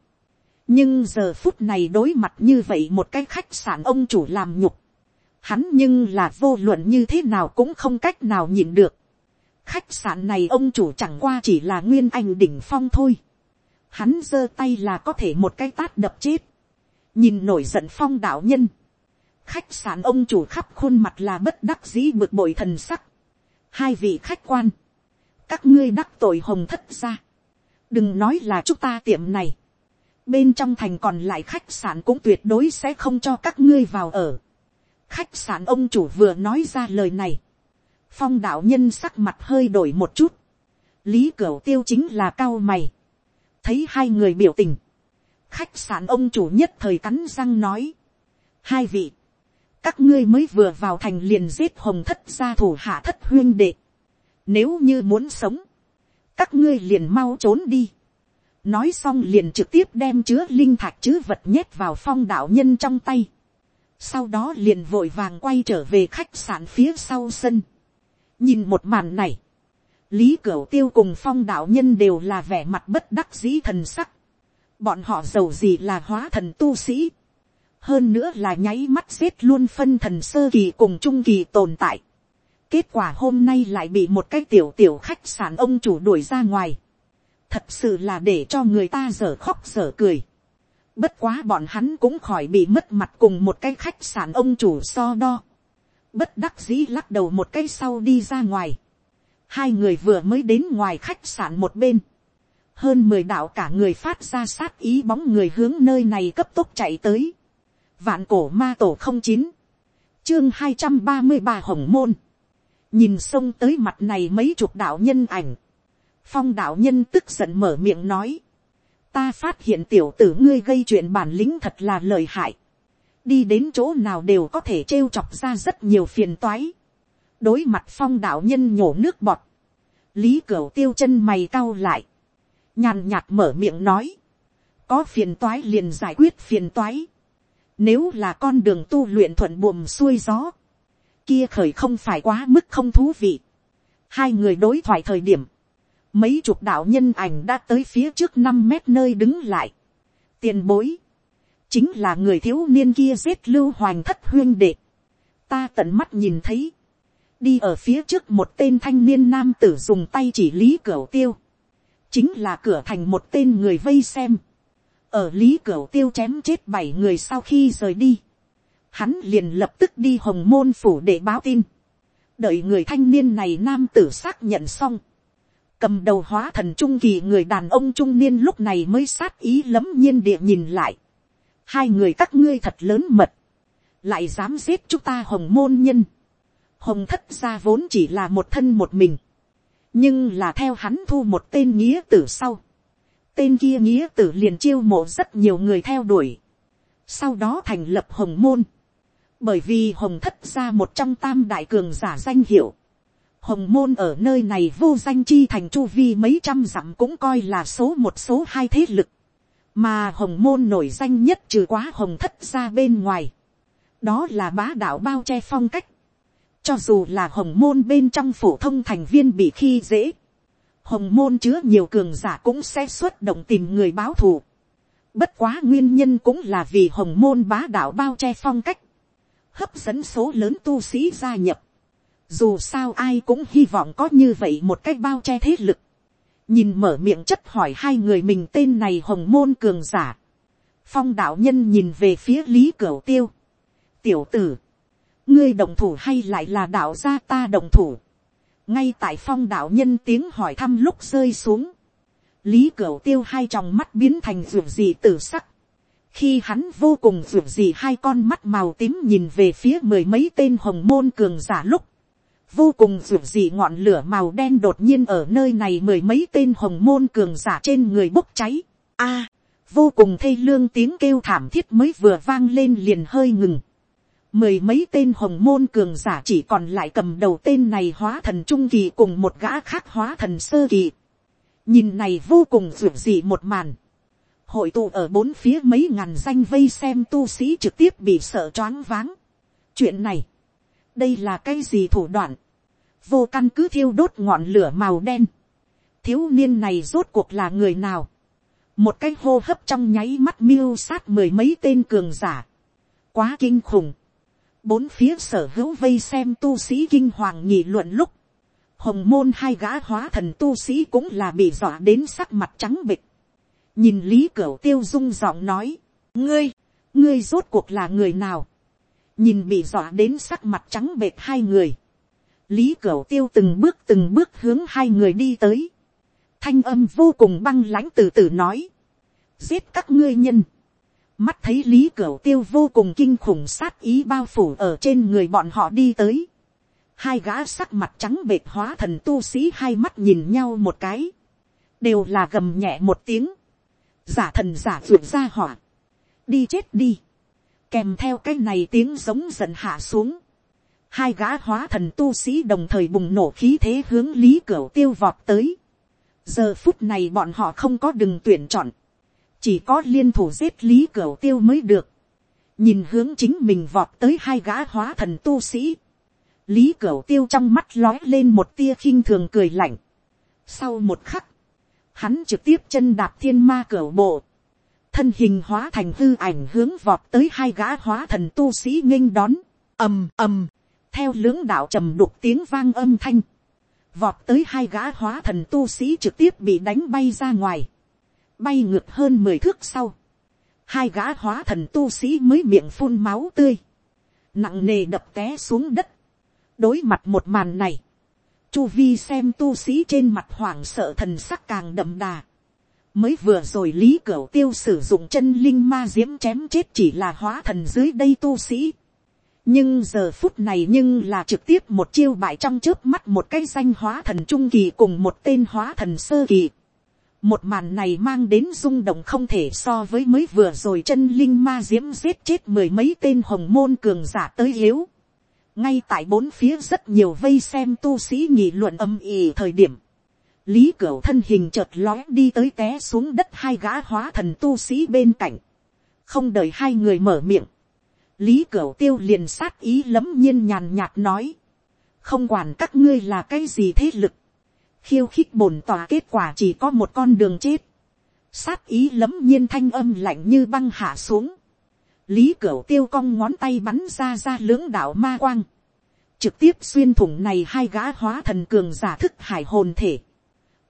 nhưng giờ phút này đối mặt như vậy một cái khách sạn ông chủ làm nhục. hắn nhưng là vô luận như thế nào cũng không cách nào nhịn được. khách sạn này ông chủ chẳng qua chỉ là nguyên anh đỉnh phong thôi. hắn giơ tay là có thể một cái tát đập chết. nhìn nổi giận phong đạo nhân. khách sạn ông chủ khắp khuôn mặt là bất đắc dĩ bực bội thần sắc hai vị khách quan, các ngươi đắc tội hồng thất ra, đừng nói là chúng ta tiệm này, bên trong thành còn lại khách sạn cũng tuyệt đối sẽ không cho các ngươi vào ở. khách sạn ông chủ vừa nói ra lời này, phong đạo nhân sắc mặt hơi đổi một chút, lý cửu tiêu chính là cao mày, thấy hai người biểu tình, khách sạn ông chủ nhất thời cắn răng nói, hai vị, các ngươi mới vừa vào thành liền giết hồng thất gia thủ hạ thất huyên đệ. Nếu như muốn sống, các ngươi liền mau trốn đi. Nói xong liền trực tiếp đem chứa linh thạch chứ vật nhét vào phong đạo nhân trong tay. Sau đó liền vội vàng quay trở về khách sạn phía sau sân. Nhìn một màn này, lý cửu tiêu cùng phong đạo nhân đều là vẻ mặt bất đắc dĩ thần sắc. Bọn họ giàu gì là hóa thần tu sĩ hơn nữa là nháy mắt giết luôn phân thần sơ kỳ cùng trung kỳ tồn tại. kết quả hôm nay lại bị một cái tiểu tiểu khách sạn ông chủ đuổi ra ngoài. thật sự là để cho người ta dở khóc dở cười. Bất quá bọn hắn cũng khỏi bị mất mặt cùng một cái khách sạn ông chủ so đo. Bất đắc dĩ lắc đầu một cái sau đi ra ngoài. Hai người vừa mới đến ngoài khách sạn một bên. Hơn mười đạo cả người phát ra sát ý bóng người hướng nơi này cấp tốc chạy tới. Vạn cổ ma tổ không chín Chương hai trăm ba mươi ba Hồng Môn. Nhìn sông tới mặt này mấy chục đạo nhân ảnh. Phong đạo nhân tức giận mở miệng nói ta phát hiện tiểu tử ngươi gây chuyện bản lĩnh thật là lợi hại. đi đến chỗ nào đều có thể trêu chọc ra rất nhiều phiền toái. đối mặt phong đạo nhân nhổ nước bọt. lý cửu tiêu chân mày cau lại. nhàn nhạt mở miệng nói. có phiền toái liền giải quyết phiền toái nếu là con đường tu luyện thuận buồm xuôi gió. kia khởi không phải quá mức không thú vị. hai người đối thoại thời điểm mấy chục đạo nhân ảnh đã tới phía trước năm mét nơi đứng lại. tiền bối, chính là người thiếu niên kia giết lưu hoàng thất huyên đệ. ta tận mắt nhìn thấy, đi ở phía trước một tên thanh niên nam tử dùng tay chỉ lý cửa tiêu, chính là cửa thành một tên người vây xem, ở lý cửu tiêu chém chết bảy người sau khi rời đi, hắn liền lập tức đi hồng môn phủ để báo tin, đợi người thanh niên này nam tử xác nhận xong, cầm đầu hóa thần trung kỳ người đàn ông trung niên lúc này mới sát ý lấm nhiên địa nhìn lại. hai người các ngươi thật lớn mật, lại dám giết chúng ta hồng môn nhân. hồng thất gia vốn chỉ là một thân một mình, nhưng là theo hắn thu một tên nghĩa tử sau tên kia nghĩa tử liền chiêu mộ rất nhiều người theo đuổi, sau đó thành lập hồng môn, bởi vì hồng thất gia một trong tam đại cường giả danh hiệu, hồng môn ở nơi này vô danh chi thành chu vi mấy trăm dặm cũng coi là số một số hai thế lực, mà hồng môn nổi danh nhất trừ quá hồng thất ra bên ngoài, đó là bá đạo bao che phong cách, cho dù là hồng môn bên trong phổ thông thành viên bị khi dễ, hồng môn chứa nhiều cường giả cũng sẽ xuất động tìm người báo thù. Bất quá nguyên nhân cũng là vì hồng môn bá đạo bao che phong cách, hấp dẫn số lớn tu sĩ gia nhập dù sao ai cũng hy vọng có như vậy một cách bao che thế lực. nhìn mở miệng chất hỏi hai người mình tên này hồng môn cường giả. phong đạo nhân nhìn về phía lý cửu tiêu. tiểu tử, ngươi đồng thủ hay lại là đạo gia ta đồng thủ ngay tại phong đạo nhân tiếng hỏi thăm lúc rơi xuống. lý cửu tiêu hai tròng mắt biến thành ruộng gì tử sắc. khi hắn vô cùng ruộng gì hai con mắt màu tím nhìn về phía mười mấy tên hồng môn cường giả lúc vô cùng ruột gì ngọn lửa màu đen đột nhiên ở nơi này mười mấy tên hồng môn cường giả trên người bốc cháy. A, vô cùng thê lương tiếng kêu thảm thiết mới vừa vang lên liền hơi ngừng. Mười mấy tên hồng môn cường giả chỉ còn lại cầm đầu tên này hóa thần trung kỳ cùng một gã khác hóa thần sơ kỳ. Nhìn này vô cùng ruột dị một màn. Hội tụ ở bốn phía mấy ngàn danh vây xem tu sĩ trực tiếp bị sợ choáng váng. Chuyện này đây là cái gì thủ đoạn, vô căn cứ thiêu đốt ngọn lửa màu đen, thiếu niên này rốt cuộc là người nào, một cái hô hấp trong nháy mắt miêu sát mười mấy tên cường giả, quá kinh khủng, bốn phía sở hữu vây xem tu sĩ kinh hoàng nhị luận lúc, hồng môn hai gã hóa thần tu sĩ cũng là bị dọa đến sắc mặt trắng bịch, nhìn lý cửu tiêu dung giọng nói, ngươi, ngươi rốt cuộc là người nào, nhìn bị dọa đến sắc mặt trắng bệt hai người, lý cửu tiêu từng bước từng bước hướng hai người đi tới, thanh âm vô cùng băng lãnh từ từ nói, giết các ngươi nhân, mắt thấy lý cửu tiêu vô cùng kinh khủng sát ý bao phủ ở trên người bọn họ đi tới, hai gã sắc mặt trắng bệt hóa thần tu sĩ hai mắt nhìn nhau một cái, đều là gầm nhẹ một tiếng, giả thần giả ruột ra hỏa, đi chết đi, kèm theo cái này tiếng giống giận hạ xuống, hai gã hóa thần tu sĩ đồng thời bùng nổ khí thế hướng lý cửu tiêu vọt tới. giờ phút này bọn họ không có đừng tuyển chọn, chỉ có liên thủ giết lý cửa tiêu mới được. nhìn hướng chính mình vọt tới hai gã hóa thần tu sĩ. lý cửa tiêu trong mắt lói lên một tia khinh thường cười lạnh. sau một khắc, hắn trực tiếp chân đạp thiên ma cửa bộ thân hình hóa thành hư ảnh hướng vọt tới hai gã hóa thần tu sĩ nghênh đón, ầm ầm, theo lưỡng đạo trầm đục tiếng vang âm thanh, vọt tới hai gã hóa thần tu sĩ trực tiếp bị đánh bay ra ngoài, bay ngược hơn mười thước sau, hai gã hóa thần tu sĩ mới miệng phun máu tươi, nặng nề đập té xuống đất, đối mặt một màn này, chu vi xem tu sĩ trên mặt hoảng sợ thần sắc càng đậm đà, mới vừa rồi lý cửu tiêu sử dụng chân linh ma diễm chém chết chỉ là hóa thần dưới đây tu sĩ, nhưng giờ phút này nhưng là trực tiếp một chiêu bại trong trước mắt một cái danh hóa thần trung kỳ cùng một tên hóa thần sơ kỳ. Một màn này mang đến rung động không thể so với mới vừa rồi chân linh ma diễm giết chết mười mấy tên hồng môn cường giả tới yếu. Ngay tại bốn phía rất nhiều vây xem tu sĩ nghị luận âm ỉ thời điểm. Lý Cửu thân hình chợt lói đi tới té xuống đất hai gã hóa thần tu sĩ bên cạnh. Không đợi hai người mở miệng. Lý Cửu tiêu liền sát ý lấm nhiên nhàn nhạt nói. Không quản các ngươi là cái gì thế lực khiêu khích bổn tòa kết quả chỉ có một con đường chết, sát ý lấm nhiên thanh âm lạnh như băng hạ xuống, lý cửu tiêu cong ngón tay bắn ra ra lưỡng đạo ma quang, trực tiếp xuyên thủng này hai gã hóa thần cường giả thức hải hồn thể,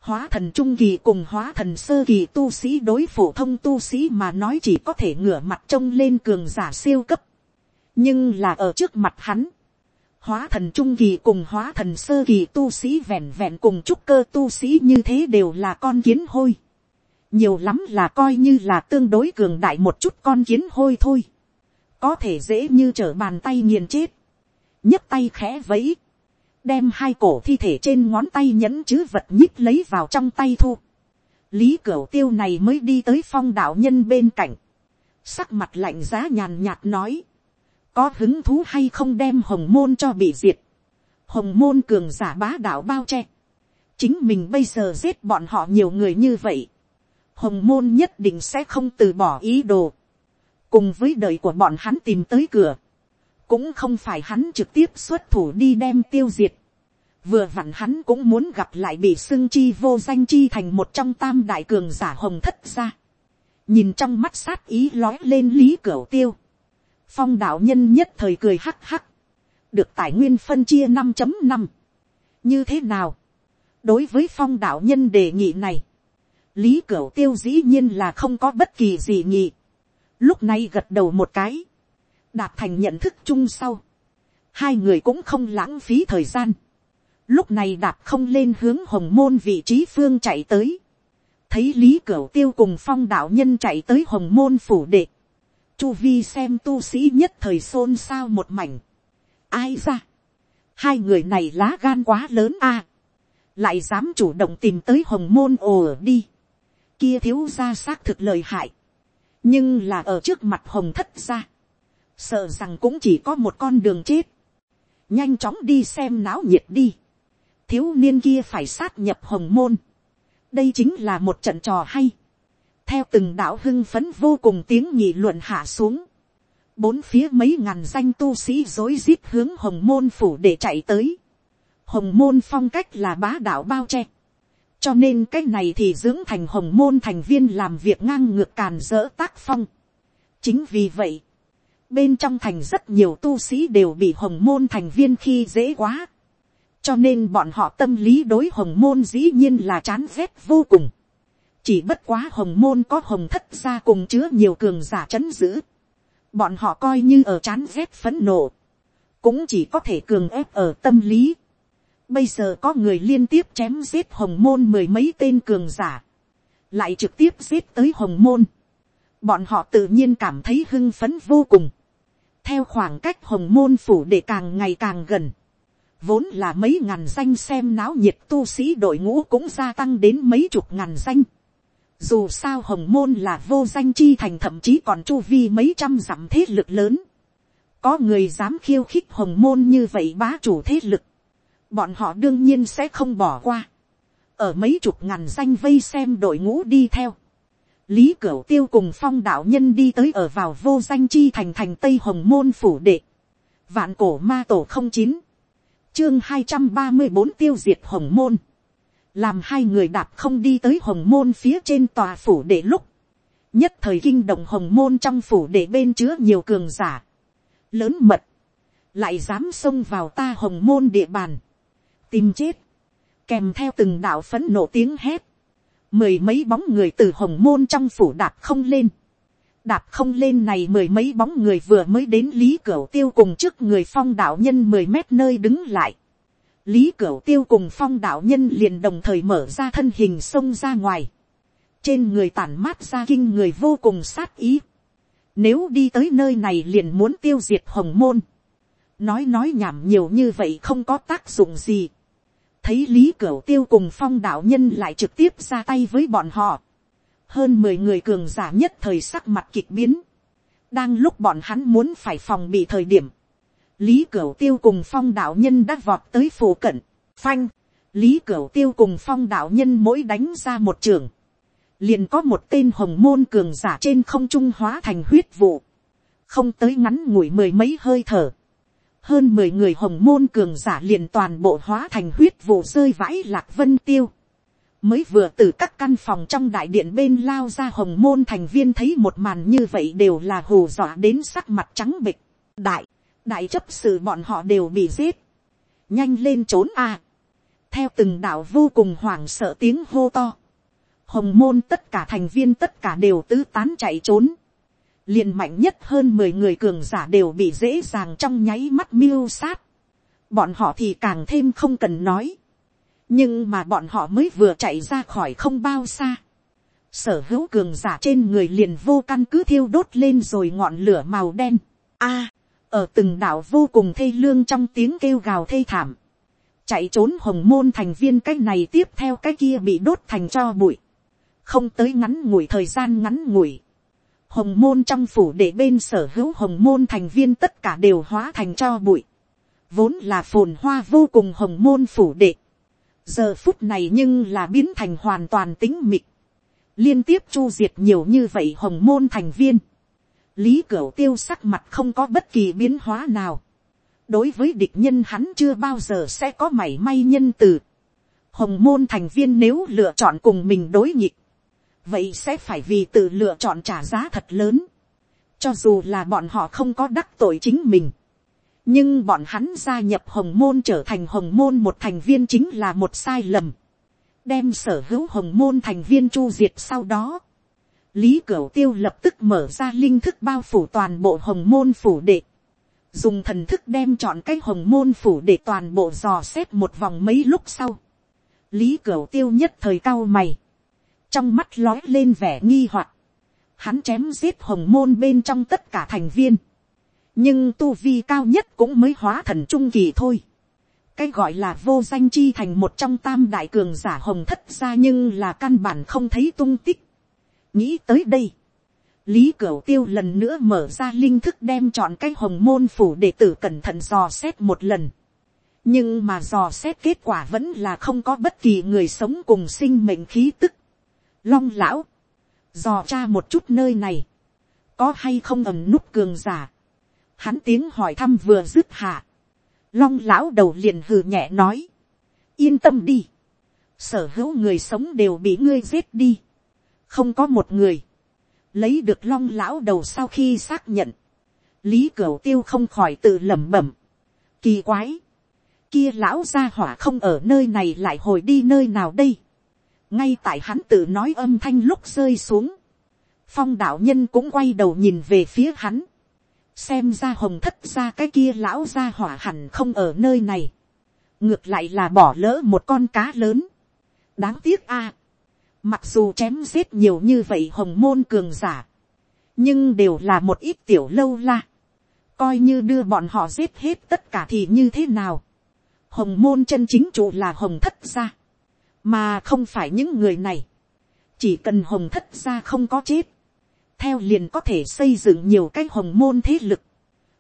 hóa thần trung kỳ cùng hóa thần sơ kỳ tu sĩ đối phổ thông tu sĩ mà nói chỉ có thể ngửa mặt trông lên cường giả siêu cấp, nhưng là ở trước mặt hắn, hóa thần trung kỳ cùng hóa thần sơ kỳ tu sĩ vẹn vẹn cùng trúc cơ tu sĩ như thế đều là con kiến hôi. nhiều lắm là coi như là tương đối cường đại một chút con kiến hôi thôi. có thể dễ như trở bàn tay nghiền chết. nhấc tay khẽ vẫy. đem hai cổ thi thể trên ngón tay nhẫn chứ vật nhích lấy vào trong tay thu. lý cửu tiêu này mới đi tới phong đạo nhân bên cạnh. sắc mặt lạnh giá nhàn nhạt nói có hứng thú hay không đem hồng môn cho bị diệt, hồng môn cường giả bá đạo bao che, chính mình bây giờ giết bọn họ nhiều người như vậy, hồng môn nhất định sẽ không từ bỏ ý đồ, cùng với đời của bọn hắn tìm tới cửa, cũng không phải hắn trực tiếp xuất thủ đi đem tiêu diệt, vừa vặn hắn cũng muốn gặp lại bị xưng chi vô danh chi thành một trong tam đại cường giả hồng thất ra, nhìn trong mắt sát ý lói lên lý cửa tiêu, phong đạo nhân nhất thời cười hắc hắc, được tài nguyên phân chia năm chấm năm. Như thế nào, đối với phong đạo nhân đề nghị này, lý cửu tiêu dĩ nhiên là không có bất kỳ gì nghị, lúc này gật đầu một cái, đạt thành nhận thức chung sau, hai người cũng không lãng phí thời gian, lúc này đạp không lên hướng hồng môn vị trí phương chạy tới, thấy lý cửu tiêu cùng phong đạo nhân chạy tới hồng môn phủ đệ, chu vi xem tu sĩ nhất thời xôn xao một mảnh. ai ra, hai người này lá gan quá lớn a, lại dám chủ động tìm tới hồng môn ồ đi, kia thiếu ra xác thực lời hại, nhưng là ở trước mặt hồng thất ra, sợ rằng cũng chỉ có một con đường chết, nhanh chóng đi xem náo nhiệt đi, thiếu niên kia phải sát nhập hồng môn, đây chính là một trận trò hay, theo từng đạo hưng phấn vô cùng tiếng nhị luận hạ xuống, bốn phía mấy ngàn danh tu sĩ dối rít hướng hồng môn phủ để chạy tới. hồng môn phong cách là bá đạo bao che. cho nên cái này thì dưỡng thành hồng môn thành viên làm việc ngang ngược càn dỡ tác phong. chính vì vậy, bên trong thành rất nhiều tu sĩ đều bị hồng môn thành viên khi dễ quá. cho nên bọn họ tâm lý đối hồng môn dĩ nhiên là chán ghét vô cùng chỉ bất quá hồng môn có hồng thất ra cùng chứa nhiều cường giả c h ấ n giữ, bọn họ coi như ở chán rét phấn nộ, cũng chỉ có thể cường ép ở tâm lý. Bây giờ có người liên tiếp chém giết hồng môn mười mấy tên cường giả, lại trực tiếp giết tới hồng môn. Bọn họ tự nhiên cảm thấy hưng phấn vô cùng. Theo khoảng cách hồng môn phủ để càng ngày càng gần. Vốn là mấy ngàn danh xem náo nhiệt tu sĩ đội ngũ cũng gia tăng đến mấy chục ngàn danh dù sao hồng môn là vô danh chi thành, thậm chí còn chu vi mấy trăm dặm thế lực lớn. Có người dám khiêu khích hồng môn như vậy bá chủ thế lực. Bọn họ đương nhiên sẽ không bỏ qua. Ở mấy chục ngàn danh vây xem đội ngũ đi theo. Lý Cửu Tiêu cùng phong đạo nhân đi tới ở vào vô danh chi thành thành Tây Hồng Môn phủ đệ. Vạn cổ ma tổ không chín Chương hai trăm ba mươi bốn tiêu diệt Hồng Môn làm hai người đạp không đi tới hồng môn phía trên tòa phủ để lúc, nhất thời kinh động hồng môn trong phủ để bên chứa nhiều cường giả, lớn mật, lại dám xông vào ta hồng môn địa bàn, tìm chết, kèm theo từng đạo phấn nổ tiếng hét, mười mấy bóng người từ hồng môn trong phủ đạp không lên, đạp không lên này mười mấy bóng người vừa mới đến lý cửa tiêu cùng trước người phong đạo nhân mười mét nơi đứng lại lý cửu tiêu cùng phong đạo nhân liền đồng thời mở ra thân hình xông ra ngoài. trên người tản mát ra kinh người vô cùng sát ý. nếu đi tới nơi này liền muốn tiêu diệt hồng môn. nói nói nhảm nhiều như vậy không có tác dụng gì. thấy lý cửu tiêu cùng phong đạo nhân lại trực tiếp ra tay với bọn họ hơn mười người cường giả nhất thời sắc mặt kịch biến, đang lúc bọn hắn muốn phải phòng bị thời điểm, lý cửu tiêu cùng phong đạo nhân đã vọt tới phủ cận, phanh, lý cửu tiêu cùng phong đạo nhân mỗi đánh ra một trường, liền có một tên hồng môn cường giả trên không trung hóa thành huyết vụ, không tới ngắn ngủi mười mấy hơi thở, hơn mười người hồng môn cường giả liền toàn bộ hóa thành huyết vụ rơi vãi lạc vân tiêu, mới vừa từ các căn phòng trong đại điện bên lao ra hồng môn thành viên thấy một màn như vậy đều là hù dọa đến sắc mặt trắng bịch. đại, đại chấp sự bọn họ đều bị giết. nhanh lên trốn a. theo từng đạo vô cùng hoảng sợ tiếng hô to. hồng môn tất cả thành viên tất cả đều tứ tán chạy trốn. liền mạnh nhất hơn mười người cường giả đều bị dễ dàng trong nháy mắt miêu sát. bọn họ thì càng thêm không cần nói nhưng mà bọn họ mới vừa chạy ra khỏi không bao xa. sở hữu cường giả trên người liền vô căn cứ thiêu đốt lên rồi ngọn lửa màu đen. a, ở từng đảo vô cùng thê lương trong tiếng kêu gào thê thảm. chạy trốn hồng môn thành viên cái này tiếp theo cái kia bị đốt thành cho bụi. không tới ngắn ngủi thời gian ngắn ngủi. hồng môn trong phủ để bên sở hữu hồng môn thành viên tất cả đều hóa thành cho bụi. vốn là phồn hoa vô cùng hồng môn phủ đệ giờ phút này nhưng là biến thành hoàn toàn tính mịt, liên tiếp chu diệt nhiều như vậy hồng môn thành viên, lý cửu tiêu sắc mặt không có bất kỳ biến hóa nào, đối với địch nhân hắn chưa bao giờ sẽ có mảy may nhân từ, hồng môn thành viên nếu lựa chọn cùng mình đối nghịch, vậy sẽ phải vì tự lựa chọn trả giá thật lớn, cho dù là bọn họ không có đắc tội chính mình, nhưng bọn hắn gia nhập hồng môn trở thành hồng môn một thành viên chính là một sai lầm, đem sở hữu hồng môn thành viên chu diệt sau đó, lý cửu tiêu lập tức mở ra linh thức bao phủ toàn bộ hồng môn phủ đệ, dùng thần thức đem chọn cái hồng môn phủ để toàn bộ dò xét một vòng mấy lúc sau, lý cửu tiêu nhất thời cao mày, trong mắt lói lên vẻ nghi hoặc, hắn chém giết hồng môn bên trong tất cả thành viên, nhưng tu vi cao nhất cũng mới hóa thần trung kỳ thôi. cái gọi là vô danh chi thành một trong tam đại cường giả hồng thất ra nhưng là căn bản không thấy tung tích nghĩ tới đây, lý cửu tiêu lần nữa mở ra linh thức đem chọn cái hồng môn phủ để tử cẩn thận dò xét một lần. nhưng mà dò xét kết quả vẫn là không có bất kỳ người sống cùng sinh mệnh khí tức. long lão, dò tra một chút nơi này, có hay không ẩm nút cường giả Hắn tiếng hỏi thăm vừa dứt hạ. Long lão đầu liền hừ nhẹ nói. Yên tâm đi. Sở hữu người sống đều bị ngươi giết đi. Không có một người. Lấy được long lão đầu sau khi xác nhận. Lý Cửu tiêu không khỏi tự lẩm bẩm. Kỳ quái. Kia lão gia hỏa không ở nơi này lại hồi đi nơi nào đây. Ngay tại hắn tự nói âm thanh lúc rơi xuống. Phong đạo nhân cũng quay đầu nhìn về phía hắn xem ra hồng thất ra cái kia lão gia hỏa hẳn không ở nơi này, ngược lại là bỏ lỡ một con cá lớn, đáng tiếc a, mặc dù chém giết nhiều như vậy hồng môn cường giả, nhưng đều là một ít tiểu lâu la, coi như đưa bọn họ giết hết tất cả thì như thế nào, hồng môn chân chính chủ là hồng thất gia, mà không phải những người này, chỉ cần hồng thất gia không có chết, theo liền có thể xây dựng nhiều cái hồng môn thế lực.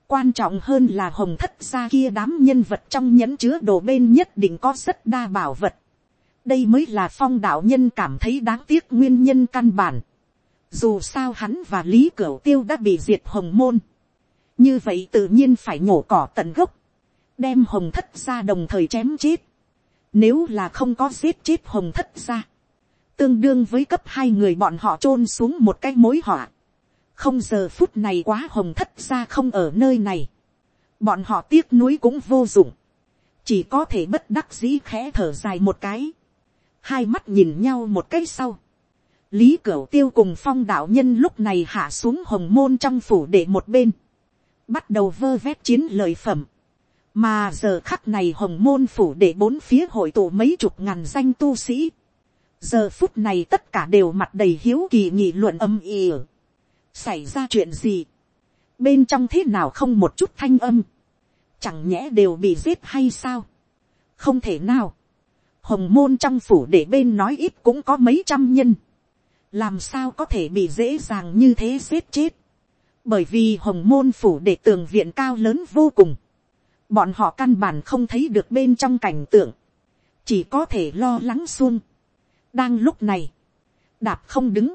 Quan trọng hơn là hồng thất gia kia đám nhân vật trong nhẫn chứa đồ bên nhất định có rất đa bảo vật. Đây mới là phong đạo nhân cảm thấy đáng tiếc nguyên nhân căn bản. Dù sao hắn và Lý Cửu Tiêu đã bị diệt hồng môn. Như vậy tự nhiên phải nhổ cỏ tận gốc. Đem hồng thất gia đồng thời chém chết. Nếu là không có giết chết hồng thất gia tương đương với cấp hai người bọn họ chôn xuống một cái mối họa. không giờ phút này quá hồng thất ra không ở nơi này. bọn họ tiếc nuối cũng vô dụng. chỉ có thể bất đắc dĩ khẽ thở dài một cái hai mắt nhìn nhau một cái sau. lý cửu tiêu cùng phong đạo nhân lúc này hạ xuống hồng môn trong phủ để một bên, bắt đầu vơ vét chiến lợi phẩm, mà giờ khắc này hồng môn phủ để bốn phía hội tụ mấy chục ngàn danh tu sĩ, giờ phút này tất cả đều mặt đầy hiếu kỳ nghị luận âm ỉ. Xảy ra chuyện gì, bên trong thế nào không một chút thanh âm, chẳng nhẽ đều bị giết hay sao, không thể nào, hồng môn trong phủ để bên nói ít cũng có mấy trăm nhân, làm sao có thể bị dễ dàng như thế giết chết, bởi vì hồng môn phủ để tường viện cao lớn vô cùng, bọn họ căn bản không thấy được bên trong cảnh tượng, chỉ có thể lo lắng xuông. đang lúc này, đạp không đứng,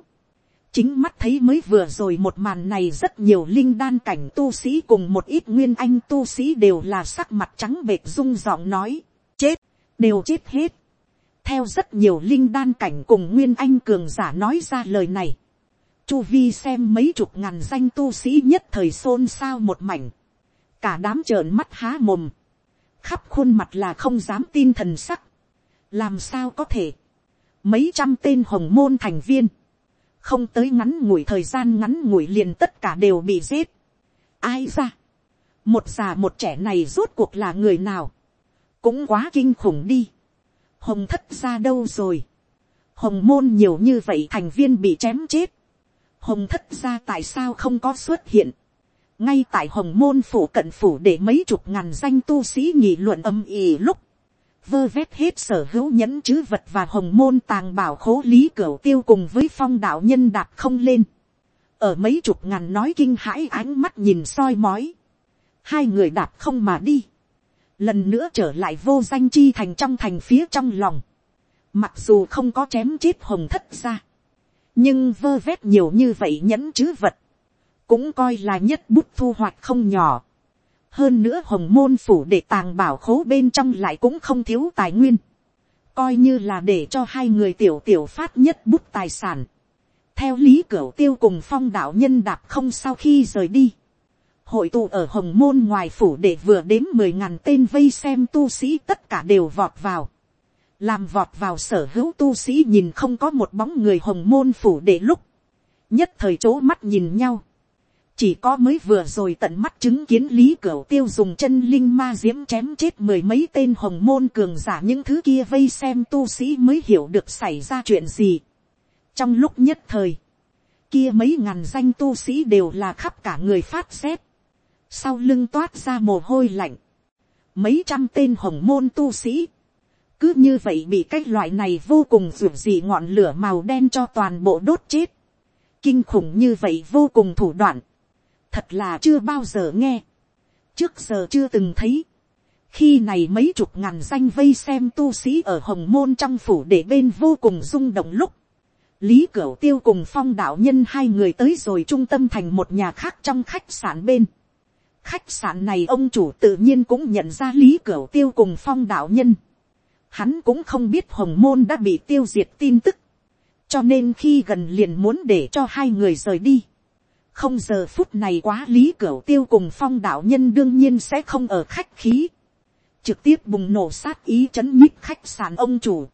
chính mắt thấy mới vừa rồi một màn này rất nhiều linh đan cảnh tu sĩ cùng một ít nguyên anh tu sĩ đều là sắc mặt trắng bệt rung giọng nói, chết, đều chết hết theo rất nhiều linh đan cảnh cùng nguyên anh cường giả nói ra lời này, chu vi xem mấy chục ngàn danh tu sĩ nhất thời xôn xao một mảnh, cả đám trợn mắt há mồm, khắp khuôn mặt là không dám tin thần sắc, làm sao có thể, mấy trăm tên hồng môn thành viên, không tới ngắn ngủi thời gian ngắn ngủi liền tất cả đều bị giết. ai ra, một già một trẻ này rốt cuộc là người nào, cũng quá kinh khủng đi hồng thất ra đâu rồi, hồng môn nhiều như vậy thành viên bị chém chết, hồng thất ra tại sao không có xuất hiện, ngay tại hồng môn phủ cận phủ để mấy chục ngàn danh tu sĩ nghị luận âm ỉ lúc, vơ vét hết sở hữu nhẫn chữ vật và hồng môn tàng bảo khố lý cửa tiêu cùng với phong đạo nhân đạp không lên. ở mấy chục ngàn nói kinh hãi ánh mắt nhìn soi mói. hai người đạp không mà đi lần nữa trở lại vô danh chi thành trong thành phía trong lòng. mặc dù không có chém chết hồng thất ra. nhưng vơ vét nhiều như vậy nhẫn chứ vật. cũng coi là nhất bút thu hoạch không nhỏ hơn nữa hồng môn phủ để tàng bảo khố bên trong lại cũng không thiếu tài nguyên, coi như là để cho hai người tiểu tiểu phát nhất bút tài sản. theo lý cửa tiêu cùng phong đạo nhân đạp không sau khi rời đi, hội tụ ở hồng môn ngoài phủ để vừa đếm mười ngàn tên vây xem tu sĩ tất cả đều vọt vào, làm vọt vào sở hữu tu sĩ nhìn không có một bóng người hồng môn phủ để lúc, nhất thời chỗ mắt nhìn nhau, chỉ có mới vừa rồi tận mắt chứng kiến lý cửu tiêu dùng chân linh ma diễm chém chết mười mấy tên hồng môn cường giả. Những thứ kia vây xem tu sĩ mới hiểu được xảy ra chuyện gì. trong lúc nhất thời, kia mấy ngàn danh tu sĩ đều là khắp cả người phát xét sau lưng toát ra mồ hôi lạnh, mấy trăm tên hồng môn tu sĩ, cứ như vậy bị cái loại này vô cùng ruột dị ngọn lửa màu đen cho toàn bộ đốt chết, kinh khủng như vậy vô cùng thủ đoạn, thật là chưa bao giờ nghe, trước giờ chưa từng thấy, khi này mấy chục ngàn danh vây xem tu sĩ ở hồng môn trong phủ để bên vô cùng rung động lúc, lý cửu tiêu cùng phong đạo nhân hai người tới rồi trung tâm thành một nhà khác trong khách sạn bên khách sạn này ông chủ tự nhiên cũng nhận ra lý cửu tiêu cùng phong đạo nhân. hắn cũng không biết hồng môn đã bị tiêu diệt tin tức, cho nên khi gần liền muốn để cho hai người rời đi không giờ phút này quá lý Cửu tiêu cùng phong đạo nhân đương nhiên sẽ không ở khách khí. trực tiếp bùng nổ sát ý chấn nhích khách sạn ông chủ.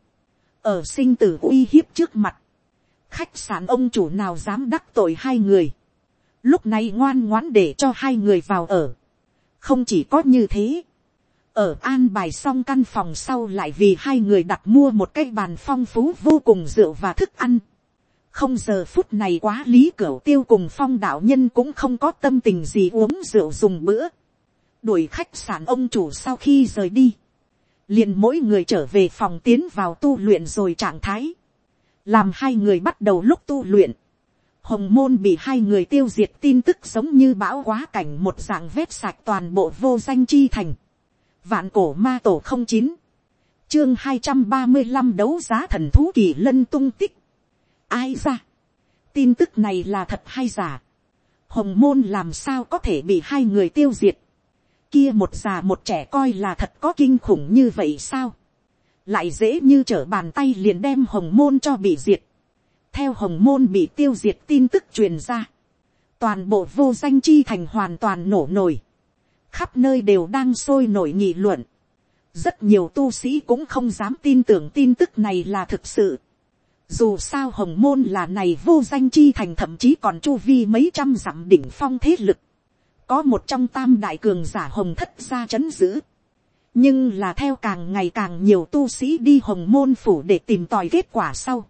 ở sinh tử uy hiếp trước mặt. khách sạn ông chủ nào dám đắc tội hai người lúc này ngoan ngoãn để cho hai người vào ở. không chỉ có như thế. ở an bài xong căn phòng sau lại vì hai người đặt mua một cái bàn phong phú vô cùng rượu và thức ăn không giờ phút này quá lý cửa tiêu cùng phong đạo nhân cũng không có tâm tình gì uống rượu dùng bữa. đuổi khách sạn ông chủ sau khi rời đi. liền mỗi người trở về phòng tiến vào tu luyện rồi trạng thái. làm hai người bắt đầu lúc tu luyện hồng môn bị hai người tiêu diệt tin tức giống như bão quá cảnh một dạng vết sạch toàn bộ vô danh chi thành. vạn cổ ma tổ không chín. chương hai trăm ba mươi năm đấu giá thần thú kỳ lân tung tích ai ra. tin tức này là thật hay giả. hồng môn làm sao có thể bị hai người tiêu diệt. kia một già một trẻ coi là thật có kinh khủng như vậy sao. lại dễ như trở bàn tay liền đem hồng môn cho bị diệt theo hồng môn bị tiêu diệt tin tức truyền ra. toàn bộ vô danh chi thành hoàn toàn nổ nổi. khắp nơi đều đang sôi nổi nghị luận rất nhiều tu sĩ cũng không dám tin tưởng tin tức này là thực sự Dù sao hồng môn là này vô danh chi thành thậm chí còn chu vi mấy trăm dặm đỉnh phong thế lực. Có một trong tam đại cường giả hồng thất ra chấn giữ. Nhưng là theo càng ngày càng nhiều tu sĩ đi hồng môn phủ để tìm tòi kết quả sau.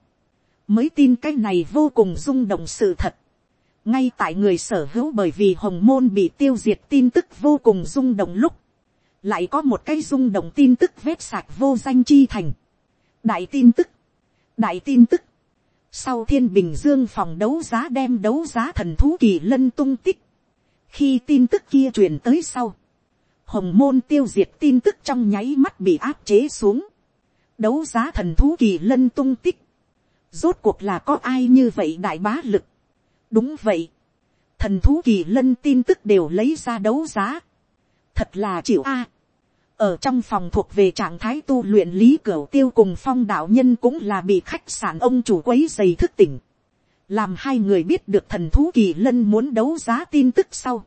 Mới tin cái này vô cùng rung động sự thật. Ngay tại người sở hữu bởi vì hồng môn bị tiêu diệt tin tức vô cùng rung động lúc. Lại có một cái rung động tin tức vết sạch vô danh chi thành. Đại tin tức đại tin tức, sau thiên bình dương phòng đấu giá đem đấu giá thần thú kỳ lân tung tích, khi tin tức kia truyền tới sau, hồng môn tiêu diệt tin tức trong nháy mắt bị áp chế xuống, đấu giá thần thú kỳ lân tung tích, rốt cuộc là có ai như vậy đại bá lực, đúng vậy, thần thú kỳ lân tin tức đều lấy ra đấu giá, thật là chịu a, ở trong phòng thuộc về trạng thái tu luyện lý cửa tiêu cùng phong đạo nhân cũng là bị khách sạn ông chủ quấy dày thức tỉnh. làm hai người biết được thần thú kỳ lân muốn đấu giá tin tức sau.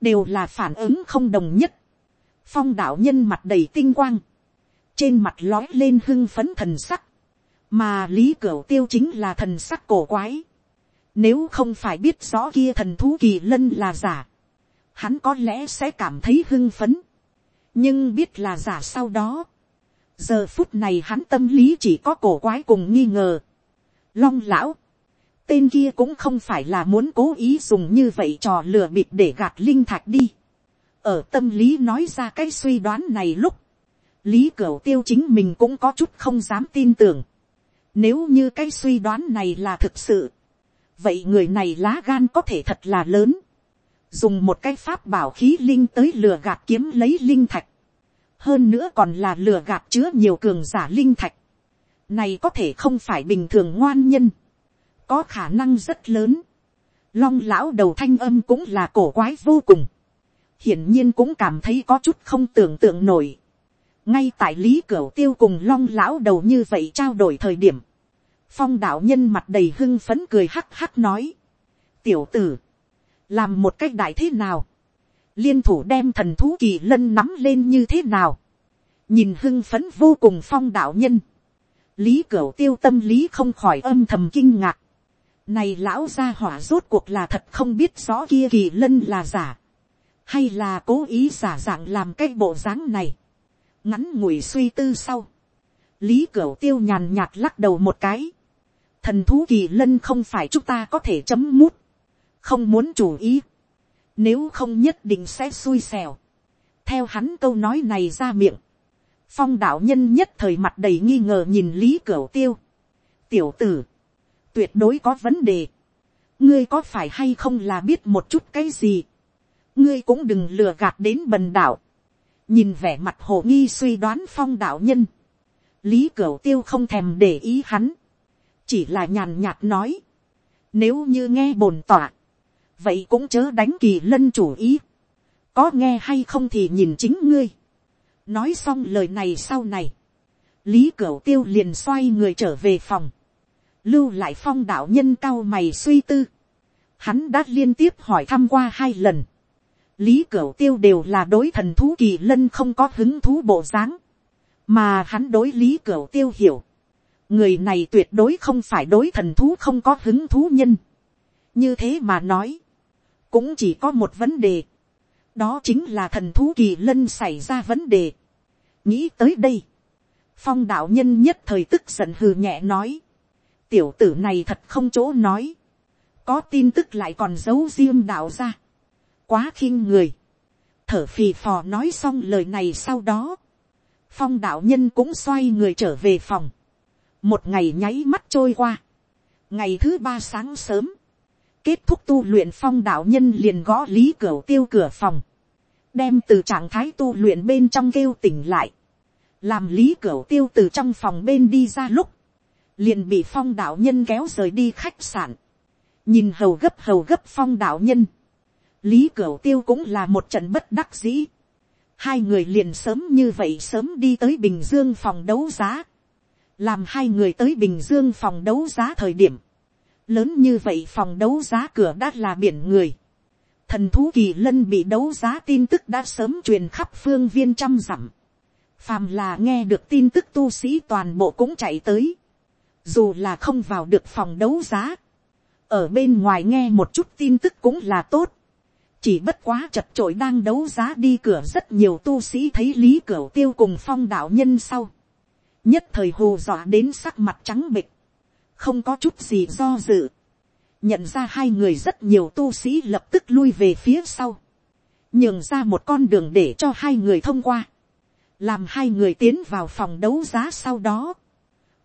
đều là phản ứng không đồng nhất. phong đạo nhân mặt đầy tinh quang. trên mặt lói lên hưng phấn thần sắc mà lý cửu tiêu chính là thần sắc cổ quái. nếu không phải biết rõ kia thần thú kỳ lân là giả. hắn có lẽ sẽ cảm thấy hưng phấn nhưng biết là giả sau đó. giờ phút này hắn tâm lý chỉ có cổ quái cùng nghi ngờ. long lão, tên kia cũng không phải là muốn cố ý dùng như vậy trò lừa bịp để gạt linh thạch đi. ở tâm lý nói ra cái suy đoán này lúc, lý cửu tiêu chính mình cũng có chút không dám tin tưởng nếu như cái suy đoán này là thực sự, vậy người này lá gan có thể thật là lớn. Dùng một cái pháp bảo khí linh tới lừa gạt kiếm lấy linh thạch, hơn nữa còn là lừa gạt chứa nhiều cường giả linh thạch, này có thể không phải bình thường ngoan nhân, có khả năng rất lớn, long lão đầu thanh âm cũng là cổ quái vô cùng, hiển nhiên cũng cảm thấy có chút không tưởng tượng nổi, ngay tại lý cửu tiêu cùng long lão đầu như vậy trao đổi thời điểm, phong đạo nhân mặt đầy hưng phấn cười hắc hắc nói, tiểu tử, làm một cách đại thế nào, liên thủ đem thần thú kỳ lân nắm lên như thế nào, nhìn hưng phấn vô cùng phong đạo nhân, lý cửu tiêu tâm lý không khỏi âm thầm kinh ngạc, này lão gia hỏa rốt cuộc là thật không biết rõ kia kỳ lân là giả, hay là cố ý giả dạng làm cái bộ dáng này, ngắn ngủi suy tư sau, lý cửu tiêu nhàn nhạt lắc đầu một cái, thần thú kỳ lân không phải chúng ta có thể chấm mút, không muốn chủ ý, nếu không nhất định sẽ xui xẻo, theo hắn câu nói này ra miệng, phong đạo nhân nhất thời mặt đầy nghi ngờ nhìn lý cửu tiêu, tiểu tử, tuyệt đối có vấn đề, ngươi có phải hay không là biết một chút cái gì, ngươi cũng đừng lừa gạt đến bần đạo, nhìn vẻ mặt hồ nghi suy đoán phong đạo nhân, lý cửu tiêu không thèm để ý hắn, chỉ là nhàn nhạt nói, nếu như nghe bồn tỏa, vậy cũng chớ đánh kỳ lân chủ ý, có nghe hay không thì nhìn chính ngươi. nói xong lời này sau này, lý cửu tiêu liền xoay người trở về phòng, lưu lại phong đạo nhân cao mày suy tư, hắn đã liên tiếp hỏi thăm qua hai lần, lý cửu tiêu đều là đối thần thú kỳ lân không có hứng thú bộ dáng, mà hắn đối lý cửu tiêu hiểu, người này tuyệt đối không phải đối thần thú không có hứng thú nhân, như thế mà nói, cũng chỉ có một vấn đề, đó chính là thần thú kỳ lân xảy ra vấn đề. nghĩ tới đây, phong đạo nhân nhất thời tức giận hừ nhẹ nói, tiểu tử này thật không chỗ nói, có tin tức lại còn giấu riêng đạo ra, quá khinh người, thở phì phò nói xong lời này sau đó, phong đạo nhân cũng xoay người trở về phòng, một ngày nháy mắt trôi qua, ngày thứ ba sáng sớm, kết thúc tu luyện phong đạo nhân liền gõ lý cửa tiêu cửa phòng, đem từ trạng thái tu luyện bên trong kêu tỉnh lại, làm lý cửa tiêu từ trong phòng bên đi ra lúc, liền bị phong đạo nhân kéo rời đi khách sạn, nhìn hầu gấp hầu gấp phong đạo nhân, lý cửu tiêu cũng là một trận bất đắc dĩ, hai người liền sớm như vậy sớm đi tới bình dương phòng đấu giá, làm hai người tới bình dương phòng đấu giá thời điểm, lớn như vậy phòng đấu giá cửa đã là biển người. thần thú kỳ lân bị đấu giá tin tức đã sớm truyền khắp phương viên trăm dặm. phàm là nghe được tin tức tu sĩ toàn bộ cũng chạy tới. dù là không vào được phòng đấu giá, ở bên ngoài nghe một chút tin tức cũng là tốt, chỉ bất quá chật trội đang đấu giá đi cửa rất nhiều tu sĩ thấy lý cửa tiêu cùng phong đạo nhân sau, nhất thời hù dọa đến sắc mặt trắng bịch, không có chút gì do dự, nhận ra hai người rất nhiều tu sĩ lập tức lui về phía sau, nhường ra một con đường để cho hai người thông qua, làm hai người tiến vào phòng đấu giá sau đó,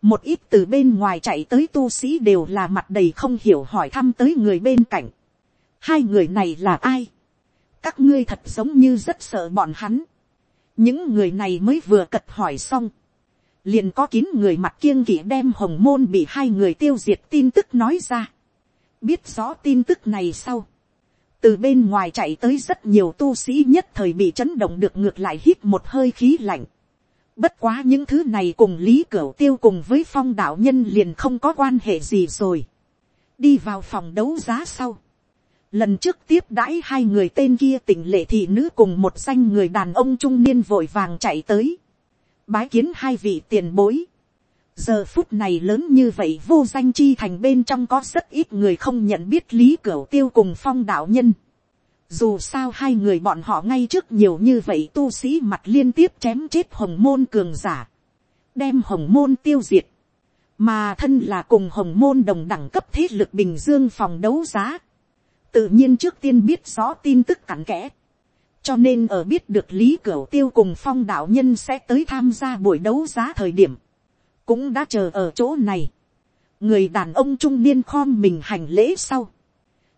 một ít từ bên ngoài chạy tới tu sĩ đều là mặt đầy không hiểu hỏi thăm tới người bên cạnh, hai người này là ai, các ngươi thật giống như rất sợ bọn hắn, những người này mới vừa cật hỏi xong, liền có kín người mặt kiêng kỵ đem hồng môn bị hai người tiêu diệt tin tức nói ra. biết rõ tin tức này sau. từ bên ngoài chạy tới rất nhiều tu sĩ nhất thời bị chấn động được ngược lại hít một hơi khí lạnh. bất quá những thứ này cùng lý cửu tiêu cùng với phong đạo nhân liền không có quan hệ gì rồi. đi vào phòng đấu giá sau lần trước tiếp đãi hai người tên kia tỉnh lệ thị nữ cùng một danh người đàn ông trung niên vội vàng chạy tới bái kiến hai vị tiền bối. giờ phút này lớn như vậy vô danh chi thành bên trong có rất ít người không nhận biết lý cửu tiêu cùng phong đạo nhân. dù sao hai người bọn họ ngay trước nhiều như vậy tu sĩ mặt liên tiếp chém chết hồng môn cường giả. đem hồng môn tiêu diệt. mà thân là cùng hồng môn đồng đẳng cấp thế lực bình dương phòng đấu giá tự nhiên trước tiên biết rõ tin tức cặn kẽ cho nên ở biết được lý cửu tiêu cùng phong đạo nhân sẽ tới tham gia buổi đấu giá thời điểm, cũng đã chờ ở chỗ này. người đàn ông trung niên khom mình hành lễ sau,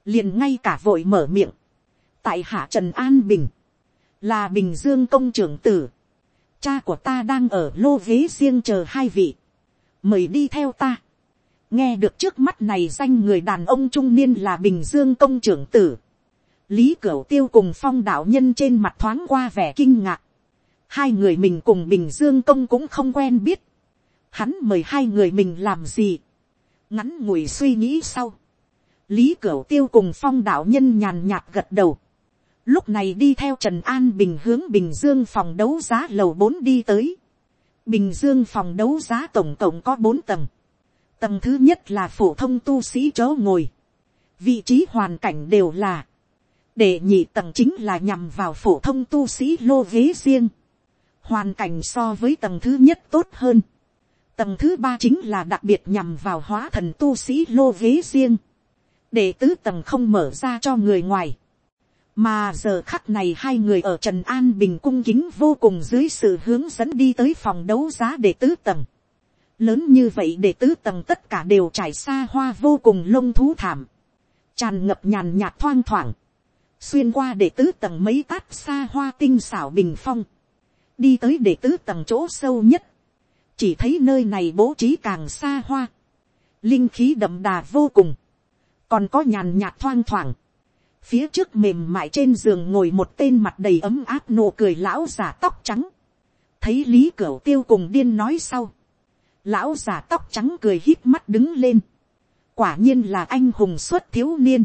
liền ngay cả vội mở miệng, tại hạ trần an bình, là bình dương công trưởng tử, cha của ta đang ở lô ghế riêng chờ hai vị, mời đi theo ta nghe được trước mắt này danh người đàn ông trung niên là bình dương công trưởng tử, lý cửu tiêu cùng phong đạo nhân trên mặt thoáng qua vẻ kinh ngạc. hai người mình cùng bình dương công cũng không quen biết. hắn mời hai người mình làm gì. ngắn ngủi suy nghĩ sau. lý cửu tiêu cùng phong đạo nhân nhàn nhạt gật đầu. lúc này đi theo trần an bình hướng bình dương phòng đấu giá lầu bốn đi tới. bình dương phòng đấu giá tổng cộng có bốn tầng tầng thứ nhất là phổ thông tu sĩ chỗ ngồi. vị trí hoàn cảnh đều là để nhị tầng chính là nhằm vào phổ thông tu sĩ lô ghế riêng. Hoàn cảnh so với tầng thứ nhất tốt hơn. Tầng thứ ba chính là đặc biệt nhằm vào hóa thần tu sĩ lô ghế riêng. Để tứ tầng không mở ra cho người ngoài. Mà giờ khắc này hai người ở Trần An Bình cung kính vô cùng dưới sự hướng dẫn đi tới phòng đấu giá để tứ tầng. Lớn như vậy để tứ tầng tất cả đều trải xa hoa vô cùng lông thú thảm. Tràn ngập nhàn nhạt thoang thoảng. Xuyên qua để tứ tầng mấy tát xa hoa tinh xảo bình phong, đi tới để tứ tầng chỗ sâu nhất, chỉ thấy nơi này bố trí càng xa hoa, linh khí đậm đà vô cùng, còn có nhàn nhạt thoang thoảng, phía trước mềm mại trên giường ngồi một tên mặt đầy ấm áp nụ cười lão giả tóc trắng, thấy lý cửa tiêu cùng điên nói sau, lão già tóc trắng cười hít mắt đứng lên, quả nhiên là anh hùng xuất thiếu niên,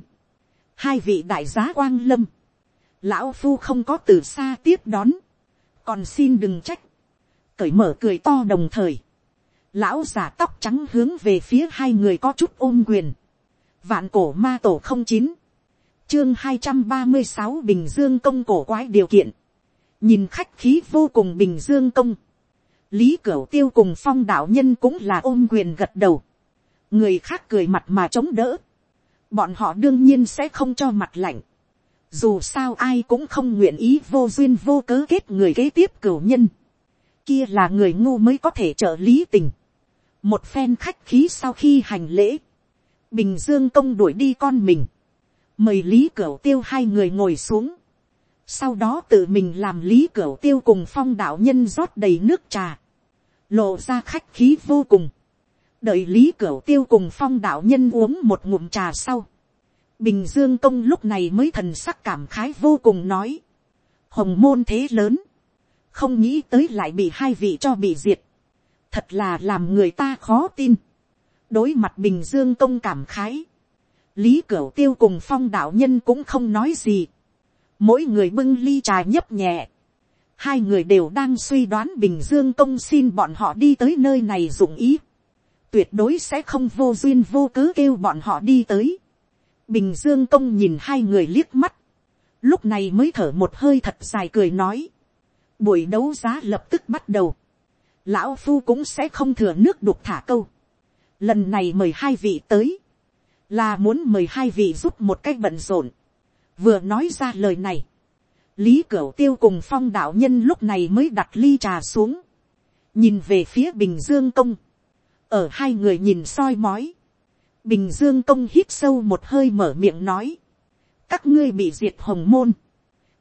hai vị đại giá quang lâm, lão phu không có từ xa tiếp đón, còn xin đừng trách, cởi mở cười to đồng thời, lão già tóc trắng hướng về phía hai người có chút ôm quyền, vạn cổ ma tổ không chín, chương hai trăm ba mươi sáu bình dương công cổ quái điều kiện, nhìn khách khí vô cùng bình dương công, lý cửu tiêu cùng phong đạo nhân cũng là ôm quyền gật đầu, người khác cười mặt mà chống đỡ, bọn họ đương nhiên sẽ không cho mặt lạnh. Dù sao ai cũng không nguyện ý vô duyên vô cớ kết người kế tiếp cửu nhân. Kia là người ngu mới có thể trợ lý tình. Một phen khách khí sau khi hành lễ. Bình Dương công đuổi đi con mình. Mời Lý Cửu Tiêu hai người ngồi xuống. Sau đó tự mình làm Lý Cửu Tiêu cùng phong đạo nhân rót đầy nước trà. Lộ ra khách khí vô cùng đợi lý cửu tiêu cùng phong đạo nhân uống một ngụm trà sau. bình dương công lúc này mới thần sắc cảm khái vô cùng nói. hồng môn thế lớn. không nghĩ tới lại bị hai vị cho bị diệt. thật là làm người ta khó tin. đối mặt bình dương công cảm khái. lý cửu tiêu cùng phong đạo nhân cũng không nói gì. mỗi người bưng ly trà nhấp nhẹ hai người đều đang suy đoán bình dương công xin bọn họ đi tới nơi này dụng ý. Tuyệt đối sẽ không vô duyên vô cớ kêu bọn họ đi tới. bình dương công nhìn hai người liếc mắt, lúc này mới thở một hơi thật dài cười nói, buổi đấu giá lập tức bắt đầu, lão phu cũng sẽ không thừa nước đục thả câu, lần này mời hai vị tới, là muốn mời hai vị giúp một cách bận rộn, vừa nói ra lời này, lý cửu tiêu cùng phong đạo nhân lúc này mới đặt ly trà xuống, nhìn về phía bình dương công, ở hai người nhìn soi mói, bình dương công hít sâu một hơi mở miệng nói, các ngươi bị diệt hồng môn,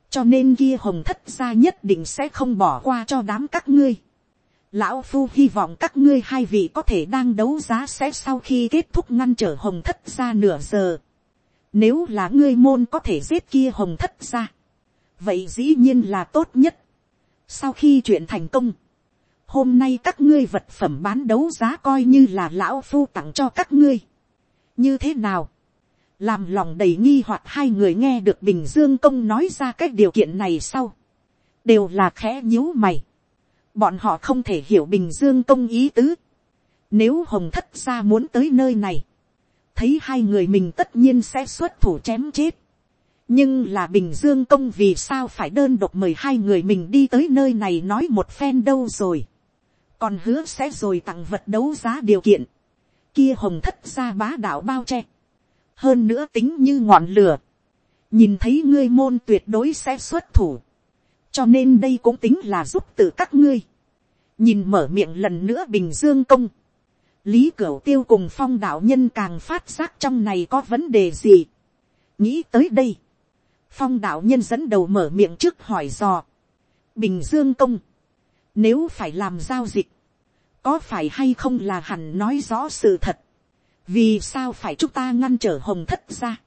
cho nên kia hồng thất gia nhất định sẽ không bỏ qua cho đám các ngươi. Lão phu hy vọng các ngươi hai vị có thể đang đấu giá sẽ sau khi kết thúc ngăn trở hồng thất gia nửa giờ. Nếu là ngươi môn có thể giết kia hồng thất gia. Vậy dĩ nhiên là tốt nhất. Sau khi chuyện thành công. Hôm nay các ngươi vật phẩm bán đấu giá coi như là lão phu tặng cho các ngươi. Như thế nào? làm lòng đầy nghi hoặc hai người nghe được bình dương công nói ra cái điều kiện này sau, đều là khẽ nhíu mày. bọn họ không thể hiểu bình dương công ý tứ. nếu hồng thất gia muốn tới nơi này, thấy hai người mình tất nhiên sẽ xuất thủ chém chết nhưng là bình dương công vì sao phải đơn độc mời hai người mình đi tới nơi này nói một phen đâu rồi. còn hứa sẽ rồi tặng vật đấu giá điều kiện. kia hồng thất ra bá đạo bao che. Hơn nữa tính như ngọn lửa, nhìn thấy ngươi môn tuyệt đối sẽ xuất thủ, cho nên đây cũng tính là giúp tự các ngươi, nhìn mở miệng lần nữa bình dương công, lý cửu tiêu cùng phong đạo nhân càng phát giác trong này có vấn đề gì, nghĩ tới đây, phong đạo nhân dẫn đầu mở miệng trước hỏi dò, bình dương công, nếu phải làm giao dịch, có phải hay không là hẳn nói rõ sự thật, vì sao phải chúng ta ngăn trở hồng thất ra.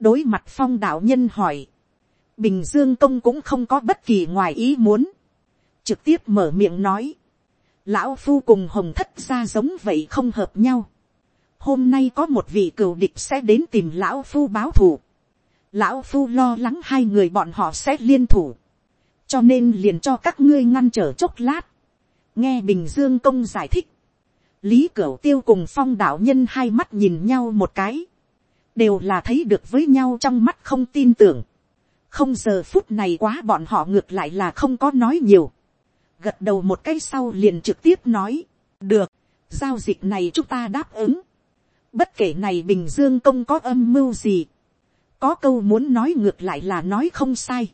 đối mặt phong đạo nhân hỏi, bình dương công cũng không có bất kỳ ngoài ý muốn, trực tiếp mở miệng nói, lão phu cùng hồng thất ra giống vậy không hợp nhau. hôm nay có một vị cừu địch sẽ đến tìm lão phu báo thù lão phu lo lắng hai người bọn họ sẽ liên thủ, cho nên liền cho các ngươi ngăn trở chốc lát. nghe bình dương công giải thích, lý cửu tiêu cùng phong đạo nhân hai mắt nhìn nhau một cái, đều là thấy được với nhau trong mắt không tin tưởng. không giờ phút này quá bọn họ ngược lại là không có nói nhiều. gật đầu một cái sau liền trực tiếp nói, được, giao dịch này chúng ta đáp ứng. bất kể này bình dương công có âm mưu gì, có câu muốn nói ngược lại là nói không sai.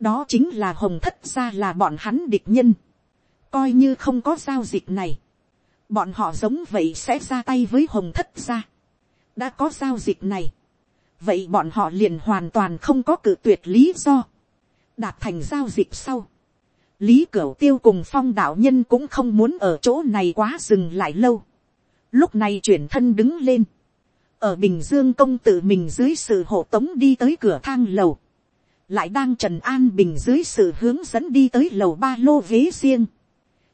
đó chính là hồng thất gia là bọn hắn địch nhân. coi như không có giao dịch này bọn họ giống vậy sẽ ra tay với hồng thất gia. đã có giao dịch này, vậy bọn họ liền hoàn toàn không có cự tuyệt lý do, đạt thành giao dịch sau. lý cửu tiêu cùng phong đạo nhân cũng không muốn ở chỗ này quá dừng lại lâu. lúc này chuyển thân đứng lên, ở bình dương công tự mình dưới sự hộ tống đi tới cửa thang lầu, lại đang trần an bình dưới sự hướng dẫn đi tới lầu ba lô ghế riêng.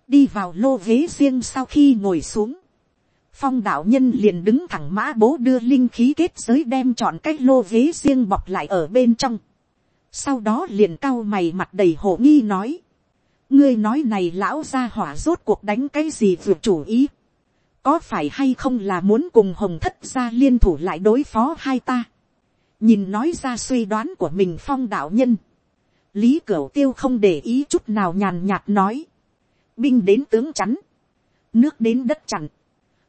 Đi vào lô ghế riêng sau khi ngồi xuống, phong đạo nhân liền đứng thẳng mã bố đưa linh khí kết giới đem chọn cái lô ghế riêng bọc lại ở bên trong. sau đó liền cao mày mặt đầy hổ nghi nói, ngươi nói này lão ra hỏa rốt cuộc đánh cái gì vượt chủ ý, có phải hay không là muốn cùng hồng thất gia liên thủ lại đối phó hai ta, nhìn nói ra suy đoán của mình phong đạo nhân, lý cửu tiêu không để ý chút nào nhàn nhạt nói, binh đến tướng chắn, nước đến đất chặn,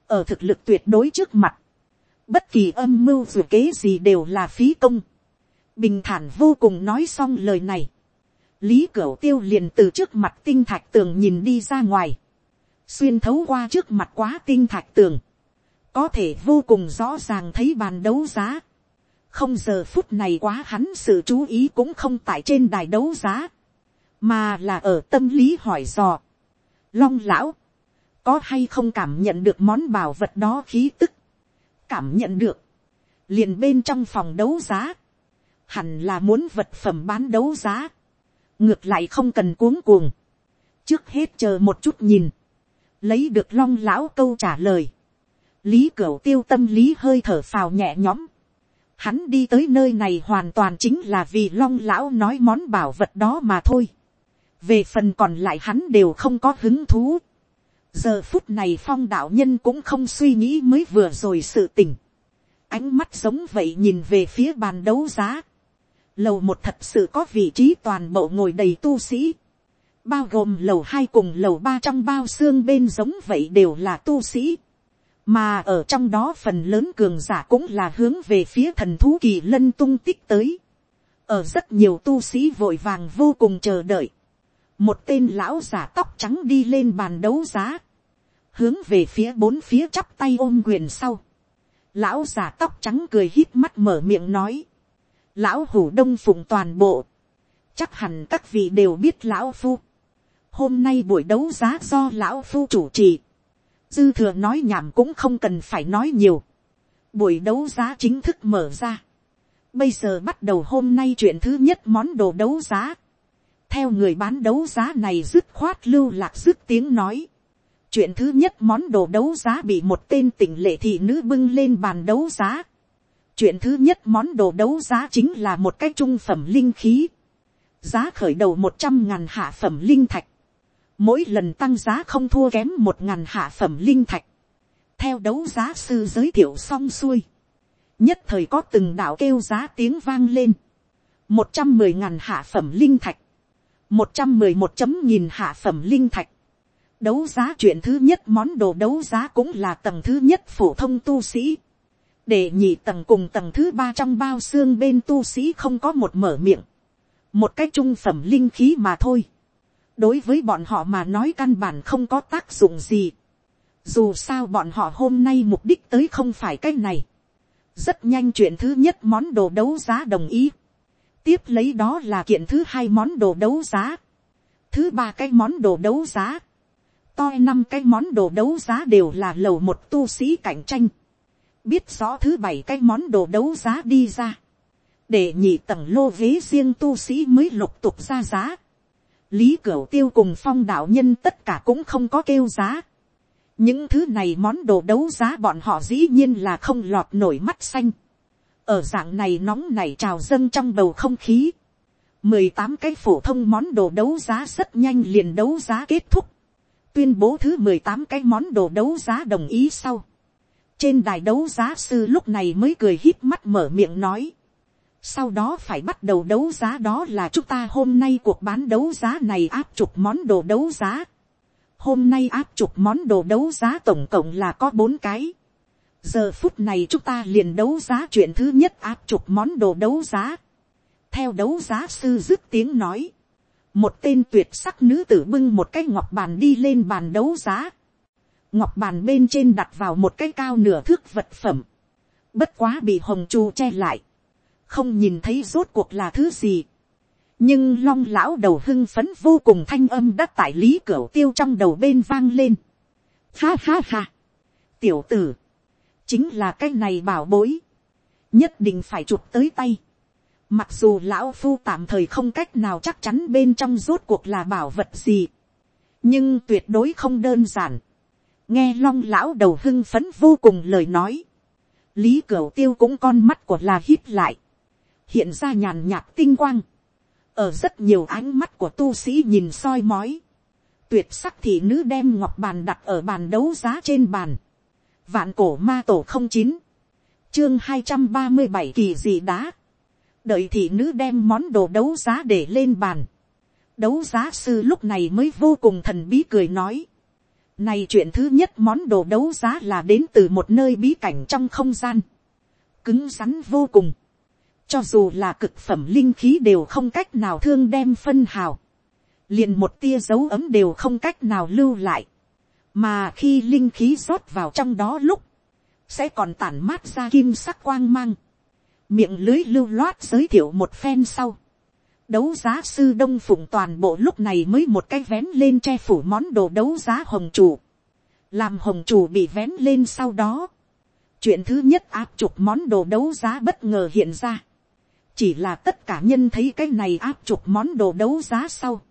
ở thực lực tuyệt đối trước mặt, bất kỳ âm mưu dù kế gì đều là phí công, bình thản vô cùng nói xong lời này, lý cửu tiêu liền từ trước mặt tinh thạch tường nhìn đi ra ngoài, xuyên thấu qua trước mặt quá tinh thạch tường, có thể vô cùng rõ ràng thấy bàn đấu giá, không giờ phút này quá hắn sự chú ý cũng không tại trên đài đấu giá, mà là ở tâm lý hỏi dò, long lão, có hay không cảm nhận được món bảo vật đó khí tức, cảm nhận được, liền bên trong phòng đấu giá, hẳn là muốn vật phẩm bán đấu giá, ngược lại không cần cuống cuồng, trước hết chờ một chút nhìn, lấy được long lão câu trả lời, lý cửu tiêu tâm lý hơi thở phào nhẹ nhõm, hắn đi tới nơi này hoàn toàn chính là vì long lão nói món bảo vật đó mà thôi về phần còn lại hắn đều không có hứng thú. giờ phút này phong đạo nhân cũng không suy nghĩ mới vừa rồi sự tình ánh mắt giống vậy nhìn về phía bàn đấu giá. lầu một thật sự có vị trí toàn bộ ngồi đầy tu sĩ bao gồm lầu hai cùng lầu ba trong bao xương bên giống vậy đều là tu sĩ. mà ở trong đó phần lớn cường giả cũng là hướng về phía thần thú kỳ lân tung tích tới. ở rất nhiều tu sĩ vội vàng vô cùng chờ đợi một tên lão giả tóc trắng đi lên bàn đấu giá, hướng về phía bốn phía chắp tay ôm quyền sau. Lão giả tóc trắng cười hít mắt mở miệng nói, lão hủ đông phụng toàn bộ, chắc hẳn các vị đều biết lão phu. Hôm nay buổi đấu giá do lão phu chủ trì, dư thừa nói nhảm cũng không cần phải nói nhiều. Buổi đấu giá chính thức mở ra. Bây giờ bắt đầu hôm nay chuyện thứ nhất món đồ đấu giá theo người bán đấu giá này dứt khoát lưu lạc dứt tiếng nói. chuyện thứ nhất món đồ đấu giá bị một tên tỉnh lệ thị nữ bưng lên bàn đấu giá. chuyện thứ nhất món đồ đấu giá chính là một cái trung phẩm linh khí. giá khởi đầu một trăm ngàn hạ phẩm linh thạch mỗi lần tăng giá không thua kém một ngàn hạ phẩm linh thạch. theo đấu giá sư giới thiệu xong xuôi. nhất thời có từng đạo kêu giá tiếng vang lên. một trăm mười ngàn hạ phẩm linh thạch một trăm mười một chấm nghìn hạ phẩm linh thạch. Đấu giá chuyện thứ nhất món đồ đấu giá cũng là tầng thứ nhất phổ thông tu sĩ. Để nhị tầng cùng tầng thứ ba trong bao xương bên tu sĩ không có một mở miệng. Một cái trung phẩm linh khí mà thôi. Đối với bọn họ mà nói căn bản không có tác dụng gì. Dù sao bọn họ hôm nay mục đích tới không phải cái này. Rất nhanh chuyện thứ nhất món đồ đấu giá đồng ý. Tiếp lấy đó là kiện thứ hai món đồ đấu giá, thứ ba cái món đồ đấu giá, toi năm cái món đồ đấu giá đều là lầu một tu sĩ cạnh tranh, biết rõ thứ bảy cái món đồ đấu giá đi ra, để nhị tầng lô vế riêng tu sĩ mới lục tục ra giá, lý cửu tiêu cùng phong đạo nhân tất cả cũng không có kêu giá, những thứ này món đồ đấu giá bọn họ dĩ nhiên là không lọt nổi mắt xanh, ở dạng này nóng này trào dâng trong bầu không khí, mười tám cái phổ thông món đồ đấu giá rất nhanh liền đấu giá kết thúc, tuyên bố thứ mười tám cái món đồ đấu giá đồng ý sau. trên đài đấu giá sư lúc này mới cười hít mắt mở miệng nói, sau đó phải bắt đầu đấu giá đó là chúng ta hôm nay cuộc bán đấu giá này áp chục món đồ đấu giá. Hôm nay áp chục món đồ đấu giá tổng cộng là có bốn cái giờ phút này chúng ta liền đấu giá chuyện thứ nhất áp chục món đồ đấu giá. theo đấu giá sư dứt tiếng nói, một tên tuyệt sắc nữ tử bưng một cái ngọc bàn đi lên bàn đấu giá. ngọc bàn bên trên đặt vào một cái cao nửa thước vật phẩm, bất quá bị hồng chu che lại, không nhìn thấy rốt cuộc là thứ gì. nhưng long lão đầu hưng phấn vô cùng thanh âm đã tại lý cửa tiêu trong đầu bên vang lên. ha ha ha, tiểu tử, chính là cái này bảo bối, nhất định phải chụp tới tay. Mặc dù lão phu tạm thời không cách nào chắc chắn bên trong rốt cuộc là bảo vật gì, nhưng tuyệt đối không đơn giản. nghe long lão đầu hưng phấn vô cùng lời nói, lý cửu tiêu cũng con mắt của là hít lại, hiện ra nhàn nhạt tinh quang, ở rất nhiều ánh mắt của tu sĩ nhìn soi mói, tuyệt sắc thị nữ đem ngọc bàn đặt ở bàn đấu giá trên bàn, Vạn cổ ma tổ không chín. Chương hai trăm ba mươi bảy kỳ dị đá. Đợi thị nữ đem món đồ đấu giá để lên bàn. Đấu giá sư lúc này mới vô cùng thần bí cười nói. Này chuyện thứ nhất món đồ đấu giá là đến từ một nơi bí cảnh trong không gian. Cứng rắn vô cùng. Cho dù là cực phẩm linh khí đều không cách nào thương đem phân hào. Liền một tia dấu ấm đều không cách nào lưu lại. Mà khi linh khí rót vào trong đó lúc, sẽ còn tản mát ra kim sắc quang mang, miệng lưới lưu loát giới thiệu một phen sau, đấu giá sư đông phụng toàn bộ lúc này mới một cái vén lên che phủ món đồ đấu giá hồng chủ, làm hồng chủ bị vén lên sau đó, chuyện thứ nhất áp chụp món đồ đấu giá bất ngờ hiện ra, chỉ là tất cả nhân thấy cái này áp chụp món đồ đấu giá sau,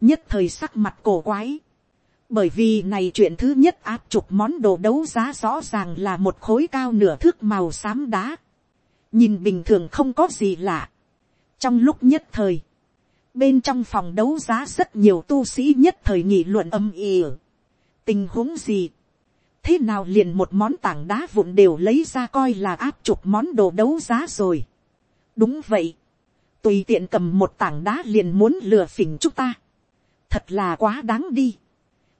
nhất thời sắc mặt cổ quái, bởi vì này chuyện thứ nhất áp chục món đồ đấu giá rõ ràng là một khối cao nửa thước màu xám đá. nhìn bình thường không có gì lạ. trong lúc nhất thời, bên trong phòng đấu giá rất nhiều tu sĩ nhất thời nghị luận âm ỉ. tình huống gì, thế nào liền một món tảng đá vụn đều lấy ra coi là áp chục món đồ đấu giá rồi đúng vậy, tùy tiện cầm một tảng đá liền muốn lừa phỉnh chúng ta, thật là quá đáng đi.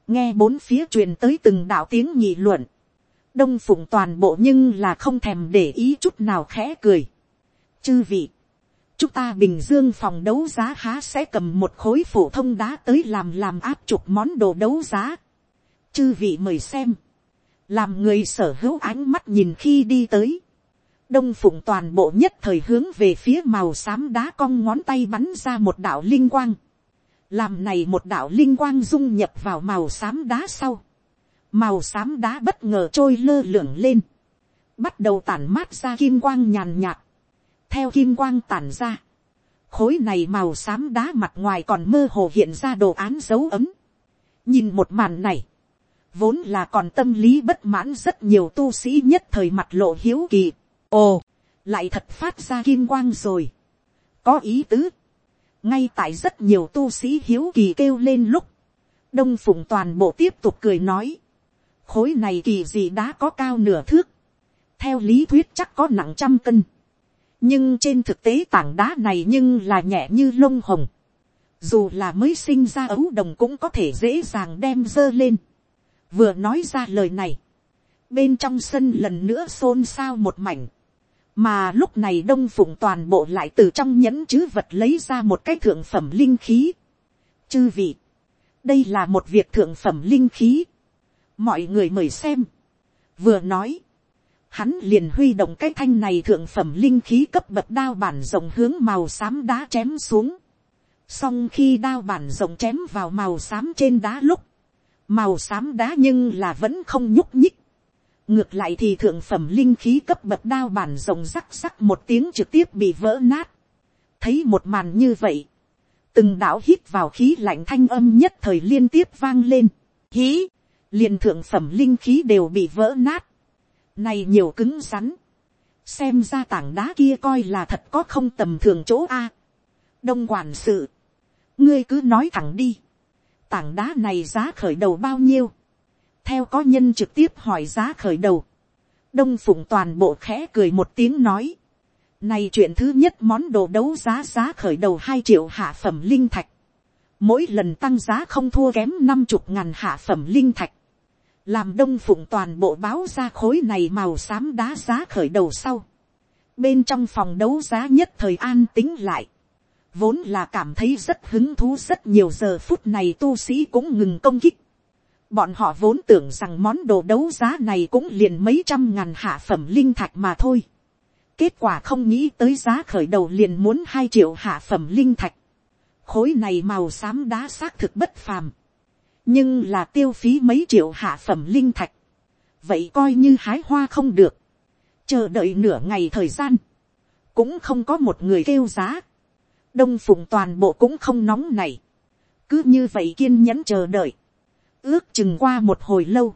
nghe bốn phía truyền tới từng đạo tiếng nhị luận, đông phụng toàn bộ nhưng là không thèm để ý chút nào khẽ cười. chư vị, chúng ta bình dương phòng đấu giá há sẽ cầm một khối phổ thông đá tới làm làm áp chục món đồ đấu giá. chư vị mời xem, làm người sở hữu ánh mắt nhìn khi đi tới, đông phụng toàn bộ nhất thời hướng về phía màu xám đá cong ngón tay bắn ra một đạo linh quang, làm này một đạo linh quang dung nhập vào màu xám đá sau, màu xám đá bất ngờ trôi lơ lửng lên, bắt đầu tản mát ra kim quang nhàn nhạt, theo kim quang tản ra, khối này màu xám đá mặt ngoài còn mơ hồ hiện ra đồ án dấu ấm. nhìn một màn này, vốn là còn tâm lý bất mãn rất nhiều tu sĩ nhất thời mặt lộ hiếu kỳ ồ, lại thật phát ra kim quang rồi. có ý tứ. ngay tại rất nhiều tu sĩ hiếu kỳ kêu lên lúc, đông phụng toàn bộ tiếp tục cười nói, khối này kỳ gì đã có cao nửa thước, theo lý thuyết chắc có nặng trăm cân, nhưng trên thực tế tảng đá này nhưng là nhẹ như lông hồng, dù là mới sinh ra ấu đồng cũng có thể dễ dàng đem dơ lên, vừa nói ra lời này, bên trong sân lần nữa xôn xao một mảnh, mà lúc này đông phụng toàn bộ lại từ trong nhẫn chứ vật lấy ra một cái thượng phẩm linh khí. chư vị, đây là một việc thượng phẩm linh khí, mọi người mời xem, vừa nói, hắn liền huy động cái thanh này thượng phẩm linh khí cấp bậc đao bản rộng hướng màu xám đá chém xuống. Song khi đao bản rộng chém vào màu xám trên đá lúc, màu xám đá nhưng là vẫn không nhúc nhích ngược lại thì thượng phẩm linh khí cấp bậc đao bản rồng rắc rắc một tiếng trực tiếp bị vỡ nát. thấy một màn như vậy, từng đạo hít vào khí lạnh thanh âm nhất thời liên tiếp vang lên. hí, liền thượng phẩm linh khí đều bị vỡ nát. này nhiều cứng rắn. xem ra tảng đá kia coi là thật có không tầm thường chỗ a. đông quản sự, ngươi cứ nói thẳng đi tảng đá này giá khởi đầu bao nhiêu theo có nhân trực tiếp hỏi giá khởi đầu. đông phụng toàn bộ khẽ cười một tiếng nói. này chuyện thứ nhất món đồ đấu giá giá khởi đầu hai triệu hạ phẩm linh thạch. mỗi lần tăng giá không thua kém năm chục ngàn hạ phẩm linh thạch. làm đông phụng toàn bộ báo ra khối này màu xám đá giá khởi đầu sau. bên trong phòng đấu giá nhất thời an tính lại vốn là cảm thấy rất hứng thú rất nhiều giờ phút này tu sĩ cũng ngừng công kích. Bọn họ vốn tưởng rằng món đồ đấu giá này cũng liền mấy trăm ngàn hạ phẩm linh thạch mà thôi. Kết quả không nghĩ tới giá khởi đầu liền muốn hai triệu hạ phẩm linh thạch. Khối này màu xám đá xác thực bất phàm. Nhưng là tiêu phí mấy triệu hạ phẩm linh thạch. Vậy coi như hái hoa không được. Chờ đợi nửa ngày thời gian. Cũng không có một người kêu giá đông phụng toàn bộ cũng không nóng này, cứ như vậy kiên nhẫn chờ đợi, ước chừng qua một hồi lâu,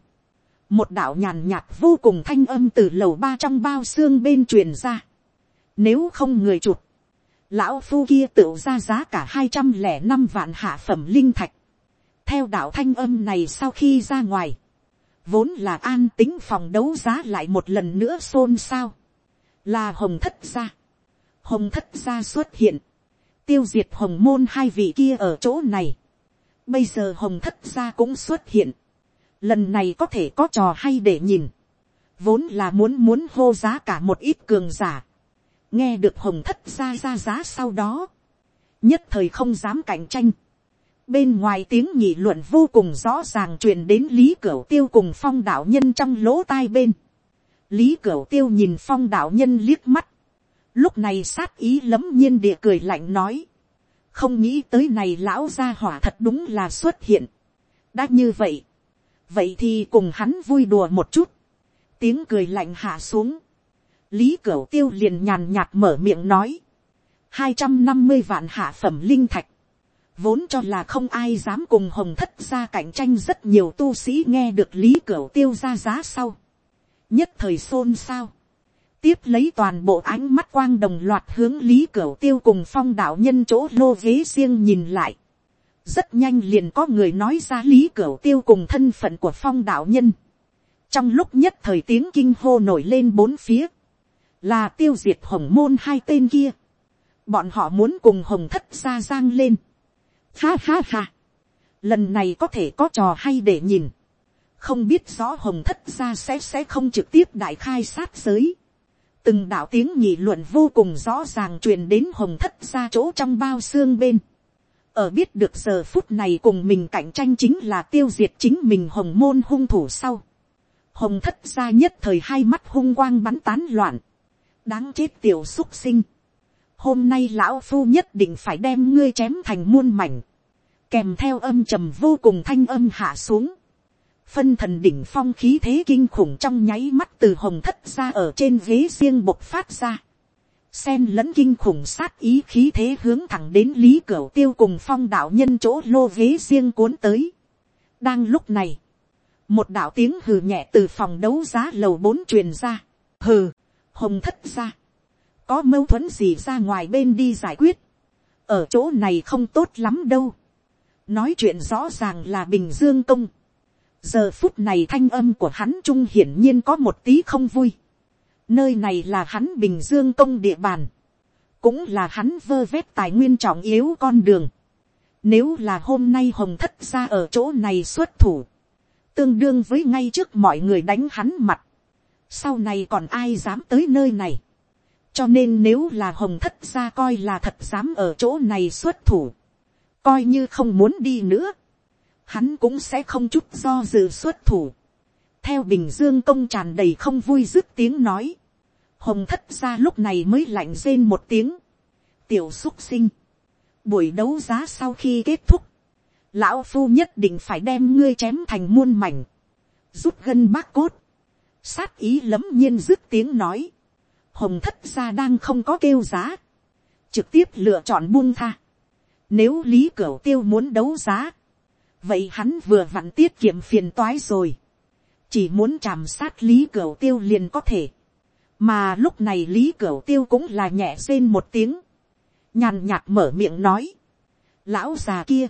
một đạo nhàn nhạt vô cùng thanh âm từ lầu ba trong bao xương bên truyền ra, nếu không người chụp, lão phu kia tự ra giá cả hai trăm lẻ năm vạn hạ phẩm linh thạch, theo đạo thanh âm này sau khi ra ngoài, vốn là an tính phòng đấu giá lại một lần nữa xôn xao, là hồng thất gia, hồng thất gia xuất hiện, tiêu diệt hồng môn hai vị kia ở chỗ này. Bây giờ hồng thất gia cũng xuất hiện. Lần này có thể có trò hay để nhìn. Vốn là muốn muốn hô giá cả một ít cường giả. Nghe được hồng thất gia ra giá sau đó. Nhất thời không dám cạnh tranh. Bên ngoài tiếng nhị luận vô cùng rõ ràng truyền đến Lý Cửu Tiêu cùng phong đạo nhân trong lỗ tai bên. Lý Cửu Tiêu nhìn phong đạo nhân liếc mắt lúc này sát ý lấm nhiên địa cười lạnh nói, không nghĩ tới này lão gia hỏa thật đúng là xuất hiện. đã như vậy, vậy thì cùng hắn vui đùa một chút, tiếng cười lạnh hạ xuống, lý cửu tiêu liền nhàn nhạt mở miệng nói, hai trăm năm mươi vạn hạ phẩm linh thạch, vốn cho là không ai dám cùng hồng thất ra cạnh tranh rất nhiều tu sĩ nghe được lý cửu tiêu ra giá sau, nhất thời xôn xao, tiếp lấy toàn bộ ánh mắt quang đồng loạt hướng lý cửu tiêu cùng phong đạo nhân chỗ lô ghế riêng nhìn lại. rất nhanh liền có người nói ra lý cửu tiêu cùng thân phận của phong đạo nhân. trong lúc nhất thời tiếng kinh hô nổi lên bốn phía, là tiêu diệt hồng môn hai tên kia. bọn họ muốn cùng hồng thất gia giang lên. ha ha ha. lần này có thể có trò hay để nhìn. không biết rõ hồng thất gia sẽ sẽ không trực tiếp đại khai sát giới từng đạo tiếng nhị luận vô cùng rõ ràng truyền đến hồng thất gia chỗ trong bao xương bên ở biết được giờ phút này cùng mình cạnh tranh chính là tiêu diệt chính mình hồng môn hung thủ sau. hồng thất gia nhất thời hai mắt hung quang bắn tán loạn. đáng chết tiểu xúc sinh. hôm nay lão phu nhất định phải đem ngươi chém thành muôn mảnh. kèm theo âm trầm vô cùng thanh âm hạ xuống phân thần đỉnh phong khí thế kinh khủng trong nháy mắt từ hồng thất gia ở trên ghế riêng bộc phát ra. Xen lẫn kinh khủng sát ý khí thế hướng thẳng đến lý cửa tiêu cùng phong đạo nhân chỗ lô ghế riêng cuốn tới. đang lúc này, một đạo tiếng hừ nhẹ từ phòng đấu giá lầu bốn truyền ra, hừ, hồng thất ra, có mâu thuẫn gì ra ngoài bên đi giải quyết, ở chỗ này không tốt lắm đâu, nói chuyện rõ ràng là bình dương công, giờ phút này thanh âm của hắn trung hiển nhiên có một tí không vui, Nơi này là hắn Bình Dương công địa bàn. Cũng là hắn vơ vét tài nguyên trọng yếu con đường. Nếu là hôm nay Hồng Thất ra ở chỗ này xuất thủ. Tương đương với ngay trước mọi người đánh hắn mặt. Sau này còn ai dám tới nơi này. Cho nên nếu là Hồng Thất ra coi là thật dám ở chỗ này xuất thủ. Coi như không muốn đi nữa. Hắn cũng sẽ không chút do dự xuất thủ. theo bình dương công tràn đầy không vui dứt tiếng nói, hồng thất ra lúc này mới lạnh rên một tiếng, tiểu xúc sinh, buổi đấu giá sau khi kết thúc, lão phu nhất định phải đem ngươi chém thành muôn mảnh, rút gân bác cốt, sát ý lấm nhiên dứt tiếng nói, hồng thất gia đang không có kêu giá, trực tiếp lựa chọn buông tha. Nếu lý cửu tiêu muốn đấu giá, vậy hắn vừa vặn tiết kiệm phiền toái rồi. Chỉ muốn chạm sát lý cửu tiêu liền có thể. mà lúc này lý cửu tiêu cũng là nhẹ rên một tiếng, nhàn nhạt mở miệng nói, lão già kia,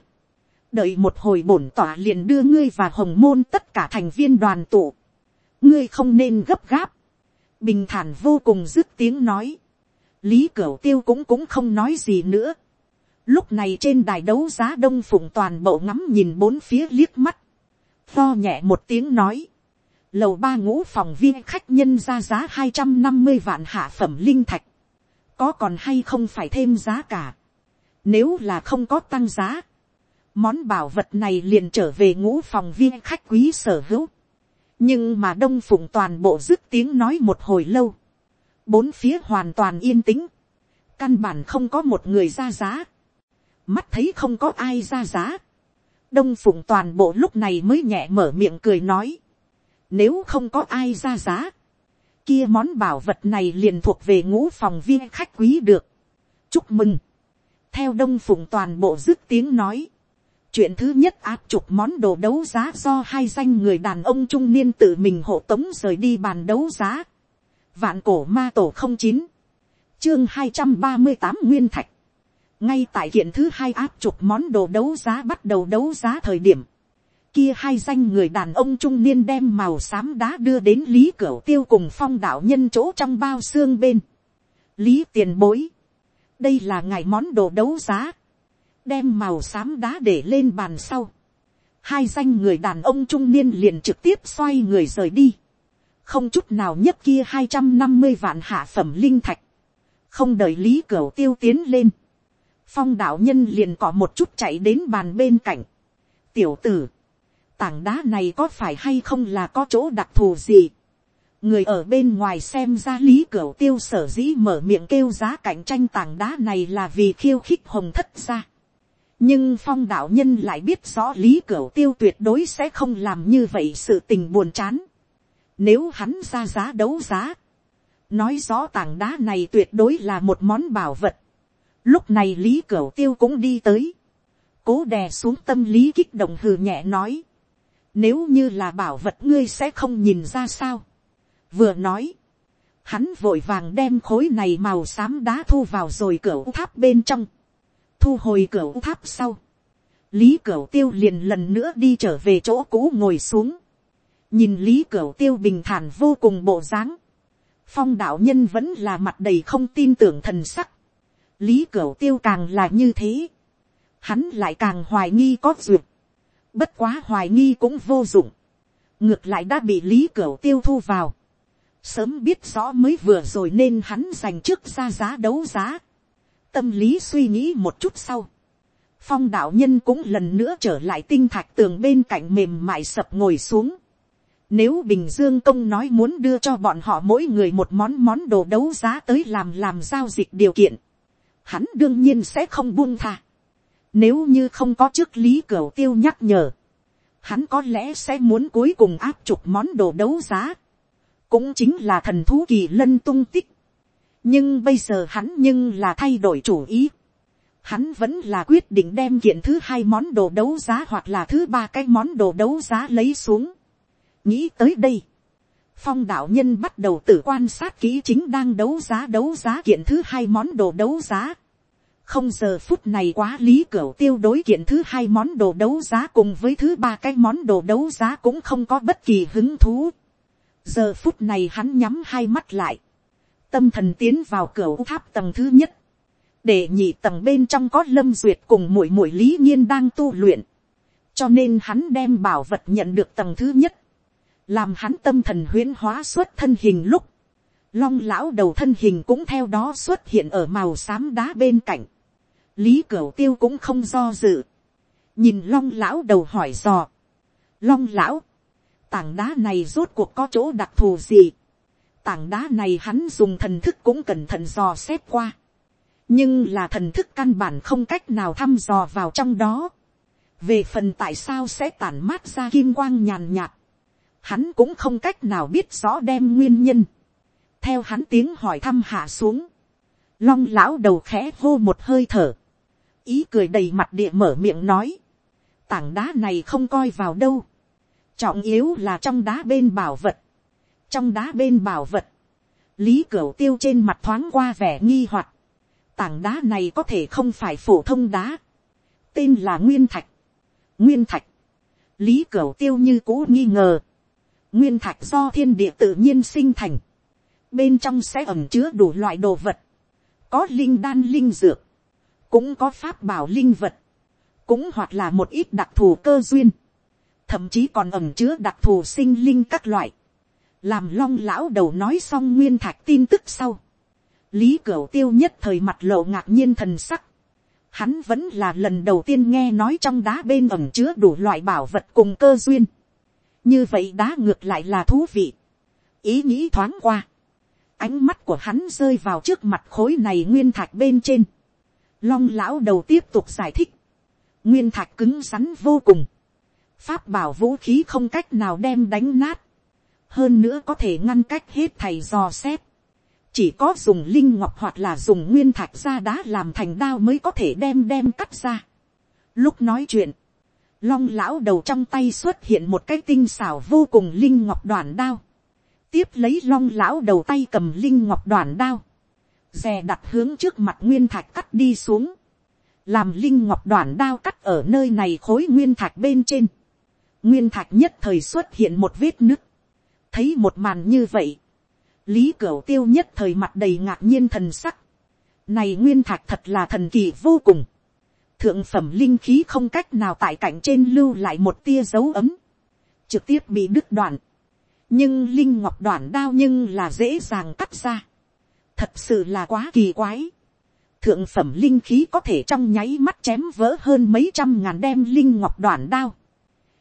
đợi một hồi bổn tỏa liền đưa ngươi và hồng môn tất cả thành viên đoàn tụ, ngươi không nên gấp gáp, bình thản vô cùng dứt tiếng nói, lý cửu tiêu cũng cũng không nói gì nữa, lúc này trên đài đấu giá đông phụng toàn bộ ngắm nhìn bốn phía liếc mắt, Tho nhẹ một tiếng nói, lầu ba ngũ phòng viên khách nhân ra giá hai trăm năm mươi vạn hạ phẩm linh thạch, có còn hay không phải thêm giá cả, nếu là không có tăng giá, món bảo vật này liền trở về ngũ phòng viên khách quý sở hữu, nhưng mà đông phụng toàn bộ dứt tiếng nói một hồi lâu, bốn phía hoàn toàn yên tĩnh, căn bản không có một người ra giá, mắt thấy không có ai ra giá, đông phụng toàn bộ lúc này mới nhẹ mở miệng cười nói, nếu không có ai ra giá. Kia món bảo vật này liền thuộc về ngũ phòng viên khách quý được. Chúc mừng. Theo đông phụng toàn bộ dứt tiếng nói. Chuyện thứ nhất áp chục món đồ đấu giá do hai danh người đàn ông trung niên tự mình hộ tống rời đi bàn đấu giá. Vạn cổ ma tổ không chín Chương hai trăm ba mươi tám Nguyên Thạch. Ngay tại kiện thứ hai áp chục món đồ đấu giá bắt đầu đấu giá thời điểm kia hai danh người đàn ông trung niên đem màu xám đá đưa đến lý cửu tiêu cùng phong đạo nhân chỗ trong bao xương bên. lý tiền bối. đây là ngày món đồ đấu giá. đem màu xám đá để lên bàn sau. hai danh người đàn ông trung niên liền trực tiếp xoay người rời đi. không chút nào nhất kia hai trăm năm mươi vạn hạ phẩm linh thạch. không đợi lý cửu tiêu tiến lên phong đạo nhân liền có một chút chạy đến bàn bên cạnh. tiểu tử tảng đá này có phải hay không là có chỗ đặc thù gì. người ở bên ngoài xem ra lý cửa tiêu sở dĩ mở miệng kêu giá cạnh tranh tảng đá này là vì khiêu khích hồng thất ra. nhưng phong đạo nhân lại biết rõ lý cửa tiêu tuyệt đối sẽ không làm như vậy sự tình buồn chán. nếu hắn ra giá đấu giá, nói rõ tảng đá này tuyệt đối là một món bảo vật lúc này lý Cửu tiêu cũng đi tới cố đè xuống tâm lý kích động hừ nhẹ nói. Nếu như là bảo vật ngươi sẽ không nhìn ra sao. Vừa nói. Hắn vội vàng đem khối này màu xám đá thu vào rồi cửa tháp bên trong. Thu hồi cửa tháp sau. lý cửu tiêu liền lần nữa đi trở về chỗ cũ ngồi xuống, nhìn lý cửu tiêu bình thản vô cùng bộ dáng, phong đạo nhân vẫn là mặt đầy không tin tưởng thần sắc, lý cửu tiêu càng là như thế, hắn lại càng hoài nghi có duyệt, bất quá hoài nghi cũng vô dụng, ngược lại đã bị lý cửu tiêu thu vào, sớm biết rõ mới vừa rồi nên hắn dành trước ra giá đấu giá, tâm lý suy nghĩ một chút sau, phong đạo nhân cũng lần nữa trở lại tinh thạch tường bên cạnh mềm mại sập ngồi xuống, nếu Bình Dương Công nói muốn đưa cho bọn họ mỗi người một món món đồ đấu giá tới làm làm giao dịch điều kiện. Hắn đương nhiên sẽ không buông tha. Nếu như không có trước lý cửu tiêu nhắc nhở. Hắn có lẽ sẽ muốn cuối cùng áp chục món đồ đấu giá. Cũng chính là thần thú kỳ lân tung tích. Nhưng bây giờ hắn nhưng là thay đổi chủ ý. Hắn vẫn là quyết định đem kiện thứ hai món đồ đấu giá hoặc là thứ ba cái món đồ đấu giá lấy xuống nghĩ tới đây, phong đạo nhân bắt đầu tự quan sát kỹ chính đang đấu giá đấu giá kiện thứ hai món đồ đấu giá. không giờ phút này quá lý cửa tiêu đối kiện thứ hai món đồ đấu giá cùng với thứ ba cái món đồ đấu giá cũng không có bất kỳ hứng thú. giờ phút này hắn nhắm hai mắt lại, tâm thần tiến vào cửa tháp tầng thứ nhất, để nhị tầng bên trong có lâm duyệt cùng mũi mũi lý nhiên đang tu luyện, cho nên hắn đem bảo vật nhận được tầng thứ nhất, làm hắn tâm thần huyễn hóa xuất thân hình lúc, long lão đầu thân hình cũng theo đó xuất hiện ở màu xám đá bên cạnh, lý cửu tiêu cũng không do dự, nhìn long lão đầu hỏi dò, long lão, tảng đá này rốt cuộc có chỗ đặc thù gì, tảng đá này hắn dùng thần thức cũng cẩn thận dò xét qua, nhưng là thần thức căn bản không cách nào thăm dò vào trong đó, về phần tại sao sẽ tản mát ra kim quang nhàn nhạt, hắn cũng không cách nào biết rõ đem nguyên nhân. theo hắn tiếng hỏi thăm hạ xuống, long lão đầu khẽ hô một hơi thở, ý cười đầy mặt địa mở miệng nói, tảng đá này không coi vào đâu, trọng yếu là trong đá bên bảo vật, trong đá bên bảo vật, lý cửu tiêu trên mặt thoáng qua vẻ nghi hoặc, tảng đá này có thể không phải phổ thông đá, tên là nguyên thạch, nguyên thạch, lý cửu tiêu như cũ nghi ngờ, nguyên thạch do thiên địa tự nhiên sinh thành, bên trong sẽ ẩm chứa đủ loại đồ vật, có linh đan linh dược, cũng có pháp bảo linh vật, cũng hoặc là một ít đặc thù cơ duyên, thậm chí còn ẩm chứa đặc thù sinh linh các loại, làm long lão đầu nói xong nguyên thạch tin tức sau, lý cửu tiêu nhất thời mặt lộ ngạc nhiên thần sắc, hắn vẫn là lần đầu tiên nghe nói trong đá bên ẩm chứa đủ loại bảo vật cùng cơ duyên, như vậy đá ngược lại là thú vị. ý nghĩ thoáng qua. ánh mắt của hắn rơi vào trước mặt khối này nguyên thạch bên trên. long lão đầu tiếp tục giải thích. nguyên thạch cứng rắn vô cùng. pháp bảo vũ khí không cách nào đem đánh nát. hơn nữa có thể ngăn cách hết thầy dò xét. chỉ có dùng linh ngọc hoặc là dùng nguyên thạch ra đá làm thành đao mới có thể đem đem cắt ra. lúc nói chuyện, long lão đầu trong tay xuất hiện một cái tinh xảo vô cùng linh ngọc đoàn đao, tiếp lấy long lão đầu tay cầm linh ngọc đoàn đao, dè đặt hướng trước mặt nguyên thạch cắt đi xuống, làm linh ngọc đoàn đao cắt ở nơi này khối nguyên thạch bên trên, nguyên thạch nhất thời xuất hiện một vết nứt, thấy một màn như vậy, lý cửu tiêu nhất thời mặt đầy ngạc nhiên thần sắc, này nguyên thạch thật là thần kỳ vô cùng, thượng phẩm linh khí không cách nào tại cảnh trên lưu lại một tia dấu ấm, trực tiếp bị đứt đoạn. nhưng linh ngọc đoạn đao nhưng là dễ dàng cắt ra. thật sự là quá kỳ quái. thượng phẩm linh khí có thể trong nháy mắt chém vỡ hơn mấy trăm ngàn đem linh ngọc đoạn đao.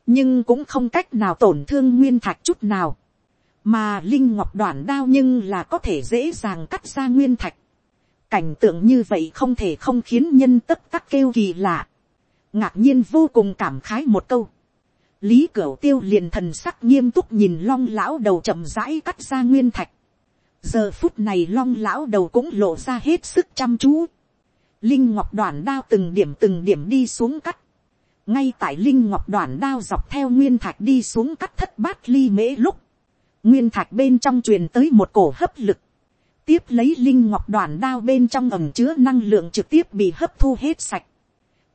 nhưng cũng không cách nào tổn thương nguyên thạch chút nào. mà linh ngọc đoạn đao nhưng là có thể dễ dàng cắt ra nguyên thạch cảnh tượng như vậy không thể không khiến nhân tất tắc kêu kỳ lạ. ngạc nhiên vô cùng cảm khái một câu. lý cửu tiêu liền thần sắc nghiêm túc nhìn long lão đầu chậm rãi cắt ra nguyên thạch. giờ phút này long lão đầu cũng lộ ra hết sức chăm chú. linh ngọc đoàn đao từng điểm từng điểm đi xuống cắt. ngay tại linh ngọc đoàn đao dọc theo nguyên thạch đi xuống cắt thất bát ly mễ lúc. nguyên thạch bên trong truyền tới một cổ hấp lực tiếp lấy linh ngọc đoàn đao bên trong ẩm chứa năng lượng trực tiếp bị hấp thu hết sạch.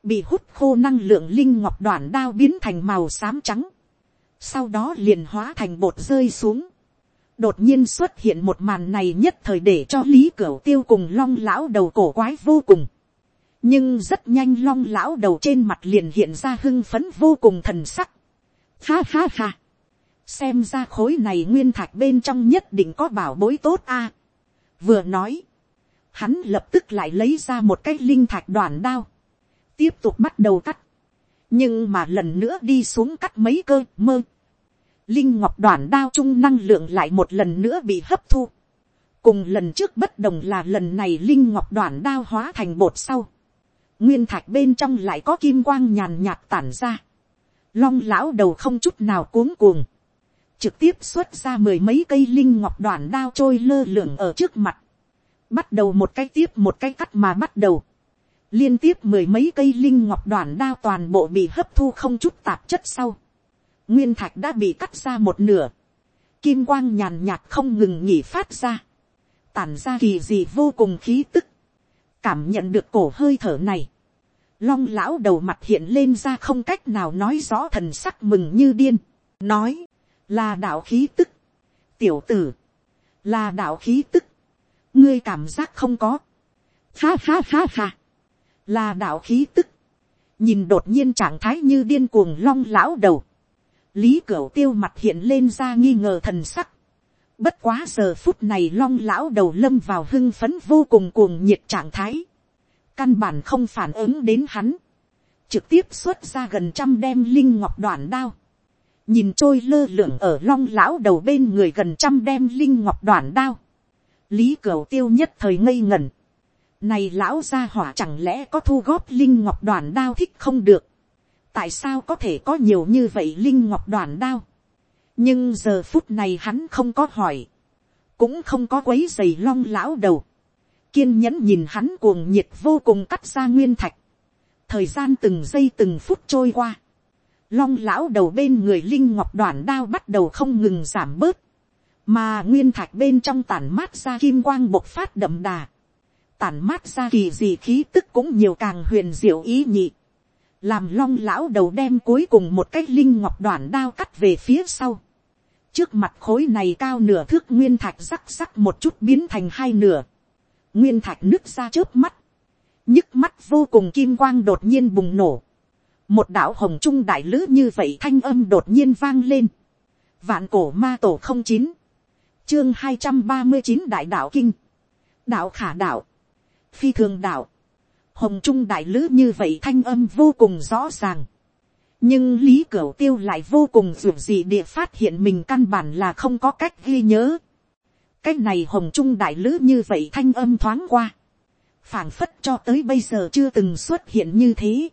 bị hút khô năng lượng linh ngọc đoàn đao biến thành màu xám trắng, sau đó liền hóa thành bột rơi xuống, đột nhiên xuất hiện một màn này nhất thời để cho lý cửu tiêu cùng long lão đầu cổ quái vô cùng, nhưng rất nhanh long lão đầu trên mặt liền hiện ra hưng phấn vô cùng thần sắc, ha ha ha, xem ra khối này nguyên thạch bên trong nhất định có bảo bối tốt a vừa nói, hắn lập tức lại lấy ra một cái linh thạch đoàn đao, tiếp tục bắt đầu cắt, nhưng mà lần nữa đi xuống cắt mấy cơ mơ. Linh ngọc đoàn đao trung năng lượng lại một lần nữa bị hấp thu. cùng lần trước bất đồng là lần này linh ngọc đoàn đao hóa thành bột sau. nguyên thạch bên trong lại có kim quang nhàn nhạt tản ra. long lão đầu không chút nào cuống cuồng trực tiếp xuất ra mười mấy cây linh ngọc đoàn đao trôi lơ lửng ở trước mặt. bắt đầu một cái tiếp một cái cắt mà bắt đầu liên tiếp mười mấy cây linh ngọc đoàn đao toàn bộ bị hấp thu không chút tạp chất sau. nguyên thạch đã bị cắt ra một nửa. kim quang nhàn nhạt không ngừng nghỉ phát ra. tản ra kỳ gì vô cùng khí tức. cảm nhận được cổ hơi thở này. long lão đầu mặt hiện lên ra không cách nào nói rõ thần sắc mừng như điên. nói, là đạo khí tức. tiểu tử, là đạo khí tức. ngươi cảm giác không có. ha ha ha ha. Là đạo khí tức, nhìn đột nhiên trạng thái như điên cuồng long lão đầu, lý cửu tiêu mặt hiện lên ra nghi ngờ thần sắc, bất quá giờ phút này long lão đầu lâm vào hưng phấn vô cùng cuồng nhiệt trạng thái, căn bản không phản ứng đến hắn, trực tiếp xuất ra gần trăm đem linh ngọc đoạn đao, nhìn trôi lơ lửng ở long lão đầu bên người gần trăm đem linh ngọc đoạn đao, lý cửu tiêu nhất thời ngây ngẩn, này lão gia hỏa chẳng lẽ có thu góp linh ngọc đoàn đao thích không được. Tại sao có thể có nhiều như vậy linh ngọc đoàn đao. Nhưng giờ phút này hắn không có hỏi. Cũng không có quấy giày long lão đầu. Kiên nhẫn nhìn hắn cuồng nhiệt vô cùng cắt ra nguyên thạch. Thời gian từng giây từng phút trôi qua. Long lão đầu bên người linh ngọc đoàn đao bắt đầu không ngừng giảm bớt. Mà nguyên thạch bên trong tản mát ra kim quang bộc phát đậm đà tản mát ra kỳ gì khí tức cũng nhiều càng huyền diệu ý nhị. Làm long lão đầu đem cuối cùng một cái linh ngọc đoàn đao cắt về phía sau. Trước mặt khối này cao nửa thước nguyên thạch rắc rắc một chút biến thành hai nửa. Nguyên thạch nứt ra trước mắt. nhức mắt vô cùng kim quang đột nhiên bùng nổ. Một đạo hồng trung đại lữ như vậy thanh âm đột nhiên vang lên. Vạn cổ ma tổ không chín Chương hai trăm ba mươi chín đại đạo kinh. Đạo khả đạo phi thường đạo, hồng trung đại lữ như vậy thanh âm vô cùng rõ ràng. nhưng lý cửu tiêu lại vô cùng ruột gì địa phát hiện mình căn bản là không có cách ghi nhớ. cái này hồng trung đại lữ như vậy thanh âm thoáng qua. phảng phất cho tới bây giờ chưa từng xuất hiện như thế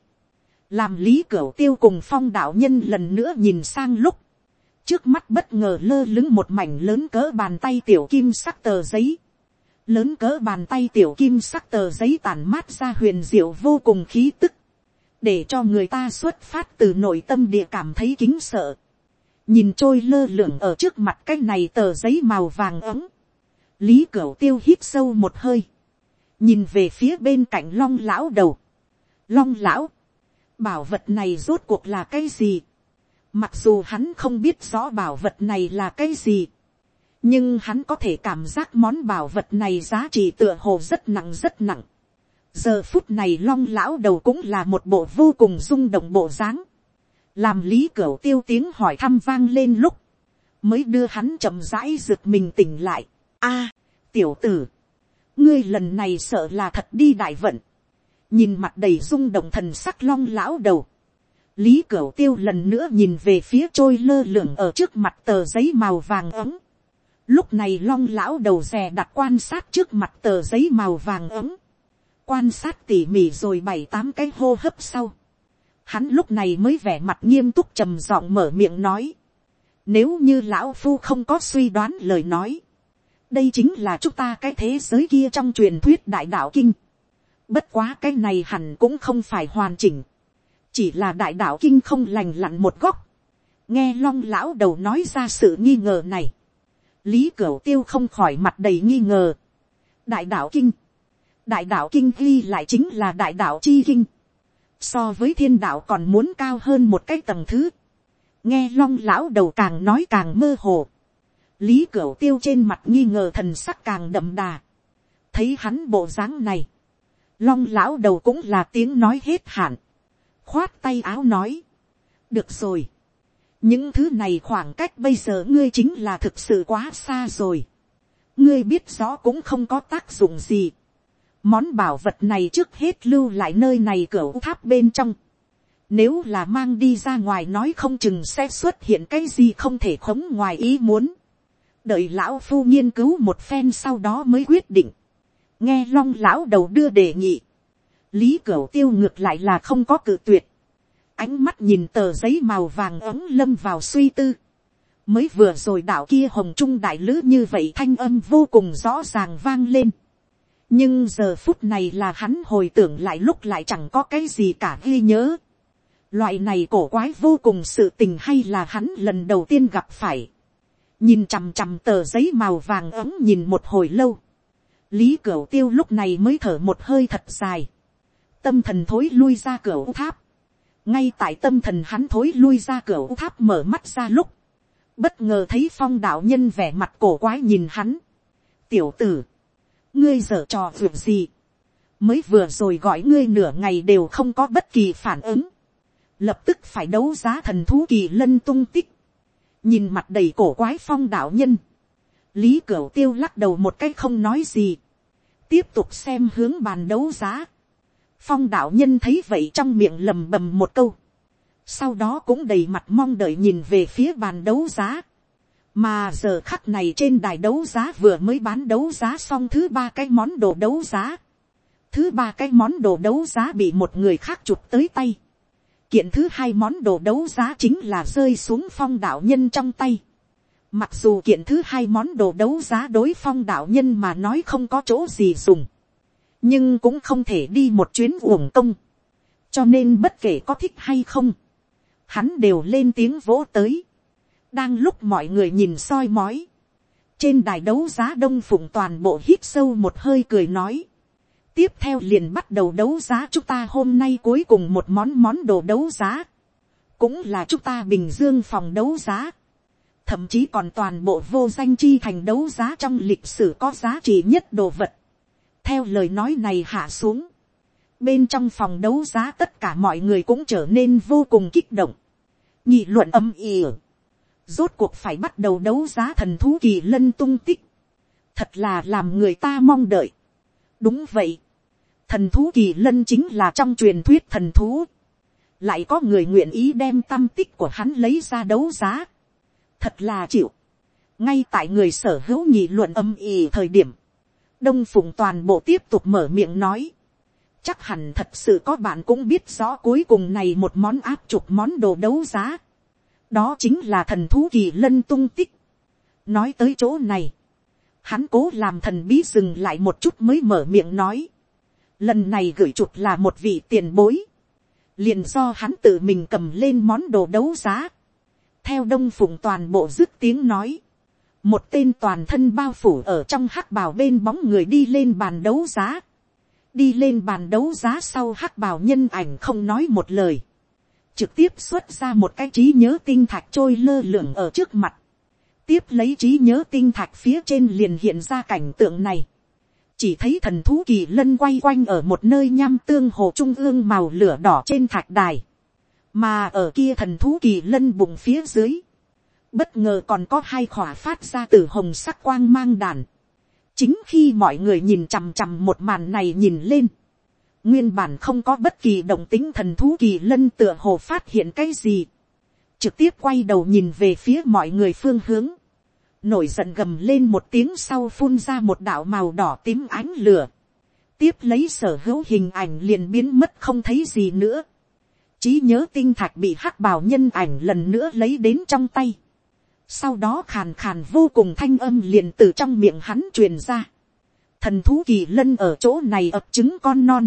làm lý cửu tiêu cùng phong đạo nhân lần nữa nhìn sang lúc. trước mắt bất ngờ lơ lứng một mảnh lớn cỡ bàn tay tiểu kim sắc tờ giấy. Lớn cỡ bàn tay tiểu kim sắc tờ giấy tàn mát ra huyền diệu vô cùng khí tức, để cho người ta xuất phát từ nội tâm địa cảm thấy kính sợ, nhìn trôi lơ lửng ở trước mặt cái này tờ giấy màu vàng ấm, lý cửu tiêu hít sâu một hơi, nhìn về phía bên cạnh long lão đầu, long lão, bảo vật này rốt cuộc là cái gì, mặc dù hắn không biết rõ bảo vật này là cái gì, nhưng hắn có thể cảm giác món bảo vật này giá trị tựa hồ rất nặng rất nặng. giờ phút này long lão đầu cũng là một bộ vô cùng rung động bộ dáng. làm lý cửa tiêu tiếng hỏi thăm vang lên lúc, mới đưa hắn chậm rãi rực mình tỉnh lại. a, tiểu tử, ngươi lần này sợ là thật đi đại vận nhìn mặt đầy rung động thần sắc long lão đầu. lý cửu tiêu lần nữa nhìn về phía trôi lơ lửng ở trước mặt tờ giấy màu vàng ấm Lúc này long lão đầu rè đặt quan sát trước mặt tờ giấy màu vàng ấm. Quan sát tỉ mỉ rồi bảy tám cái hô hấp sau. Hắn lúc này mới vẻ mặt nghiêm túc trầm giọng mở miệng nói. Nếu như lão phu không có suy đoán lời nói. Đây chính là chúng ta cái thế giới kia trong truyền thuyết đại đạo kinh. Bất quá cái này hẳn cũng không phải hoàn chỉnh. Chỉ là đại đạo kinh không lành lặn một góc. Nghe long lão đầu nói ra sự nghi ngờ này lý cửu tiêu không khỏi mặt đầy nghi ngờ. đại đạo kinh, đại đạo kinh ghi lại chính là đại đạo chi kinh. so với thiên đạo còn muốn cao hơn một cái tầng thứ, nghe long lão đầu càng nói càng mơ hồ, lý cửu tiêu trên mặt nghi ngờ thần sắc càng đậm đà, thấy hắn bộ dáng này, long lão đầu cũng là tiếng nói hết hạn, khoát tay áo nói, được rồi, những thứ này khoảng cách bây giờ ngươi chính là thực sự quá xa rồi, ngươi biết rõ cũng không có tác dụng gì, món bảo vật này trước hết lưu lại nơi này cửa tháp bên trong, nếu là mang đi ra ngoài nói không chừng sẽ xuất hiện cái gì không thể khống ngoài ý muốn. Đợi lão phu nghiên cứu một phen sau đó mới quyết định. Nghe long lão đầu đưa đề nghị. Lý Cửu tiêu ngược lại là không có cự tuyệt. Ánh mắt nhìn tờ giấy màu vàng ấm lâm vào suy tư. Mới vừa rồi đạo kia hồng trung đại lữ như vậy thanh âm vô cùng rõ ràng vang lên. Nhưng giờ phút này là hắn hồi tưởng lại lúc lại chẳng có cái gì cả ghi nhớ Loại này cổ quái vô cùng sự tình hay là hắn lần đầu tiên gặp phải. Nhìn chằm chằm tờ giấy màu vàng ấm nhìn một hồi lâu. Lý Cửu Tiêu lúc này mới thở một hơi thật dài. Tâm thần thối lui ra cửa tháp. Ngay tại tâm thần hắn thối lui ra cửa tháp mở mắt ra lúc. Bất ngờ thấy phong đạo nhân vẻ mặt cổ quái nhìn hắn. Tiểu tử. Ngươi dở trò việc gì. Mới vừa rồi gọi ngươi nửa ngày đều không có bất kỳ phản ứng lập tức phải đấu giá thần thú kỳ lân tung tích, nhìn mặt đầy cổ quái phong đạo nhân, lý cửu tiêu lắc đầu một cái không nói gì, tiếp tục xem hướng bàn đấu giá, phong đạo nhân thấy vậy trong miệng lầm bầm một câu, sau đó cũng đầy mặt mong đợi nhìn về phía bàn đấu giá, mà giờ khắc này trên đài đấu giá vừa mới bán đấu giá xong thứ ba cái món đồ đấu giá, thứ ba cái món đồ đấu giá bị một người khác chụp tới tay, kiện thứ hai món đồ đấu giá chính là rơi xuống phong đạo nhân trong tay. Mặc dù kiện thứ hai món đồ đấu giá đối phong đạo nhân mà nói không có chỗ gì dùng. Nhưng cũng không thể đi một chuyến uổng công. Cho nên bất kể có thích hay không. Hắn đều lên tiếng vỗ tới. Đang lúc mọi người nhìn soi mói. Trên đài đấu giá đông phụng toàn bộ hít sâu một hơi cười nói tiếp theo liền bắt đầu đấu giá chúng ta hôm nay cuối cùng một món món đồ đấu giá. Cũng là chúng ta Bình Dương phòng đấu giá. Thậm chí còn toàn bộ vô danh chi thành đấu giá trong lịch sử có giá trị nhất đồ vật. Theo lời nói này hạ xuống. Bên trong phòng đấu giá tất cả mọi người cũng trở nên vô cùng kích động. Nhị luận âm ỉ. Rốt cuộc phải bắt đầu đấu giá thần thú kỳ lân tung tích. Thật là làm người ta mong đợi. Đúng vậy, Thần thú kỳ lân chính là trong truyền thuyết thần thú. Lại có người nguyện ý đem tâm tích của hắn lấy ra đấu giá. Thật là chịu. Ngay tại người sở hữu nhị luận âm ỉ thời điểm. Đông Phùng toàn bộ tiếp tục mở miệng nói. Chắc hẳn thật sự có bạn cũng biết rõ cuối cùng này một món áp chục món đồ đấu giá. Đó chính là thần thú kỳ lân tung tích. Nói tới chỗ này. Hắn cố làm thần bí dừng lại một chút mới mở miệng nói lần này gửi chụp là một vị tiền bối, liền do hắn tự mình cầm lên món đồ đấu giá, theo đông phụng toàn bộ dứt tiếng nói, một tên toàn thân bao phủ ở trong hắc bào bên bóng người đi lên bàn đấu giá, đi lên bàn đấu giá sau hắc bào nhân ảnh không nói một lời, trực tiếp xuất ra một cái trí nhớ tinh thạch trôi lơ lửng ở trước mặt, tiếp lấy trí nhớ tinh thạch phía trên liền hiện ra cảnh tượng này, chỉ thấy thần thú kỳ lân quay quanh ở một nơi nham tương hồ trung ương màu lửa đỏ trên thạch đài, mà ở kia thần thú kỳ lân bụng phía dưới, bất ngờ còn có hai khỏa phát ra từ hồng sắc quang mang đàn. chính khi mọi người nhìn chằm chằm một màn này nhìn lên, nguyên bản không có bất kỳ động tính thần thú kỳ lân tựa hồ phát hiện cái gì, trực tiếp quay đầu nhìn về phía mọi người phương hướng, nổi giận gầm lên một tiếng sau phun ra một đạo màu đỏ tím ánh lửa, tiếp lấy sở hữu hình ảnh liền biến mất không thấy gì nữa, trí nhớ tinh thạch bị hắc bào nhân ảnh lần nữa lấy đến trong tay, sau đó khàn khàn vô cùng thanh âm liền từ trong miệng hắn truyền ra, thần thú kỳ lân ở chỗ này ập trứng con non,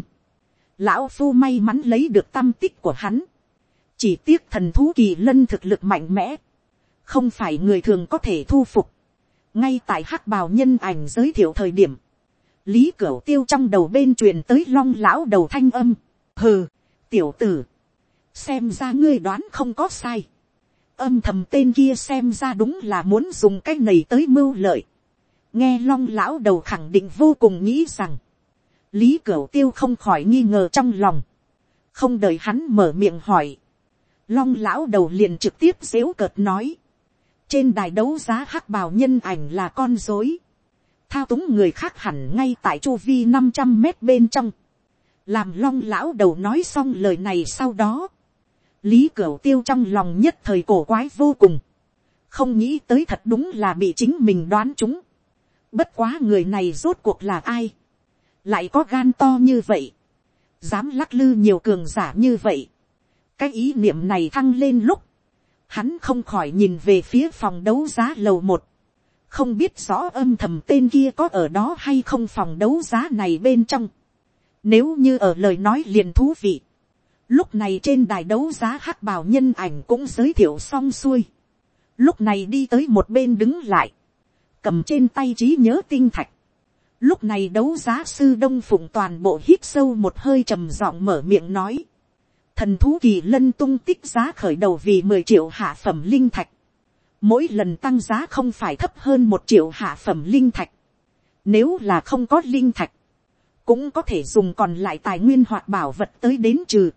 lão phu may mắn lấy được tâm tích của hắn, chỉ tiếc thần thú kỳ lân thực lực mạnh mẽ, không phải người thường có thể thu phục. ngay tại hắc bào nhân ảnh giới thiệu thời điểm, lý cửu tiêu trong đầu bên truyền tới long lão đầu thanh âm, hừ, tiểu tử, xem ra ngươi đoán không có sai, âm thầm tên kia xem ra đúng là muốn dùng cái này tới mưu lợi, nghe long lão đầu khẳng định vô cùng nghĩ rằng, lý cửu tiêu không khỏi nghi ngờ trong lòng, không đợi hắn mở miệng hỏi, long lão đầu liền trực tiếp dếu cợt nói, trên đài đấu giá hắc bào nhân ảnh là con dối, thao túng người khác hẳn ngay tại chu vi năm trăm mét bên trong, làm long lão đầu nói xong lời này sau đó, lý cửu tiêu trong lòng nhất thời cổ quái vô cùng, không nghĩ tới thật đúng là bị chính mình đoán chúng, bất quá người này rốt cuộc là ai, lại có gan to như vậy, dám lắc lư nhiều cường giả như vậy, cái ý niệm này thăng lên lúc, hắn không khỏi nhìn về phía phòng đấu giá lầu một, không biết rõ âm thầm tên kia có ở đó hay không phòng đấu giá này bên trong. Nếu như ở lời nói liền thú vị, lúc này trên đài đấu giá hắc bào nhân ảnh cũng giới thiệu xong xuôi. Lúc này đi tới một bên đứng lại, cầm trên tay trí nhớ tinh thạch. Lúc này đấu giá sư đông phụng toàn bộ hít sâu một hơi trầm giọng mở miệng nói. Thần thú kỳ lân tung tích giá khởi đầu vì mười triệu hạ phẩm linh thạch mỗi lần tăng giá không phải thấp hơn một triệu hạ phẩm linh thạch. Nếu là không có linh thạch, cũng có thể dùng còn lại tài nguyên hoặc bảo vật tới đến trừ.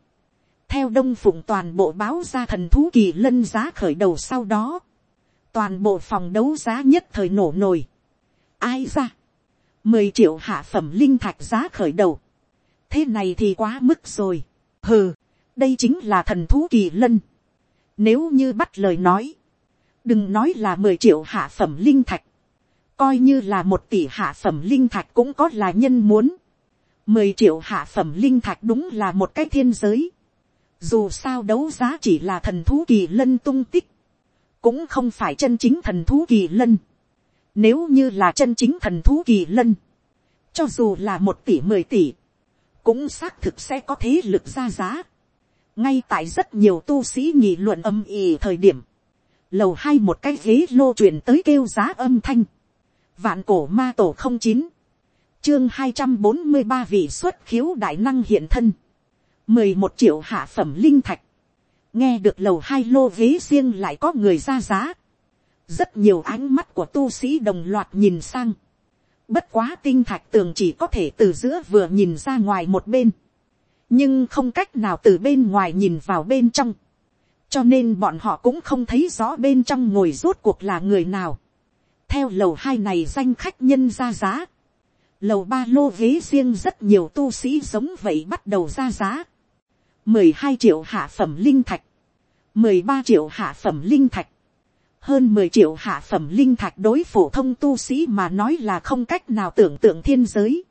Theo đông phụng toàn bộ báo ra thần thú kỳ lân giá khởi đầu sau đó, toàn bộ phòng đấu giá nhất thời nổ nổi. Ai ra? mười triệu hạ phẩm linh thạch giá khởi đầu. Thế này thì quá mức rồi. Hừ, đây chính là thần thú kỳ lân. Nếu như bắt lời nói, đừng nói là mười triệu hạ phẩm linh thạch, coi như là một tỷ hạ phẩm linh thạch cũng có là nhân muốn. mười triệu hạ phẩm linh thạch đúng là một cái thiên giới dù sao đấu giá chỉ là thần thú kỳ lân tung tích, cũng không phải chân chính thần thú kỳ lân. nếu như là chân chính thần thú kỳ lân, cho dù là một tỷ mười tỷ, cũng xác thực sẽ có thế lực ra giá. ngay tại rất nhiều tu sĩ nghị luận âm ỉ thời điểm, lầu hai một cái ghế lô truyền tới kêu giá âm thanh, vạn cổ ma tổ không chín, chương hai trăm bốn mươi ba vị xuất khiếu đại năng hiện thân, mười một triệu hạ phẩm linh thạch, nghe được lầu hai lô ghế riêng lại có người ra giá, rất nhiều ánh mắt của tu sĩ đồng loạt nhìn sang, bất quá tinh thạch tường chỉ có thể từ giữa vừa nhìn ra ngoài một bên, nhưng không cách nào từ bên ngoài nhìn vào bên trong, cho nên bọn họ cũng không thấy rõ bên trong ngồi rốt cuộc là người nào. theo lầu hai này danh khách nhân ra giá. lầu ba lô ghế riêng rất nhiều tu sĩ giống vậy bắt đầu ra giá mười hai triệu hạ phẩm linh thạch. mười ba triệu hạ phẩm linh thạch. hơn mười triệu hạ phẩm linh thạch đối phổ thông tu sĩ mà nói là không cách nào tưởng tượng thiên giới.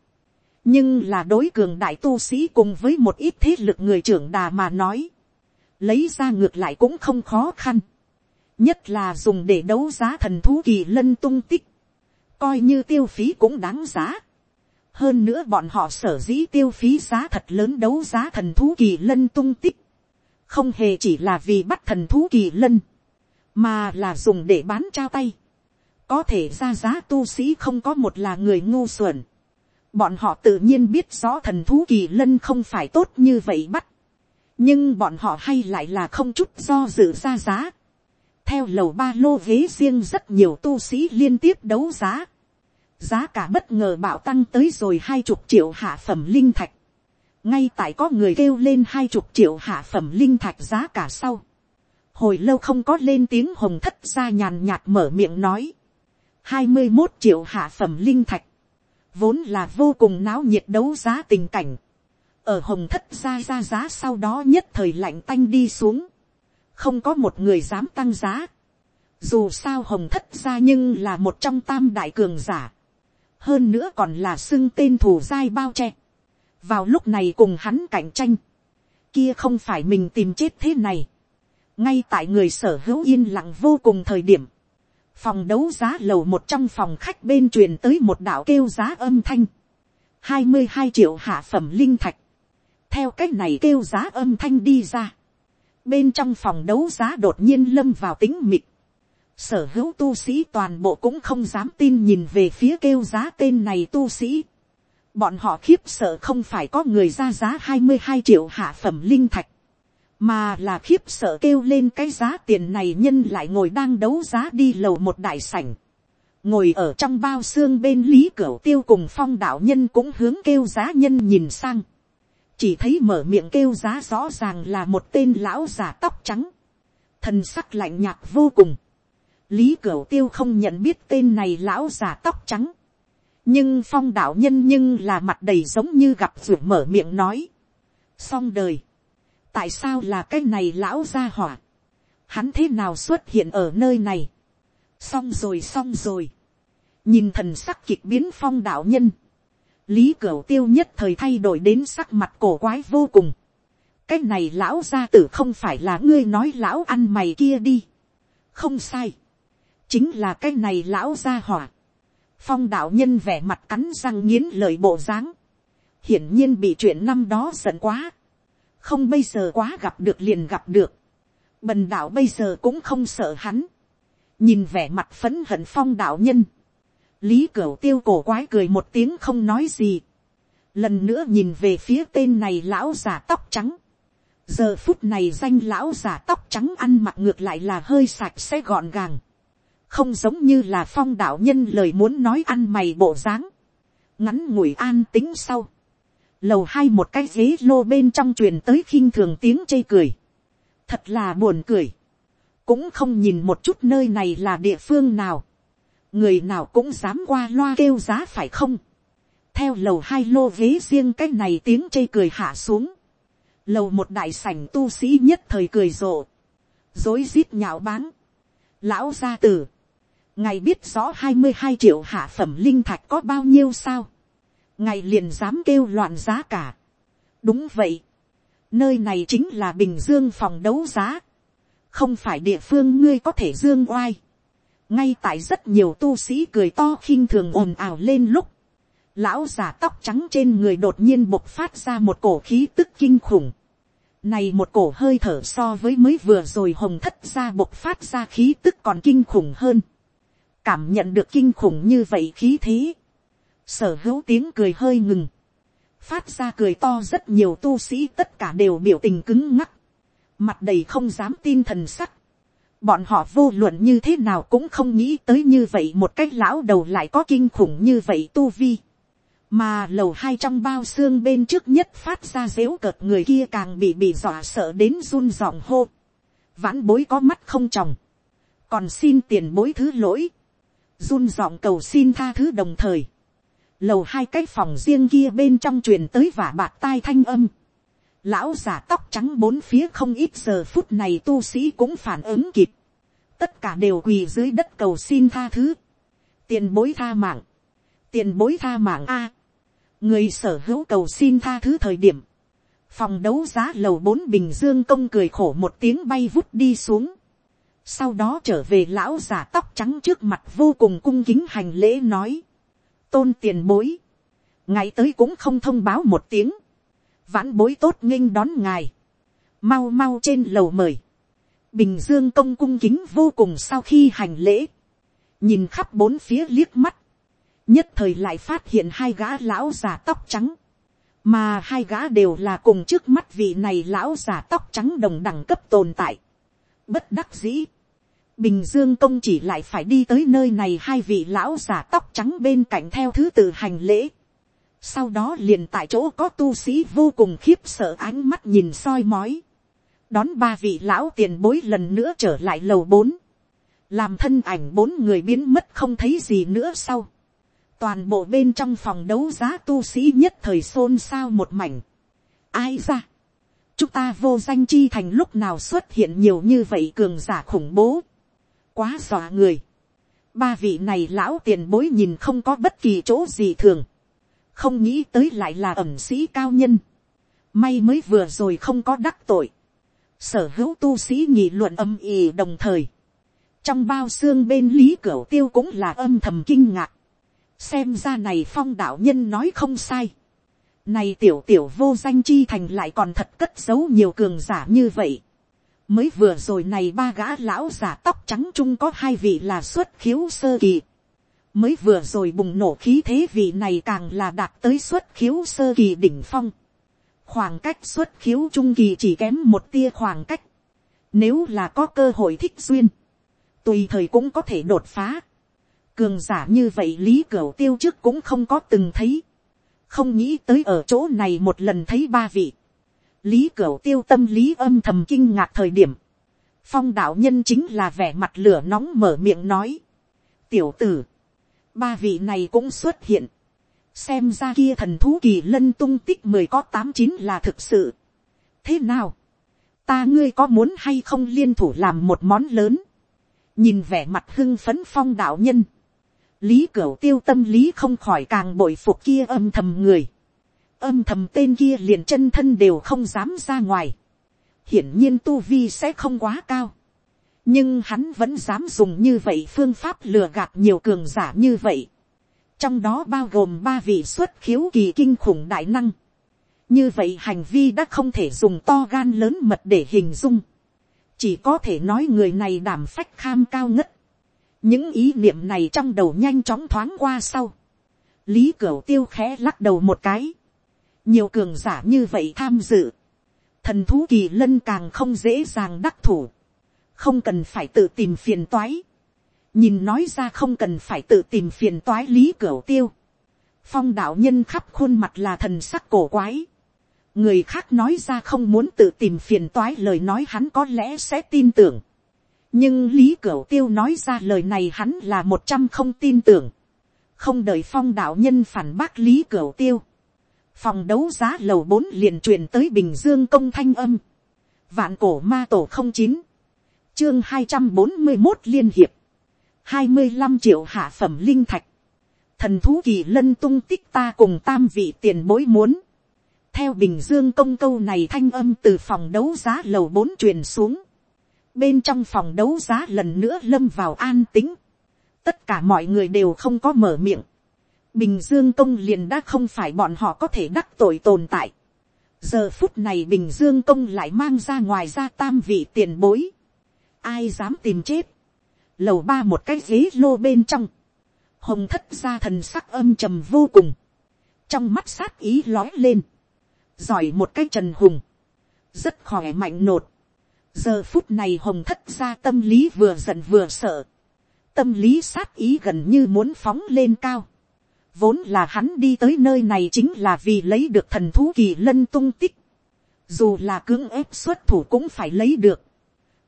nhưng là đối cường đại tu sĩ cùng với một ít thế lực người trưởng đà mà nói lấy ra ngược lại cũng không khó khăn, nhất là dùng để đấu giá thần thú kỳ lân tung tích, coi như tiêu phí cũng đáng giá hơn nữa bọn họ sở dĩ tiêu phí giá thật lớn đấu giá thần thú kỳ lân tung tích, không hề chỉ là vì bắt thần thú kỳ lân, mà là dùng để bán trao tay. có thể ra giá tu sĩ không có một là người ngu xuẩn. bọn họ tự nhiên biết rõ thần thú kỳ lân không phải tốt như vậy bắt nhưng bọn họ hay lại là không chút do dự ra giá. theo lầu ba lô ghế riêng rất nhiều tu sĩ liên tiếp đấu giá giá cả bất ngờ bạo tăng tới rồi hai chục triệu hạ phẩm linh thạch. ngay tại có người kêu lên hai chục triệu hạ phẩm linh thạch giá cả sau. hồi lâu không có lên tiếng hồng thất ra nhàn nhạt mở miệng nói. hai mươi một triệu hạ phẩm linh thạch. vốn là vô cùng náo nhiệt đấu giá tình cảnh ở hồng thất ra ra giá sau đó nhất thời lạnh tanh đi xuống, không có một người dám tăng giá, dù sao hồng thất ra nhưng là một trong tam đại cường giả, hơn nữa còn là xưng tên thù dai bao che, vào lúc này cùng hắn cạnh tranh, kia không phải mình tìm chết thế này, ngay tại người sở hữu yên lặng vô cùng thời điểm, phòng đấu giá lầu một trong phòng khách bên truyền tới một đạo kêu giá âm thanh, hai mươi hai triệu hạ phẩm linh thạch, theo cách này kêu giá âm thanh đi ra. bên trong phòng đấu giá đột nhiên lâm vào tính mịt sở hữu tu sĩ toàn bộ cũng không dám tin nhìn về phía kêu giá tên này tu sĩ. Bọn họ khiếp sợ không phải có người ra giá hai mươi hai triệu hạ phẩm linh thạch. Mà là khiếp sợ kêu lên cái giá tiền này nhân lại ngồi đang đấu giá đi lầu một đại sảnh. Ngồi ở trong bao xương bên lý cửu tiêu cùng phong đạo nhân cũng hướng kêu giá nhân nhìn sang. Chỉ thấy mở miệng kêu giá rõ ràng là một tên lão già tóc trắng. Thần sắc lạnh nhạt vô cùng. Lý Cửu Tiêu không nhận biết tên này lão già tóc trắng nhưng phong đạo nhân nhưng là mặt đầy giống như gặp ruột mở miệng nói. xong đời. tại sao là cái này lão gia hỏa. hắn thế nào xuất hiện ở nơi này. xong rồi xong rồi. nhìn thần sắc kịch biến phong đạo nhân. lý cửu tiêu nhất thời thay đổi đến sắc mặt cổ quái vô cùng. cái này lão gia tử không phải là ngươi nói lão ăn mày kia đi. không sai chính là cái này lão gia hỏa. Phong đạo nhân vẻ mặt cắn răng nghiến lời bộ dáng, hiển nhiên bị chuyện năm đó giận quá, không bây giờ quá gặp được liền gặp được, bần đạo bây giờ cũng không sợ hắn, nhìn vẻ mặt phấn hận phong đạo nhân, lý cửu tiêu cổ quái cười một tiếng không nói gì, lần nữa nhìn về phía tên này lão già tóc trắng, giờ phút này danh lão già tóc trắng ăn mặc ngược lại là hơi sạch sẽ gọn gàng, không giống như là phong đạo nhân lời muốn nói ăn mày bộ dáng, ngắn ngủi an tính sau, lầu hai một cái ghế lô bên trong truyền tới khinh thường tiếng chê cười, thật là buồn cười, cũng không nhìn một chút nơi này là địa phương nào, người nào cũng dám qua loa kêu giá phải không, theo lầu hai lô ghế riêng cái này tiếng chê cười hạ xuống, lầu một đại sảnh tu sĩ nhất thời cười rộ, dối rít nhạo báng, lão gia tử, ngài biết rõ hai mươi hai triệu hạ phẩm linh thạch có bao nhiêu sao, ngài liền dám kêu loạn giá cả. đúng vậy, nơi này chính là bình dương phòng đấu giá, không phải địa phương ngươi có thể dương oai. ngay tại rất nhiều tu sĩ cười to khinh thường ồn ào lên lúc, lão già tóc trắng trên người đột nhiên bộc phát ra một cổ khí tức kinh khủng. Này một cổ hơi thở so với mới vừa rồi hồng thất ra bộc phát ra khí tức còn kinh khủng hơn cảm nhận được kinh khủng như vậy khí thế, sở hữu tiếng cười hơi ngừng, phát ra cười to rất nhiều tu sĩ tất cả đều biểu tình cứng ngắc, mặt đầy không dám tin thần sắc, bọn họ vô luận như thế nào cũng không nghĩ tới như vậy một cái lão đầu lại có kinh khủng như vậy tu vi, mà lầu hai trong bao xương bên trước nhất phát ra dếu cợt người kia càng bị bị dọa sợ đến run giọng hô, vãn bối có mắt không tròng, còn xin tiền bối thứ lỗi, run giọng cầu xin tha thứ đồng thời, lầu hai cái phòng riêng kia bên trong truyền tới và bạc tai thanh âm, lão giả tóc trắng bốn phía không ít giờ phút này tu sĩ cũng phản ứng kịp, tất cả đều quỳ dưới đất cầu xin tha thứ, tiền bối tha mạng, tiền bối tha mạng a, người sở hữu cầu xin tha thứ thời điểm, phòng đấu giá lầu bốn bình dương công cười khổ một tiếng bay vút đi xuống, sau đó trở về lão giả tóc trắng trước mặt vô cùng cung kính hành lễ nói, tôn tiền bối, ngày tới cũng không thông báo một tiếng, vãn bối tốt nghênh đón ngài, mau mau trên lầu mời, bình dương công cung kính vô cùng sau khi hành lễ, nhìn khắp bốn phía liếc mắt, nhất thời lại phát hiện hai gã lão già tóc trắng, mà hai gã đều là cùng trước mắt vị này lão già tóc trắng đồng đẳng cấp tồn tại. Bất đắc dĩ. Bình Dương công chỉ lại phải đi tới nơi này hai vị lão giả tóc trắng bên cạnh theo thứ tự hành lễ. Sau đó liền tại chỗ có tu sĩ vô cùng khiếp sợ ánh mắt nhìn soi mói. Đón ba vị lão tiền bối lần nữa trở lại lầu bốn. Làm thân ảnh bốn người biến mất không thấy gì nữa sau. Toàn bộ bên trong phòng đấu giá tu sĩ nhất thời xôn xao một mảnh. Ai ra? Chúng ta vô danh chi thành lúc nào xuất hiện nhiều như vậy cường giả khủng bố quá dọa người. Ba vị này lão tiền bối nhìn không có bất kỳ chỗ gì thường. Không nghĩ tới lại là ẩm sĩ cao nhân. May mới vừa rồi không có đắc tội. Sở hữu tu sĩ nghị luận âm ỉ đồng thời. Trong bao xương bên Lý Cửu Tiêu cũng là âm thầm kinh ngạc. Xem ra này phong đạo nhân nói không sai. Này tiểu tiểu vô danh chi thành lại còn thật cất giấu nhiều cường giả như vậy. Mới vừa rồi này ba gã lão giả tóc trắng chung có hai vị là xuất khiếu sơ kỳ, mới vừa rồi bùng nổ khí thế vị này càng là đạt tới xuất khiếu sơ kỳ đỉnh phong, khoảng cách xuất khiếu trung kỳ chỉ kém một tia khoảng cách, nếu là có cơ hội thích duyên, tùy thời cũng có thể đột phá, cường giả như vậy lý cửu tiêu trước cũng không có từng thấy, không nghĩ tới ở chỗ này một lần thấy ba vị, lý cửu tiêu tâm lý âm thầm kinh ngạc thời điểm, phong đạo nhân chính là vẻ mặt lửa nóng mở miệng nói, tiểu tử, ba vị này cũng xuất hiện, xem ra kia thần thú kỳ lân tung tích mười có tám chín là thực sự. thế nào, ta ngươi có muốn hay không liên thủ làm một món lớn, nhìn vẻ mặt hưng phấn phong đạo nhân, lý cửu tiêu tâm lý không khỏi càng bội phục kia âm thầm người, âm thầm tên kia liền chân thân đều không dám ra ngoài, hiển nhiên tu vi sẽ không quá cao, nhưng hắn vẫn dám dùng như vậy phương pháp lừa gạt nhiều cường giả như vậy, trong đó bao gồm ba vị xuất khiếu kỳ kinh khủng đại năng, như vậy hành vi đã không thể dùng to gan lớn mật để hình dung, chỉ có thể nói người này đảm phách kham cao ngất, những ý niệm này trong đầu nhanh chóng thoáng qua sau, lý cửu tiêu khẽ lắc đầu một cái, nhiều cường giả như vậy tham dự, thần thú kỳ lân càng không dễ dàng đắc thủ, không cần phải tự tìm phiền toái, nhìn nói ra không cần phải tự tìm phiền toái lý cửu tiêu, phong đạo nhân khắp khuôn mặt là thần sắc cổ quái, người khác nói ra không muốn tự tìm phiền toái lời nói hắn có lẽ sẽ tin tưởng, nhưng lý cửu tiêu nói ra lời này hắn là một trăm không tin tưởng, không đợi phong đạo nhân phản bác lý cửu tiêu, phòng đấu giá lầu bốn liền truyền tới bình dương công thanh âm, vạn cổ ma tổ không chín, chương hai trăm bốn mươi một liên hiệp, hai mươi năm triệu hạ phẩm linh thạch, thần thú kỳ lân tung tích ta cùng tam vị tiền bối muốn, theo bình dương công câu này thanh âm từ phòng đấu giá lầu bốn truyền xuống, bên trong phòng đấu giá lần nữa lâm vào an tính, tất cả mọi người đều không có mở miệng, bình dương công liền đã không phải bọn họ có thể đắc tội tồn tại, giờ phút này bình dương công lại mang ra ngoài ra tam vị tiền bối, ai dám tìm chết, lầu ba một cái ghế lô bên trong, hồng thất ra thần sắc âm trầm vô cùng, trong mắt sát ý lói lên, giỏi một cái trần hùng, rất khỏe mạnh nột, giờ phút này hồng thất ra tâm lý vừa giận vừa sợ, tâm lý sát ý gần như muốn phóng lên cao, vốn là hắn đi tới nơi này chính là vì lấy được thần thú kỳ lân tung tích, dù là cưỡng ép xuất thủ cũng phải lấy được,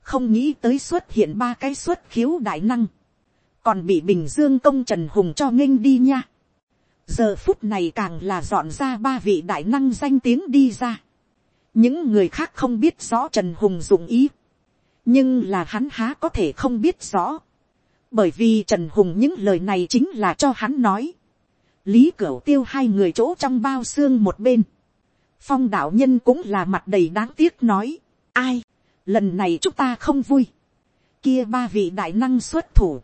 không nghĩ tới xuất hiện ba cái xuất khiếu đại năng, còn bị bình dương công trần hùng cho nghênh đi nha. giờ phút này càng là dọn ra ba vị đại năng danh tiếng đi ra những người khác không biết rõ trần hùng dụng ý, nhưng là hắn há có thể không biết rõ, bởi vì trần hùng những lời này chính là cho hắn nói. lý cửu tiêu hai người chỗ trong bao xương một bên, phong đạo nhân cũng là mặt đầy đáng tiếc nói, ai, lần này chúng ta không vui, kia ba vị đại năng xuất thủ,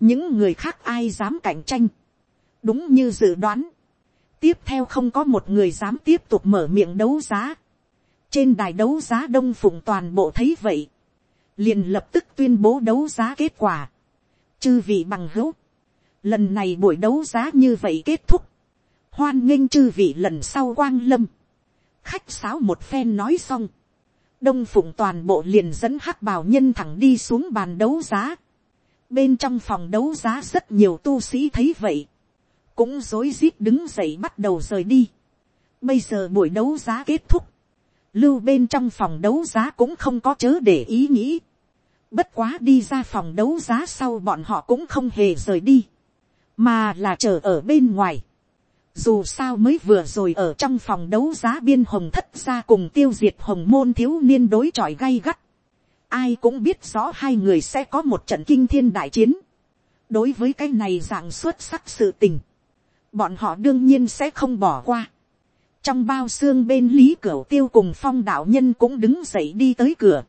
những người khác ai dám cạnh tranh, đúng như dự đoán, tiếp theo không có một người dám tiếp tục mở miệng đấu giá, trên đài đấu giá đông phụng toàn bộ thấy vậy, liền lập tức tuyên bố đấu giá kết quả, chư vị bằng hữu, lần này buổi đấu giá như vậy kết thúc, hoan nghênh chư vị lần sau quang lâm, khách sáo một phen nói xong, đông phụng toàn bộ liền dẫn hắc bào nhân thẳng đi xuống bàn đấu giá. bên trong phòng đấu giá rất nhiều tu sĩ thấy vậy, cũng rối rít đứng dậy bắt đầu rời đi. bây giờ buổi đấu giá kết thúc, lưu bên trong phòng đấu giá cũng không có chớ để ý nghĩ. bất quá đi ra phòng đấu giá sau bọn họ cũng không hề rời đi, mà là chờ ở bên ngoài dù sao mới vừa rồi ở trong phòng đấu giá biên hồng thất ra cùng tiêu diệt hồng môn thiếu niên đối chọi gay gắt. Ai cũng biết rõ hai người sẽ có một trận kinh thiên đại chiến. Đối với cái này dạng xuất sắc sự tình. Bọn họ đương nhiên sẽ không bỏ qua. Trong bao xương bên lý cửa tiêu cùng phong đạo nhân cũng đứng dậy đi tới cửa.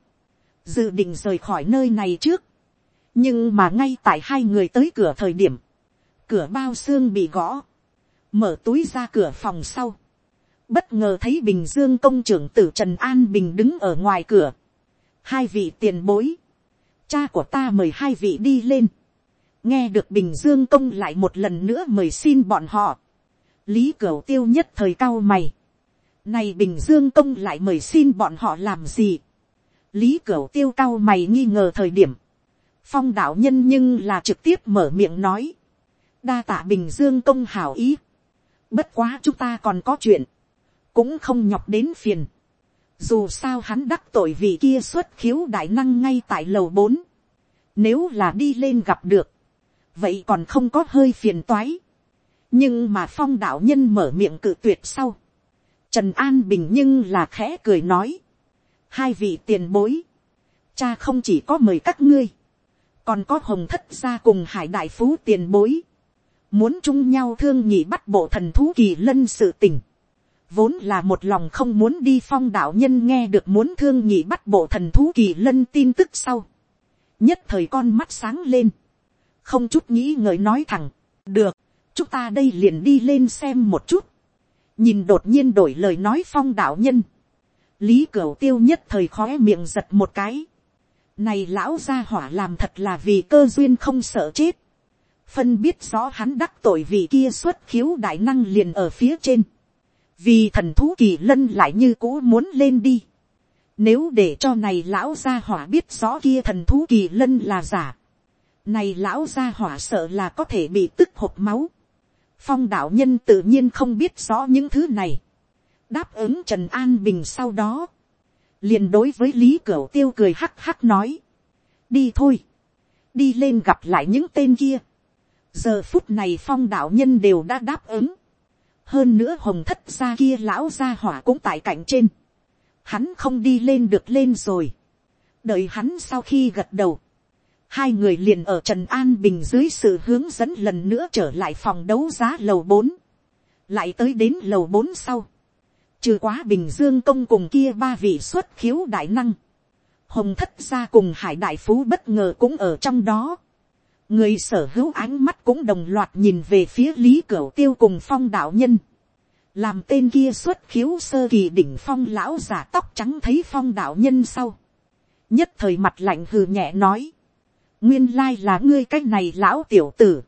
Dự định rời khỏi nơi này trước. Nhưng mà ngay tại hai người tới cửa thời điểm. Cửa bao xương bị gõ mở túi ra cửa phòng sau, bất ngờ thấy bình dương công trưởng tử trần an bình đứng ở ngoài cửa, hai vị tiền bối, cha của ta mời hai vị đi lên, nghe được bình dương công lại một lần nữa mời xin bọn họ, lý cửu tiêu nhất thời cao mày, này bình dương công lại mời xin bọn họ làm gì, lý cửu tiêu cao mày nghi ngờ thời điểm, phong đạo nhân nhưng là trực tiếp mở miệng nói, đa tạ bình dương công hảo ý, bất quá chúng ta còn có chuyện, cũng không nhọc đến phiền, dù sao hắn đắc tội vì kia xuất khiếu đại năng ngay tại lầu bốn, nếu là đi lên gặp được, vậy còn không có hơi phiền toái nhưng mà phong đạo nhân mở miệng cự tuyệt sau. trần an bình nhưng là khẽ cười nói. hai vị tiền bối, cha không chỉ có mời các ngươi, còn có hồng thất gia cùng hải đại phú tiền bối, muốn chung nhau thương nhị bắt bộ thần thú kỳ lân sự tình, vốn là một lòng không muốn đi phong đạo nhân nghe được muốn thương nhị bắt bộ thần thú kỳ lân tin tức sau, nhất thời con mắt sáng lên, không chút nghĩ ngợi nói thẳng, được, chúng ta đây liền đi lên xem một chút, nhìn đột nhiên đổi lời nói phong đạo nhân, lý cửu tiêu nhất thời khó miệng giật một cái, này lão gia hỏa làm thật là vì cơ duyên không sợ chết, phân biết rõ hắn đắc tội vì kia xuất khiếu đại năng liền ở phía trên, vì thần thú kỳ lân lại như cũ muốn lên đi, nếu để cho này lão gia hỏa biết rõ kia thần thú kỳ lân là giả. Này lão gia hỏa sợ là có thể bị tức hộp máu. Phong đạo nhân tự nhiên không biết rõ những thứ này. Đáp ứng Trần An Bình sau đó. liền đối với Lý Cửu Tiêu cười hắc hắc nói. Đi thôi. Đi lên gặp lại những tên kia. Giờ phút này phong đạo nhân đều đã đáp ứng. Hơn nữa hồng thất gia kia lão gia hỏa cũng tại cạnh trên hắn không đi lên được lên rồi. đợi hắn sau khi gật đầu, hai người liền ở trần an bình dưới sự hướng dẫn lần nữa trở lại phòng đấu giá lầu bốn, lại tới đến lầu bốn sau, trừ quá bình dương công cùng kia ba vị xuất khiếu đại năng, hồng thất gia cùng hải đại phú bất ngờ cũng ở trong đó, người sở hữu ánh mắt cũng đồng loạt nhìn về phía lý cửu tiêu cùng phong đạo nhân, làm tên kia xuất khiếu sơ kỳ đỉnh phong lão giả tóc trắng thấy phong đạo nhân sau, nhất thời mặt lạnh hừ nhẹ nói, nguyên lai là ngươi cái này lão tiểu tử,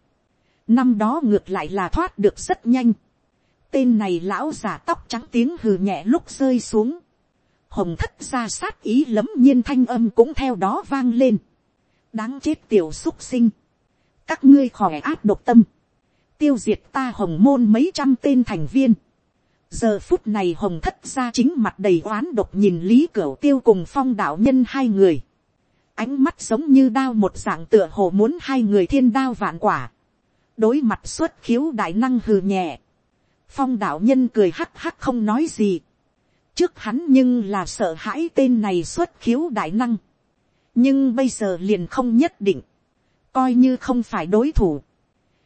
năm đó ngược lại là thoát được rất nhanh, tên này lão giả tóc trắng tiếng hừ nhẹ lúc rơi xuống, hồng thất ra sát ý lấm nhiên thanh âm cũng theo đó vang lên, đáng chết tiểu xúc sinh, các ngươi khỏe áp độc tâm, tiêu diệt ta hồng môn mấy trăm tên thành viên, giờ phút này hồng thất ra chính mặt đầy oán độc nhìn lý cửu tiêu cùng phong đạo nhân hai người ánh mắt giống như đao một dạng tựa hồ muốn hai người thiên đao vạn quả. đối mặt xuất khiếu đại năng hừ nhẹ. phong đạo nhân cười hắc hắc không nói gì. trước hắn nhưng là sợ hãi tên này xuất khiếu đại năng. nhưng bây giờ liền không nhất định. coi như không phải đối thủ.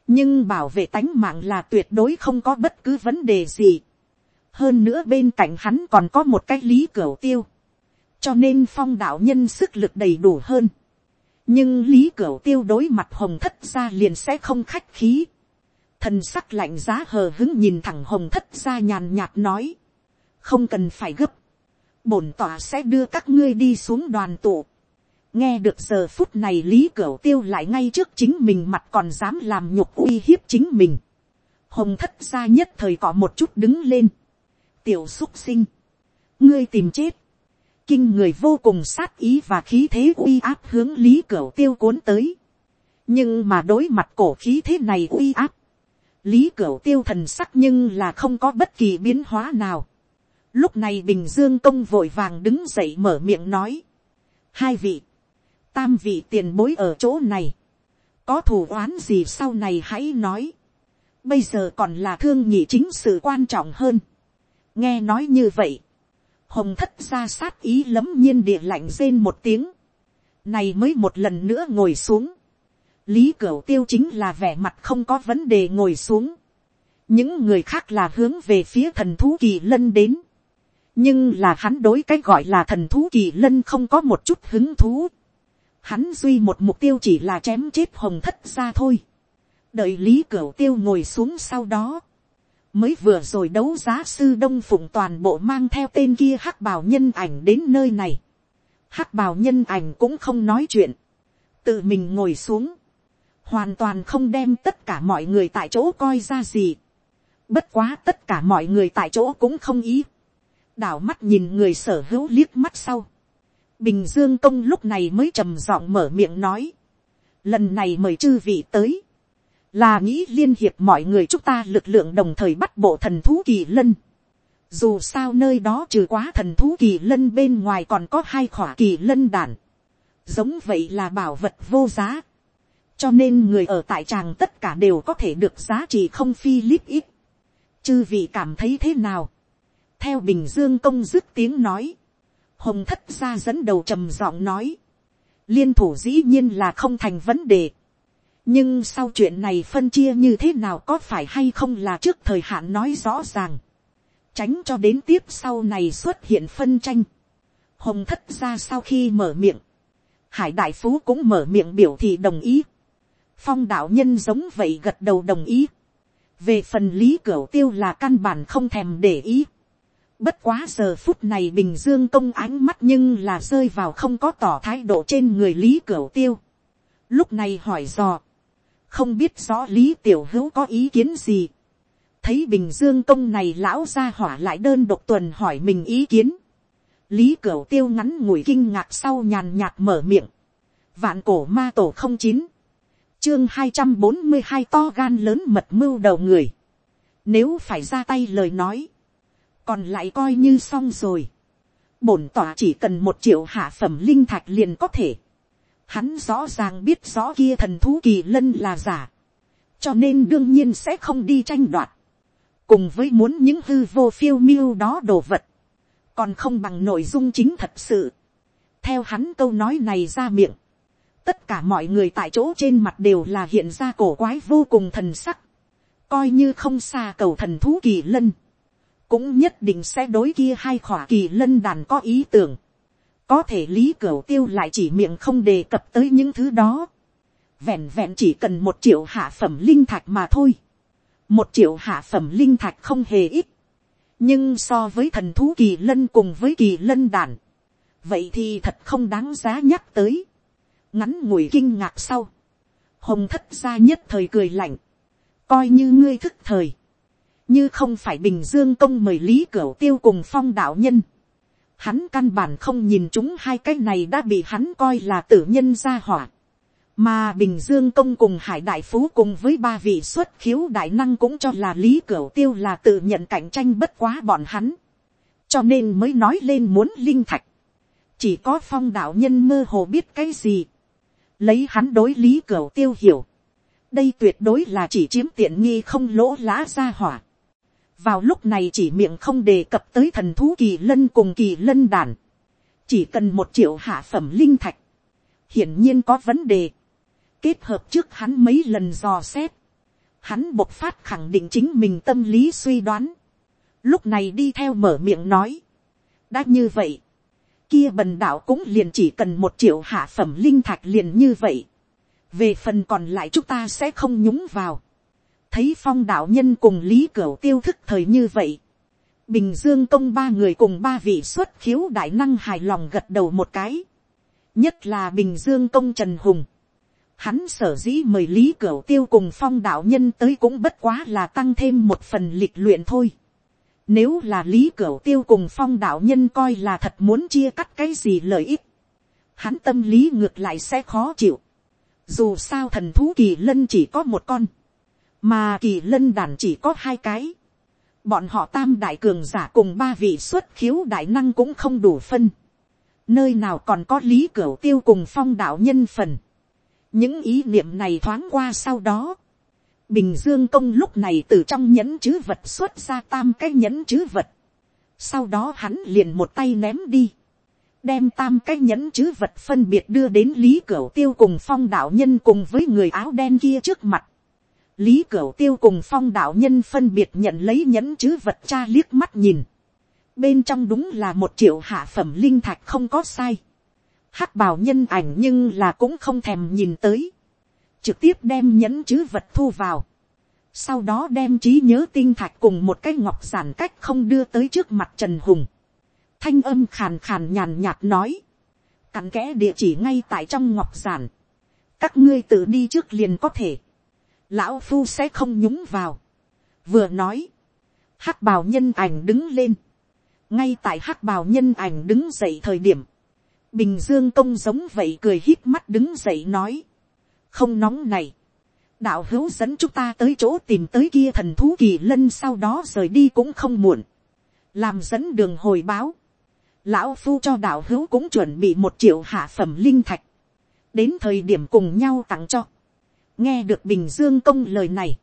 nhưng bảo vệ tánh mạng là tuyệt đối không có bất cứ vấn đề gì hơn nữa bên cạnh hắn còn có một cái lý cửa tiêu, cho nên phong đạo nhân sức lực đầy đủ hơn. nhưng lý cửu tiêu đối mặt hồng thất ra liền sẽ không khách khí. thần sắc lạnh giá hờ hứng nhìn thẳng hồng thất ra nhàn nhạt nói, không cần phải gấp, bổn tỏa sẽ đưa các ngươi đi xuống đoàn tụ. nghe được giờ phút này lý cửu tiêu lại ngay trước chính mình mặt còn dám làm nhục uy hiếp chính mình. hồng thất ra nhất thời có một chút đứng lên tiểu xúc sinh, ngươi tìm chết, kinh người vô cùng sát ý và khí thế uy áp hướng lý cửu tiêu cuốn tới, nhưng mà đối mặt cổ khí thế này uy áp, lý cửu tiêu thần sắc nhưng là không có bất kỳ biến hóa nào. lúc này bình dương công vội vàng đứng dậy mở miệng nói, hai vị, tam vị tiền bối ở chỗ này, có thù oán gì sau này hãy nói, bây giờ còn là thương nhị chính sự quan trọng hơn, nghe nói như vậy, hồng thất ra sát ý lấm nhiên địa lạnh rên một tiếng, này mới một lần nữa ngồi xuống, lý cửu tiêu chính là vẻ mặt không có vấn đề ngồi xuống, những người khác là hướng về phía thần thú kỳ lân đến, nhưng là hắn đối cái gọi là thần thú kỳ lân không có một chút hứng thú, hắn duy một mục tiêu chỉ là chém chết hồng thất ra thôi, đợi lý cửu tiêu ngồi xuống sau đó, mới vừa rồi đấu giá sư đông phụng toàn bộ mang theo tên kia hắc bào nhân ảnh đến nơi này. hắc bào nhân ảnh cũng không nói chuyện, tự mình ngồi xuống, hoàn toàn không đem tất cả mọi người tại chỗ coi ra gì. Bất quá tất cả mọi người tại chỗ cũng không ý. đảo mắt nhìn người sở hữu liếc mắt sau. Bình Dương công lúc này mới trầm giọng mở miệng nói. Lần này mời chư vị tới. Là nghĩ liên hiệp mọi người chúng ta lực lượng đồng thời bắt bộ thần thú kỳ lân. Dù sao nơi đó trừ quá thần thú kỳ lân bên ngoài còn có hai khỏa kỳ lân đàn. Giống vậy là bảo vật vô giá. Cho nên người ở tại tràng tất cả đều có thể được giá trị không phi líp ít. Chư vị cảm thấy thế nào? Theo Bình Dương công dứt tiếng nói. Hồng thất gia dẫn đầu trầm giọng nói. Liên thủ dĩ nhiên là không thành vấn đề. Nhưng sau chuyện này phân chia như thế nào có phải hay không là trước thời hạn nói rõ ràng tránh cho đến tiếp sau này xuất hiện phân tranh. Hồng thất ra sau khi mở miệng, hải đại phú cũng mở miệng biểu thị đồng ý. Phong đạo nhân giống vậy gật đầu đồng ý. Về phần lý cửa tiêu là căn bản không thèm để ý. Bất quá giờ phút này Bình Dương công ánh mắt nhưng là rơi vào không có tỏ thái độ trên người Lý cửa Tiêu. Lúc này hỏi dò. Không biết rõ Lý Tiểu Hữu có ý kiến gì thấy bình dương công này lão ra hỏa lại đơn độc tuần hỏi mình ý kiến. lý cửu tiêu ngắn ngủi kinh ngạc sau nhàn nhạt mở miệng. vạn cổ ma tổ không chín. chương hai trăm bốn mươi hai to gan lớn mật mưu đầu người. nếu phải ra tay lời nói. còn lại coi như xong rồi. bổn tỏa chỉ cần một triệu hạ phẩm linh thạch liền có thể. Hắn rõ ràng biết rõ kia thần thú kỳ lân là giả. cho nên đương nhiên sẽ không đi tranh đoạt. Cùng với muốn những hư vô phiêu miêu đó đồ vật, còn không bằng nội dung chính thật sự. theo hắn câu nói này ra miệng, tất cả mọi người tại chỗ trên mặt đều là hiện ra cổ quái vô cùng thần sắc, coi như không xa cầu thần thú kỳ lân, cũng nhất định sẽ đối kia hai khỏa kỳ lân đàn có ý tưởng, có thể lý cửu tiêu lại chỉ miệng không đề cập tới những thứ đó, vẹn vẹn chỉ cần một triệu hạ phẩm linh thạch mà thôi, một triệu hạ phẩm linh thạch không hề ít, nhưng so với thần thú kỳ lân cùng với kỳ lân đàn, vậy thì thật không đáng giá nhắc tới, ngắn ngủi kinh ngạc sau, hồng thất gia nhất thời cười lạnh, coi như ngươi thức thời, như không phải bình dương công mời lý cửu tiêu cùng phong đạo nhân, hắn căn bản không nhìn chúng hai cái này đã bị hắn coi là tử nhân gia hỏa, mà bình dương công cùng hải đại phú cùng với ba vị xuất khiếu đại năng cũng cho là lý cửu tiêu là tự nhận cạnh tranh bất quá bọn hắn, cho nên mới nói lên muốn linh thạch, chỉ có phong đạo nhân mơ hồ biết cái gì, lấy hắn đối lý cửu tiêu hiểu, đây tuyệt đối là chỉ chiếm tiện nghi không lỗ lá ra hỏa, vào lúc này chỉ miệng không đề cập tới thần thú kỳ lân cùng kỳ lân đàn, chỉ cần một triệu hạ phẩm linh thạch, hiển nhiên có vấn đề. Kết hợp trước hắn mấy lần dò xét, hắn bộc phát khẳng định chính mình tâm lý suy đoán, lúc này đi theo mở miệng nói, đã như vậy, kia bần đạo cũng liền chỉ cần một triệu hạ phẩm linh thạch liền như vậy, về phần còn lại chúng ta sẽ không nhúng vào, thấy phong đạo nhân cùng lý cửu tiêu thức thời như vậy, bình dương công ba người cùng ba vị xuất khiếu đại năng hài lòng gật đầu một cái, nhất là bình dương công trần hùng, Hắn sở dĩ mời Lý Cửu Tiêu cùng phong đạo nhân tới cũng bất quá là tăng thêm một phần lịch luyện thôi. Nếu là Lý Cửu Tiêu cùng phong đạo nhân coi là thật muốn chia cắt cái gì lợi ích. Hắn tâm lý ngược lại sẽ khó chịu. Dù sao thần thú kỳ lân chỉ có một con. Mà kỳ lân đàn chỉ có hai cái. Bọn họ tam đại cường giả cùng ba vị xuất khiếu đại năng cũng không đủ phân. Nơi nào còn có Lý Cửu Tiêu cùng phong đạo nhân phần những ý niệm này thoáng qua sau đó, bình dương công lúc này từ trong nhẫn chữ vật xuất ra tam cái nhẫn chữ vật, sau đó hắn liền một tay ném đi, đem tam cái nhẫn chữ vật phân biệt đưa đến lý cửu tiêu cùng phong đạo nhân cùng với người áo đen kia trước mặt lý cửu tiêu cùng phong đạo nhân phân biệt nhận lấy nhẫn chữ vật cha liếc mắt nhìn. bên trong đúng là một triệu hạ phẩm linh thạch không có sai. Hắc bào nhân ảnh nhưng là cũng không thèm nhìn tới, trực tiếp đem nhẫn chữ vật thu vào, sau đó đem trí nhớ tinh thạch cùng một cái ngọc giản cách không đưa tới trước mặt trần hùng, thanh âm khàn khàn nhàn nhạt nói, cặn kẽ địa chỉ ngay tại trong ngọc giản, các ngươi tự đi trước liền có thể, lão phu sẽ không nhúng vào, vừa nói, hắc bào nhân ảnh đứng lên, ngay tại hắc bào nhân ảnh đứng dậy thời điểm, bình dương công giống vậy cười hít mắt đứng dậy nói, không nóng này, đạo hữu dẫn chúng ta tới chỗ tìm tới kia thần thú kỳ lân sau đó rời đi cũng không muộn, làm dẫn đường hồi báo, lão phu cho đạo hữu cũng chuẩn bị một triệu hạ phẩm linh thạch, đến thời điểm cùng nhau tặng cho, nghe được bình dương công lời này,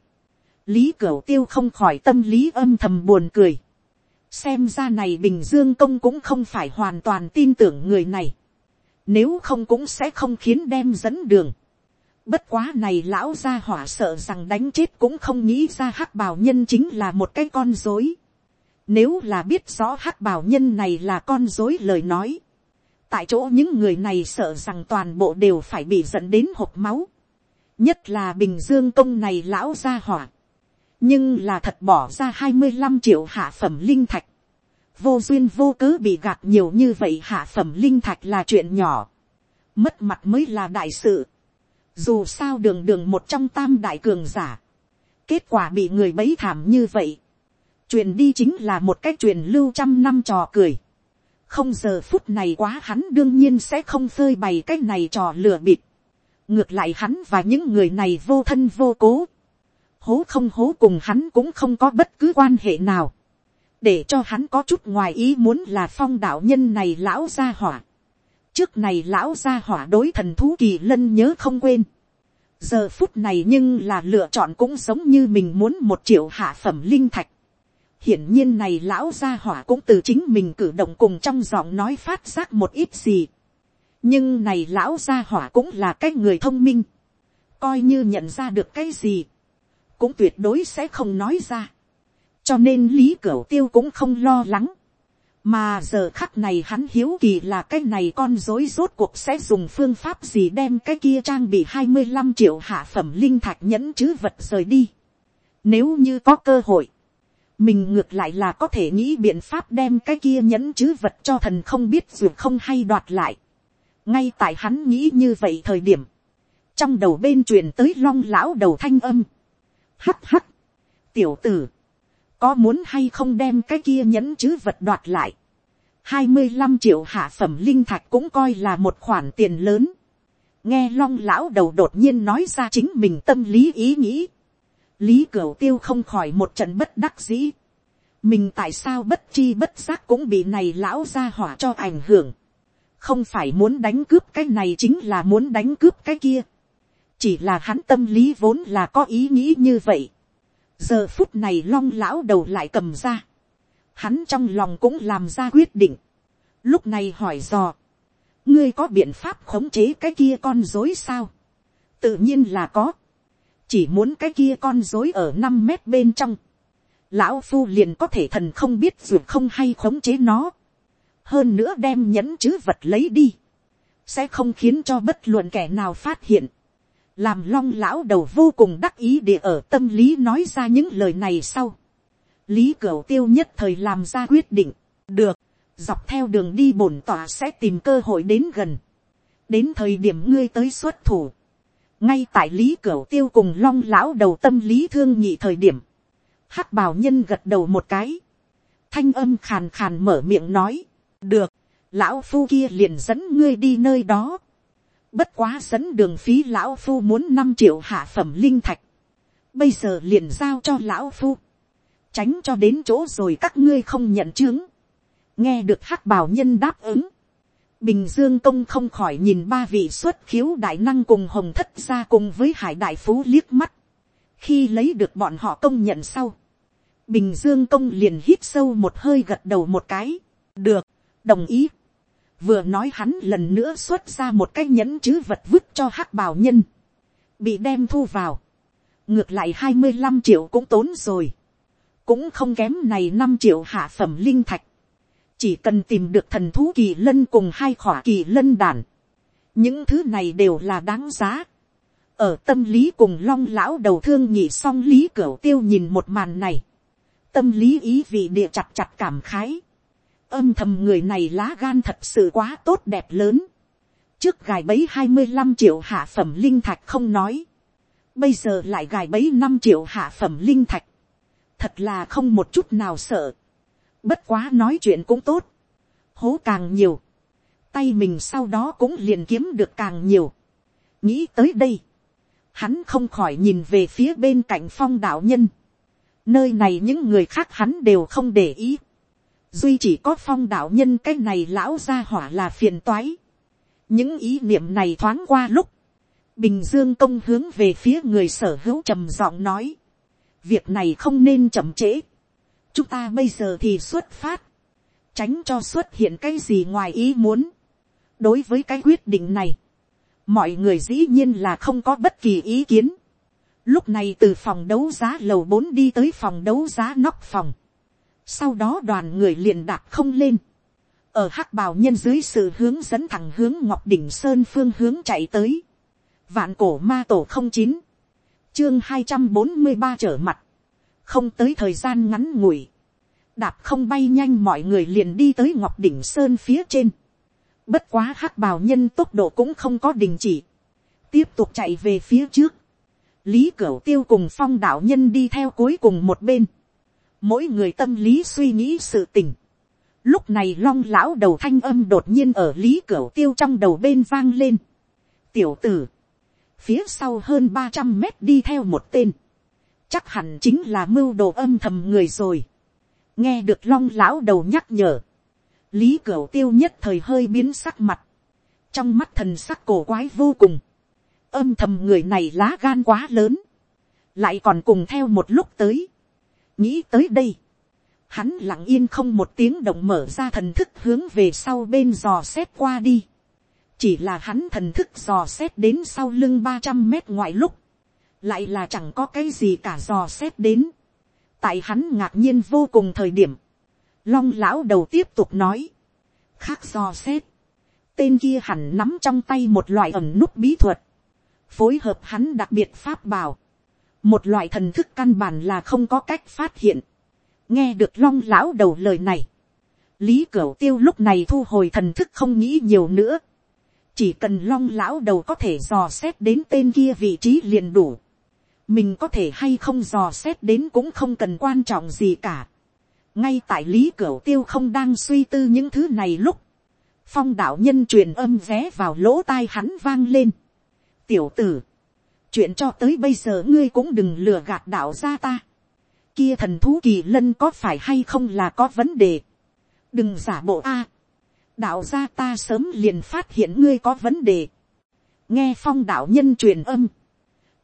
lý cửu tiêu không khỏi tâm lý âm thầm buồn cười, xem ra này bình dương công cũng không phải hoàn toàn tin tưởng người này, nếu không cũng sẽ không khiến đem dẫn đường, Bất quá này lão gia hỏa sợ rằng đánh chết cũng không nghĩ ra hắc bào nhân chính là một cái con dối. Nếu là biết rõ hắc bào nhân này là con dối lời nói. Tại chỗ những người này sợ rằng toàn bộ đều phải bị dẫn đến hộp máu. Nhất là Bình Dương công này lão gia hỏa. Nhưng là thật bỏ ra hai mươi năm triệu hạ phẩm linh thạch. Vô duyên vô cớ bị gạt nhiều như vậy hạ phẩm linh thạch là chuyện nhỏ. Mất mặt mới là đại sự dù sao đường đường một trong tam đại cường giả, kết quả bị người bấy thảm như vậy, truyền đi chính là một cái truyền lưu trăm năm trò cười, không giờ phút này quá hắn đương nhiên sẽ không phơi bày cái này trò lừa bịp, ngược lại hắn và những người này vô thân vô cố, hố không hố cùng hắn cũng không có bất cứ quan hệ nào, để cho hắn có chút ngoài ý muốn là phong đạo nhân này lão gia hỏa, trước này lão gia hỏa đối thần thú kỳ lân nhớ không quên. giờ phút này nhưng là lựa chọn cũng giống như mình muốn một triệu hạ phẩm linh thạch. hiển nhiên này lão gia hỏa cũng từ chính mình cử động cùng trong giọng nói phát giác một ít gì nhưng này lão gia hỏa cũng là cái người thông minh. coi như nhận ra được cái gì. cũng tuyệt đối sẽ không nói ra. cho nên lý cửu tiêu cũng không lo lắng mà giờ khắc này hắn hiếu kỳ là cái này con dối rốt cuộc sẽ dùng phương pháp gì đem cái kia trang bị hai mươi năm triệu hạ phẩm linh thạch nhẫn chứ vật rời đi. Nếu như có cơ hội, mình ngược lại là có thể nghĩ biện pháp đem cái kia nhẫn chứ vật cho thần không biết dù không hay đoạt lại ngay tại hắn nghĩ như vậy thời điểm, trong đầu bên truyền tới long lão đầu thanh âm. hắt hắt, tiểu tử, có muốn hay không đem cái kia nhẫn chứ vật đoạt lại. hai mươi năm triệu hạ phẩm linh thạch cũng coi là một khoản tiền lớn. nghe long lão đầu đột nhiên nói ra chính mình tâm lý ý nghĩ. lý cửu tiêu không khỏi một trận bất đắc dĩ. mình tại sao bất chi bất giác cũng bị này lão ra hỏa cho ảnh hưởng không phải muốn đánh cướp cái này chính là muốn đánh cướp cái kia. chỉ là hắn tâm lý vốn là có ý nghĩ như vậy. Giờ phút này long lão đầu lại cầm ra, hắn trong lòng cũng làm ra quyết định, lúc này hỏi dò, ngươi có biện pháp khống chế cái kia con dối sao, tự nhiên là có, chỉ muốn cái kia con dối ở năm mét bên trong, lão phu liền có thể thần không biết dù không hay khống chế nó, hơn nữa đem nhẫn chữ vật lấy đi, sẽ không khiến cho bất luận kẻ nào phát hiện, làm long lão đầu vô cùng đắc ý để ở tâm lý nói ra những lời này sau. lý cửu tiêu nhất thời làm ra quyết định, được, dọc theo đường đi bổn tỏa sẽ tìm cơ hội đến gần, đến thời điểm ngươi tới xuất thủ, ngay tại lý cửu tiêu cùng long lão đầu tâm lý thương nhị thời điểm, hắc bào nhân gật đầu một cái, thanh âm khàn khàn mở miệng nói, được, lão phu kia liền dẫn ngươi đi nơi đó, Bất quá dẫn đường phí lão phu muốn năm triệu hạ phẩm linh thạch. Bây giờ liền giao cho lão phu. Tránh cho đến chỗ rồi các ngươi không nhận chứng. Nghe được hắc bảo nhân đáp ứng. Bình Dương Công không khỏi nhìn ba vị xuất khiếu đại năng cùng hồng thất ra cùng với hải đại phú liếc mắt. Khi lấy được bọn họ công nhận sau. Bình Dương Công liền hít sâu một hơi gật đầu một cái. Được, đồng ý. Vừa nói hắn lần nữa xuất ra một cái nhẫn chứ vật vứt cho hắc bào nhân, bị đem thu vào, ngược lại hai mươi năm triệu cũng tốn rồi, cũng không kém này năm triệu hạ phẩm linh thạch, chỉ cần tìm được thần thú kỳ lân cùng hai khỏa kỳ lân đàn, những thứ này đều là đáng giá, ở tâm lý cùng long lão đầu thương nhị song lý cửa tiêu nhìn một màn này, tâm lý ý vị địa chặt chặt cảm khái, âm thầm người này lá gan thật sự quá tốt đẹp lớn. trước gài bấy hai mươi năm triệu hạ phẩm linh thạch không nói, bây giờ lại gài bấy năm triệu hạ phẩm linh thạch, thật là không một chút nào sợ, bất quá nói chuyện cũng tốt, hố càng nhiều, tay mình sau đó cũng liền kiếm được càng nhiều, nghĩ tới đây, hắn không khỏi nhìn về phía bên cạnh phong đạo nhân, nơi này những người khác hắn đều không để ý, duy chỉ có phong đạo nhân cái này lão ra hỏa là phiền toái, những ý niệm này thoáng qua lúc, bình dương công hướng về phía người sở hữu trầm giọng nói, việc này không nên chậm trễ, chúng ta bây giờ thì xuất phát, tránh cho xuất hiện cái gì ngoài ý muốn. đối với cái quyết định này, mọi người dĩ nhiên là không có bất kỳ ý kiến. lúc này từ phòng đấu giá lầu bốn đi tới phòng đấu giá nóc phòng sau đó đoàn người liền đạp không lên. ở hắc bào nhân dưới sự hướng dẫn thẳng hướng ngọc đỉnh sơn phương hướng chạy tới. vạn cổ ma tổ không chín, chương hai trăm bốn mươi ba trở mặt, không tới thời gian ngắn ngủi đạp không bay nhanh mọi người liền đi tới ngọc đỉnh sơn phía trên. bất quá hắc bào nhân tốc độ cũng không có đình chỉ. tiếp tục chạy về phía trước. lý cửu tiêu cùng phong đạo nhân đi theo cuối cùng một bên mỗi người tâm lý suy nghĩ sự tình. lúc này long lão đầu thanh âm đột nhiên ở lý cửa tiêu trong đầu bên vang lên. tiểu tử, phía sau hơn ba trăm mét đi theo một tên. chắc hẳn chính là mưu đồ âm thầm người rồi. Nghe được long lão đầu nhắc nhở, lý cửa tiêu nhất thời hơi biến sắc mặt, trong mắt thần sắc cổ quái vô cùng, âm thầm người này lá gan quá lớn, lại còn cùng theo một lúc tới, nghĩ tới đây, hắn lặng yên không một tiếng động mở ra thần thức hướng về sau bên dò xét qua đi, chỉ là hắn thần thức dò xét đến sau lưng ba trăm mét ngoại lúc, lại là chẳng có cái gì cả dò xét đến, tại hắn ngạc nhiên vô cùng thời điểm, long lão đầu tiếp tục nói, khác dò xét, tên kia hẳn nắm trong tay một loại ẩm nút bí thuật, phối hợp hắn đặc biệt pháp bảo, một loại thần thức căn bản là không có cách phát hiện, nghe được long lão đầu lời này, lý cửu tiêu lúc này thu hồi thần thức không nghĩ nhiều nữa, chỉ cần long lão đầu có thể dò xét đến tên kia vị trí liền đủ, mình có thể hay không dò xét đến cũng không cần quan trọng gì cả. ngay tại lý cửu tiêu không đang suy tư những thứ này lúc, phong đạo nhân truyền âm vé vào lỗ tai hắn vang lên. tiểu tử, chuyện cho tới bây giờ ngươi cũng đừng lừa gạt đạo gia ta. kia thần thú kỳ lân có phải hay không là có vấn đề. đừng giả bộ a. đạo gia ta sớm liền phát hiện ngươi có vấn đề. nghe phong đạo nhân truyền âm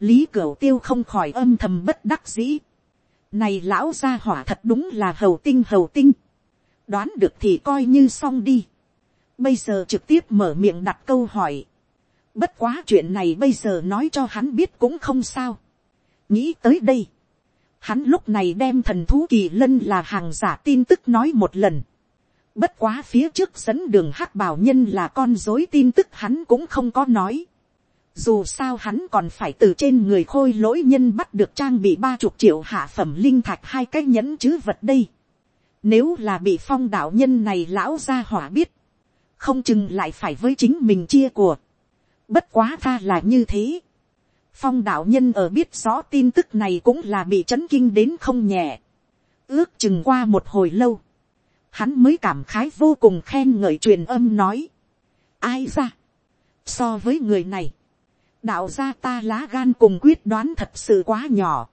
lý cửu tiêu không khỏi âm thầm bất đắc dĩ. này lão gia hỏa thật đúng là hầu tinh hầu tinh. đoán được thì coi như xong đi. bây giờ trực tiếp mở miệng đặt câu hỏi bất quá chuyện này bây giờ nói cho hắn biết cũng không sao. nghĩ tới đây. hắn lúc này đem thần thú kỳ lân là hàng giả tin tức nói một lần. bất quá phía trước dẫn đường hắc bảo nhân là con dối tin tức hắn cũng không có nói dù sao hắn còn phải từ trên người khôi lỗi nhân bắt được trang bị ba chục triệu hạ phẩm linh thạch hai cái nhẫn chứ vật đây. Nếu là bị phong đạo nhân này lão ra hỏa biết. Không chừng lại phải với chính mình chia của. Bất quá tha là như thế. Phong đạo nhân ở biết rõ tin tức này cũng là bị chấn kinh đến không nhẹ. Ước chừng qua một hồi lâu. Hắn mới cảm khái vô cùng khen ngợi truyền âm nói. Ai ra? So với người này đạo gia ta lá gan cùng quyết đoán thật sự quá nhỏ.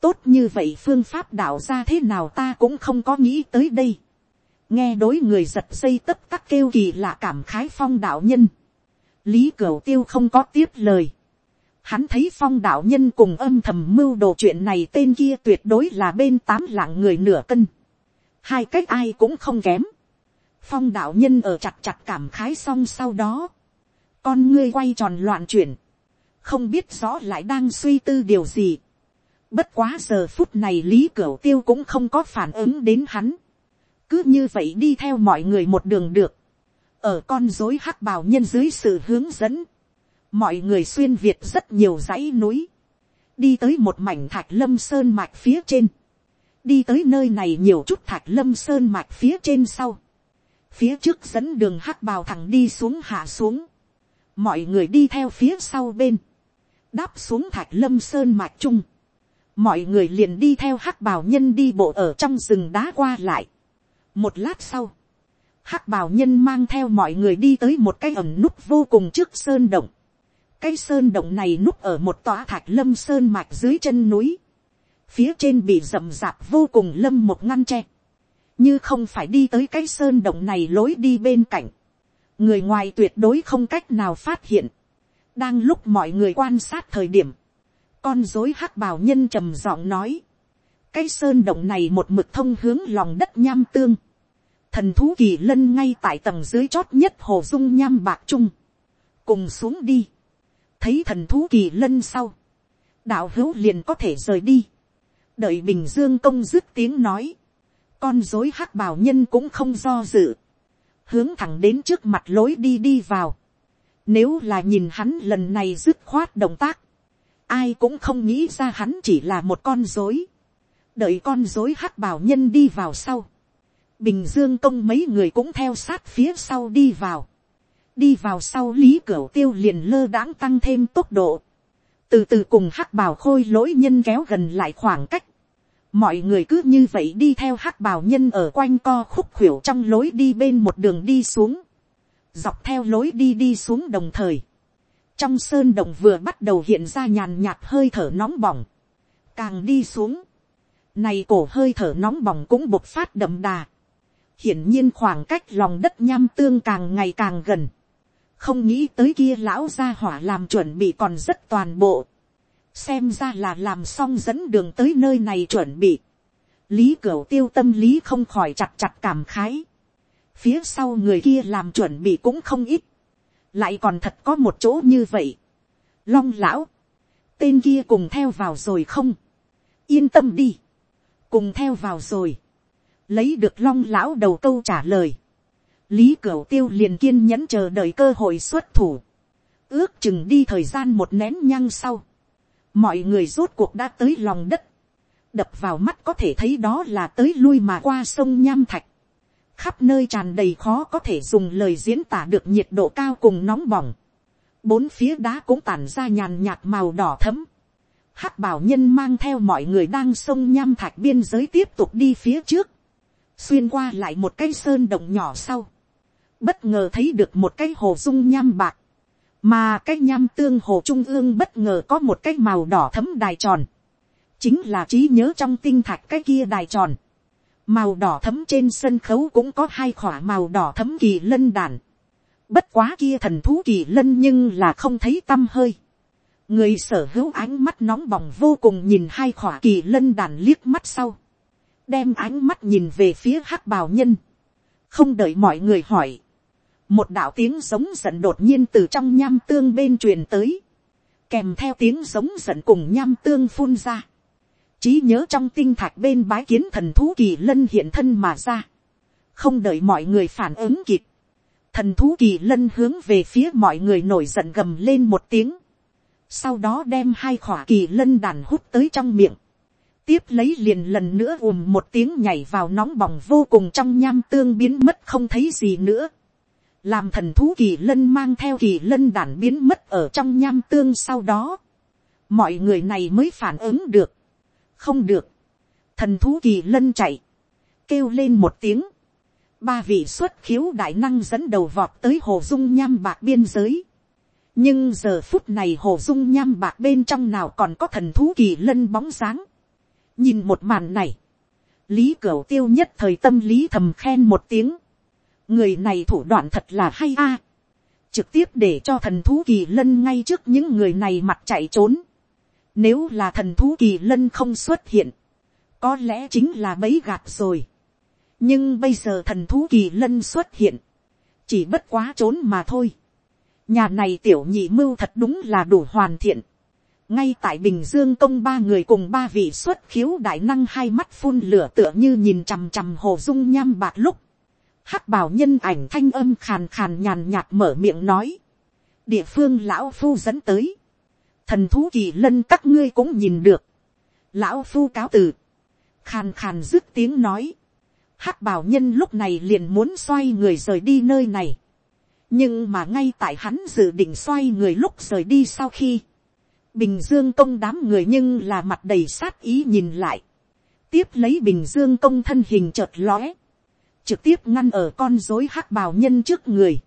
tốt như vậy phương pháp đạo gia thế nào ta cũng không có nghĩ tới đây. nghe đối người giật dây tất các kêu kỳ lạ cảm khái phong đạo nhân lý cửu tiêu không có tiếp lời. hắn thấy phong đạo nhân cùng âm thầm mưu đồ chuyện này tên kia tuyệt đối là bên tám lạng người nửa cân. hai cách ai cũng không kém. phong đạo nhân ở chặt chặt cảm khái xong sau đó. con ngươi quay tròn loạn chuyển không biết rõ lại đang suy tư điều gì. Bất quá giờ phút này lý cửu tiêu cũng không có phản ứng đến hắn. cứ như vậy đi theo mọi người một đường được ở con dối hắc bào nhân dưới sự hướng dẫn. mọi người xuyên việt rất nhiều dãy núi. đi tới một mảnh thạch lâm sơn mạch phía trên. đi tới nơi này nhiều chút thạch lâm sơn mạch phía trên sau. phía trước dẫn đường hắc bào thẳng đi xuống hạ xuống mọi người đi theo phía sau bên, đáp xuống thạch lâm sơn mạch trung, mọi người liền đi theo hắc bào nhân đi bộ ở trong rừng đá qua lại. một lát sau, hắc bào nhân mang theo mọi người đi tới một cái ẩm núp vô cùng trước sơn động. cái sơn động này núp ở một tòa thạch lâm sơn mạch dưới chân núi. phía trên bị rậm rạp vô cùng lâm một ngăn tre. như không phải đi tới cái sơn động này lối đi bên cạnh. người ngoài tuyệt đối không cách nào phát hiện. đang lúc mọi người quan sát thời điểm, con dối hắc bào nhân trầm giọng nói, cái sơn động này một mực thông hướng lòng đất nham tương, thần thú kỳ lân ngay tại tầng dưới chót nhất hồ dung nham bạc trung, cùng xuống đi, thấy thần thú kỳ lân sau, đạo hữu liền có thể rời đi, đợi bình dương công dứt tiếng nói, con dối hắc bào nhân cũng không do dự, hướng thẳng đến trước mặt lối đi đi vào, nếu là nhìn hắn lần này dứt khoát động tác, ai cũng không nghĩ ra hắn chỉ là một con dối, đợi con dối hắc bào nhân đi vào sau, bình dương công mấy người cũng theo sát phía sau đi vào, đi vào sau lý cửa tiêu liền lơ đãng tăng thêm tốc độ, từ từ cùng hắc bào khôi lỗi nhân kéo gần lại khoảng cách, mọi người cứ như vậy đi theo hắc bào nhân ở quanh co khúc khuỷu trong lối đi bên một đường đi xuống, dọc theo lối đi đi xuống đồng thời, trong sơn đồng vừa bắt đầu hiện ra nhàn nhạt hơi thở nóng bỏng, càng đi xuống, này cổ hơi thở nóng bỏng cũng bộc phát đậm đà, hiển nhiên khoảng cách lòng đất nham tương càng ngày càng gần, không nghĩ tới kia lão gia hỏa làm chuẩn bị còn rất toàn bộ, xem ra là làm xong dẫn đường tới nơi này chuẩn bị, lý cửu tiêu tâm lý không khỏi chặt chặt cảm khái, phía sau người kia làm chuẩn bị cũng không ít, lại còn thật có một chỗ như vậy. long lão, tên kia cùng theo vào rồi không, yên tâm đi, cùng theo vào rồi, lấy được long lão đầu câu trả lời, lý cửu tiêu liền kiên nhẫn chờ đợi cơ hội xuất thủ, ước chừng đi thời gian một nén nhăng sau, mọi người rốt cuộc đã tới lòng đất, đập vào mắt có thể thấy đó là tới lui mà qua sông nham thạch, khắp nơi tràn đầy khó có thể dùng lời diễn tả được nhiệt độ cao cùng nóng bỏng, bốn phía đá cũng tản ra nhàn nhạt màu đỏ thấm, hắc bảo nhân mang theo mọi người đang sông nham thạch biên giới tiếp tục đi phía trước, xuyên qua lại một cái sơn động nhỏ sau, bất ngờ thấy được một cái hồ dung nham bạc, mà cái nham tương hồ trung ương bất ngờ có một cái màu đỏ thấm đài tròn, chính là trí nhớ trong tinh thạch cái kia đài tròn, màu đỏ thấm trên sân khấu cũng có hai khỏa màu đỏ thấm kỳ lân đàn. Bất quá kia thần thú kỳ lân nhưng là không thấy tâm hơi. Người sở hữu ánh mắt nóng bỏng vô cùng nhìn hai khỏa kỳ lân đàn liếc mắt sau. Đem ánh mắt nhìn về phía hắc bào nhân. Không đợi mọi người hỏi. Một đạo tiếng giống giận đột nhiên từ trong nham tương bên truyền tới. Kèm theo tiếng giống giận cùng nham tương phun ra trí nhớ trong tinh thạch bên bái kiến thần thú kỳ lân hiện thân mà ra. Không đợi mọi người phản ứng kịp. Thần thú kỳ lân hướng về phía mọi người nổi giận gầm lên một tiếng. Sau đó đem hai khỏa kỳ lân đàn hút tới trong miệng. Tiếp lấy liền lần nữa ùm một tiếng nhảy vào nóng bỏng vô cùng trong nham tương biến mất không thấy gì nữa. Làm thần thú kỳ lân mang theo kỳ lân đàn biến mất ở trong nham tương sau đó. Mọi người này mới phản ứng được. Không được, thần thú kỳ lân chạy, kêu lên một tiếng, ba vị xuất khiếu đại năng dẫn đầu vọt tới hồ dung nham bạc biên giới, nhưng giờ phút này hồ dung nham bạc bên trong nào còn có thần thú kỳ lân bóng dáng, nhìn một màn này, lý cửu tiêu nhất thời tâm lý thầm khen một tiếng, người này thủ đoạn thật là hay a, trực tiếp để cho thần thú kỳ lân ngay trước những người này mặt chạy trốn, nếu là thần thú kỳ lân không xuất hiện, có lẽ chính là bấy gạt rồi. nhưng bây giờ thần thú kỳ lân xuất hiện, chỉ bất quá trốn mà thôi. nhà này tiểu nhị mưu thật đúng là đủ hoàn thiện ngay tại bình dương công ba người cùng ba vị xuất khiếu đại năng hai mắt phun lửa tựa như nhìn chằm chằm hồ dung nham bạc lúc. hắc bảo nhân ảnh thanh âm khàn khàn nhàn nhạt mở miệng nói. địa phương lão phu dẫn tới. Thần thú kỳ lân các ngươi cũng nhìn được, lão phu cáo từ, khàn khàn dứt tiếng nói, hắc bảo nhân lúc này liền muốn xoay người rời đi nơi này, nhưng mà ngay tại hắn dự định xoay người lúc rời đi sau khi, bình dương công đám người nhưng là mặt đầy sát ý nhìn lại, tiếp lấy bình dương công thân hình chợt lóe, trực tiếp ngăn ở con dối hắc bào nhân trước người,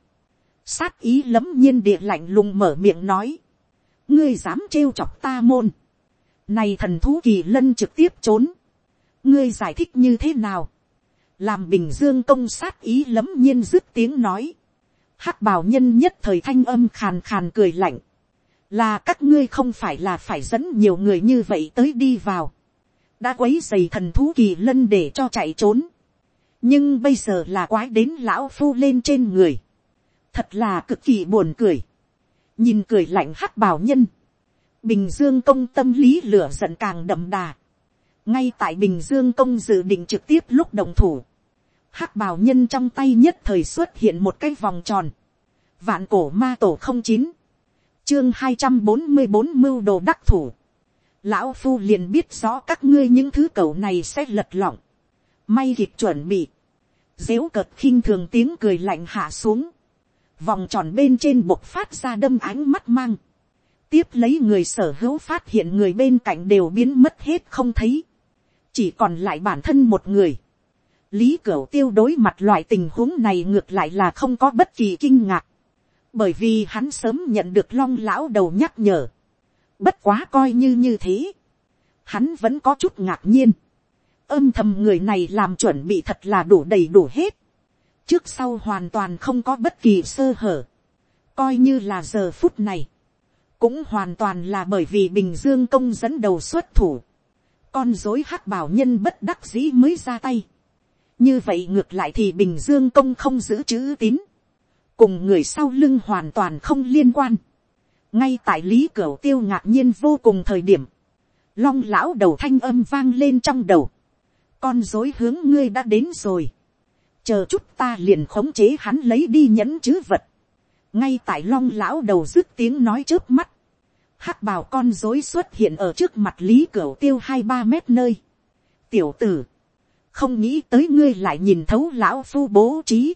sát ý lấm nhiên địa lạnh lùng mở miệng nói, ngươi dám trêu chọc ta môn, này thần thú kỳ lân trực tiếp trốn, ngươi giải thích như thế nào, làm bình dương công sát ý lấm nhiên dứt tiếng nói, hắc bào nhân nhất thời thanh âm khàn khàn cười lạnh, là các ngươi không phải là phải dẫn nhiều người như vậy tới đi vào, đã quấy dày thần thú kỳ lân để cho chạy trốn, nhưng bây giờ là quái đến lão phu lên trên người, thật là cực kỳ buồn cười, nhìn cười lạnh hắc bào nhân, bình dương công tâm lý lửa giận càng đậm đà, ngay tại bình dương công dự định trực tiếp lúc đồng thủ, hắc bào nhân trong tay nhất thời xuất hiện một cái vòng tròn, vạn cổ ma tổ không chín, chương hai trăm bốn mươi bốn mưu đồ đắc thủ, lão phu liền biết rõ các ngươi những thứ cầu này sẽ lật lọng, may kịp chuẩn bị, dếu cợt khinh thường tiếng cười lạnh hạ xuống, vòng tròn bên trên bộc phát ra đâm ánh mắt mang, tiếp lấy người sở hữu phát hiện người bên cạnh đều biến mất hết không thấy, chỉ còn lại bản thân một người, lý cửu tiêu đối mặt loại tình huống này ngược lại là không có bất kỳ kinh ngạc, bởi vì hắn sớm nhận được long lão đầu nhắc nhở, bất quá coi như như thế, hắn vẫn có chút ngạc nhiên, âm thầm người này làm chuẩn bị thật là đủ đầy đủ hết, trước sau hoàn toàn không có bất kỳ sơ hở, coi như là giờ phút này, cũng hoàn toàn là bởi vì bình dương công dẫn đầu xuất thủ, con dối hắc bảo nhân bất đắc dĩ mới ra tay, như vậy ngược lại thì bình dương công không giữ chữ tín, cùng người sau lưng hoàn toàn không liên quan, ngay tại lý cửu tiêu ngạc nhiên vô cùng thời điểm, long lão đầu thanh âm vang lên trong đầu, con dối hướng ngươi đã đến rồi, chờ chút ta liền khống chế hắn lấy đi nhẫn chứ vật, ngay tại long lão đầu dứt tiếng nói trước mắt, hắc bào con dối xuất hiện ở trước mặt lý cửu tiêu hai ba mét nơi, tiểu tử, không nghĩ tới ngươi lại nhìn thấu lão phu bố trí,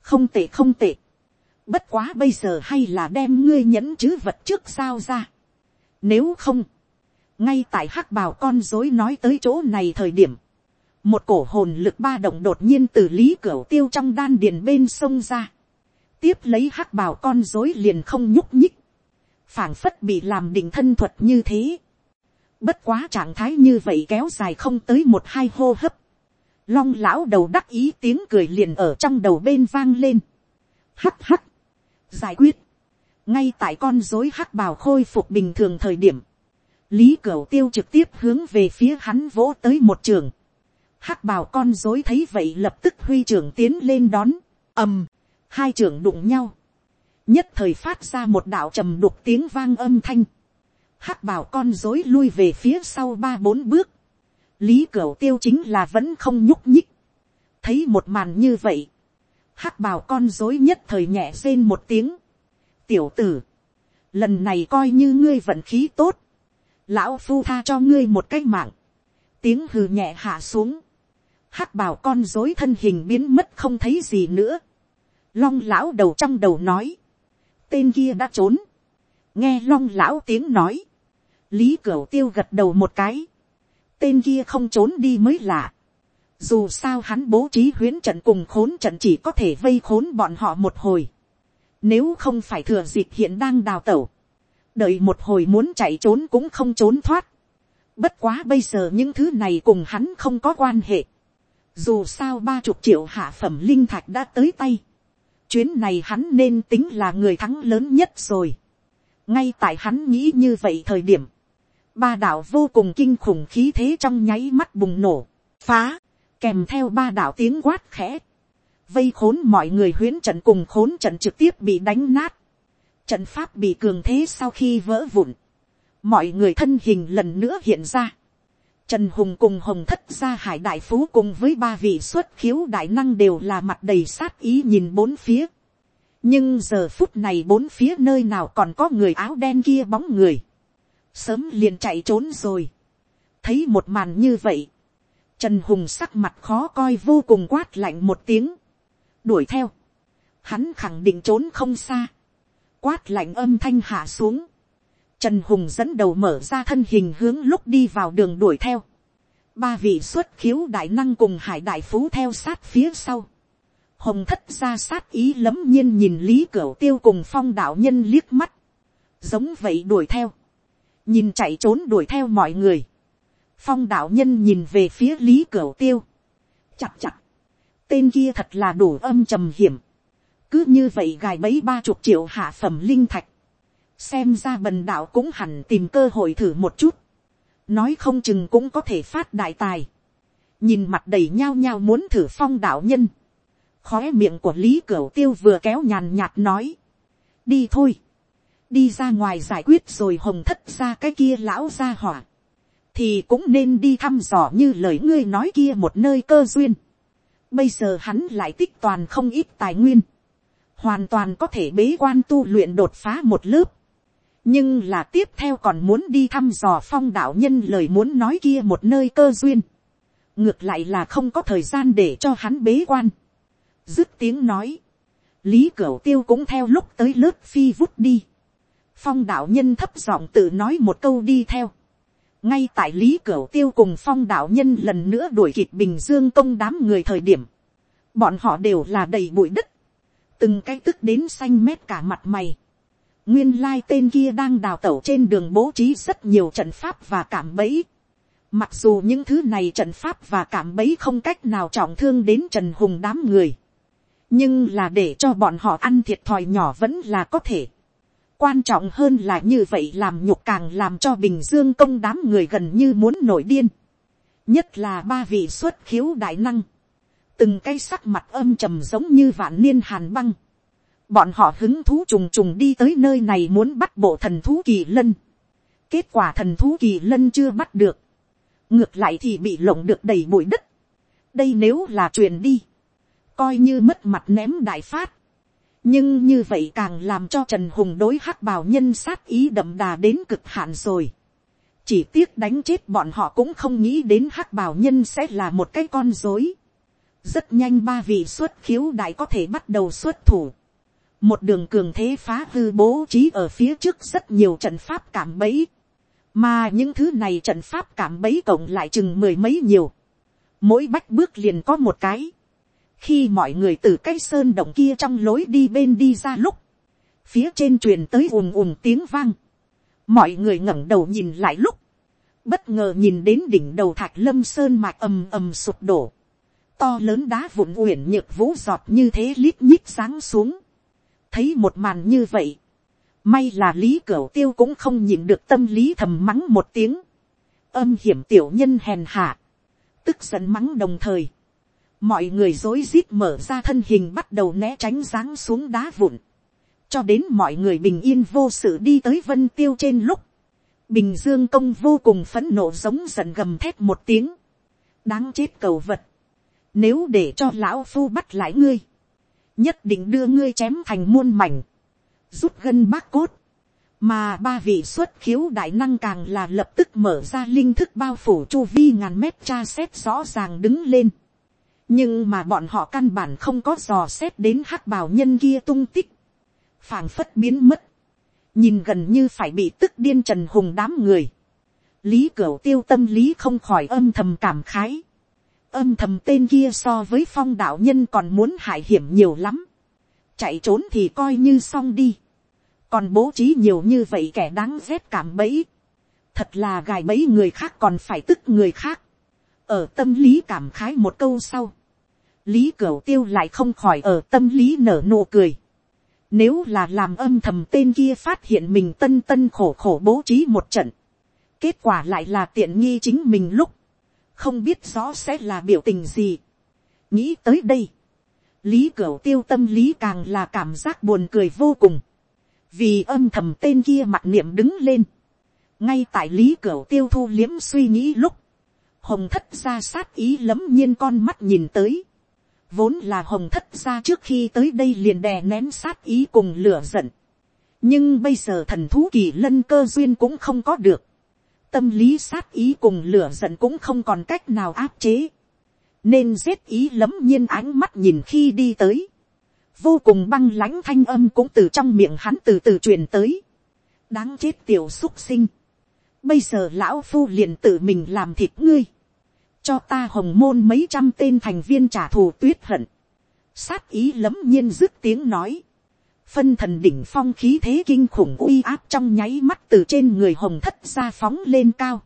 không tệ không tệ, bất quá bây giờ hay là đem ngươi nhẫn chứ vật trước sao ra, nếu không, ngay tại hắc bào con dối nói tới chỗ này thời điểm, một cổ hồn lực ba động đột nhiên từ lý cửa tiêu trong đan điền bên sông ra, tiếp lấy hắc bào con dối liền không nhúc nhích, phảng phất bị làm định thân thuật như thế. Bất quá trạng thái như vậy kéo dài không tới một hai hô hấp. Long lão đầu đắc ý tiếng cười liền ở trong đầu bên vang lên. Hắc hắc. Giải quyết. Ngay tại con dối hắc bào khôi phục bình thường thời điểm. Lý Cửu Tiêu trực tiếp hướng về phía hắn vỗ tới một trường hắc bào con dối thấy vậy lập tức huy trưởng tiến lên đón, ầm, hai trưởng đụng nhau, nhất thời phát ra một đạo trầm đục tiếng vang âm thanh, hắc bào con dối lui về phía sau ba bốn bước, lý cửu tiêu chính là vẫn không nhúc nhích, thấy một màn như vậy, hắc bào con dối nhất thời nhẹ rên một tiếng, tiểu tử, lần này coi như ngươi vận khí tốt, lão phu tha cho ngươi một cái mạng, tiếng hừ nhẹ hạ xuống, hắc bào con dối thân hình biến mất không thấy gì nữa. long lão đầu trong đầu nói, tên kia đã trốn, nghe long lão tiếng nói, lý cửu tiêu gật đầu một cái, tên kia không trốn đi mới lạ dù sao hắn bố trí huyến trận cùng khốn trận chỉ có thể vây khốn bọn họ một hồi. nếu không phải thừa dịp hiện đang đào tẩu, đợi một hồi muốn chạy trốn cũng không trốn thoát. bất quá bây giờ những thứ này cùng hắn không có quan hệ dù sao ba chục triệu hạ phẩm linh thạch đã tới tay. Chuyến này hắn nên tính là người thắng lớn nhất rồi. Ngay tại hắn nghĩ như vậy thời điểm. Ba đảo vô cùng kinh khủng khí thế trong nháy mắt bùng nổ. Phá. Kèm theo ba đạo tiếng quát khẽ. Vây khốn mọi người huyến trận cùng khốn trận trực tiếp bị đánh nát. Trận pháp bị cường thế sau khi vỡ vụn. Mọi người thân hình lần nữa hiện ra Trần Hùng cùng Hồng thất gia hải đại phú cùng với ba vị xuất khiếu đại năng đều là mặt đầy sát ý nhìn bốn phía. Nhưng giờ phút này bốn phía nơi nào còn có người áo đen kia bóng người. Sớm liền chạy trốn rồi. Thấy một màn như vậy. Trần Hùng sắc mặt khó coi vô cùng quát lạnh một tiếng. Đuổi theo. hắn khẳng định trốn không xa, quát lạnh âm thanh hạ xuống, trần hùng dẫn đầu mở ra thân hình hướng lúc đi vào đường đuổi theo, ba vị xuất khiếu đại năng cùng hải đại phú theo sát phía sau, hồng thất ra sát ý lấm nhiên nhìn lý cửu tiêu cùng phong đạo nhân liếc mắt, giống vậy đuổi theo, nhìn chạy trốn đuổi theo mọi người, phong đạo nhân nhìn về phía lý cửu tiêu, chặt chặt, tên kia thật là đủ âm trầm hiểm, cứ như vậy gài bấy ba chục triệu hạ phẩm linh thạch, xem ra bần đạo cũng hẳn tìm cơ hội thử một chút, nói không chừng cũng có thể phát đại tài, nhìn mặt đầy nhao nhao muốn thử phong đạo nhân, khó miệng của lý cửu tiêu vừa kéo nhàn nhạt nói, đi thôi, đi ra ngoài giải quyết rồi hồng thất ra cái kia lão ra hỏa, thì cũng nên đi thăm dò như lời ngươi nói kia một nơi cơ duyên. Bây giờ hắn lại tích toàn không ít tài nguyên, hoàn toàn có thể bế quan tu luyện đột phá một lớp. nhưng là tiếp theo còn muốn đi thăm dò phong đạo nhân lời muốn nói kia một nơi cơ duyên. ngược lại là không có thời gian để cho hắn bế quan. dứt tiếng nói, lý cửu tiêu cũng theo lúc tới lớp phi vút đi phong đạo nhân thấp giọng tự nói một câu đi theo ngay tại lý cửu tiêu cùng phong đạo nhân lần nữa đuổi kịp bình dương công đám người thời điểm. bọn họ đều là đầy bụi đất. từng cái tức đến xanh mét cả mặt mày. nguyên lai tên kia đang đào tẩu trên đường bố trí rất nhiều trận pháp và cảm bẫy. mặc dù những thứ này trận pháp và cảm bẫy không cách nào trọng thương đến trần hùng đám người. nhưng là để cho bọn họ ăn thiệt thòi nhỏ vẫn là có thể quan trọng hơn là như vậy làm nhục càng làm cho bình dương công đám người gần như muốn nổi điên. nhất là ba vị xuất khiếu đại năng. từng cái sắc mặt âm trầm giống như vạn niên hàn băng. bọn họ hứng thú trùng trùng đi tới nơi này muốn bắt bộ thần thú kỳ lân. kết quả thần thú kỳ lân chưa bắt được. ngược lại thì bị lộng được đầy bụi đất. đây nếu là truyền đi. coi như mất mặt ném đại phát nhưng như vậy càng làm cho trần hùng đối hắc bào nhân sát ý đậm đà đến cực hạn rồi. chỉ tiếc đánh chết bọn họ cũng không nghĩ đến hắc bào nhân sẽ là một cái con dối. rất nhanh ba vị xuất khiếu đại có thể bắt đầu xuất thủ. một đường cường thế phá hư bố trí ở phía trước rất nhiều trận pháp cảm bẫy. mà những thứ này trận pháp cảm bẫy cộng lại chừng mười mấy nhiều. mỗi bách bước liền có một cái khi mọi người từ cái sơn động kia trong lối đi bên đi ra lúc, phía trên truyền tới ùm ùm tiếng vang, mọi người ngẩng đầu nhìn lại lúc, bất ngờ nhìn đến đỉnh đầu thạch lâm sơn mạch ầm ầm sụp đổ, to lớn đá vụn uyển nhược vũ giọt như thế lít nhít sáng xuống, thấy một màn như vậy, may là lý cửa tiêu cũng không nhìn được tâm lý thầm mắng một tiếng, âm hiểm tiểu nhân hèn hạ, tức giận mắng đồng thời, mọi người rối rít mở ra thân hình bắt đầu né tránh ráng xuống đá vụn, cho đến mọi người bình yên vô sự đi tới vân tiêu trên lúc, bình dương công vô cùng phấn nộ giống giận gầm thét một tiếng, đáng chết cầu vật, nếu để cho lão phu bắt lại ngươi, nhất định đưa ngươi chém thành muôn mảnh, rút gân bác cốt, mà ba vị xuất khiếu đại năng càng là lập tức mở ra linh thức bao phủ chu vi ngàn mét tra xét rõ ràng đứng lên nhưng mà bọn họ căn bản không có dò xét đến hắc bào nhân kia tung tích, phảng phất biến mất, nhìn gần như phải bị tức điên trần hùng đám người, lý cửu tiêu tâm lý không khỏi âm thầm cảm khái, âm thầm tên kia so với phong đạo nhân còn muốn hại hiểm nhiều lắm, chạy trốn thì coi như xong đi, còn bố trí nhiều như vậy kẻ đáng rét cảm bẫy, thật là gài bẫy người khác còn phải tức người khác, ở tâm lý cảm khái một câu sau, lý cửu tiêu lại không khỏi ở tâm lý nở nụ cười. Nếu là làm âm thầm tên kia phát hiện mình tân tân khổ khổ bố trí một trận. Kết quả lại là tiện nghi chính mình lúc. Không biết rõ sẽ là biểu tình gì. Nghĩ tới đây. Lý cửu tiêu tâm lý càng là cảm giác buồn cười vô cùng. Vì âm thầm tên kia mặt niệm đứng lên. Ngay tại lý cửu tiêu thu liếm suy nghĩ lúc. Hồng thất ra sát ý lấm nhiên con mắt nhìn tới vốn là hồng thất ra trước khi tới đây liền đè nén sát ý cùng lửa giận. nhưng bây giờ thần thú kỳ lân cơ duyên cũng không có được. tâm lý sát ý cùng lửa giận cũng không còn cách nào áp chế. nên giết ý lấm nhiên ánh mắt nhìn khi đi tới. vô cùng băng lãnh thanh âm cũng từ trong miệng hắn từ từ truyền tới. đáng chết tiểu xúc sinh. bây giờ lão phu liền tự mình làm thịt ngươi cho ta hồng môn mấy trăm tên thành viên trả thù tuyết hận. sát ý lấm nhiên dứt tiếng nói. phân thần đỉnh phong khí thế kinh khủng uy áp trong nháy mắt từ trên người hồng thất ra phóng lên cao